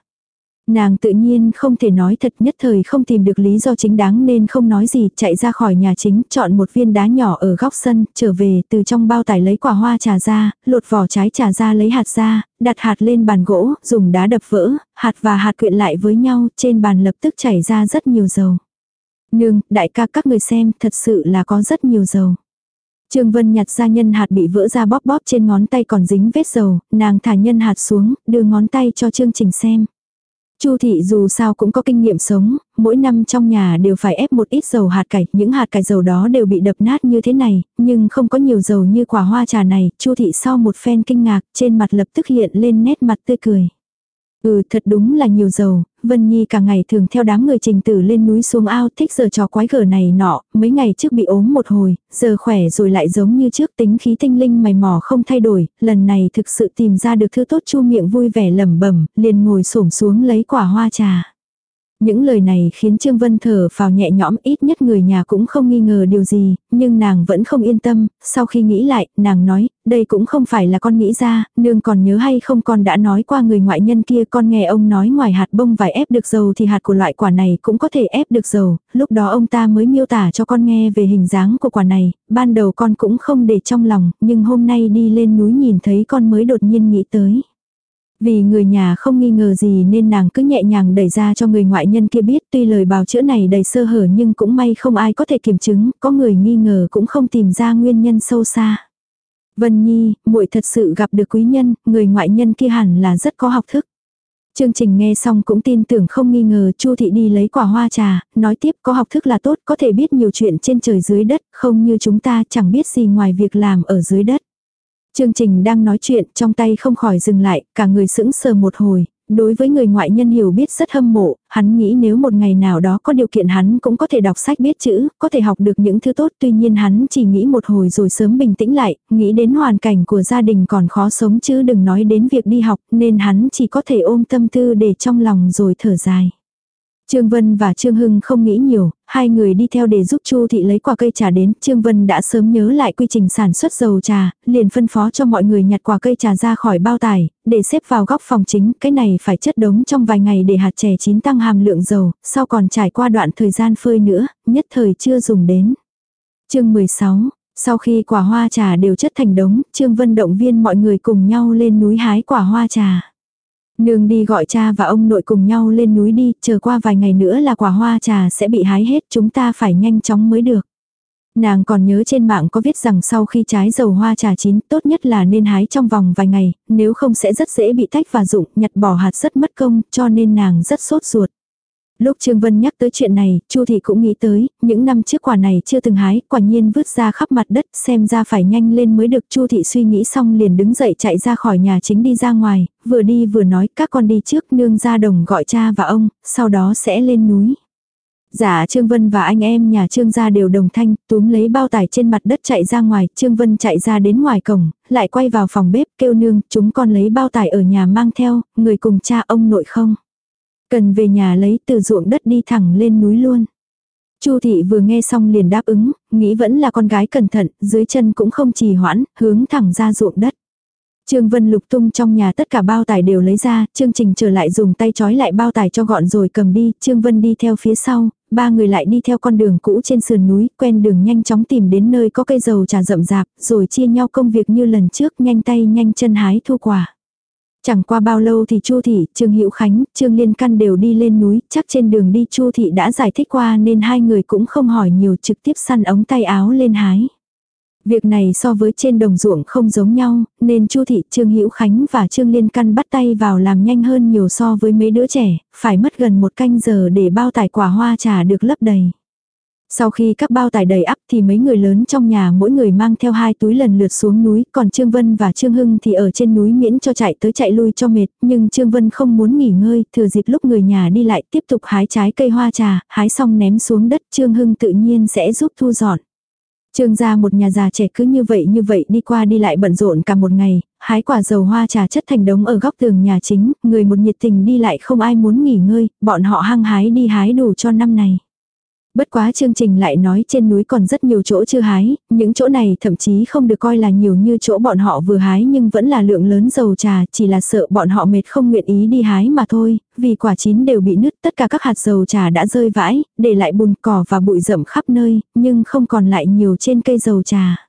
Nàng tự nhiên không thể nói thật nhất thời không tìm được lý do chính đáng nên không nói gì, chạy ra khỏi nhà chính, chọn một viên đá nhỏ ở góc sân, trở về từ trong bao tải lấy quả hoa trà ra, lột vỏ trái trà ra lấy hạt ra, đặt hạt lên bàn gỗ, dùng đá đập vỡ, hạt và hạt quyện lại với nhau, trên bàn lập tức chảy ra rất nhiều dầu. Nương, đại ca các người xem, thật sự là có rất nhiều dầu. Trương Vân nhặt ra nhân hạt bị vỡ ra bóp bóp trên ngón tay còn dính vết dầu, nàng thả nhân hạt xuống, đưa ngón tay cho Trương Trình xem. Chu thị dù sao cũng có kinh nghiệm sống, mỗi năm trong nhà đều phải ép một ít dầu hạt cải, những hạt cải dầu đó đều bị đập nát như thế này, nhưng không có nhiều dầu như quả hoa trà này, Chu thị sau một phen kinh ngạc, trên mặt lập tức hiện lên nét mặt tươi cười. Ừ thật đúng là nhiều dầu, Vân Nhi cả ngày thường theo đám người trình tử lên núi xuống ao thích giờ trò quái gở này nọ, mấy ngày trước bị ốm một hồi, giờ khỏe rồi lại giống như trước tính khí tinh linh mày mò không thay đổi, lần này thực sự tìm ra được thứ tốt chu miệng vui vẻ lẩm bẩm liền ngồi xổm xuống lấy quả hoa trà. Những lời này khiến Trương Vân thở vào nhẹ nhõm ít nhất người nhà cũng không nghi ngờ điều gì, nhưng nàng vẫn không yên tâm, sau khi nghĩ lại, nàng nói, đây cũng không phải là con nghĩ ra, nương còn nhớ hay không con đã nói qua người ngoại nhân kia con nghe ông nói ngoài hạt bông vải ép được dầu thì hạt của loại quả này cũng có thể ép được dầu, lúc đó ông ta mới miêu tả cho con nghe về hình dáng của quả này, ban đầu con cũng không để trong lòng, nhưng hôm nay đi lên núi nhìn thấy con mới đột nhiên nghĩ tới. Vì người nhà không nghi ngờ gì nên nàng cứ nhẹ nhàng đẩy ra cho người ngoại nhân kia biết tuy lời bào chữa này đầy sơ hở nhưng cũng may không ai có thể kiểm chứng, có người nghi ngờ cũng không tìm ra nguyên nhân sâu xa. Vân Nhi, muội thật sự gặp được quý nhân, người ngoại nhân kia hẳn là rất có học thức. Chương trình nghe xong cũng tin tưởng không nghi ngờ Chu thị đi lấy quả hoa trà, nói tiếp có học thức là tốt, có thể biết nhiều chuyện trên trời dưới đất, không như chúng ta chẳng biết gì ngoài việc làm ở dưới đất. Chương trình đang nói chuyện, trong tay không khỏi dừng lại, cả người sững sờ một hồi. Đối với người ngoại nhân hiểu biết rất hâm mộ, hắn nghĩ nếu một ngày nào đó có điều kiện hắn cũng có thể đọc sách biết chữ, có thể học được những thứ tốt. Tuy nhiên hắn chỉ nghĩ một hồi rồi sớm bình tĩnh lại, nghĩ đến hoàn cảnh của gia đình còn khó sống chứ đừng nói đến việc đi học, nên hắn chỉ có thể ôm tâm tư để trong lòng rồi thở dài. Trương Vân và Trương Hưng không nghĩ nhiều, hai người đi theo để giúp Chu thị lấy quả cây trà đến, Trương Vân đã sớm nhớ lại quy trình sản xuất dầu trà, liền phân phó cho mọi người nhặt quả cây trà ra khỏi bao tải, để xếp vào góc phòng chính, cái này phải chất đống trong vài ngày để hạt chè chín tăng hàm lượng dầu, sau còn trải qua đoạn thời gian phơi nữa, nhất thời chưa dùng đến. Chương 16 Sau khi quả hoa trà đều chất thành đống, Trương Vân động viên mọi người cùng nhau lên núi hái quả hoa trà. Nương đi gọi cha và ông nội cùng nhau lên núi đi, chờ qua vài ngày nữa là quả hoa trà sẽ bị hái hết, chúng ta phải nhanh chóng mới được. Nàng còn nhớ trên mạng có viết rằng sau khi trái dầu hoa trà chín, tốt nhất là nên hái trong vòng vài ngày, nếu không sẽ rất dễ bị tách và rụng, nhặt bỏ hạt rất mất công, cho nên nàng rất sốt ruột. Lúc Trương Vân nhắc tới chuyện này, Chu thị cũng nghĩ tới, những năm trước quả này chưa từng hái, quả nhiên vứt ra khắp mặt đất, xem ra phải nhanh lên mới được. Chu thị suy nghĩ xong liền đứng dậy chạy ra khỏi nhà chính đi ra ngoài, vừa đi vừa nói các con đi trước nương ra đồng gọi cha và ông, sau đó sẽ lên núi. Dạ Trương Vân và anh em nhà Trương gia đều đồng thanh, túm lấy bao tải trên mặt đất chạy ra ngoài, Trương Vân chạy ra đến ngoài cổng, lại quay vào phòng bếp kêu nương, chúng con lấy bao tải ở nhà mang theo, người cùng cha ông nội không. Cần về nhà lấy từ ruộng đất đi thẳng lên núi luôn. Chu thị vừa nghe xong liền đáp ứng, nghĩ vẫn là con gái cẩn thận, dưới chân cũng không trì hoãn, hướng thẳng ra ruộng đất. Trương Vân lục tung trong nhà tất cả bao tải đều lấy ra, Trương Trình trở lại dùng tay trói lại bao tải cho gọn rồi cầm đi, Trương Vân đi theo phía sau, ba người lại đi theo con đường cũ trên sườn núi, quen đường nhanh chóng tìm đến nơi có cây dầu trà rậm rạp, rồi chia nhau công việc như lần trước nhanh tay nhanh chân hái thu quả. Chẳng qua bao lâu thì Chu thị, Trương Hữu Khánh, Trương Liên Căn đều đi lên núi, chắc trên đường đi Chu thị đã giải thích qua nên hai người cũng không hỏi nhiều trực tiếp săn ống tay áo lên hái. Việc này so với trên đồng ruộng không giống nhau, nên Chu thị, Trương Hữu Khánh và Trương Liên Căn bắt tay vào làm nhanh hơn nhiều so với mấy đứa trẻ, phải mất gần một canh giờ để bao tải quả hoa trà được lấp đầy. Sau khi các bao tải đầy ắp thì mấy người lớn trong nhà mỗi người mang theo hai túi lần lượt xuống núi, còn Trương Vân và Trương Hưng thì ở trên núi miễn cho chạy tới chạy lui cho mệt, nhưng Trương Vân không muốn nghỉ ngơi, thừa dịp lúc người nhà đi lại tiếp tục hái trái cây hoa trà, hái xong ném xuống đất, Trương Hưng tự nhiên sẽ giúp thu dọn. Trương gia một nhà già trẻ cứ như vậy như vậy đi qua đi lại bận rộn cả một ngày, hái quả dầu hoa trà chất thành đống ở góc tường nhà chính, người một nhiệt tình đi lại không ai muốn nghỉ ngơi, bọn họ hăng hái đi hái đủ cho năm này. Bất quá chương trình lại nói trên núi còn rất nhiều chỗ chưa hái, những chỗ này thậm chí không được coi là nhiều như chỗ bọn họ vừa hái nhưng vẫn là lượng lớn dầu trà, chỉ là sợ bọn họ mệt không nguyện ý đi hái mà thôi, vì quả chín đều bị nứt, tất cả các hạt dầu trà đã rơi vãi, để lại bùn cỏ và bụi rậm khắp nơi, nhưng không còn lại nhiều trên cây dầu trà.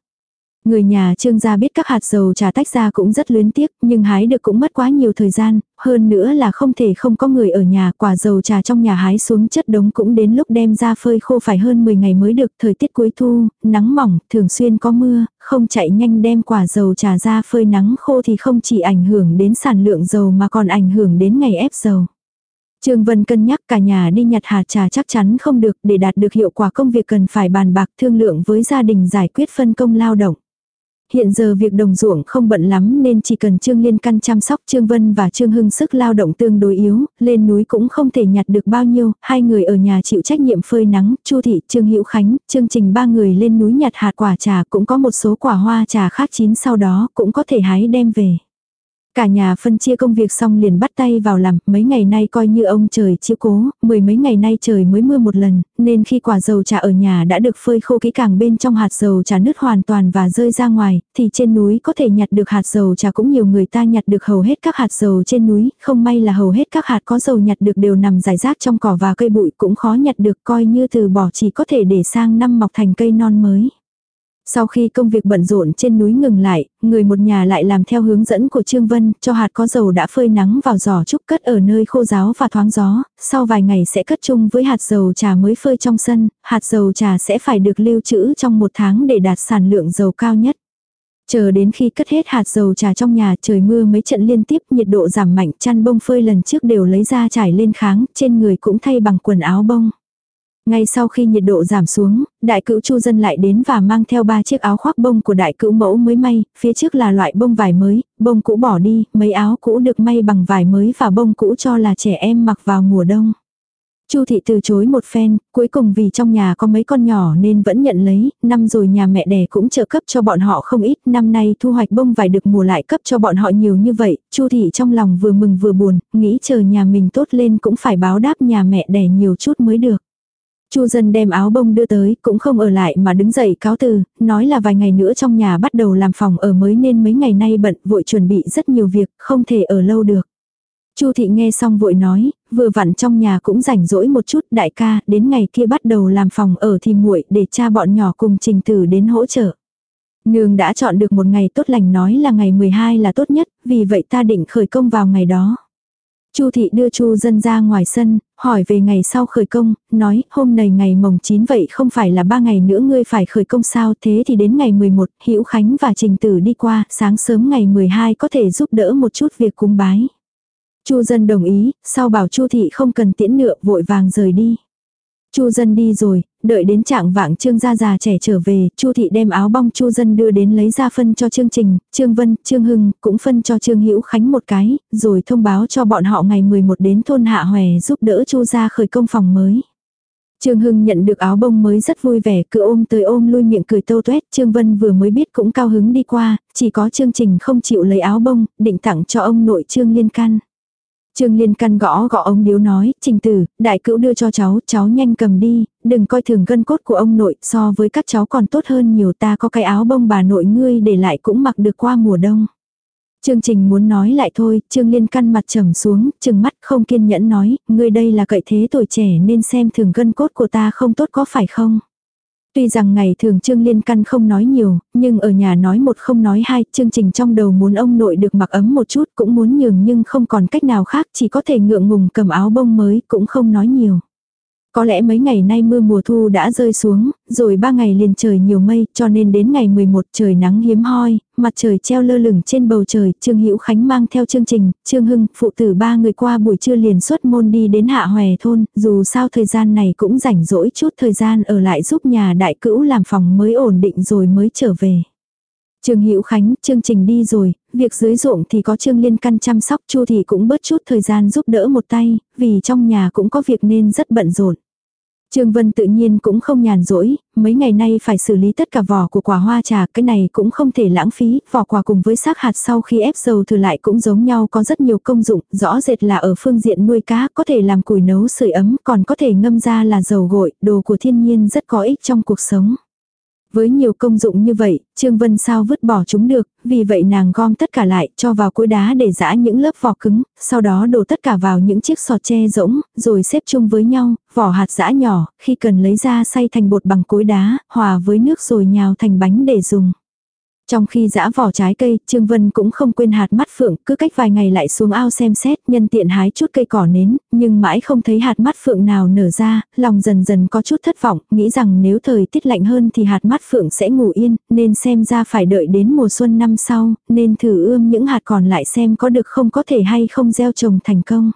Người nhà trương gia biết các hạt dầu trà tách ra cũng rất luyến tiếc, nhưng hái được cũng mất quá nhiều thời gian, hơn nữa là không thể không có người ở nhà, quả dầu trà trong nhà hái xuống chất đống cũng đến lúc đem ra phơi khô phải hơn 10 ngày mới được, thời tiết cuối thu, nắng mỏng, thường xuyên có mưa, không chạy nhanh đem quả dầu trà ra phơi nắng khô thì không chỉ ảnh hưởng đến sản lượng dầu mà còn ảnh hưởng đến ngày ép dầu. Trương Vân cân nhắc cả nhà đi nhặt hạt trà chắc chắn không được để đạt được hiệu quả công việc cần phải bàn bạc thương lượng với gia đình giải quyết phân công lao động. Hiện giờ việc đồng ruộng không bận lắm nên chỉ cần Trương Liên Căn chăm sóc Trương Vân và Trương Hưng sức lao động tương đối yếu, lên núi cũng không thể nhặt được bao nhiêu, hai người ở nhà chịu trách nhiệm phơi nắng, Chu thị, Trương Hữu Khánh, Trương Trình ba người lên núi nhặt hạt quả trà cũng có một số quả hoa trà khác chín sau đó cũng có thể hái đem về. Cả nhà phân chia công việc xong liền bắt tay vào làm, mấy ngày nay coi như ông trời chiếu cố, mười mấy ngày nay trời mới mưa một lần, nên khi quả dầu trà ở nhà đã được phơi khô kỹ càng bên trong hạt dầu trà nứt hoàn toàn và rơi ra ngoài, thì trên núi có thể nhặt được hạt dầu trà cũng nhiều người ta nhặt được hầu hết các hạt dầu trên núi, không may là hầu hết các hạt có dầu nhặt được đều nằm rải rác trong cỏ và cây bụi cũng khó nhặt được coi như từ bỏ chỉ có thể để sang năm mọc thành cây non mới. Sau khi công việc bận rộn trên núi ngừng lại, người một nhà lại làm theo hướng dẫn của Trương Vân, cho hạt có dầu đã phơi nắng vào giỏ trúc cất ở nơi khô ráo và thoáng gió, sau vài ngày sẽ cất chung với hạt dầu trà mới phơi trong sân, hạt dầu trà sẽ phải được lưu trữ trong một tháng để đạt sản lượng dầu cao nhất. Chờ đến khi cất hết hạt dầu trà trong nhà trời mưa mấy trận liên tiếp nhiệt độ giảm mạnh chăn bông phơi lần trước đều lấy ra trải lên kháng, trên người cũng thay bằng quần áo bông. Ngay sau khi nhiệt độ giảm xuống, đại cữu chu dân lại đến và mang theo ba chiếc áo khoác bông của đại cữu mẫu mới may, phía trước là loại bông vải mới, bông cũ bỏ đi, mấy áo cũ được may bằng vải mới và bông cũ cho là trẻ em mặc vào mùa đông. Chu thị từ chối một phen, cuối cùng vì trong nhà có mấy con nhỏ nên vẫn nhận lấy, năm rồi nhà mẹ đẻ cũng trợ cấp cho bọn họ không ít, năm nay thu hoạch bông vải được mùa lại cấp cho bọn họ nhiều như vậy, Chu thị trong lòng vừa mừng vừa buồn, nghĩ chờ nhà mình tốt lên cũng phải báo đáp nhà mẹ đẻ nhiều chút mới được. Chu dân đem áo bông đưa tới, cũng không ở lại mà đứng dậy cáo từ, nói là vài ngày nữa trong nhà bắt đầu làm phòng ở mới nên mấy ngày nay bận vội chuẩn bị rất nhiều việc, không thể ở lâu được. Chu thị nghe xong vội nói, vừa vặn trong nhà cũng rảnh rỗi một chút, đại ca, đến ngày kia bắt đầu làm phòng ở thì muội để cha bọn nhỏ cùng trình tử đến hỗ trợ. Nương đã chọn được một ngày tốt lành nói là ngày 12 là tốt nhất, vì vậy ta định khởi công vào ngày đó. Chu thị đưa Chu dân ra ngoài sân, hỏi về ngày sau khởi công, nói hôm nay ngày mồng 9 vậy không phải là ba ngày nữa ngươi phải khởi công sao thế thì đến ngày 11, Hữu Khánh và Trình Tử đi qua, sáng sớm ngày 12 có thể giúp đỡ một chút việc cúng bái. Chu dân đồng ý, sau bảo Chu thị không cần tiễn nựa vội vàng rời đi. Chu dân đi rồi, đợi đến trạng vạng Trương gia già trẻ trở về, Chu thị đem áo bong Chu dân đưa đến lấy ra phân cho Trương Trình, Trương Vân, Trương Hưng, cũng phân cho Trương Hữu Khánh một cái, rồi thông báo cho bọn họ ngày 11 đến thôn Hạ Hòe giúp đỡ Chu gia khởi công phòng mới. Trương Hưng nhận được áo bông mới rất vui vẻ, cứ ôm tới ôm lui miệng cười tâu tuét, Trương Vân vừa mới biết cũng cao hứng đi qua, chỉ có chương trình không chịu lấy áo bông, định tặng cho ông nội Trương Liên Căn. Trương Liên Căn gõ gõ ống điếu nói, trình tử, đại cữu đưa cho cháu, cháu nhanh cầm đi, đừng coi thường gân cốt của ông nội, so với các cháu còn tốt hơn nhiều ta có cái áo bông bà nội ngươi để lại cũng mặc được qua mùa đông. Trương trình muốn nói lại thôi, Trương Liên căn mặt trầm xuống, trừng mắt không kiên nhẫn nói, ngươi đây là cậy thế tuổi trẻ nên xem thường gân cốt của ta không tốt có phải không? Tuy rằng ngày thường Trương Liên Căn không nói nhiều, nhưng ở nhà nói một không nói hai, chương trình trong đầu muốn ông nội được mặc ấm một chút cũng muốn nhường nhưng không còn cách nào khác chỉ có thể ngượng ngùng cầm áo bông mới cũng không nói nhiều. Có lẽ mấy ngày nay mưa mùa thu đã rơi xuống, rồi ba ngày liền trời nhiều mây, cho nên đến ngày 11 trời nắng hiếm hoi, mặt trời treo lơ lửng trên bầu trời, Trương Hữu Khánh mang theo chương trình, Trương Hưng, phụ tử ba người qua buổi trưa liền xuất môn đi đến Hạ hoè thôn, dù sao thời gian này cũng rảnh rỗi chút thời gian ở lại giúp nhà đại cữu làm phòng mới ổn định rồi mới trở về. Trương Hữu Khánh, chương trình đi rồi, việc dưới ruộng thì có Trương Liên Căn chăm sóc, Chu thì cũng bớt chút thời gian giúp đỡ một tay, vì trong nhà cũng có việc nên rất bận rộn. Trương Vân tự nhiên cũng không nhàn rỗi, mấy ngày nay phải xử lý tất cả vỏ của quả hoa trà, cái này cũng không thể lãng phí, vỏ quả cùng với xác hạt sau khi ép dầu thử lại cũng giống nhau có rất nhiều công dụng, rõ rệt là ở phương diện nuôi cá có thể làm củi nấu sưởi ấm, còn có thể ngâm ra là dầu gội, đồ của thiên nhiên rất có ích trong cuộc sống. Với nhiều công dụng như vậy, Trương Vân sao vứt bỏ chúng được, vì vậy nàng gom tất cả lại, cho vào cối đá để giã những lớp vỏ cứng, sau đó đổ tất cả vào những chiếc sọt tre rỗng, rồi xếp chung với nhau, vỏ hạt giã nhỏ, khi cần lấy ra xay thành bột bằng cối đá, hòa với nước rồi nhào thành bánh để dùng. Trong khi giã vỏ trái cây, Trương Vân cũng không quên hạt mắt phượng, cứ cách vài ngày lại xuống ao xem xét, nhân tiện hái chút cây cỏ nến, nhưng mãi không thấy hạt mắt phượng nào nở ra, lòng dần dần có chút thất vọng, nghĩ rằng nếu thời tiết lạnh hơn thì hạt mắt phượng sẽ ngủ yên, nên xem ra phải đợi đến mùa xuân năm sau, nên thử ươm những hạt còn lại xem có được không có thể hay không gieo trồng thành công.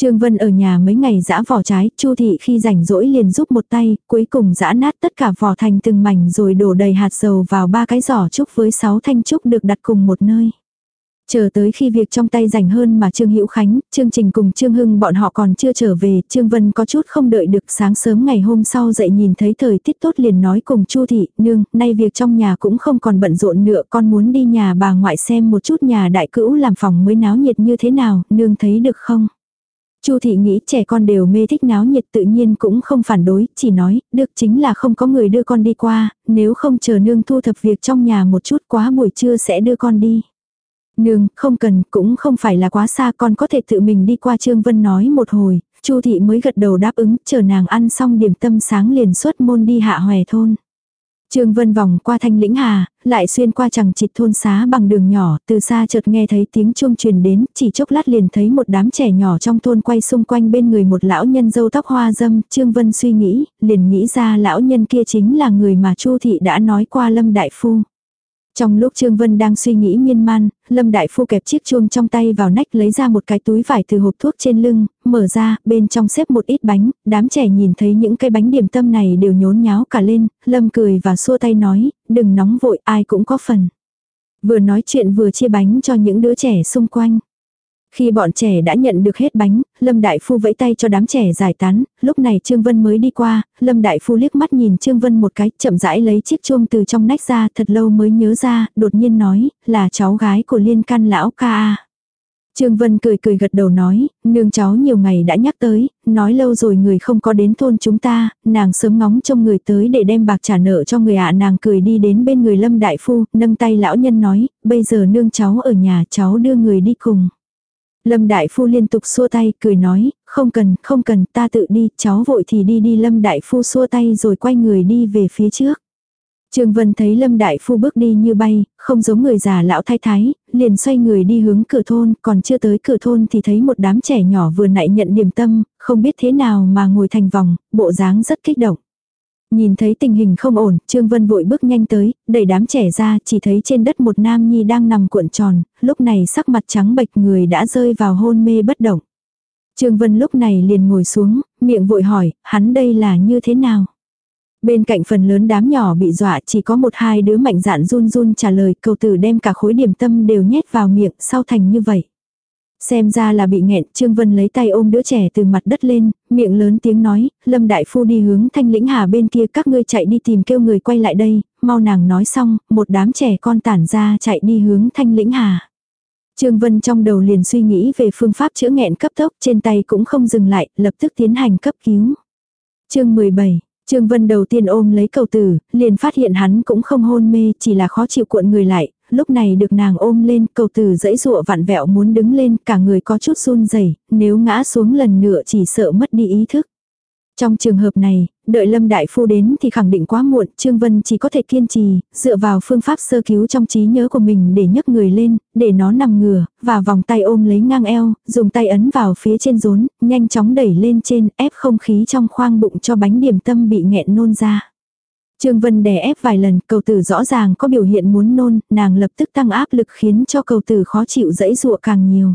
Trương Vân ở nhà mấy ngày giã vỏ trái, Chu thị khi rảnh rỗi liền giúp một tay, cuối cùng giã nát tất cả vỏ thành từng mảnh rồi đổ đầy hạt dầu vào ba cái giỏ trúc với sáu thanh trúc được đặt cùng một nơi. Chờ tới khi việc trong tay rảnh hơn mà Trương Hữu Khánh, Trương Trình cùng Trương Hưng bọn họ còn chưa trở về, Trương Vân có chút không đợi được sáng sớm ngày hôm sau dậy nhìn thấy thời tiết tốt liền nói cùng Chu thị, nương, nay việc trong nhà cũng không còn bận rộn nữa, con muốn đi nhà bà ngoại xem một chút nhà đại cữu làm phòng mới náo nhiệt như thế nào, nương thấy được không? Chu thị nghĩ trẻ con đều mê thích náo nhiệt tự nhiên cũng không phản đối, chỉ nói, được chính là không có người đưa con đi qua, nếu không chờ nương thu thập việc trong nhà một chút quá buổi trưa sẽ đưa con đi. Nương, không cần, cũng không phải là quá xa con có thể tự mình đi qua Trương Vân nói một hồi, Chu thị mới gật đầu đáp ứng, chờ nàng ăn xong điểm tâm sáng liền xuất môn đi hạ hòe thôn. Trương Vân vòng qua thanh lĩnh hà, lại xuyên qua chẳng chịt thôn xá bằng đường nhỏ, từ xa chợt nghe thấy tiếng chuông truyền đến, chỉ chốc lát liền thấy một đám trẻ nhỏ trong thôn quay xung quanh bên người một lão nhân dâu tóc hoa dâm, Trương Vân suy nghĩ, liền nghĩ ra lão nhân kia chính là người mà Chu thị đã nói qua Lâm Đại Phu. Trong lúc Trương Vân đang suy nghĩ miên man, Lâm Đại Phu kẹp chiếc chuông trong tay vào nách lấy ra một cái túi vải từ hộp thuốc trên lưng, mở ra, bên trong xếp một ít bánh, đám trẻ nhìn thấy những cái bánh điểm tâm này đều nhốn nháo cả lên, Lâm cười và xua tay nói, đừng nóng vội, ai cũng có phần. Vừa nói chuyện vừa chia bánh cho những đứa trẻ xung quanh. Khi bọn trẻ đã nhận được hết bánh, Lâm Đại Phu vẫy tay cho đám trẻ giải tán, lúc này Trương Vân mới đi qua, Lâm Đại Phu liếc mắt nhìn Trương Vân một cái, chậm rãi lấy chiếc chuông từ trong nách ra, thật lâu mới nhớ ra, đột nhiên nói, là cháu gái của liên căn lão ca. Trương Vân cười cười gật đầu nói, nương cháu nhiều ngày đã nhắc tới, nói lâu rồi người không có đến thôn chúng ta, nàng sớm ngóng trông người tới để đem bạc trả nợ cho người ạ nàng cười đi đến bên người Lâm Đại Phu, nâng tay lão nhân nói, bây giờ nương cháu ở nhà cháu đưa người đi cùng. Lâm Đại Phu liên tục xua tay, cười nói, không cần, không cần, ta tự đi, cháu vội thì đi đi. Lâm Đại Phu xua tay rồi quay người đi về phía trước. Trương Vân thấy Lâm Đại Phu bước đi như bay, không giống người già lão thái thái, liền xoay người đi hướng cửa thôn, còn chưa tới cửa thôn thì thấy một đám trẻ nhỏ vừa nãy nhận điểm tâm, không biết thế nào mà ngồi thành vòng, bộ dáng rất kích động. Nhìn thấy tình hình không ổn, Trương Vân vội bước nhanh tới, đẩy đám trẻ ra, chỉ thấy trên đất một nam nhi đang nằm cuộn tròn, lúc này sắc mặt trắng bệch người đã rơi vào hôn mê bất động. Trương Vân lúc này liền ngồi xuống, miệng vội hỏi, hắn đây là như thế nào? Bên cạnh phần lớn đám nhỏ bị dọa chỉ có một hai đứa mạnh dạn run run trả lời cầu tử đem cả khối điểm tâm đều nhét vào miệng sau thành như vậy. Xem ra là bị nghẹn, Trương Vân lấy tay ôm đứa trẻ từ mặt đất lên, miệng lớn tiếng nói, Lâm Đại Phu đi hướng thanh lĩnh hà bên kia các ngươi chạy đi tìm kêu người quay lại đây, mau nàng nói xong, một đám trẻ con tản ra chạy đi hướng thanh lĩnh hà. Trương Vân trong đầu liền suy nghĩ về phương pháp chữa nghẹn cấp tốc trên tay cũng không dừng lại, lập tức tiến hành cấp cứu. chương 17 Trương Vân đầu tiên ôm lấy cầu tử, liền phát hiện hắn cũng không hôn mê, chỉ là khó chịu cuộn người lại, lúc này được nàng ôm lên, cầu tử dãy dụa vặn vẹo muốn đứng lên, cả người có chút run rẩy nếu ngã xuống lần nữa chỉ sợ mất đi ý thức. Trong trường hợp này, đợi Lâm Đại Phu đến thì khẳng định quá muộn, Trương Vân chỉ có thể kiên trì, dựa vào phương pháp sơ cứu trong trí nhớ của mình để nhấc người lên, để nó nằm ngửa, và vòng tay ôm lấy ngang eo, dùng tay ấn vào phía trên rốn, nhanh chóng đẩy lên trên, ép không khí trong khoang bụng cho bánh điểm tâm bị nghẹn nôn ra. Trương Vân đè ép vài lần, cầu tử rõ ràng có biểu hiện muốn nôn, nàng lập tức tăng áp lực khiến cho cầu tử khó chịu dẫy dụa càng nhiều.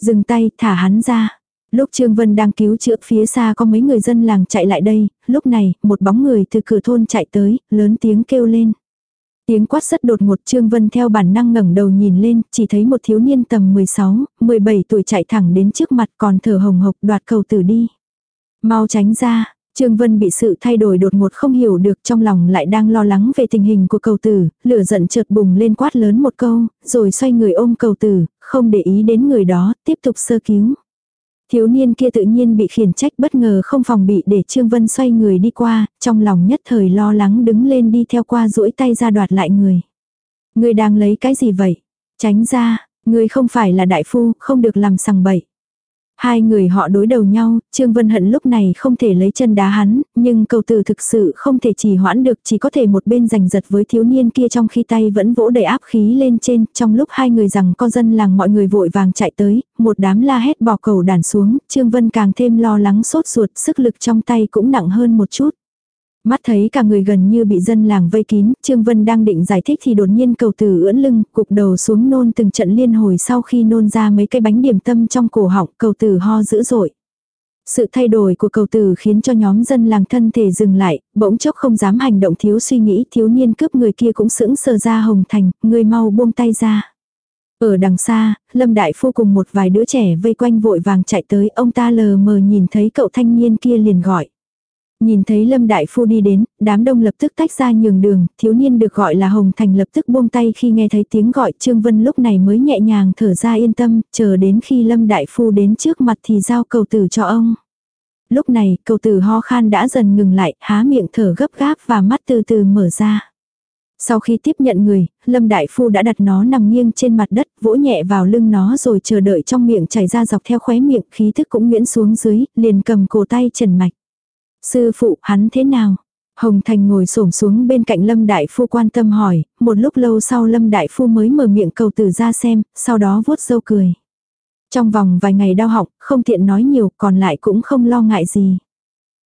Dừng tay, thả hắn ra. Lúc Trương Vân đang cứu chữa phía xa có mấy người dân làng chạy lại đây, lúc này, một bóng người từ cửa thôn chạy tới, lớn tiếng kêu lên. Tiếng quát rất đột ngột Trương Vân theo bản năng ngẩng đầu nhìn lên, chỉ thấy một thiếu niên tầm 16, 17 tuổi chạy thẳng đến trước mặt còn thở hồng hộc đoạt cầu tử đi. Mau tránh ra, Trương Vân bị sự thay đổi đột ngột không hiểu được trong lòng lại đang lo lắng về tình hình của cầu tử, lửa giận chợt bùng lên quát lớn một câu, rồi xoay người ôm cầu tử, không để ý đến người đó, tiếp tục sơ cứu. Thiếu niên kia tự nhiên bị khiển trách bất ngờ không phòng bị để Trương Vân xoay người đi qua, trong lòng nhất thời lo lắng đứng lên đi theo qua duỗi tay ra đoạt lại người. Người đang lấy cái gì vậy? Tránh ra, người không phải là đại phu, không được làm sằng bậy. Hai người họ đối đầu nhau, Trương Vân Hận lúc này không thể lấy chân đá hắn, nhưng cầu tử thực sự không thể trì hoãn được chỉ có thể một bên giành giật với thiếu niên kia trong khi tay vẫn vỗ đầy áp khí lên trên, trong lúc hai người rằng con dân làng mọi người vội vàng chạy tới, một đám la hét bỏ cầu đàn xuống, Trương Vân càng thêm lo lắng sốt ruột, sức lực trong tay cũng nặng hơn một chút. Mắt thấy cả người gần như bị dân làng vây kín, Trương Vân đang định giải thích thì đột nhiên cầu tử ưỡn lưng, cục đầu xuống nôn từng trận liên hồi sau khi nôn ra mấy cái bánh điểm tâm trong cổ họng, cầu tử ho dữ dội. Sự thay đổi của cầu tử khiến cho nhóm dân làng thân thể dừng lại, bỗng chốc không dám hành động thiếu suy nghĩ, thiếu niên cướp người kia cũng sững sờ ra hồng thành, người mau buông tay ra. Ở đằng xa, Lâm Đại Phu cùng một vài đứa trẻ vây quanh vội vàng chạy tới, ông ta lờ mờ nhìn thấy cậu thanh niên kia liền gọi. Nhìn thấy Lâm Đại Phu đi đến, đám đông lập tức tách ra nhường đường, thiếu niên được gọi là Hồng Thành lập tức buông tay khi nghe thấy tiếng gọi Trương Vân lúc này mới nhẹ nhàng thở ra yên tâm, chờ đến khi Lâm Đại Phu đến trước mặt thì giao cầu tử cho ông. Lúc này, cầu tử ho khan đã dần ngừng lại, há miệng thở gấp gáp và mắt từ từ mở ra. Sau khi tiếp nhận người, Lâm Đại Phu đã đặt nó nằm nghiêng trên mặt đất, vỗ nhẹ vào lưng nó rồi chờ đợi trong miệng chảy ra dọc theo khóe miệng, khí thức cũng nguyễn xuống dưới, liền cầm cổ tay Trần Mạch. Sư phụ, hắn thế nào? Hồng Thành ngồi xổm xuống bên cạnh Lâm Đại Phu quan tâm hỏi, một lúc lâu sau Lâm Đại Phu mới mở miệng cầu tử ra xem, sau đó vuốt râu cười. Trong vòng vài ngày đau học, không tiện nói nhiều, còn lại cũng không lo ngại gì.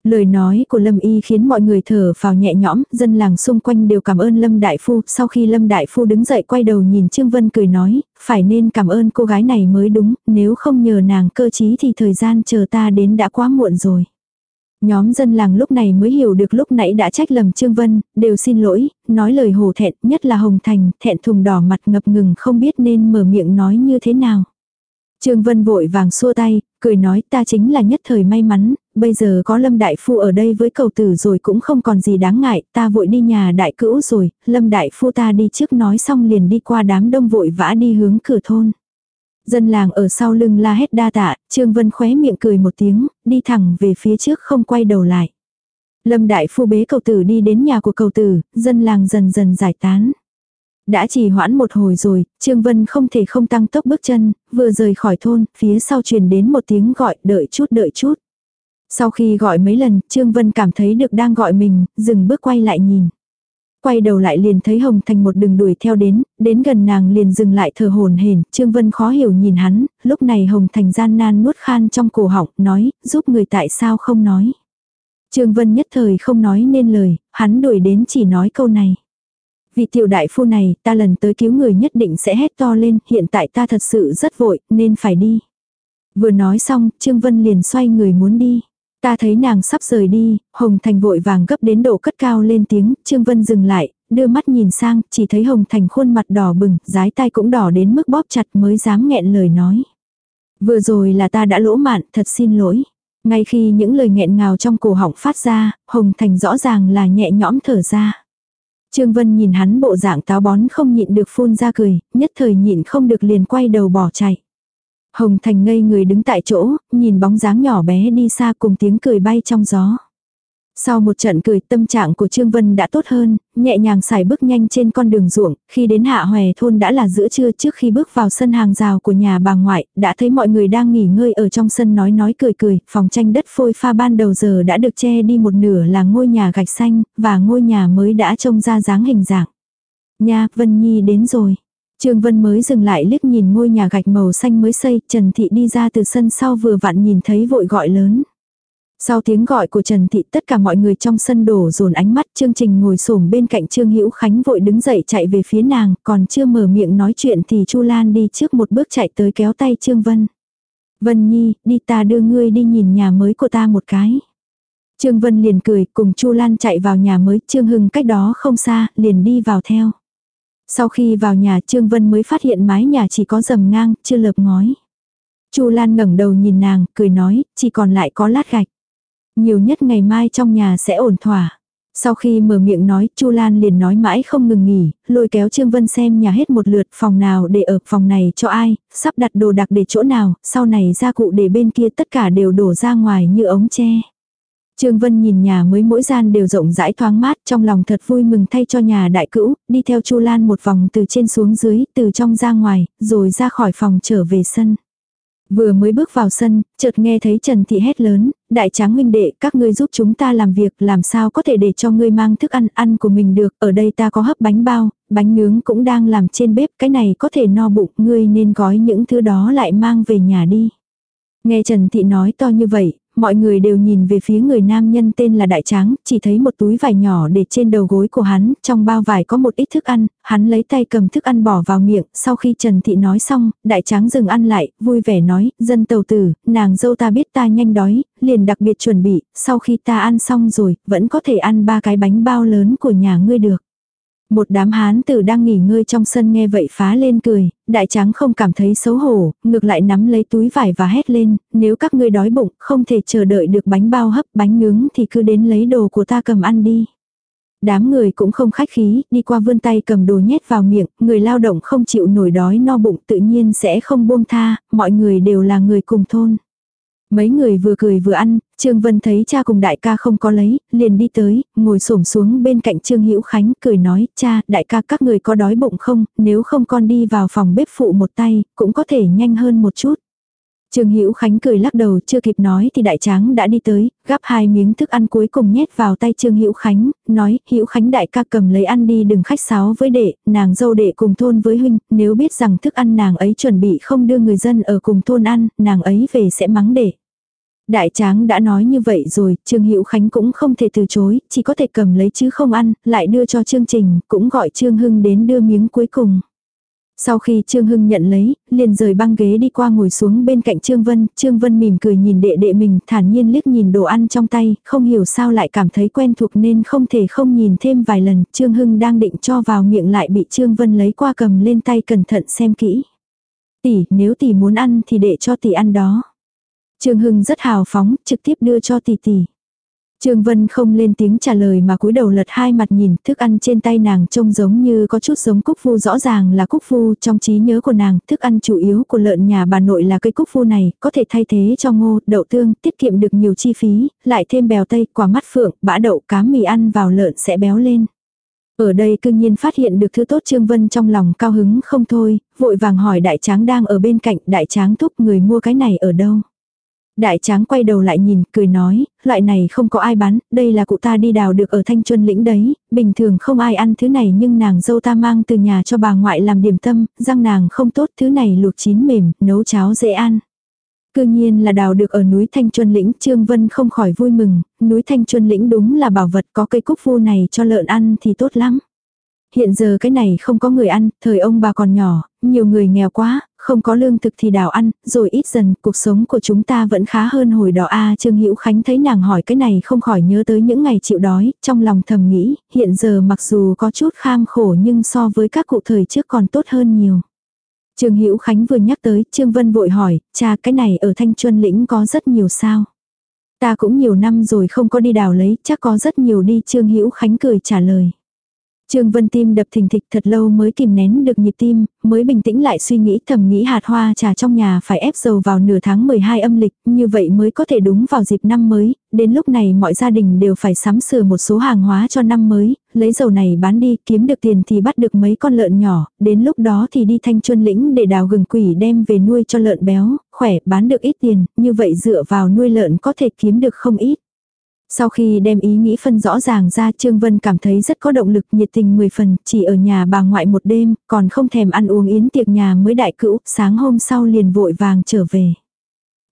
Lời nói của Lâm Y khiến mọi người thở vào nhẹ nhõm, dân làng xung quanh đều cảm ơn Lâm Đại Phu. Sau khi Lâm Đại Phu đứng dậy quay đầu nhìn Trương Vân cười nói, phải nên cảm ơn cô gái này mới đúng, nếu không nhờ nàng cơ trí thì thời gian chờ ta đến đã quá muộn rồi. Nhóm dân làng lúc này mới hiểu được lúc nãy đã trách lầm Trương Vân, đều xin lỗi, nói lời hổ thẹn, nhất là Hồng Thành, thẹn thùng đỏ mặt ngập ngừng không biết nên mở miệng nói như thế nào. Trương Vân vội vàng xua tay, cười nói ta chính là nhất thời may mắn, bây giờ có Lâm Đại Phu ở đây với cầu tử rồi cũng không còn gì đáng ngại, ta vội đi nhà đại cữu rồi, Lâm Đại Phu ta đi trước nói xong liền đi qua đám đông vội vã đi hướng cửa thôn. Dân làng ở sau lưng la hét đa tạ, Trương Vân khóe miệng cười một tiếng, đi thẳng về phía trước không quay đầu lại. Lâm đại phu bế cầu tử đi đến nhà của cầu tử, dân làng dần dần giải tán. Đã chỉ hoãn một hồi rồi, Trương Vân không thể không tăng tốc bước chân, vừa rời khỏi thôn, phía sau truyền đến một tiếng gọi đợi chút đợi chút. Sau khi gọi mấy lần, Trương Vân cảm thấy được đang gọi mình, dừng bước quay lại nhìn quay đầu lại liền thấy Hồng Thành một đường đuổi theo đến, đến gần nàng liền dừng lại thở hồn hển, Trương Vân khó hiểu nhìn hắn, lúc này Hồng Thành gian nan nuốt khan trong cổ họng, nói, giúp người tại sao không nói. Trương Vân nhất thời không nói nên lời, hắn đuổi đến chỉ nói câu này. Vị tiểu đại phu này, ta lần tới cứu người nhất định sẽ hét to lên, hiện tại ta thật sự rất vội, nên phải đi. Vừa nói xong, Trương Vân liền xoay người muốn đi. Ta thấy nàng sắp rời đi, Hồng Thành vội vàng gấp đến độ cất cao lên tiếng, Trương Vân dừng lại, đưa mắt nhìn sang, chỉ thấy Hồng Thành khuôn mặt đỏ bừng, dái tay cũng đỏ đến mức bóp chặt mới dám nghẹn lời nói. Vừa rồi là ta đã lỗ mạn, thật xin lỗi. Ngay khi những lời nghẹn ngào trong cổ họng phát ra, Hồng Thành rõ ràng là nhẹ nhõm thở ra. Trương Vân nhìn hắn bộ dạng táo bón không nhịn được phun ra cười, nhất thời nhịn không được liền quay đầu bỏ chạy. Hồng Thành ngây người đứng tại chỗ, nhìn bóng dáng nhỏ bé đi xa cùng tiếng cười bay trong gió. Sau một trận cười tâm trạng của Trương Vân đã tốt hơn, nhẹ nhàng xài bước nhanh trên con đường ruộng, khi đến hạ hòe thôn đã là giữa trưa trước khi bước vào sân hàng rào của nhà bà ngoại, đã thấy mọi người đang nghỉ ngơi ở trong sân nói nói cười cười, phòng tranh đất phôi pha ban đầu giờ đã được che đi một nửa là ngôi nhà gạch xanh, và ngôi nhà mới đã trông ra dáng hình dạng. Nha, Vân Nhi đến rồi. Trương Vân mới dừng lại liếc nhìn ngôi nhà gạch màu xanh mới xây, Trần Thị đi ra từ sân sau vừa vặn nhìn thấy vội gọi lớn. Sau tiếng gọi của Trần Thị tất cả mọi người trong sân đổ dồn ánh mắt chương trình ngồi xổm bên cạnh Trương Hữu Khánh vội đứng dậy chạy về phía nàng, còn chưa mở miệng nói chuyện thì Chu Lan đi trước một bước chạy tới kéo tay Trương Vân. Vân Nhi, đi ta đưa ngươi đi nhìn nhà mới của ta một cái. Trương Vân liền cười cùng Chu Lan chạy vào nhà mới, Trương Hưng cách đó không xa, liền đi vào theo. Sau khi vào nhà Trương Vân mới phát hiện mái nhà chỉ có rầm ngang, chưa lợp ngói. Chu Lan ngẩng đầu nhìn nàng, cười nói, chỉ còn lại có lát gạch. Nhiều nhất ngày mai trong nhà sẽ ổn thỏa. Sau khi mở miệng nói, Chu Lan liền nói mãi không ngừng nghỉ, lôi kéo Trương Vân xem nhà hết một lượt, phòng nào để ở, phòng này cho ai, sắp đặt đồ đặc để chỗ nào, sau này gia cụ để bên kia tất cả đều đổ ra ngoài như ống tre. Trương Vân nhìn nhà mới mỗi gian đều rộng rãi thoáng mát, trong lòng thật vui mừng thay cho nhà đại cữu, đi theo Chu Lan một vòng từ trên xuống dưới, từ trong ra ngoài, rồi ra khỏi phòng trở về sân. Vừa mới bước vào sân, chợt nghe thấy Trần Thị hét lớn, đại tráng huynh đệ, các ngươi giúp chúng ta làm việc, làm sao có thể để cho ngươi mang thức ăn ăn của mình được, ở đây ta có hấp bánh bao, bánh nướng cũng đang làm trên bếp, cái này có thể no bụng, ngươi nên gói những thứ đó lại mang về nhà đi. Nghe Trần Thị nói to như vậy, mọi người đều nhìn về phía người nam nhân tên là Đại Tráng, chỉ thấy một túi vải nhỏ để trên đầu gối của hắn, trong bao vải có một ít thức ăn, hắn lấy tay cầm thức ăn bỏ vào miệng, sau khi Trần Thị nói xong, Đại Tráng dừng ăn lại, vui vẻ nói, dân tàu tử, nàng dâu ta biết ta nhanh đói, liền đặc biệt chuẩn bị, sau khi ta ăn xong rồi, vẫn có thể ăn ba cái bánh bao lớn của nhà ngươi được. Một đám hán tử đang nghỉ ngơi trong sân nghe vậy phá lên cười, đại tráng không cảm thấy xấu hổ, ngược lại nắm lấy túi vải và hét lên, nếu các ngươi đói bụng, không thể chờ đợi được bánh bao hấp bánh nướng thì cứ đến lấy đồ của ta cầm ăn đi. Đám người cũng không khách khí, đi qua vươn tay cầm đồ nhét vào miệng, người lao động không chịu nổi đói no bụng tự nhiên sẽ không buông tha, mọi người đều là người cùng thôn. Mấy người vừa cười vừa ăn, Trương Vân thấy cha cùng đại ca không có lấy, liền đi tới, ngồi xổm xuống bên cạnh Trương Hữu Khánh, cười nói, cha, đại ca các người có đói bụng không, nếu không con đi vào phòng bếp phụ một tay, cũng có thể nhanh hơn một chút. Trương Hữu Khánh cười lắc đầu, chưa kịp nói thì đại tráng đã đi tới, gắp hai miếng thức ăn cuối cùng nhét vào tay Trương Hữu Khánh, nói, Hữu Khánh đại ca cầm lấy ăn đi đừng khách sáo với đệ, nàng dâu đệ cùng thôn với huynh, nếu biết rằng thức ăn nàng ấy chuẩn bị không đưa người dân ở cùng thôn ăn, nàng ấy về sẽ mắng đệ. Đại tráng đã nói như vậy rồi, Trương Hữu Khánh cũng không thể từ chối, chỉ có thể cầm lấy chứ không ăn, lại đưa cho Trương Trình, cũng gọi Trương Hưng đến đưa miếng cuối cùng. Sau khi Trương Hưng nhận lấy, liền rời băng ghế đi qua ngồi xuống bên cạnh Trương Vân, Trương Vân mỉm cười nhìn đệ đệ mình, thản nhiên liếc nhìn đồ ăn trong tay, không hiểu sao lại cảm thấy quen thuộc nên không thể không nhìn thêm vài lần, Trương Hưng đang định cho vào miệng lại bị Trương Vân lấy qua cầm lên tay cẩn thận xem kỹ. Tỷ, nếu tỷ muốn ăn thì để cho tỷ ăn đó. Trương Hưng rất hào phóng, trực tiếp đưa cho tỷ tỷ. Trương Vân không lên tiếng trả lời mà cúi đầu lật hai mặt nhìn, thức ăn trên tay nàng trông giống như có chút giống cúc vu rõ ràng là cúc vu trong trí nhớ của nàng, thức ăn chủ yếu của lợn nhà bà nội là cây cúc vu này, có thể thay thế cho ngô, đậu tương, tiết kiệm được nhiều chi phí, lại thêm bèo tây, quả mắt phượng, bã đậu, cá mì ăn vào lợn sẽ béo lên. Ở đây cương nhiên phát hiện được thứ tốt Trương Vân trong lòng cao hứng không thôi, vội vàng hỏi đại tráng đang ở bên cạnh, đại tráng thúc người mua cái này ở đâu. Đại tráng quay đầu lại nhìn, cười nói, loại này không có ai bán, đây là cụ ta đi đào được ở thanh chuân lĩnh đấy, bình thường không ai ăn thứ này nhưng nàng dâu ta mang từ nhà cho bà ngoại làm điểm tâm, răng nàng không tốt, thứ này luộc chín mềm, nấu cháo dễ ăn. Cư nhiên là đào được ở núi Thanh Chuân Lĩnh, Trương Vân không khỏi vui mừng, núi Thanh Chuân Lĩnh đúng là bảo vật có cây cúc vu này cho lợn ăn thì tốt lắm. Hiện giờ cái này không có người ăn, thời ông bà còn nhỏ, nhiều người nghèo quá, không có lương thực thì đào ăn, rồi ít dần, cuộc sống của chúng ta vẫn khá hơn hồi đó a Trương Hữu Khánh thấy nàng hỏi cái này không khỏi nhớ tới những ngày chịu đói, trong lòng thầm nghĩ, hiện giờ mặc dù có chút kham khổ nhưng so với các cụ thời trước còn tốt hơn nhiều. Trương Hữu Khánh vừa nhắc tới, Trương Vân vội hỏi, cha cái này ở Thanh Chuân lĩnh có rất nhiều sao? Ta cũng nhiều năm rồi không có đi đào lấy, chắc có rất nhiều đi, Trương Hữu Khánh cười trả lời. Trương Vân tim đập thình thịch thật lâu mới kìm nén được nhịp tim, mới bình tĩnh lại suy nghĩ thầm nghĩ hạt hoa trà trong nhà phải ép dầu vào nửa tháng 12 âm lịch, như vậy mới có thể đúng vào dịp năm mới, đến lúc này mọi gia đình đều phải sắm sửa một số hàng hóa cho năm mới, lấy dầu này bán đi, kiếm được tiền thì bắt được mấy con lợn nhỏ, đến lúc đó thì đi thanh chuân lĩnh để đào gừng quỷ đem về nuôi cho lợn béo, khỏe, bán được ít tiền, như vậy dựa vào nuôi lợn có thể kiếm được không ít. Sau khi đem ý nghĩ phân rõ ràng ra Trương Vân cảm thấy rất có động lực nhiệt tình 10 phần, chỉ ở nhà bà ngoại một đêm, còn không thèm ăn uống yến tiệc nhà mới đại cữu, sáng hôm sau liền vội vàng trở về.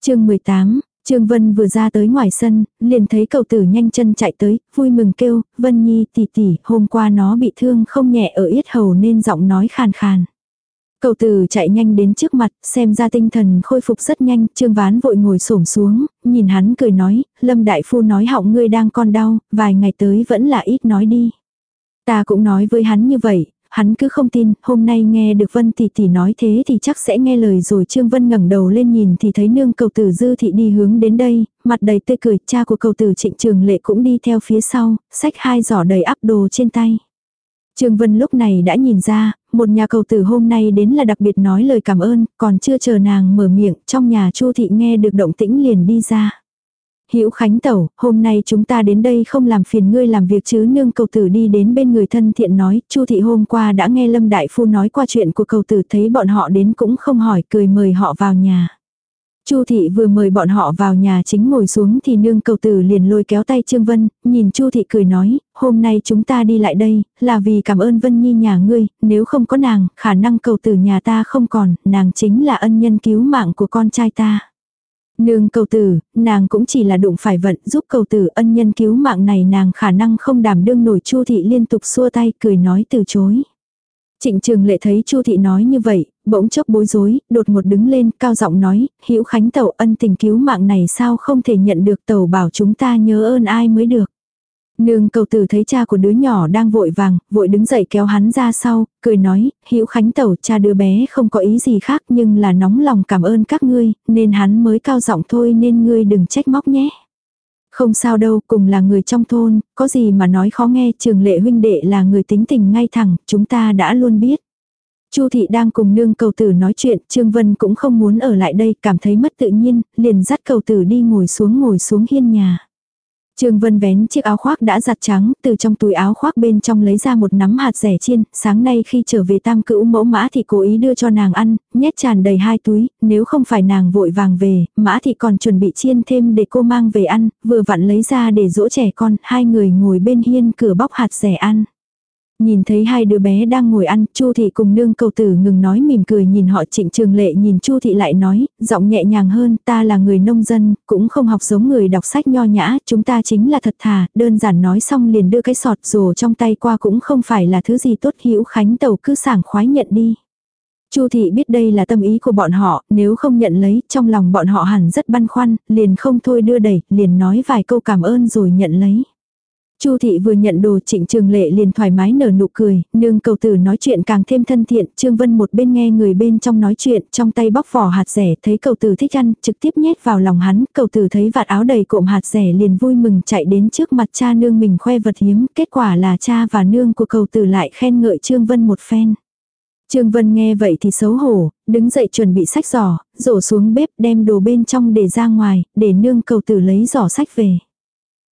chương 18, Trương Vân vừa ra tới ngoài sân, liền thấy cậu tử nhanh chân chạy tới, vui mừng kêu, Vân Nhi tỷ tỷ, hôm qua nó bị thương không nhẹ ở yết hầu nên giọng nói khàn khàn. Cầu tử chạy nhanh đến trước mặt, xem ra tinh thần khôi phục rất nhanh, trương ván vội ngồi xổm xuống, nhìn hắn cười nói, lâm đại phu nói họng ngươi đang con đau, vài ngày tới vẫn là ít nói đi. Ta cũng nói với hắn như vậy, hắn cứ không tin, hôm nay nghe được Vân tỷ tỷ nói thế thì chắc sẽ nghe lời rồi Trương Vân ngẩng đầu lên nhìn thì thấy nương cầu tử dư thị đi hướng đến đây, mặt đầy tươi cười, cha của cầu tử trịnh trường lệ cũng đi theo phía sau, sách hai giỏ đầy ắp đồ trên tay. Trương Vân lúc này đã nhìn ra, một nhà cầu tử hôm nay đến là đặc biệt nói lời cảm ơn, còn chưa chờ nàng mở miệng, trong nhà Chu thị nghe được động tĩnh liền đi ra. Hữu Khánh tẩu, hôm nay chúng ta đến đây không làm phiền ngươi làm việc chứ nương cầu tử đi đến bên người thân thiện nói, Chu thị hôm qua đã nghe Lâm đại phu nói qua chuyện của cầu tử thấy bọn họ đến cũng không hỏi, cười mời họ vào nhà. Chu thị vừa mời bọn họ vào nhà chính ngồi xuống thì nương cầu tử liền lôi kéo tay Trương Vân, nhìn Chu thị cười nói, hôm nay chúng ta đi lại đây, là vì cảm ơn Vân Nhi nhà ngươi, nếu không có nàng, khả năng cầu tử nhà ta không còn, nàng chính là ân nhân cứu mạng của con trai ta. Nương cầu tử, nàng cũng chỉ là đụng phải vận giúp cầu tử ân nhân cứu mạng này nàng khả năng không đảm đương nổi Chu thị liên tục xua tay cười nói từ chối. Trịnh Trường Lệ thấy Chu thị nói như vậy, bỗng chốc bối rối, đột ngột đứng lên, cao giọng nói, "Hữu Khánh tẩu ân tình cứu mạng này sao không thể nhận được tẩu bảo chúng ta nhớ ơn ai mới được." Nương cầu tử thấy cha của đứa nhỏ đang vội vàng, vội đứng dậy kéo hắn ra sau, cười nói, Hữu Khánh tẩu cha đứa bé không có ý gì khác nhưng là nóng lòng cảm ơn các ngươi, nên hắn mới cao giọng thôi nên ngươi đừng trách móc nhé. Không sao đâu, cùng là người trong thôn, có gì mà nói khó nghe, trường lệ huynh đệ là người tính tình ngay thẳng, chúng ta đã luôn biết. Chu thị đang cùng nương cầu tử nói chuyện, Trương Vân cũng không muốn ở lại đây, cảm thấy mất tự nhiên, liền dắt cầu tử đi ngồi xuống ngồi xuống hiên nhà. Trương Vân vén chiếc áo khoác đã giặt trắng, từ trong túi áo khoác bên trong lấy ra một nắm hạt rẻ chiên, sáng nay khi trở về tam cữu mẫu mã thì cố ý đưa cho nàng ăn, nhét tràn đầy hai túi, nếu không phải nàng vội vàng về, mã thì còn chuẩn bị chiên thêm để cô mang về ăn, vừa vặn lấy ra để dỗ trẻ con, hai người ngồi bên hiên cửa bóc hạt rẻ ăn. Nhìn thấy hai đứa bé đang ngồi ăn, Chu thị cùng nương cầu tử ngừng nói mỉm cười nhìn họ Trịnh Trường Lệ nhìn Chu thị lại nói, giọng nhẹ nhàng hơn, ta là người nông dân, cũng không học giống người đọc sách nho nhã, chúng ta chính là thật thà, đơn giản nói xong liền đưa cái sọt rồ trong tay qua cũng không phải là thứ gì tốt hữu khánh tàu cứ sảng khoái nhận đi. Chu thị biết đây là tâm ý của bọn họ, nếu không nhận lấy, trong lòng bọn họ hẳn rất băn khoăn, liền không thôi đưa đẩy, liền nói vài câu cảm ơn rồi nhận lấy. Chu thị vừa nhận đồ trịnh trường lệ liền thoải mái nở nụ cười, nương cầu tử nói chuyện càng thêm thân thiện, Trương Vân một bên nghe người bên trong nói chuyện, trong tay bóc vỏ hạt rẻ, thấy cầu tử thích ăn, trực tiếp nhét vào lòng hắn, cầu tử thấy vạt áo đầy cộm hạt rẻ liền vui mừng chạy đến trước mặt cha nương mình khoe vật hiếm, kết quả là cha và nương của cầu tử lại khen ngợi Trương Vân một phen. Trương Vân nghe vậy thì xấu hổ, đứng dậy chuẩn bị sách giỏ, rổ xuống bếp đem đồ bên trong để ra ngoài, để nương cầu tử lấy giỏ sách về.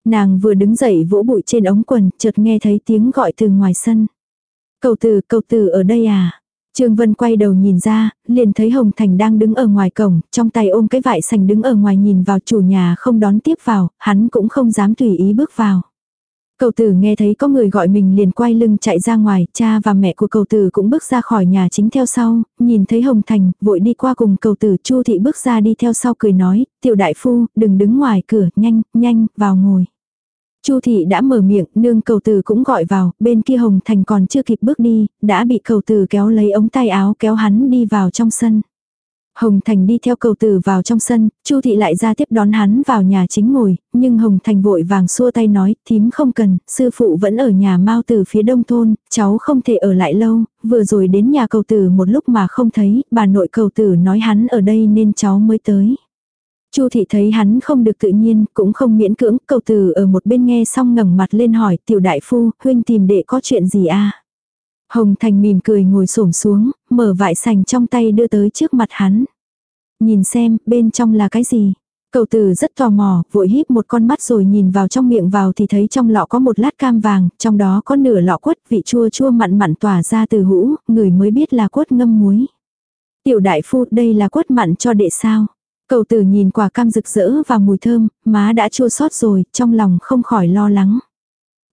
Nàng vừa đứng dậy vỗ bụi trên ống quần, chợt nghe thấy tiếng gọi từ ngoài sân. Cầu tử, cầu tử ở đây à? Trương Vân quay đầu nhìn ra, liền thấy Hồng Thành đang đứng ở ngoài cổng, trong tay ôm cái vải sành đứng ở ngoài nhìn vào chủ nhà không đón tiếp vào, hắn cũng không dám tùy ý bước vào. Cầu tử nghe thấy có người gọi mình liền quay lưng chạy ra ngoài, cha và mẹ của cầu tử cũng bước ra khỏi nhà chính theo sau, nhìn thấy Hồng Thành, vội đi qua cùng cầu tử, Chu thị bước ra đi theo sau cười nói, tiểu đại phu, đừng đứng ngoài cửa, nhanh, nhanh, vào ngồi. Chu thị đã mở miệng, nương cầu từ cũng gọi vào, bên kia Hồng Thành còn chưa kịp bước đi, đã bị cầu từ kéo lấy ống tay áo kéo hắn đi vào trong sân. Hồng Thành đi theo cầu từ vào trong sân, Chu thị lại ra tiếp đón hắn vào nhà chính ngồi, nhưng Hồng Thành vội vàng xua tay nói, thím không cần, sư phụ vẫn ở nhà mau từ phía đông thôn, cháu không thể ở lại lâu, vừa rồi đến nhà cầu từ một lúc mà không thấy, bà nội cầu từ nói hắn ở đây nên cháu mới tới. Chu thị thấy hắn không được tự nhiên, cũng không miễn cưỡng, cầu từ ở một bên nghe xong ngẩng mặt lên hỏi, tiểu đại phu, huynh tìm đệ có chuyện gì a Hồng Thành mỉm cười ngồi xổm xuống, mở vải sành trong tay đưa tới trước mặt hắn. Nhìn xem, bên trong là cái gì? Cầu tử rất tò mò, vội híp một con mắt rồi nhìn vào trong miệng vào thì thấy trong lọ có một lát cam vàng, trong đó có nửa lọ quất vị chua chua mặn mặn tỏa ra từ hũ, người mới biết là quất ngâm muối. Tiểu đại phu đây là quất mặn cho đệ sao? Cầu tử nhìn quả cam rực rỡ và mùi thơm, má đã chua xót rồi, trong lòng không khỏi lo lắng.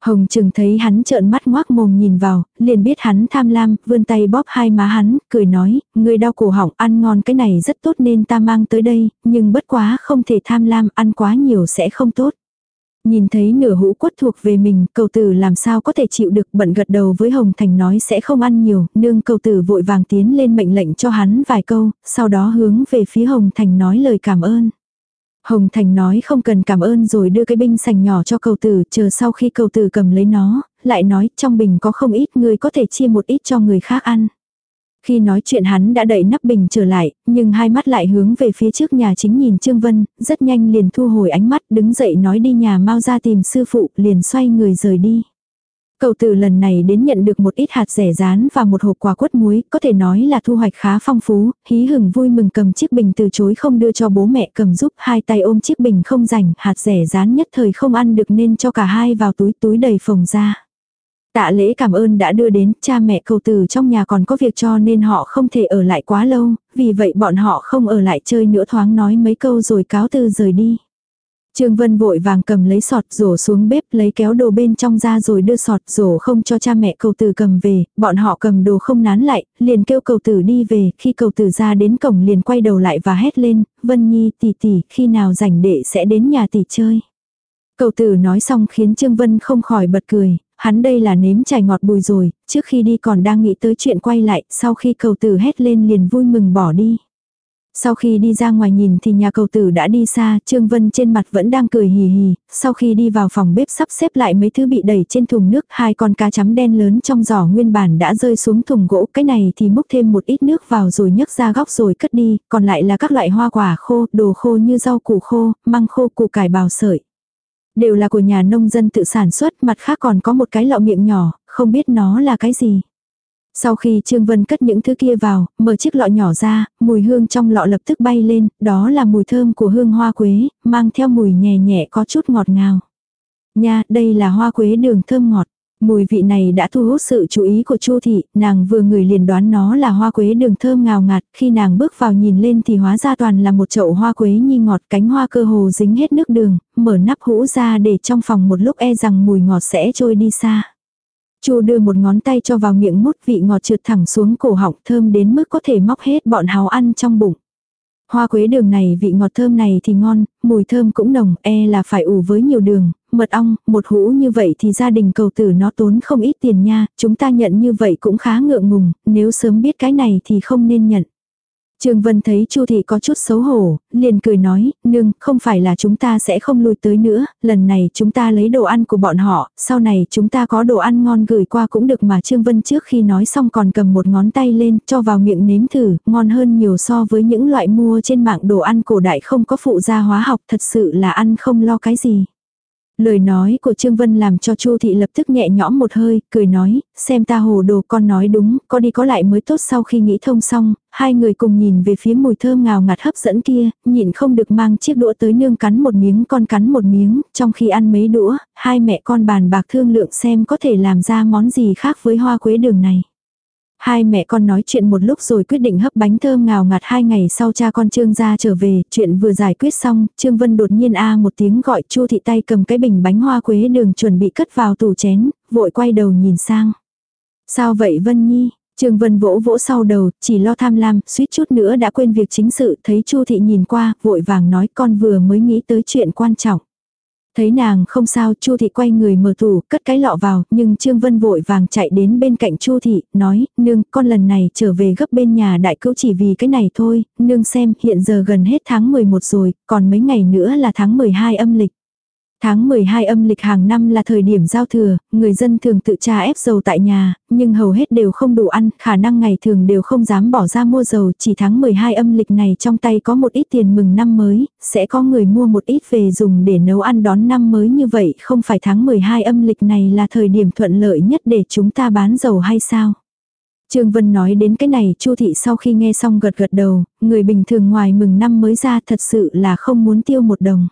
Hồng Trừng thấy hắn trợn mắt ngoác mồm nhìn vào, liền biết hắn tham lam, vươn tay bóp hai má hắn, cười nói, người đau cổ họng ăn ngon cái này rất tốt nên ta mang tới đây, nhưng bất quá không thể tham lam, ăn quá nhiều sẽ không tốt. Nhìn thấy nửa hũ quất thuộc về mình, cầu tử làm sao có thể chịu được bận gật đầu với Hồng Thành nói sẽ không ăn nhiều, nương cầu tử vội vàng tiến lên mệnh lệnh cho hắn vài câu, sau đó hướng về phía Hồng Thành nói lời cảm ơn. Hồng Thành nói không cần cảm ơn rồi đưa cái binh sành nhỏ cho cầu tử, chờ sau khi cầu tử cầm lấy nó, lại nói trong bình có không ít người có thể chia một ít cho người khác ăn. Khi nói chuyện hắn đã đẩy nắp bình trở lại, nhưng hai mắt lại hướng về phía trước nhà chính nhìn Trương Vân, rất nhanh liền thu hồi ánh mắt đứng dậy nói đi nhà mau ra tìm sư phụ, liền xoay người rời đi. cậu tử lần này đến nhận được một ít hạt rẻ rán và một hộp quà quất muối, có thể nói là thu hoạch khá phong phú, hí hừng vui mừng cầm chiếc bình từ chối không đưa cho bố mẹ cầm giúp hai tay ôm chiếc bình không rảnh, hạt rẻ rán nhất thời không ăn được nên cho cả hai vào túi túi đầy phồng ra. Tạ lễ cảm ơn đã đưa đến, cha mẹ cầu tử trong nhà còn có việc cho nên họ không thể ở lại quá lâu, vì vậy bọn họ không ở lại chơi nữa thoáng nói mấy câu rồi cáo từ rời đi. Trương Vân vội vàng cầm lấy sọt rổ xuống bếp lấy kéo đồ bên trong ra rồi đưa sọt rổ không cho cha mẹ cầu tử cầm về, bọn họ cầm đồ không nán lại, liền kêu cầu tử đi về, khi cầu tử ra đến cổng liền quay đầu lại và hét lên, Vân Nhi tỷ tỷ, khi nào rảnh đệ sẽ đến nhà tỷ chơi. Cầu tử nói xong khiến Trương Vân không khỏi bật cười, hắn đây là nếm trải ngọt bùi rồi, trước khi đi còn đang nghĩ tới chuyện quay lại, sau khi cầu tử hét lên liền vui mừng bỏ đi. Sau khi đi ra ngoài nhìn thì nhà cầu tử đã đi xa, Trương Vân trên mặt vẫn đang cười hì hì, sau khi đi vào phòng bếp sắp xếp lại mấy thứ bị đẩy trên thùng nước, hai con cá chấm đen lớn trong giỏ nguyên bản đã rơi xuống thùng gỗ, cái này thì múc thêm một ít nước vào rồi nhấc ra góc rồi cất đi, còn lại là các loại hoa quả khô, đồ khô như rau củ khô, măng khô, củ cải bào sợi. Đều là của nhà nông dân tự sản xuất, mặt khác còn có một cái lọ miệng nhỏ, không biết nó là cái gì. Sau khi Trương Vân cất những thứ kia vào, mở chiếc lọ nhỏ ra, mùi hương trong lọ lập tức bay lên, đó là mùi thơm của hương hoa quế, mang theo mùi nhẹ nhẹ có chút ngọt ngào. Nha, đây là hoa quế đường thơm ngọt. Mùi vị này đã thu hút sự chú ý của Chu thị, nàng vừa người liền đoán nó là hoa quế đường thơm ngào ngạt, khi nàng bước vào nhìn lên thì hóa ra toàn là một chậu hoa quế nhi ngọt, cánh hoa cơ hồ dính hết nước đường, mở nắp hũ ra để trong phòng một lúc e rằng mùi ngọt sẽ trôi đi xa. Chu đưa một ngón tay cho vào miệng mút vị ngọt trượt thẳng xuống cổ họng thơm đến mức có thể móc hết bọn háo ăn trong bụng. Hoa quế đường này vị ngọt thơm này thì ngon, mùi thơm cũng nồng, e là phải ủ với nhiều đường, mật ong, một hũ như vậy thì gia đình cầu tử nó tốn không ít tiền nha, chúng ta nhận như vậy cũng khá ngượng ngùng, nếu sớm biết cái này thì không nên nhận. Trương Vân thấy Chu thị có chút xấu hổ, liền cười nói, nương, không phải là chúng ta sẽ không lui tới nữa, lần này chúng ta lấy đồ ăn của bọn họ, sau này chúng ta có đồ ăn ngon gửi qua cũng được mà Trương Vân trước khi nói xong còn cầm một ngón tay lên, cho vào miệng nếm thử, ngon hơn nhiều so với những loại mua trên mạng đồ ăn cổ đại không có phụ gia hóa học, thật sự là ăn không lo cái gì. Lời nói của Trương Vân làm cho Chu thị lập tức nhẹ nhõm một hơi, cười nói, xem ta hồ đồ con nói đúng, có đi có lại mới tốt sau khi nghĩ thông xong, hai người cùng nhìn về phía mùi thơm ngào ngạt hấp dẫn kia, nhịn không được mang chiếc đũa tới nương cắn một miếng con cắn một miếng, trong khi ăn mấy đũa, hai mẹ con bàn bạc thương lượng xem có thể làm ra món gì khác với hoa quế đường này. Hai mẹ con nói chuyện một lúc rồi quyết định hấp bánh thơm ngào ngạt hai ngày sau cha con Trương ra trở về, chuyện vừa giải quyết xong, Trương Vân đột nhiên a một tiếng gọi Chu thị tay cầm cái bình bánh hoa quế đường chuẩn bị cất vào tủ chén, vội quay đầu nhìn sang. Sao vậy Vân Nhi? Trương Vân vỗ vỗ sau đầu, chỉ lo tham lam, suýt chút nữa đã quên việc chính sự, thấy Chu thị nhìn qua, vội vàng nói con vừa mới nghĩ tới chuyện quan trọng. Thấy nàng không sao, Chu thị quay người mở tủ, cất cái lọ vào, nhưng Trương Vân vội vàng chạy đến bên cạnh Chu thị, nói, nương, con lần này trở về gấp bên nhà đại cứu chỉ vì cái này thôi, nương xem, hiện giờ gần hết tháng 11 rồi, còn mấy ngày nữa là tháng 12 âm lịch. Tháng 12 âm lịch hàng năm là thời điểm giao thừa, người dân thường tự tra ép dầu tại nhà, nhưng hầu hết đều không đủ ăn, khả năng ngày thường đều không dám bỏ ra mua dầu, chỉ tháng 12 âm lịch này trong tay có một ít tiền mừng năm mới, sẽ có người mua một ít về dùng để nấu ăn đón năm mới như vậy, không phải tháng 12 âm lịch này là thời điểm thuận lợi nhất để chúng ta bán dầu hay sao? Trương Vân nói đến cái này, Chu thị sau khi nghe xong gật gật đầu, người bình thường ngoài mừng năm mới ra thật sự là không muốn tiêu một đồng.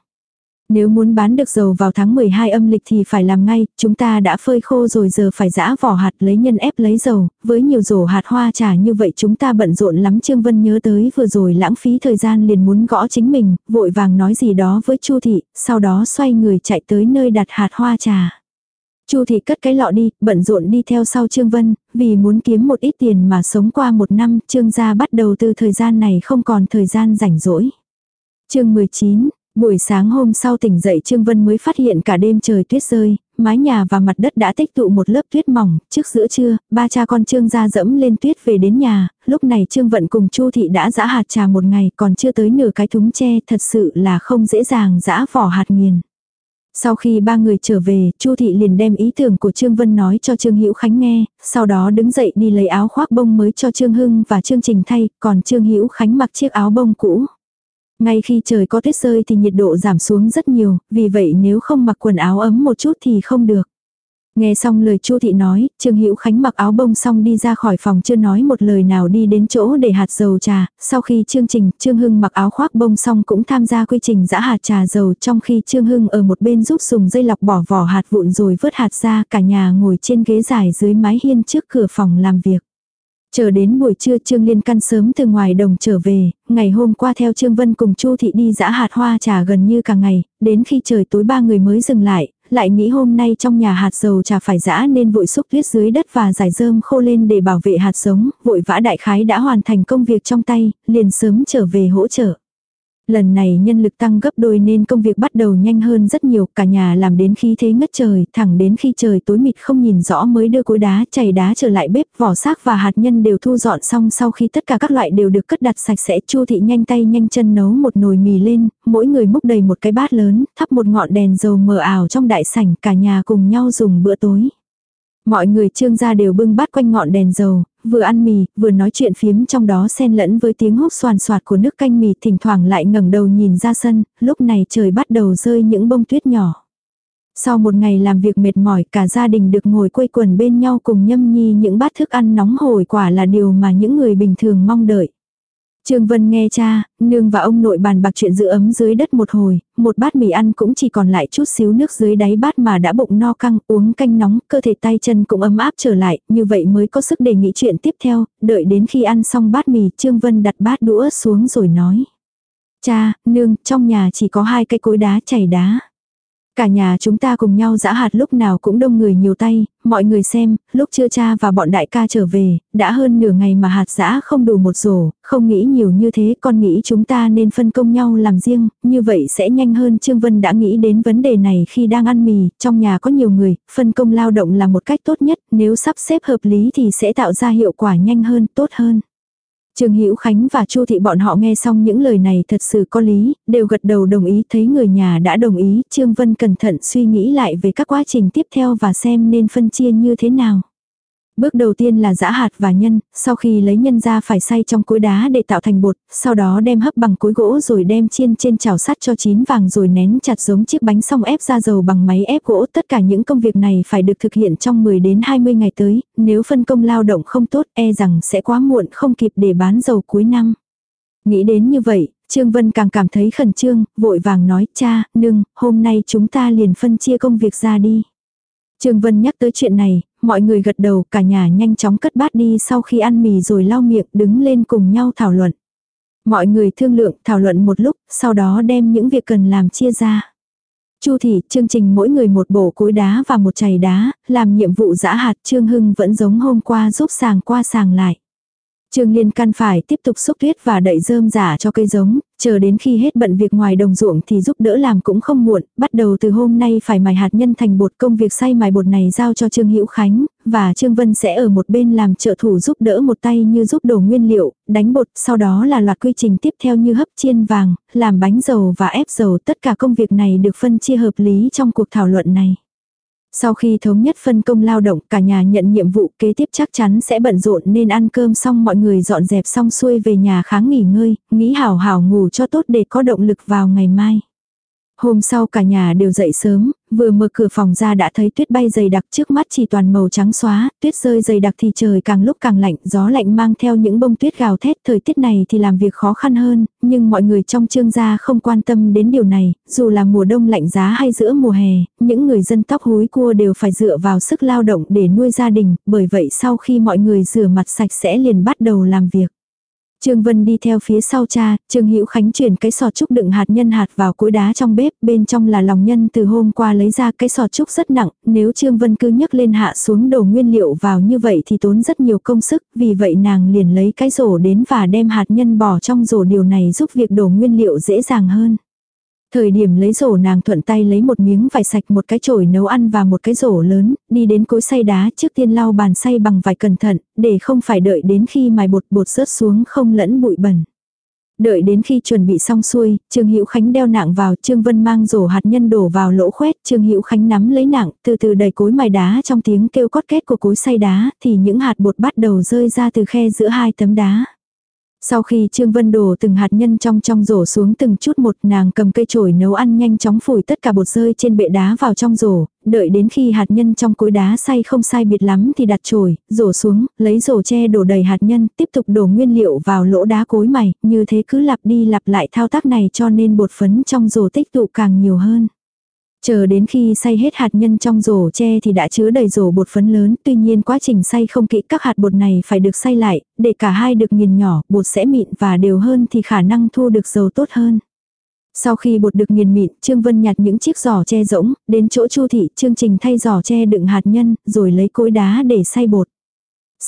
Nếu muốn bán được dầu vào tháng 12 âm lịch thì phải làm ngay, chúng ta đã phơi khô rồi giờ phải giã vỏ hạt lấy nhân ép lấy dầu, với nhiều rổ hạt hoa trà như vậy chúng ta bận rộn lắm Trương Vân nhớ tới vừa rồi lãng phí thời gian liền muốn gõ chính mình, vội vàng nói gì đó với Chu thị, sau đó xoay người chạy tới nơi đặt hạt hoa trà. Chu thị cất cái lọ đi, bận rộn đi theo sau Trương Vân, vì muốn kiếm một ít tiền mà sống qua một năm, Trương gia bắt đầu từ thời gian này không còn thời gian rảnh rỗi. Chương 19, Buổi sáng hôm sau tỉnh dậy Trương Vân mới phát hiện cả đêm trời tuyết rơi, mái nhà và mặt đất đã tích tụ một lớp tuyết mỏng, trước giữa trưa, ba cha con Trương ra dẫm lên tuyết về đến nhà, lúc này Trương Vận cùng Chu Thị đã giã hạt trà một ngày còn chưa tới nửa cái thúng tre thật sự là không dễ dàng giã vỏ hạt nghiền. Sau khi ba người trở về, Chu thị liền đem ý tưởng của Trương Vân nói cho Trương Hữu Khánh nghe, sau đó đứng dậy đi lấy áo khoác bông mới cho Trương Hưng và Trương Trình thay, còn Trương Hữu Khánh mặc chiếc áo bông cũ. Ngay khi trời có tuyết rơi thì nhiệt độ giảm xuống rất nhiều, vì vậy nếu không mặc quần áo ấm một chút thì không được. Nghe xong lời Chu thị nói, Trương Hữu Khánh mặc áo bông xong đi ra khỏi phòng chưa nói một lời nào đi đến chỗ để hạt dầu trà, sau khi chương trình, Trương Hưng mặc áo khoác bông xong cũng tham gia quy trình giã hạt trà dầu trong khi Trương Hưng ở một bên giúp dùng dây lọc bỏ vỏ hạt vụn rồi vớt hạt ra cả nhà ngồi trên ghế dài dưới mái hiên trước cửa phòng làm việc. Chờ đến buổi trưa Trương Liên Căn sớm từ ngoài đồng trở về, ngày hôm qua theo Trương Vân cùng Chu Thị đi dã hạt hoa trà gần như cả ngày, đến khi trời tối ba người mới dừng lại, lại nghĩ hôm nay trong nhà hạt dầu trà phải dã nên vội xúc tuyết dưới đất và giải rơm khô lên để bảo vệ hạt giống, vội vã đại khái đã hoàn thành công việc trong tay, liền sớm trở về hỗ trợ. Lần này nhân lực tăng gấp đôi nên công việc bắt đầu nhanh hơn rất nhiều, cả nhà làm đến khi thế ngất trời, thẳng đến khi trời tối mịt không nhìn rõ mới đưa cối đá chảy đá trở lại bếp, vỏ xác và hạt nhân đều thu dọn xong sau khi tất cả các loại đều được cất đặt sạch sẽ, Chu thị nhanh tay nhanh chân nấu một nồi mì lên, mỗi người múc đầy một cái bát lớn, thắp một ngọn đèn dầu mờ ảo trong đại sảnh, cả nhà cùng nhau dùng bữa tối. Mọi người trương gia đều bưng bát quanh ngọn đèn dầu, vừa ăn mì, vừa nói chuyện phiếm trong đó xen lẫn với tiếng hút xoàn xoạt của nước canh mì thỉnh thoảng lại ngẩng đầu nhìn ra sân, lúc này trời bắt đầu rơi những bông tuyết nhỏ. Sau một ngày làm việc mệt mỏi cả gia đình được ngồi quây quần bên nhau cùng nhâm nhi những bát thức ăn nóng hổi quả là điều mà những người bình thường mong đợi. Trương Vân nghe cha, nương và ông nội bàn bạc chuyện giữ ấm dưới đất một hồi, một bát mì ăn cũng chỉ còn lại chút xíu nước dưới đáy bát mà đã bụng no căng, uống canh nóng, cơ thể tay chân cũng ấm áp trở lại, như vậy mới có sức để nghĩ chuyện tiếp theo, đợi đến khi ăn xong bát mì, Trương Vân đặt bát đũa xuống rồi nói. Cha, nương, trong nhà chỉ có hai cây cối đá chảy đá. Cả nhà chúng ta cùng nhau giã hạt lúc nào cũng đông người nhiều tay, mọi người xem, lúc chưa cha và bọn đại ca trở về, đã hơn nửa ngày mà hạt giã không đủ một rổ, không nghĩ nhiều như thế, con nghĩ chúng ta nên phân công nhau làm riêng, như vậy sẽ nhanh hơn. Trương Vân đã nghĩ đến vấn đề này khi đang ăn mì, trong nhà có nhiều người, phân công lao động là một cách tốt nhất, nếu sắp xếp hợp lý thì sẽ tạo ra hiệu quả nhanh hơn, tốt hơn. Trương Hữu Khánh và Chu thị bọn họ nghe xong những lời này thật sự có lý, đều gật đầu đồng ý, thấy người nhà đã đồng ý, Trương Vân cẩn thận suy nghĩ lại về các quá trình tiếp theo và xem nên phân chia như thế nào. Bước đầu tiên là giã hạt và nhân, sau khi lấy nhân ra phải xay trong cối đá để tạo thành bột, sau đó đem hấp bằng cối gỗ rồi đem chiên trên chảo sắt cho chín vàng rồi nén chặt giống chiếc bánh xong ép ra dầu bằng máy ép gỗ. Tất cả những công việc này phải được thực hiện trong 10 đến 20 ngày tới, nếu phân công lao động không tốt e rằng sẽ quá muộn không kịp để bán dầu cuối năm. Nghĩ đến như vậy, Trương Vân càng cảm thấy khẩn trương, vội vàng nói, cha, nương, hôm nay chúng ta liền phân chia công việc ra đi. Trương Vân nhắc tới chuyện này, mọi người gật đầu cả nhà nhanh chóng cất bát đi sau khi ăn mì rồi lau miệng đứng lên cùng nhau thảo luận. Mọi người thương lượng thảo luận một lúc, sau đó đem những việc cần làm chia ra. Chu thị, chương trình mỗi người một bộ cối đá và một chày đá, làm nhiệm vụ giã hạt Trương Hưng vẫn giống hôm qua giúp sàng qua sàng lại. Trương Liên căn phải tiếp tục xúc tuyết và đậy rơm giả cho cây giống, chờ đến khi hết bận việc ngoài đồng ruộng thì giúp đỡ làm cũng không muộn, bắt đầu từ hôm nay phải mài hạt nhân thành bột công việc xay mài bột này giao cho Trương Hữu Khánh, và Trương Vân sẽ ở một bên làm trợ thủ giúp đỡ một tay như giúp đổ nguyên liệu, đánh bột, sau đó là loạt quy trình tiếp theo như hấp chiên vàng, làm bánh dầu và ép dầu, tất cả công việc này được phân chia hợp lý trong cuộc thảo luận này. Sau khi thống nhất phân công lao động, cả nhà nhận nhiệm vụ kế tiếp chắc chắn sẽ bận rộn nên ăn cơm xong mọi người dọn dẹp xong xuôi về nhà kháng nghỉ ngơi, nghĩ hảo hảo ngủ cho tốt để có động lực vào ngày mai. Hôm sau cả nhà đều dậy sớm, vừa mở cửa phòng ra đã thấy tuyết bay dày đặc trước mắt chỉ toàn màu trắng xóa, tuyết rơi dày đặc thì trời càng lúc càng lạnh, gió lạnh mang theo những bông tuyết gào thét, thời tiết này thì làm việc khó khăn hơn, nhưng mọi người trong trương gia không quan tâm đến điều này, dù là mùa đông lạnh giá hay giữa mùa hè, những người dân tóc húi cua đều phải dựa vào sức lao động để nuôi gia đình, bởi vậy sau khi mọi người rửa mặt sạch sẽ liền bắt đầu làm việc. Trương Vân đi theo phía sau cha, Trương Hữu Khánh chuyển cái sọt trúc đựng hạt nhân hạt vào cối đá trong bếp, bên trong là lòng nhân từ hôm qua lấy ra cái sọt trúc rất nặng, nếu Trương Vân cứ nhấc lên hạ xuống đổ nguyên liệu vào như vậy thì tốn rất nhiều công sức, vì vậy nàng liền lấy cái rổ đến và đem hạt nhân bỏ trong rổ điều này giúp việc đổ nguyên liệu dễ dàng hơn. Thời điểm lấy rổ nàng thuận tay lấy một miếng vải sạch một cái chổi nấu ăn và một cái rổ lớn, đi đến cối xay đá trước tiên lau bàn xay bằng vải cẩn thận, để không phải đợi đến khi mài bột bột rớt xuống không lẫn bụi bẩn. Đợi đến khi chuẩn bị xong xuôi, Trương Hữu Khánh đeo nạng vào, Trương Vân mang rổ hạt nhân đổ vào lỗ khoét, Trương Hữu Khánh nắm lấy nạng, từ từ đẩy cối mài đá trong tiếng kêu cót két của cối xay đá, thì những hạt bột bắt đầu rơi ra từ khe giữa hai tấm đá. Sau khi Trương Vân đổ từng hạt nhân trong trong rổ xuống từng chút một nàng cầm cây chổi nấu ăn nhanh chóng phủi tất cả bột rơi trên bệ đá vào trong rổ, đợi đến khi hạt nhân trong cối đá xay không sai biệt lắm thì đặt chổi, rổ xuống, lấy rổ che đổ đầy hạt nhân, tiếp tục đổ nguyên liệu vào lỗ đá cối mày, như thế cứ lặp đi lặp lại thao tác này cho nên bột phấn trong rổ tích tụ càng nhiều hơn. Chờ đến khi xay hết hạt nhân trong rổ tre thì đã chứa đầy rổ bột phấn lớn, tuy nhiên quá trình xay không kỹ các hạt bột này phải được xay lại, để cả hai được nghiền nhỏ, bột sẽ mịn và đều hơn thì khả năng thu được dầu tốt hơn. Sau khi bột được nghiền mịn, Trương Vân nhặt những chiếc giỏ tre rỗng, đến chỗ Chu thị, chương trình thay giỏ tre đựng hạt nhân, rồi lấy cối đá để xay bột.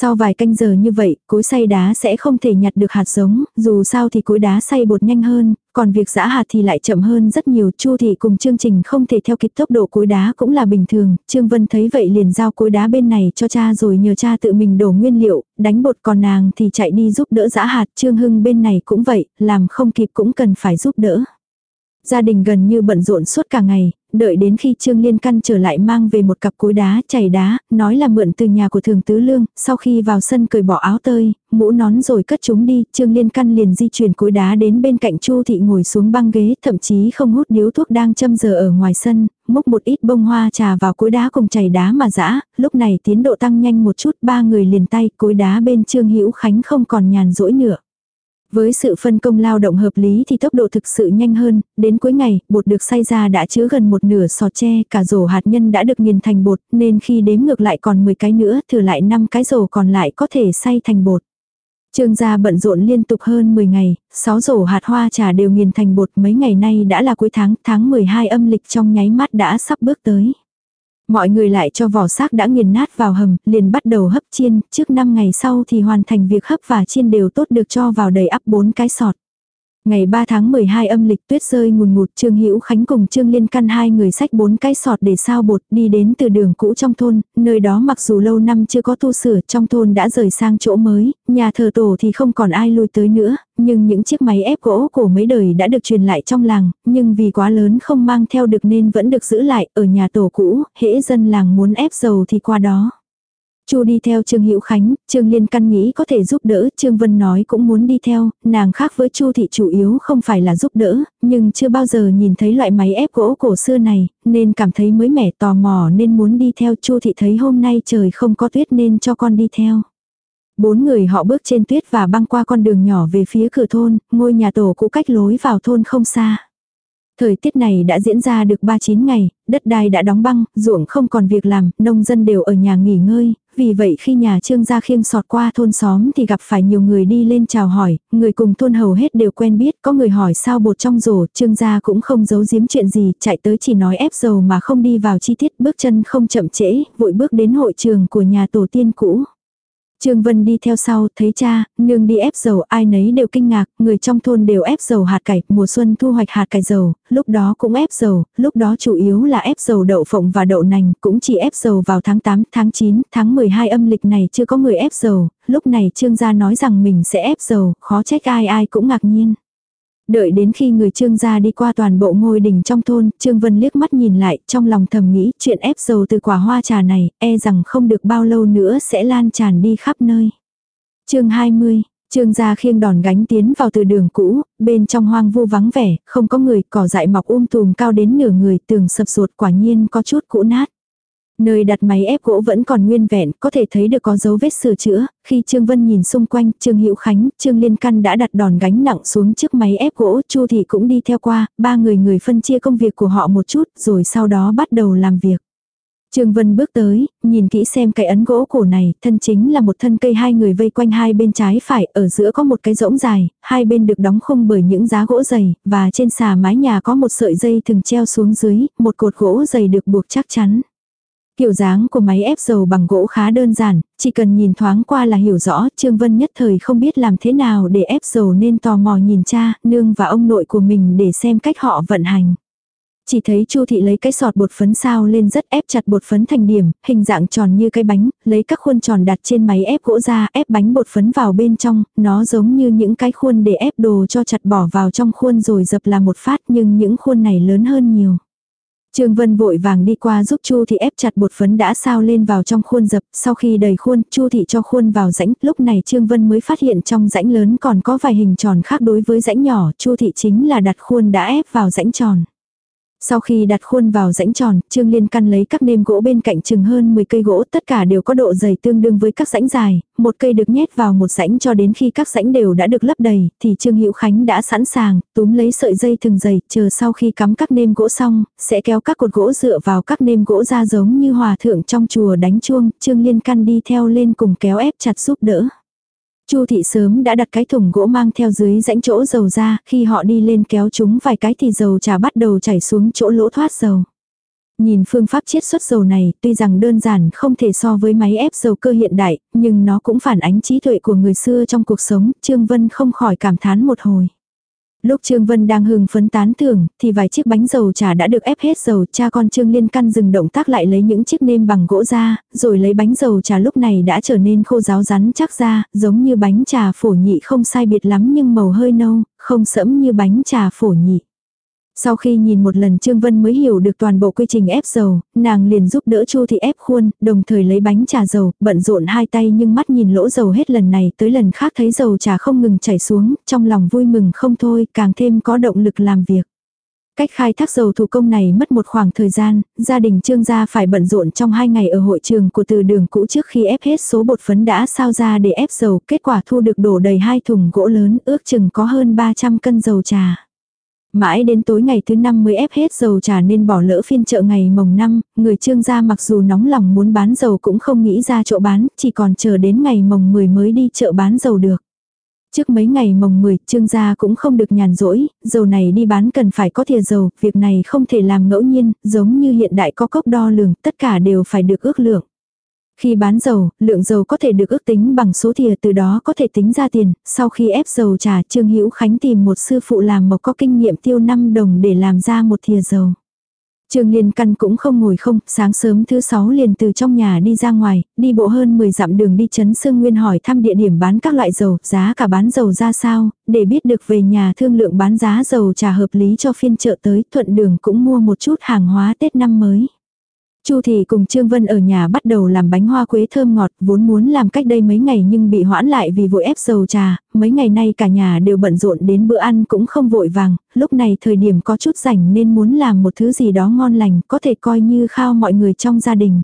Sau vài canh giờ như vậy, cối xay đá sẽ không thể nhặt được hạt giống, dù sao thì cối đá xay bột nhanh hơn, còn việc giã hạt thì lại chậm hơn rất nhiều. Chu thị cùng chương trình không thể theo kịp tốc độ cối đá cũng là bình thường. Trương Vân thấy vậy liền giao cối đá bên này cho cha rồi nhờ cha tự mình đổ nguyên liệu, đánh bột còn nàng thì chạy đi giúp đỡ giã hạt. Trương Hưng bên này cũng vậy, làm không kịp cũng cần phải giúp đỡ. Gia đình gần như bận rộn suốt cả ngày, đợi đến khi Trương Liên Căn trở lại mang về một cặp cối đá, chảy đá, nói là mượn từ nhà của Thường Tứ Lương, sau khi vào sân cởi bỏ áo tơi, mũ nón rồi cất chúng đi, Trương Liên Căn liền di chuyển cối đá đến bên cạnh Chu Thị ngồi xuống băng ghế, thậm chí không hút điếu thuốc đang châm giờ ở ngoài sân, múc một ít bông hoa trà vào cối đá cùng chảy đá mà dã, lúc này tiến độ tăng nhanh một chút, ba người liền tay, cối đá bên Trương Hữu Khánh không còn nhàn rỗi nữa. Với sự phân công lao động hợp lý thì tốc độ thực sự nhanh hơn, đến cuối ngày, bột được xay ra đã chứa gần một nửa sò tre, cả rổ hạt nhân đã được nghiền thành bột, nên khi đếm ngược lại còn 10 cái nữa, thử lại 5 cái rổ còn lại có thể xay thành bột. Trương gia bận rộn liên tục hơn 10 ngày, 6 rổ hạt hoa trà đều nghiền thành bột mấy ngày nay đã là cuối tháng, tháng 12 âm lịch trong nháy mắt đã sắp bước tới. Mọi người lại cho vỏ xác đã nghiền nát vào hầm, liền bắt đầu hấp chiên, trước 5 ngày sau thì hoàn thành việc hấp và chiên đều tốt được cho vào đầy ắp 4 cái sọt. Ngày 3 tháng 12 âm lịch tuyết rơi ngùn ngụt Trương Hữu Khánh cùng Trương Liên Căn hai người sách bốn cái sọt để sao bột đi đến từ đường cũ trong thôn, nơi đó mặc dù lâu năm chưa có tu sửa trong thôn đã rời sang chỗ mới, nhà thờ tổ thì không còn ai lui tới nữa, nhưng những chiếc máy ép gỗ cổ mấy đời đã được truyền lại trong làng, nhưng vì quá lớn không mang theo được nên vẫn được giữ lại ở nhà tổ cũ, hễ dân làng muốn ép dầu thì qua đó. Chu đi theo Trương Hữu Khánh, Trương Liên căn nghĩ có thể giúp đỡ, Trương Vân nói cũng muốn đi theo, nàng khác với Chu thị chủ yếu không phải là giúp đỡ, nhưng chưa bao giờ nhìn thấy loại máy ép gỗ cổ xưa này, nên cảm thấy mới mẻ tò mò nên muốn đi theo. Chu thị thấy hôm nay trời không có tuyết nên cho con đi theo. Bốn người họ bước trên tuyết và băng qua con đường nhỏ về phía cửa thôn, ngôi nhà tổ cũ cách lối vào thôn không xa. Thời tiết này đã diễn ra được 3-9 ngày, đất đai đã đóng băng, ruộng không còn việc làm, nông dân đều ở nhà nghỉ ngơi, vì vậy khi nhà trương gia khiêng sọt qua thôn xóm thì gặp phải nhiều người đi lên chào hỏi, người cùng thôn hầu hết đều quen biết, có người hỏi sao bột trong rổ, trương gia cũng không giấu giếm chuyện gì, chạy tới chỉ nói ép dầu mà không đi vào chi tiết, bước chân không chậm trễ, vội bước đến hội trường của nhà tổ tiên cũ. Trương Vân đi theo sau, thấy cha, nương đi ép dầu, ai nấy đều kinh ngạc, người trong thôn đều ép dầu hạt cải, mùa xuân thu hoạch hạt cải dầu, lúc đó cũng ép dầu, lúc đó chủ yếu là ép dầu đậu phộng và đậu nành, cũng chỉ ép dầu vào tháng 8, tháng 9, tháng 12 âm lịch này chưa có người ép dầu, lúc này Trương gia nói rằng mình sẽ ép dầu, khó trách ai ai cũng ngạc nhiên. Đợi đến khi người trương gia đi qua toàn bộ ngôi đình trong thôn, trương vân liếc mắt nhìn lại, trong lòng thầm nghĩ chuyện ép dầu từ quả hoa trà này, e rằng không được bao lâu nữa sẽ lan tràn đi khắp nơi. chương 20, Trương gia khiêng đòn gánh tiến vào từ đường cũ, bên trong hoang vu vắng vẻ, không có người, cỏ dại mọc um tùm cao đến nửa người, tường sập ruột quả nhiên có chút cũ nát. Nơi đặt máy ép gỗ vẫn còn nguyên vẹn, có thể thấy được có dấu vết sửa chữa, khi Trương Vân nhìn xung quanh, Trương Hữu Khánh, Trương Liên Căn đã đặt đòn gánh nặng xuống trước máy ép gỗ, Chu Thị cũng đi theo qua, ba người người phân chia công việc của họ một chút, rồi sau đó bắt đầu làm việc. Trương Vân bước tới, nhìn kỹ xem cái ấn gỗ cổ này, thân chính là một thân cây hai người vây quanh hai bên trái phải, ở giữa có một cái rỗng dài, hai bên được đóng khung bởi những giá gỗ dày, và trên xà mái nhà có một sợi dây thường treo xuống dưới, một cột gỗ dày được buộc chắc chắn. Kiểu dáng của máy ép dầu bằng gỗ khá đơn giản, chỉ cần nhìn thoáng qua là hiểu rõ, Trương Vân nhất thời không biết làm thế nào để ép dầu nên tò mò nhìn cha, nương và ông nội của mình để xem cách họ vận hành. Chỉ thấy Chu thị lấy cái sọt bột phấn sao lên rất ép chặt bột phấn thành điểm, hình dạng tròn như cái bánh, lấy các khuôn tròn đặt trên máy ép gỗ ra, ép bánh bột phấn vào bên trong, nó giống như những cái khuôn để ép đồ cho chặt bỏ vào trong khuôn rồi dập là một phát nhưng những khuôn này lớn hơn nhiều. Trương Vân vội vàng đi qua giúp Chu thị ép chặt bột phấn đã sao lên vào trong khuôn dập, sau khi đầy khuôn, Chu thị cho khuôn vào rãnh, lúc này Trương Vân mới phát hiện trong rãnh lớn còn có vài hình tròn khác đối với rãnh nhỏ, Chu thị chính là đặt khuôn đã ép vào rãnh tròn. Sau khi đặt khuôn vào rãnh tròn, Trương Liên căn lấy các nêm gỗ bên cạnh chừng hơn 10 cây gỗ, tất cả đều có độ dày tương đương với các rãnh dài, một cây được nhét vào một rãnh cho đến khi các rãnh đều đã được lấp đầy, thì Trương Hữu Khánh đã sẵn sàng, túm lấy sợi dây thừng dày, chờ sau khi cắm các nêm gỗ xong, sẽ kéo các cột gỗ dựa vào các nêm gỗ ra giống như hòa thượng trong chùa đánh chuông, Trương Liên căn đi theo lên cùng kéo ép chặt giúp đỡ. Chu thị sớm đã đặt cái thùng gỗ mang theo dưới rãnh chỗ dầu ra, khi họ đi lên kéo chúng vài cái thì dầu trà bắt đầu chảy xuống chỗ lỗ thoát dầu. Nhìn phương pháp chiết xuất dầu này, tuy rằng đơn giản không thể so với máy ép dầu cơ hiện đại, nhưng nó cũng phản ánh trí tuệ của người xưa trong cuộc sống, Trương Vân không khỏi cảm thán một hồi. Lúc Trương Vân đang hưng phấn tán thưởng, thì vài chiếc bánh dầu trà đã được ép hết dầu, cha con Trương Liên căn dừng động tác lại lấy những chiếc nêm bằng gỗ ra, rồi lấy bánh dầu trà lúc này đã trở nên khô ráo rắn chắc ra, giống như bánh trà phổ nhị không sai biệt lắm nhưng màu hơi nâu, không sẫm như bánh trà phổ nhị. Sau khi nhìn một lần Trương Vân mới hiểu được toàn bộ quy trình ép dầu, nàng liền giúp đỡ Chu thị ép khuôn, đồng thời lấy bánh trà dầu, bận rộn hai tay nhưng mắt nhìn lỗ dầu hết lần này tới lần khác thấy dầu trà không ngừng chảy xuống, trong lòng vui mừng không thôi, càng thêm có động lực làm việc. Cách khai thác dầu thủ công này mất một khoảng thời gian, gia đình trương gia phải bận rộn trong hai ngày ở hội trường của từ đường cũ trước khi ép hết số bột phấn đã sao ra để ép dầu, kết quả thu được đổ đầy hai thùng gỗ lớn ước chừng có hơn 300 cân dầu trà. Mãi đến tối ngày thứ năm mới ép hết dầu trà nên bỏ lỡ phiên chợ ngày mồng năm, người trương gia mặc dù nóng lòng muốn bán dầu cũng không nghĩ ra chỗ bán, chỉ còn chờ đến ngày mồng 10 mới đi chợ bán dầu được. Trước mấy ngày mồng 10, trương gia cũng không được nhàn rỗi, dầu này đi bán cần phải có thìa dầu, việc này không thể làm ngẫu nhiên, giống như hiện đại có cốc đo lường, tất cả đều phải được ước lượng. Khi bán dầu, lượng dầu có thể được ước tính bằng số thìa từ đó có thể tính ra tiền, sau khi ép dầu trà Trương Hữu Khánh tìm một sư phụ làm mộc có kinh nghiệm tiêu 5 đồng để làm ra một thìa dầu. Trương Liên Căn cũng không ngồi không, sáng sớm thứ sáu liền từ trong nhà đi ra ngoài, đi bộ hơn 10 dặm đường đi chấn Sương Nguyên hỏi thăm địa điểm bán các loại dầu, giá cả bán dầu ra sao, để biết được về nhà thương lượng bán giá dầu trà hợp lý cho phiên chợ tới, thuận đường cũng mua một chút hàng hóa Tết năm mới. Chu thì cùng Trương Vân ở nhà bắt đầu làm bánh hoa quế thơm ngọt, vốn muốn làm cách đây mấy ngày nhưng bị hoãn lại vì vội ép dầu trà, mấy ngày nay cả nhà đều bận rộn đến bữa ăn cũng không vội vàng, lúc này thời điểm có chút rảnh nên muốn làm một thứ gì đó ngon lành, có thể coi như khao mọi người trong gia đình.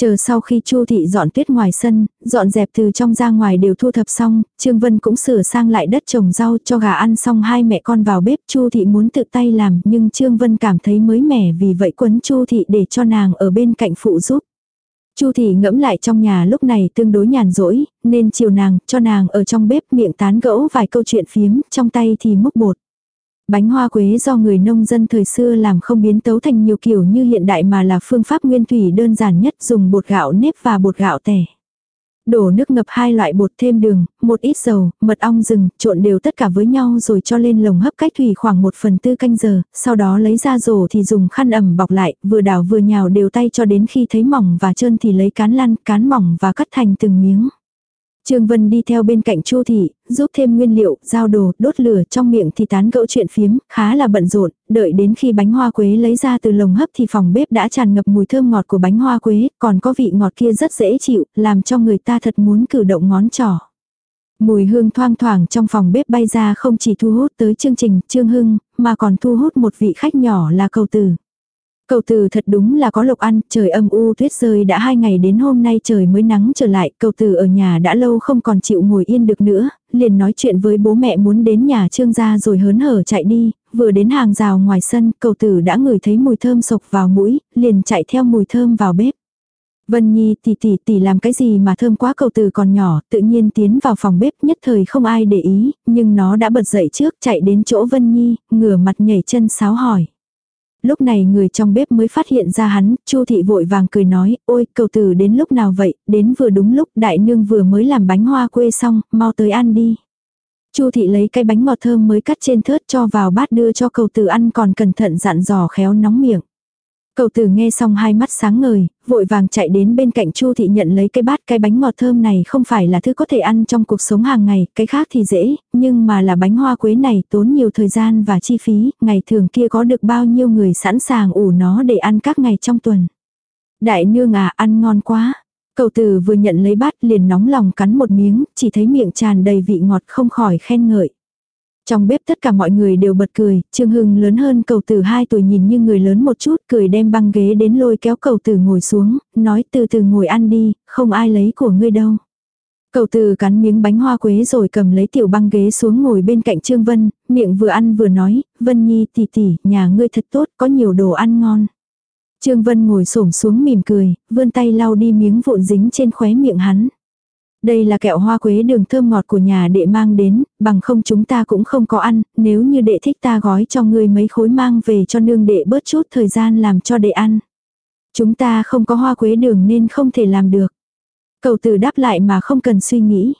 Chờ sau khi Chu thị dọn tuyết ngoài sân, dọn dẹp từ trong ra ngoài đều thu thập xong, Trương Vân cũng sửa sang lại đất trồng rau cho gà ăn xong hai mẹ con vào bếp. Chu thị muốn tự tay làm, nhưng Trương Vân cảm thấy mới mẻ vì vậy quấn Chu thị để cho nàng ở bên cạnh phụ giúp. Chu thị ngẫm lại trong nhà lúc này tương đối nhàn rỗi, nên chiều nàng, cho nàng ở trong bếp miệng tán gẫu vài câu chuyện phiếm, trong tay thì múc bột. Bánh hoa quế do người nông dân thời xưa làm không biến tấu thành nhiều kiểu như hiện đại mà là phương pháp nguyên thủy đơn giản nhất dùng bột gạo nếp và bột gạo tẻ. Đổ nước ngập hai loại bột thêm đường, một ít dầu, mật ong rừng, trộn đều tất cả với nhau rồi cho lên lồng hấp cách thủy khoảng một phần tư canh giờ, sau đó lấy ra rổ thì dùng khăn ẩm bọc lại, vừa đảo vừa nhào đều tay cho đến khi thấy mỏng và trơn thì lấy cán lăn, cán mỏng và cắt thành từng miếng. Trương Vân đi theo bên cạnh Chu thị, giúp thêm nguyên liệu, giao đồ, đốt lửa, trong miệng thì tán gẫu chuyện phiếm, khá là bận rộn, đợi đến khi bánh hoa quế lấy ra từ lồng hấp thì phòng bếp đã tràn ngập mùi thơm ngọt của bánh hoa quế, còn có vị ngọt kia rất dễ chịu, làm cho người ta thật muốn cử động ngón trỏ. Mùi hương thoang thoảng trong phòng bếp bay ra không chỉ thu hút tới chương trình Trương Hưng, mà còn thu hút một vị khách nhỏ là cầu tử. Cầu từ thật đúng là có lộc ăn, trời âm u tuyết rơi đã hai ngày đến hôm nay trời mới nắng trở lại, cầu từ ở nhà đã lâu không còn chịu ngồi yên được nữa, liền nói chuyện với bố mẹ muốn đến nhà trương gia rồi hớn hở chạy đi, vừa đến hàng rào ngoài sân, cầu tử đã ngửi thấy mùi thơm sộc vào mũi, liền chạy theo mùi thơm vào bếp. Vân Nhi tỷ tỷ tỷ làm cái gì mà thơm quá cầu từ còn nhỏ, tự nhiên tiến vào phòng bếp nhất thời không ai để ý, nhưng nó đã bật dậy trước chạy đến chỗ Vân Nhi, ngửa mặt nhảy chân sáo hỏi. Lúc này người trong bếp mới phát hiện ra hắn, Chu thị vội vàng cười nói, ôi cầu tử đến lúc nào vậy, đến vừa đúng lúc đại nương vừa mới làm bánh hoa quê xong, mau tới ăn đi. Chu thị lấy cái bánh ngọt thơm mới cắt trên thớt cho vào bát đưa cho cầu tử ăn còn cẩn thận dặn dò khéo nóng miệng. Cầu tử nghe xong hai mắt sáng ngời, vội vàng chạy đến bên cạnh Chu thị nhận lấy cái bát cái bánh ngọt thơm này không phải là thứ có thể ăn trong cuộc sống hàng ngày, cái khác thì dễ, nhưng mà là bánh hoa quế này tốn nhiều thời gian và chi phí, ngày thường kia có được bao nhiêu người sẵn sàng ủ nó để ăn các ngày trong tuần. Đại nương à, ăn ngon quá. Cầu tử vừa nhận lấy bát liền nóng lòng cắn một miếng, chỉ thấy miệng tràn đầy vị ngọt không khỏi khen ngợi. Trong bếp tất cả mọi người đều bật cười, Trương Hưng lớn hơn cầu tử 2 tuổi nhìn như người lớn một chút, cười đem băng ghế đến lôi kéo cầu tử ngồi xuống, nói từ từ ngồi ăn đi, không ai lấy của ngươi đâu. Cầu tử cắn miếng bánh hoa quế rồi cầm lấy tiểu băng ghế xuống ngồi bên cạnh Trương Vân, miệng vừa ăn vừa nói, Vân Nhi tỷ tỷ, nhà ngươi thật tốt, có nhiều đồ ăn ngon. Trương Vân ngồi xổm xuống mỉm cười, vươn tay lau đi miếng vụn dính trên khóe miệng hắn. Đây là kẹo hoa quế đường thơm ngọt của nhà đệ mang đến, bằng không chúng ta cũng không có ăn, nếu như đệ thích ta gói cho ngươi mấy khối mang về cho nương đệ bớt chút thời gian làm cho đệ ăn. Chúng ta không có hoa quế đường nên không thể làm được. Cầu từ đáp lại mà không cần suy nghĩ.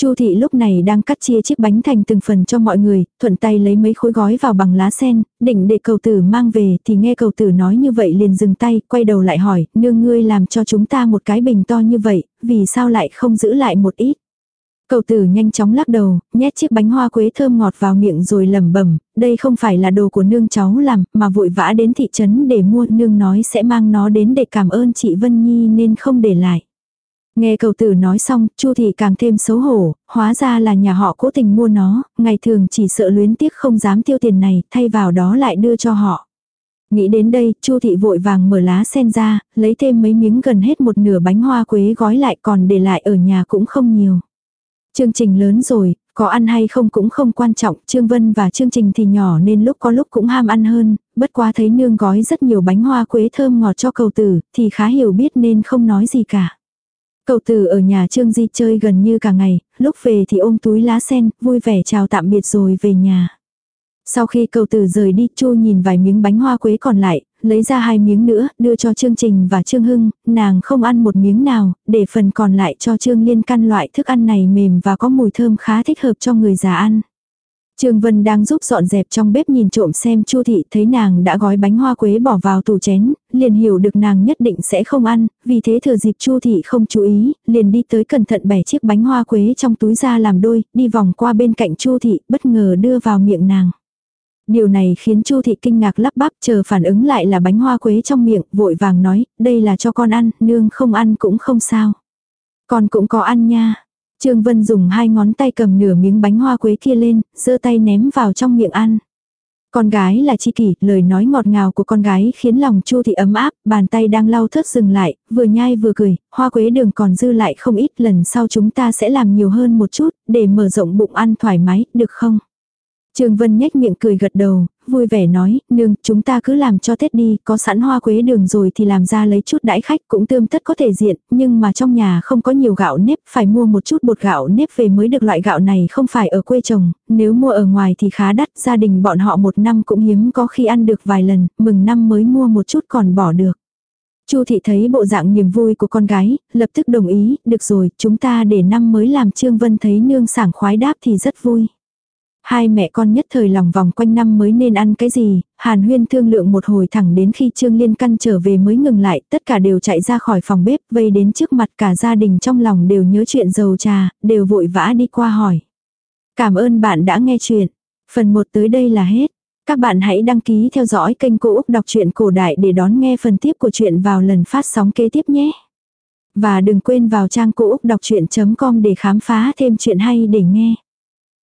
Chu thị lúc này đang cắt chia chiếc bánh thành từng phần cho mọi người, thuận tay lấy mấy khối gói vào bằng lá sen, định để cầu tử mang về thì nghe cầu tử nói như vậy liền dừng tay, quay đầu lại hỏi, nương ngươi làm cho chúng ta một cái bình to như vậy, vì sao lại không giữ lại một ít. Cầu tử nhanh chóng lắc đầu, nhét chiếc bánh hoa quế thơm ngọt vào miệng rồi lẩm bẩm, đây không phải là đồ của nương cháu làm, mà vội vã đến thị trấn để mua, nương nói sẽ mang nó đến để cảm ơn chị Vân Nhi nên không để lại. Nghe cầu tử nói xong, Chu thị càng thêm xấu hổ, hóa ra là nhà họ cố tình mua nó, ngày thường chỉ sợ luyến tiếc không dám tiêu tiền này, thay vào đó lại đưa cho họ. Nghĩ đến đây, Chu thị vội vàng mở lá sen ra, lấy thêm mấy miếng gần hết một nửa bánh hoa quế gói lại còn để lại ở nhà cũng không nhiều. Chương trình lớn rồi, có ăn hay không cũng không quan trọng, Trương Vân và chương trình thì nhỏ nên lúc có lúc cũng ham ăn hơn, bất quá thấy nương gói rất nhiều bánh hoa quế thơm ngọt cho cầu tử, thì khá hiểu biết nên không nói gì cả. Cầu tử ở nhà Trương Di chơi gần như cả ngày, lúc về thì ôm túi lá sen, vui vẻ chào tạm biệt rồi về nhà. Sau khi cầu tử rời đi, Chu nhìn vài miếng bánh hoa quế còn lại, lấy ra hai miếng nữa, đưa cho Trương Trình và Trương Hưng, nàng không ăn một miếng nào, để phần còn lại cho Trương Liên căn loại thức ăn này mềm và có mùi thơm khá thích hợp cho người già ăn. Trương Vân đang giúp dọn dẹp trong bếp nhìn trộm xem Chu thị thấy nàng đã gói bánh hoa quế bỏ vào tủ chén, liền hiểu được nàng nhất định sẽ không ăn, vì thế thừa dịp Chu thị không chú ý, liền đi tới cẩn thận bẻ chiếc bánh hoa quế trong túi ra làm đôi, đi vòng qua bên cạnh Chu thị, bất ngờ đưa vào miệng nàng. Điều này khiến Chu thị kinh ngạc lắp bắp, chờ phản ứng lại là bánh hoa quế trong miệng, vội vàng nói, đây là cho con ăn, nương không ăn cũng không sao. Con cũng có ăn nha. Trương Vân dùng hai ngón tay cầm nửa miếng bánh hoa quế kia lên, giơ tay ném vào trong miệng ăn. Con gái là chi kỷ, lời nói ngọt ngào của con gái khiến lòng Chu thị ấm áp, bàn tay đang lau thớt dừng lại, vừa nhai vừa cười, hoa quế đường còn dư lại không ít, lần sau chúng ta sẽ làm nhiều hơn một chút, để mở rộng bụng ăn thoải mái, được không? Trương Vân nhếch miệng cười gật đầu, vui vẻ nói, nương, chúng ta cứ làm cho Tết đi, có sẵn hoa quế đường rồi thì làm ra lấy chút đãi khách cũng tươm tất có thể diện, nhưng mà trong nhà không có nhiều gạo nếp, phải mua một chút bột gạo nếp về mới được loại gạo này không phải ở quê chồng. nếu mua ở ngoài thì khá đắt, gia đình bọn họ một năm cũng hiếm có khi ăn được vài lần, mừng năm mới mua một chút còn bỏ được. Chu thị thấy bộ dạng niềm vui của con gái, lập tức đồng ý, được rồi, chúng ta để năm mới làm Trương Vân thấy nương sảng khoái đáp thì rất vui. Hai mẹ con nhất thời lòng vòng quanh năm mới nên ăn cái gì, Hàn Huyên thương lượng một hồi thẳng đến khi Trương Liên Căn trở về mới ngừng lại, tất cả đều chạy ra khỏi phòng bếp, vây đến trước mặt cả gia đình trong lòng đều nhớ chuyện dầu trà, đều vội vã đi qua hỏi. Cảm ơn bạn đã nghe chuyện. Phần 1 tới đây là hết. Các bạn hãy đăng ký theo dõi kênh Cô Úc Đọc truyện Cổ Đại để đón nghe phần tiếp của chuyện vào lần phát sóng kế tiếp nhé. Và đừng quên vào trang Cô Úc Đọc Chuyện.com để khám phá thêm chuyện hay để nghe.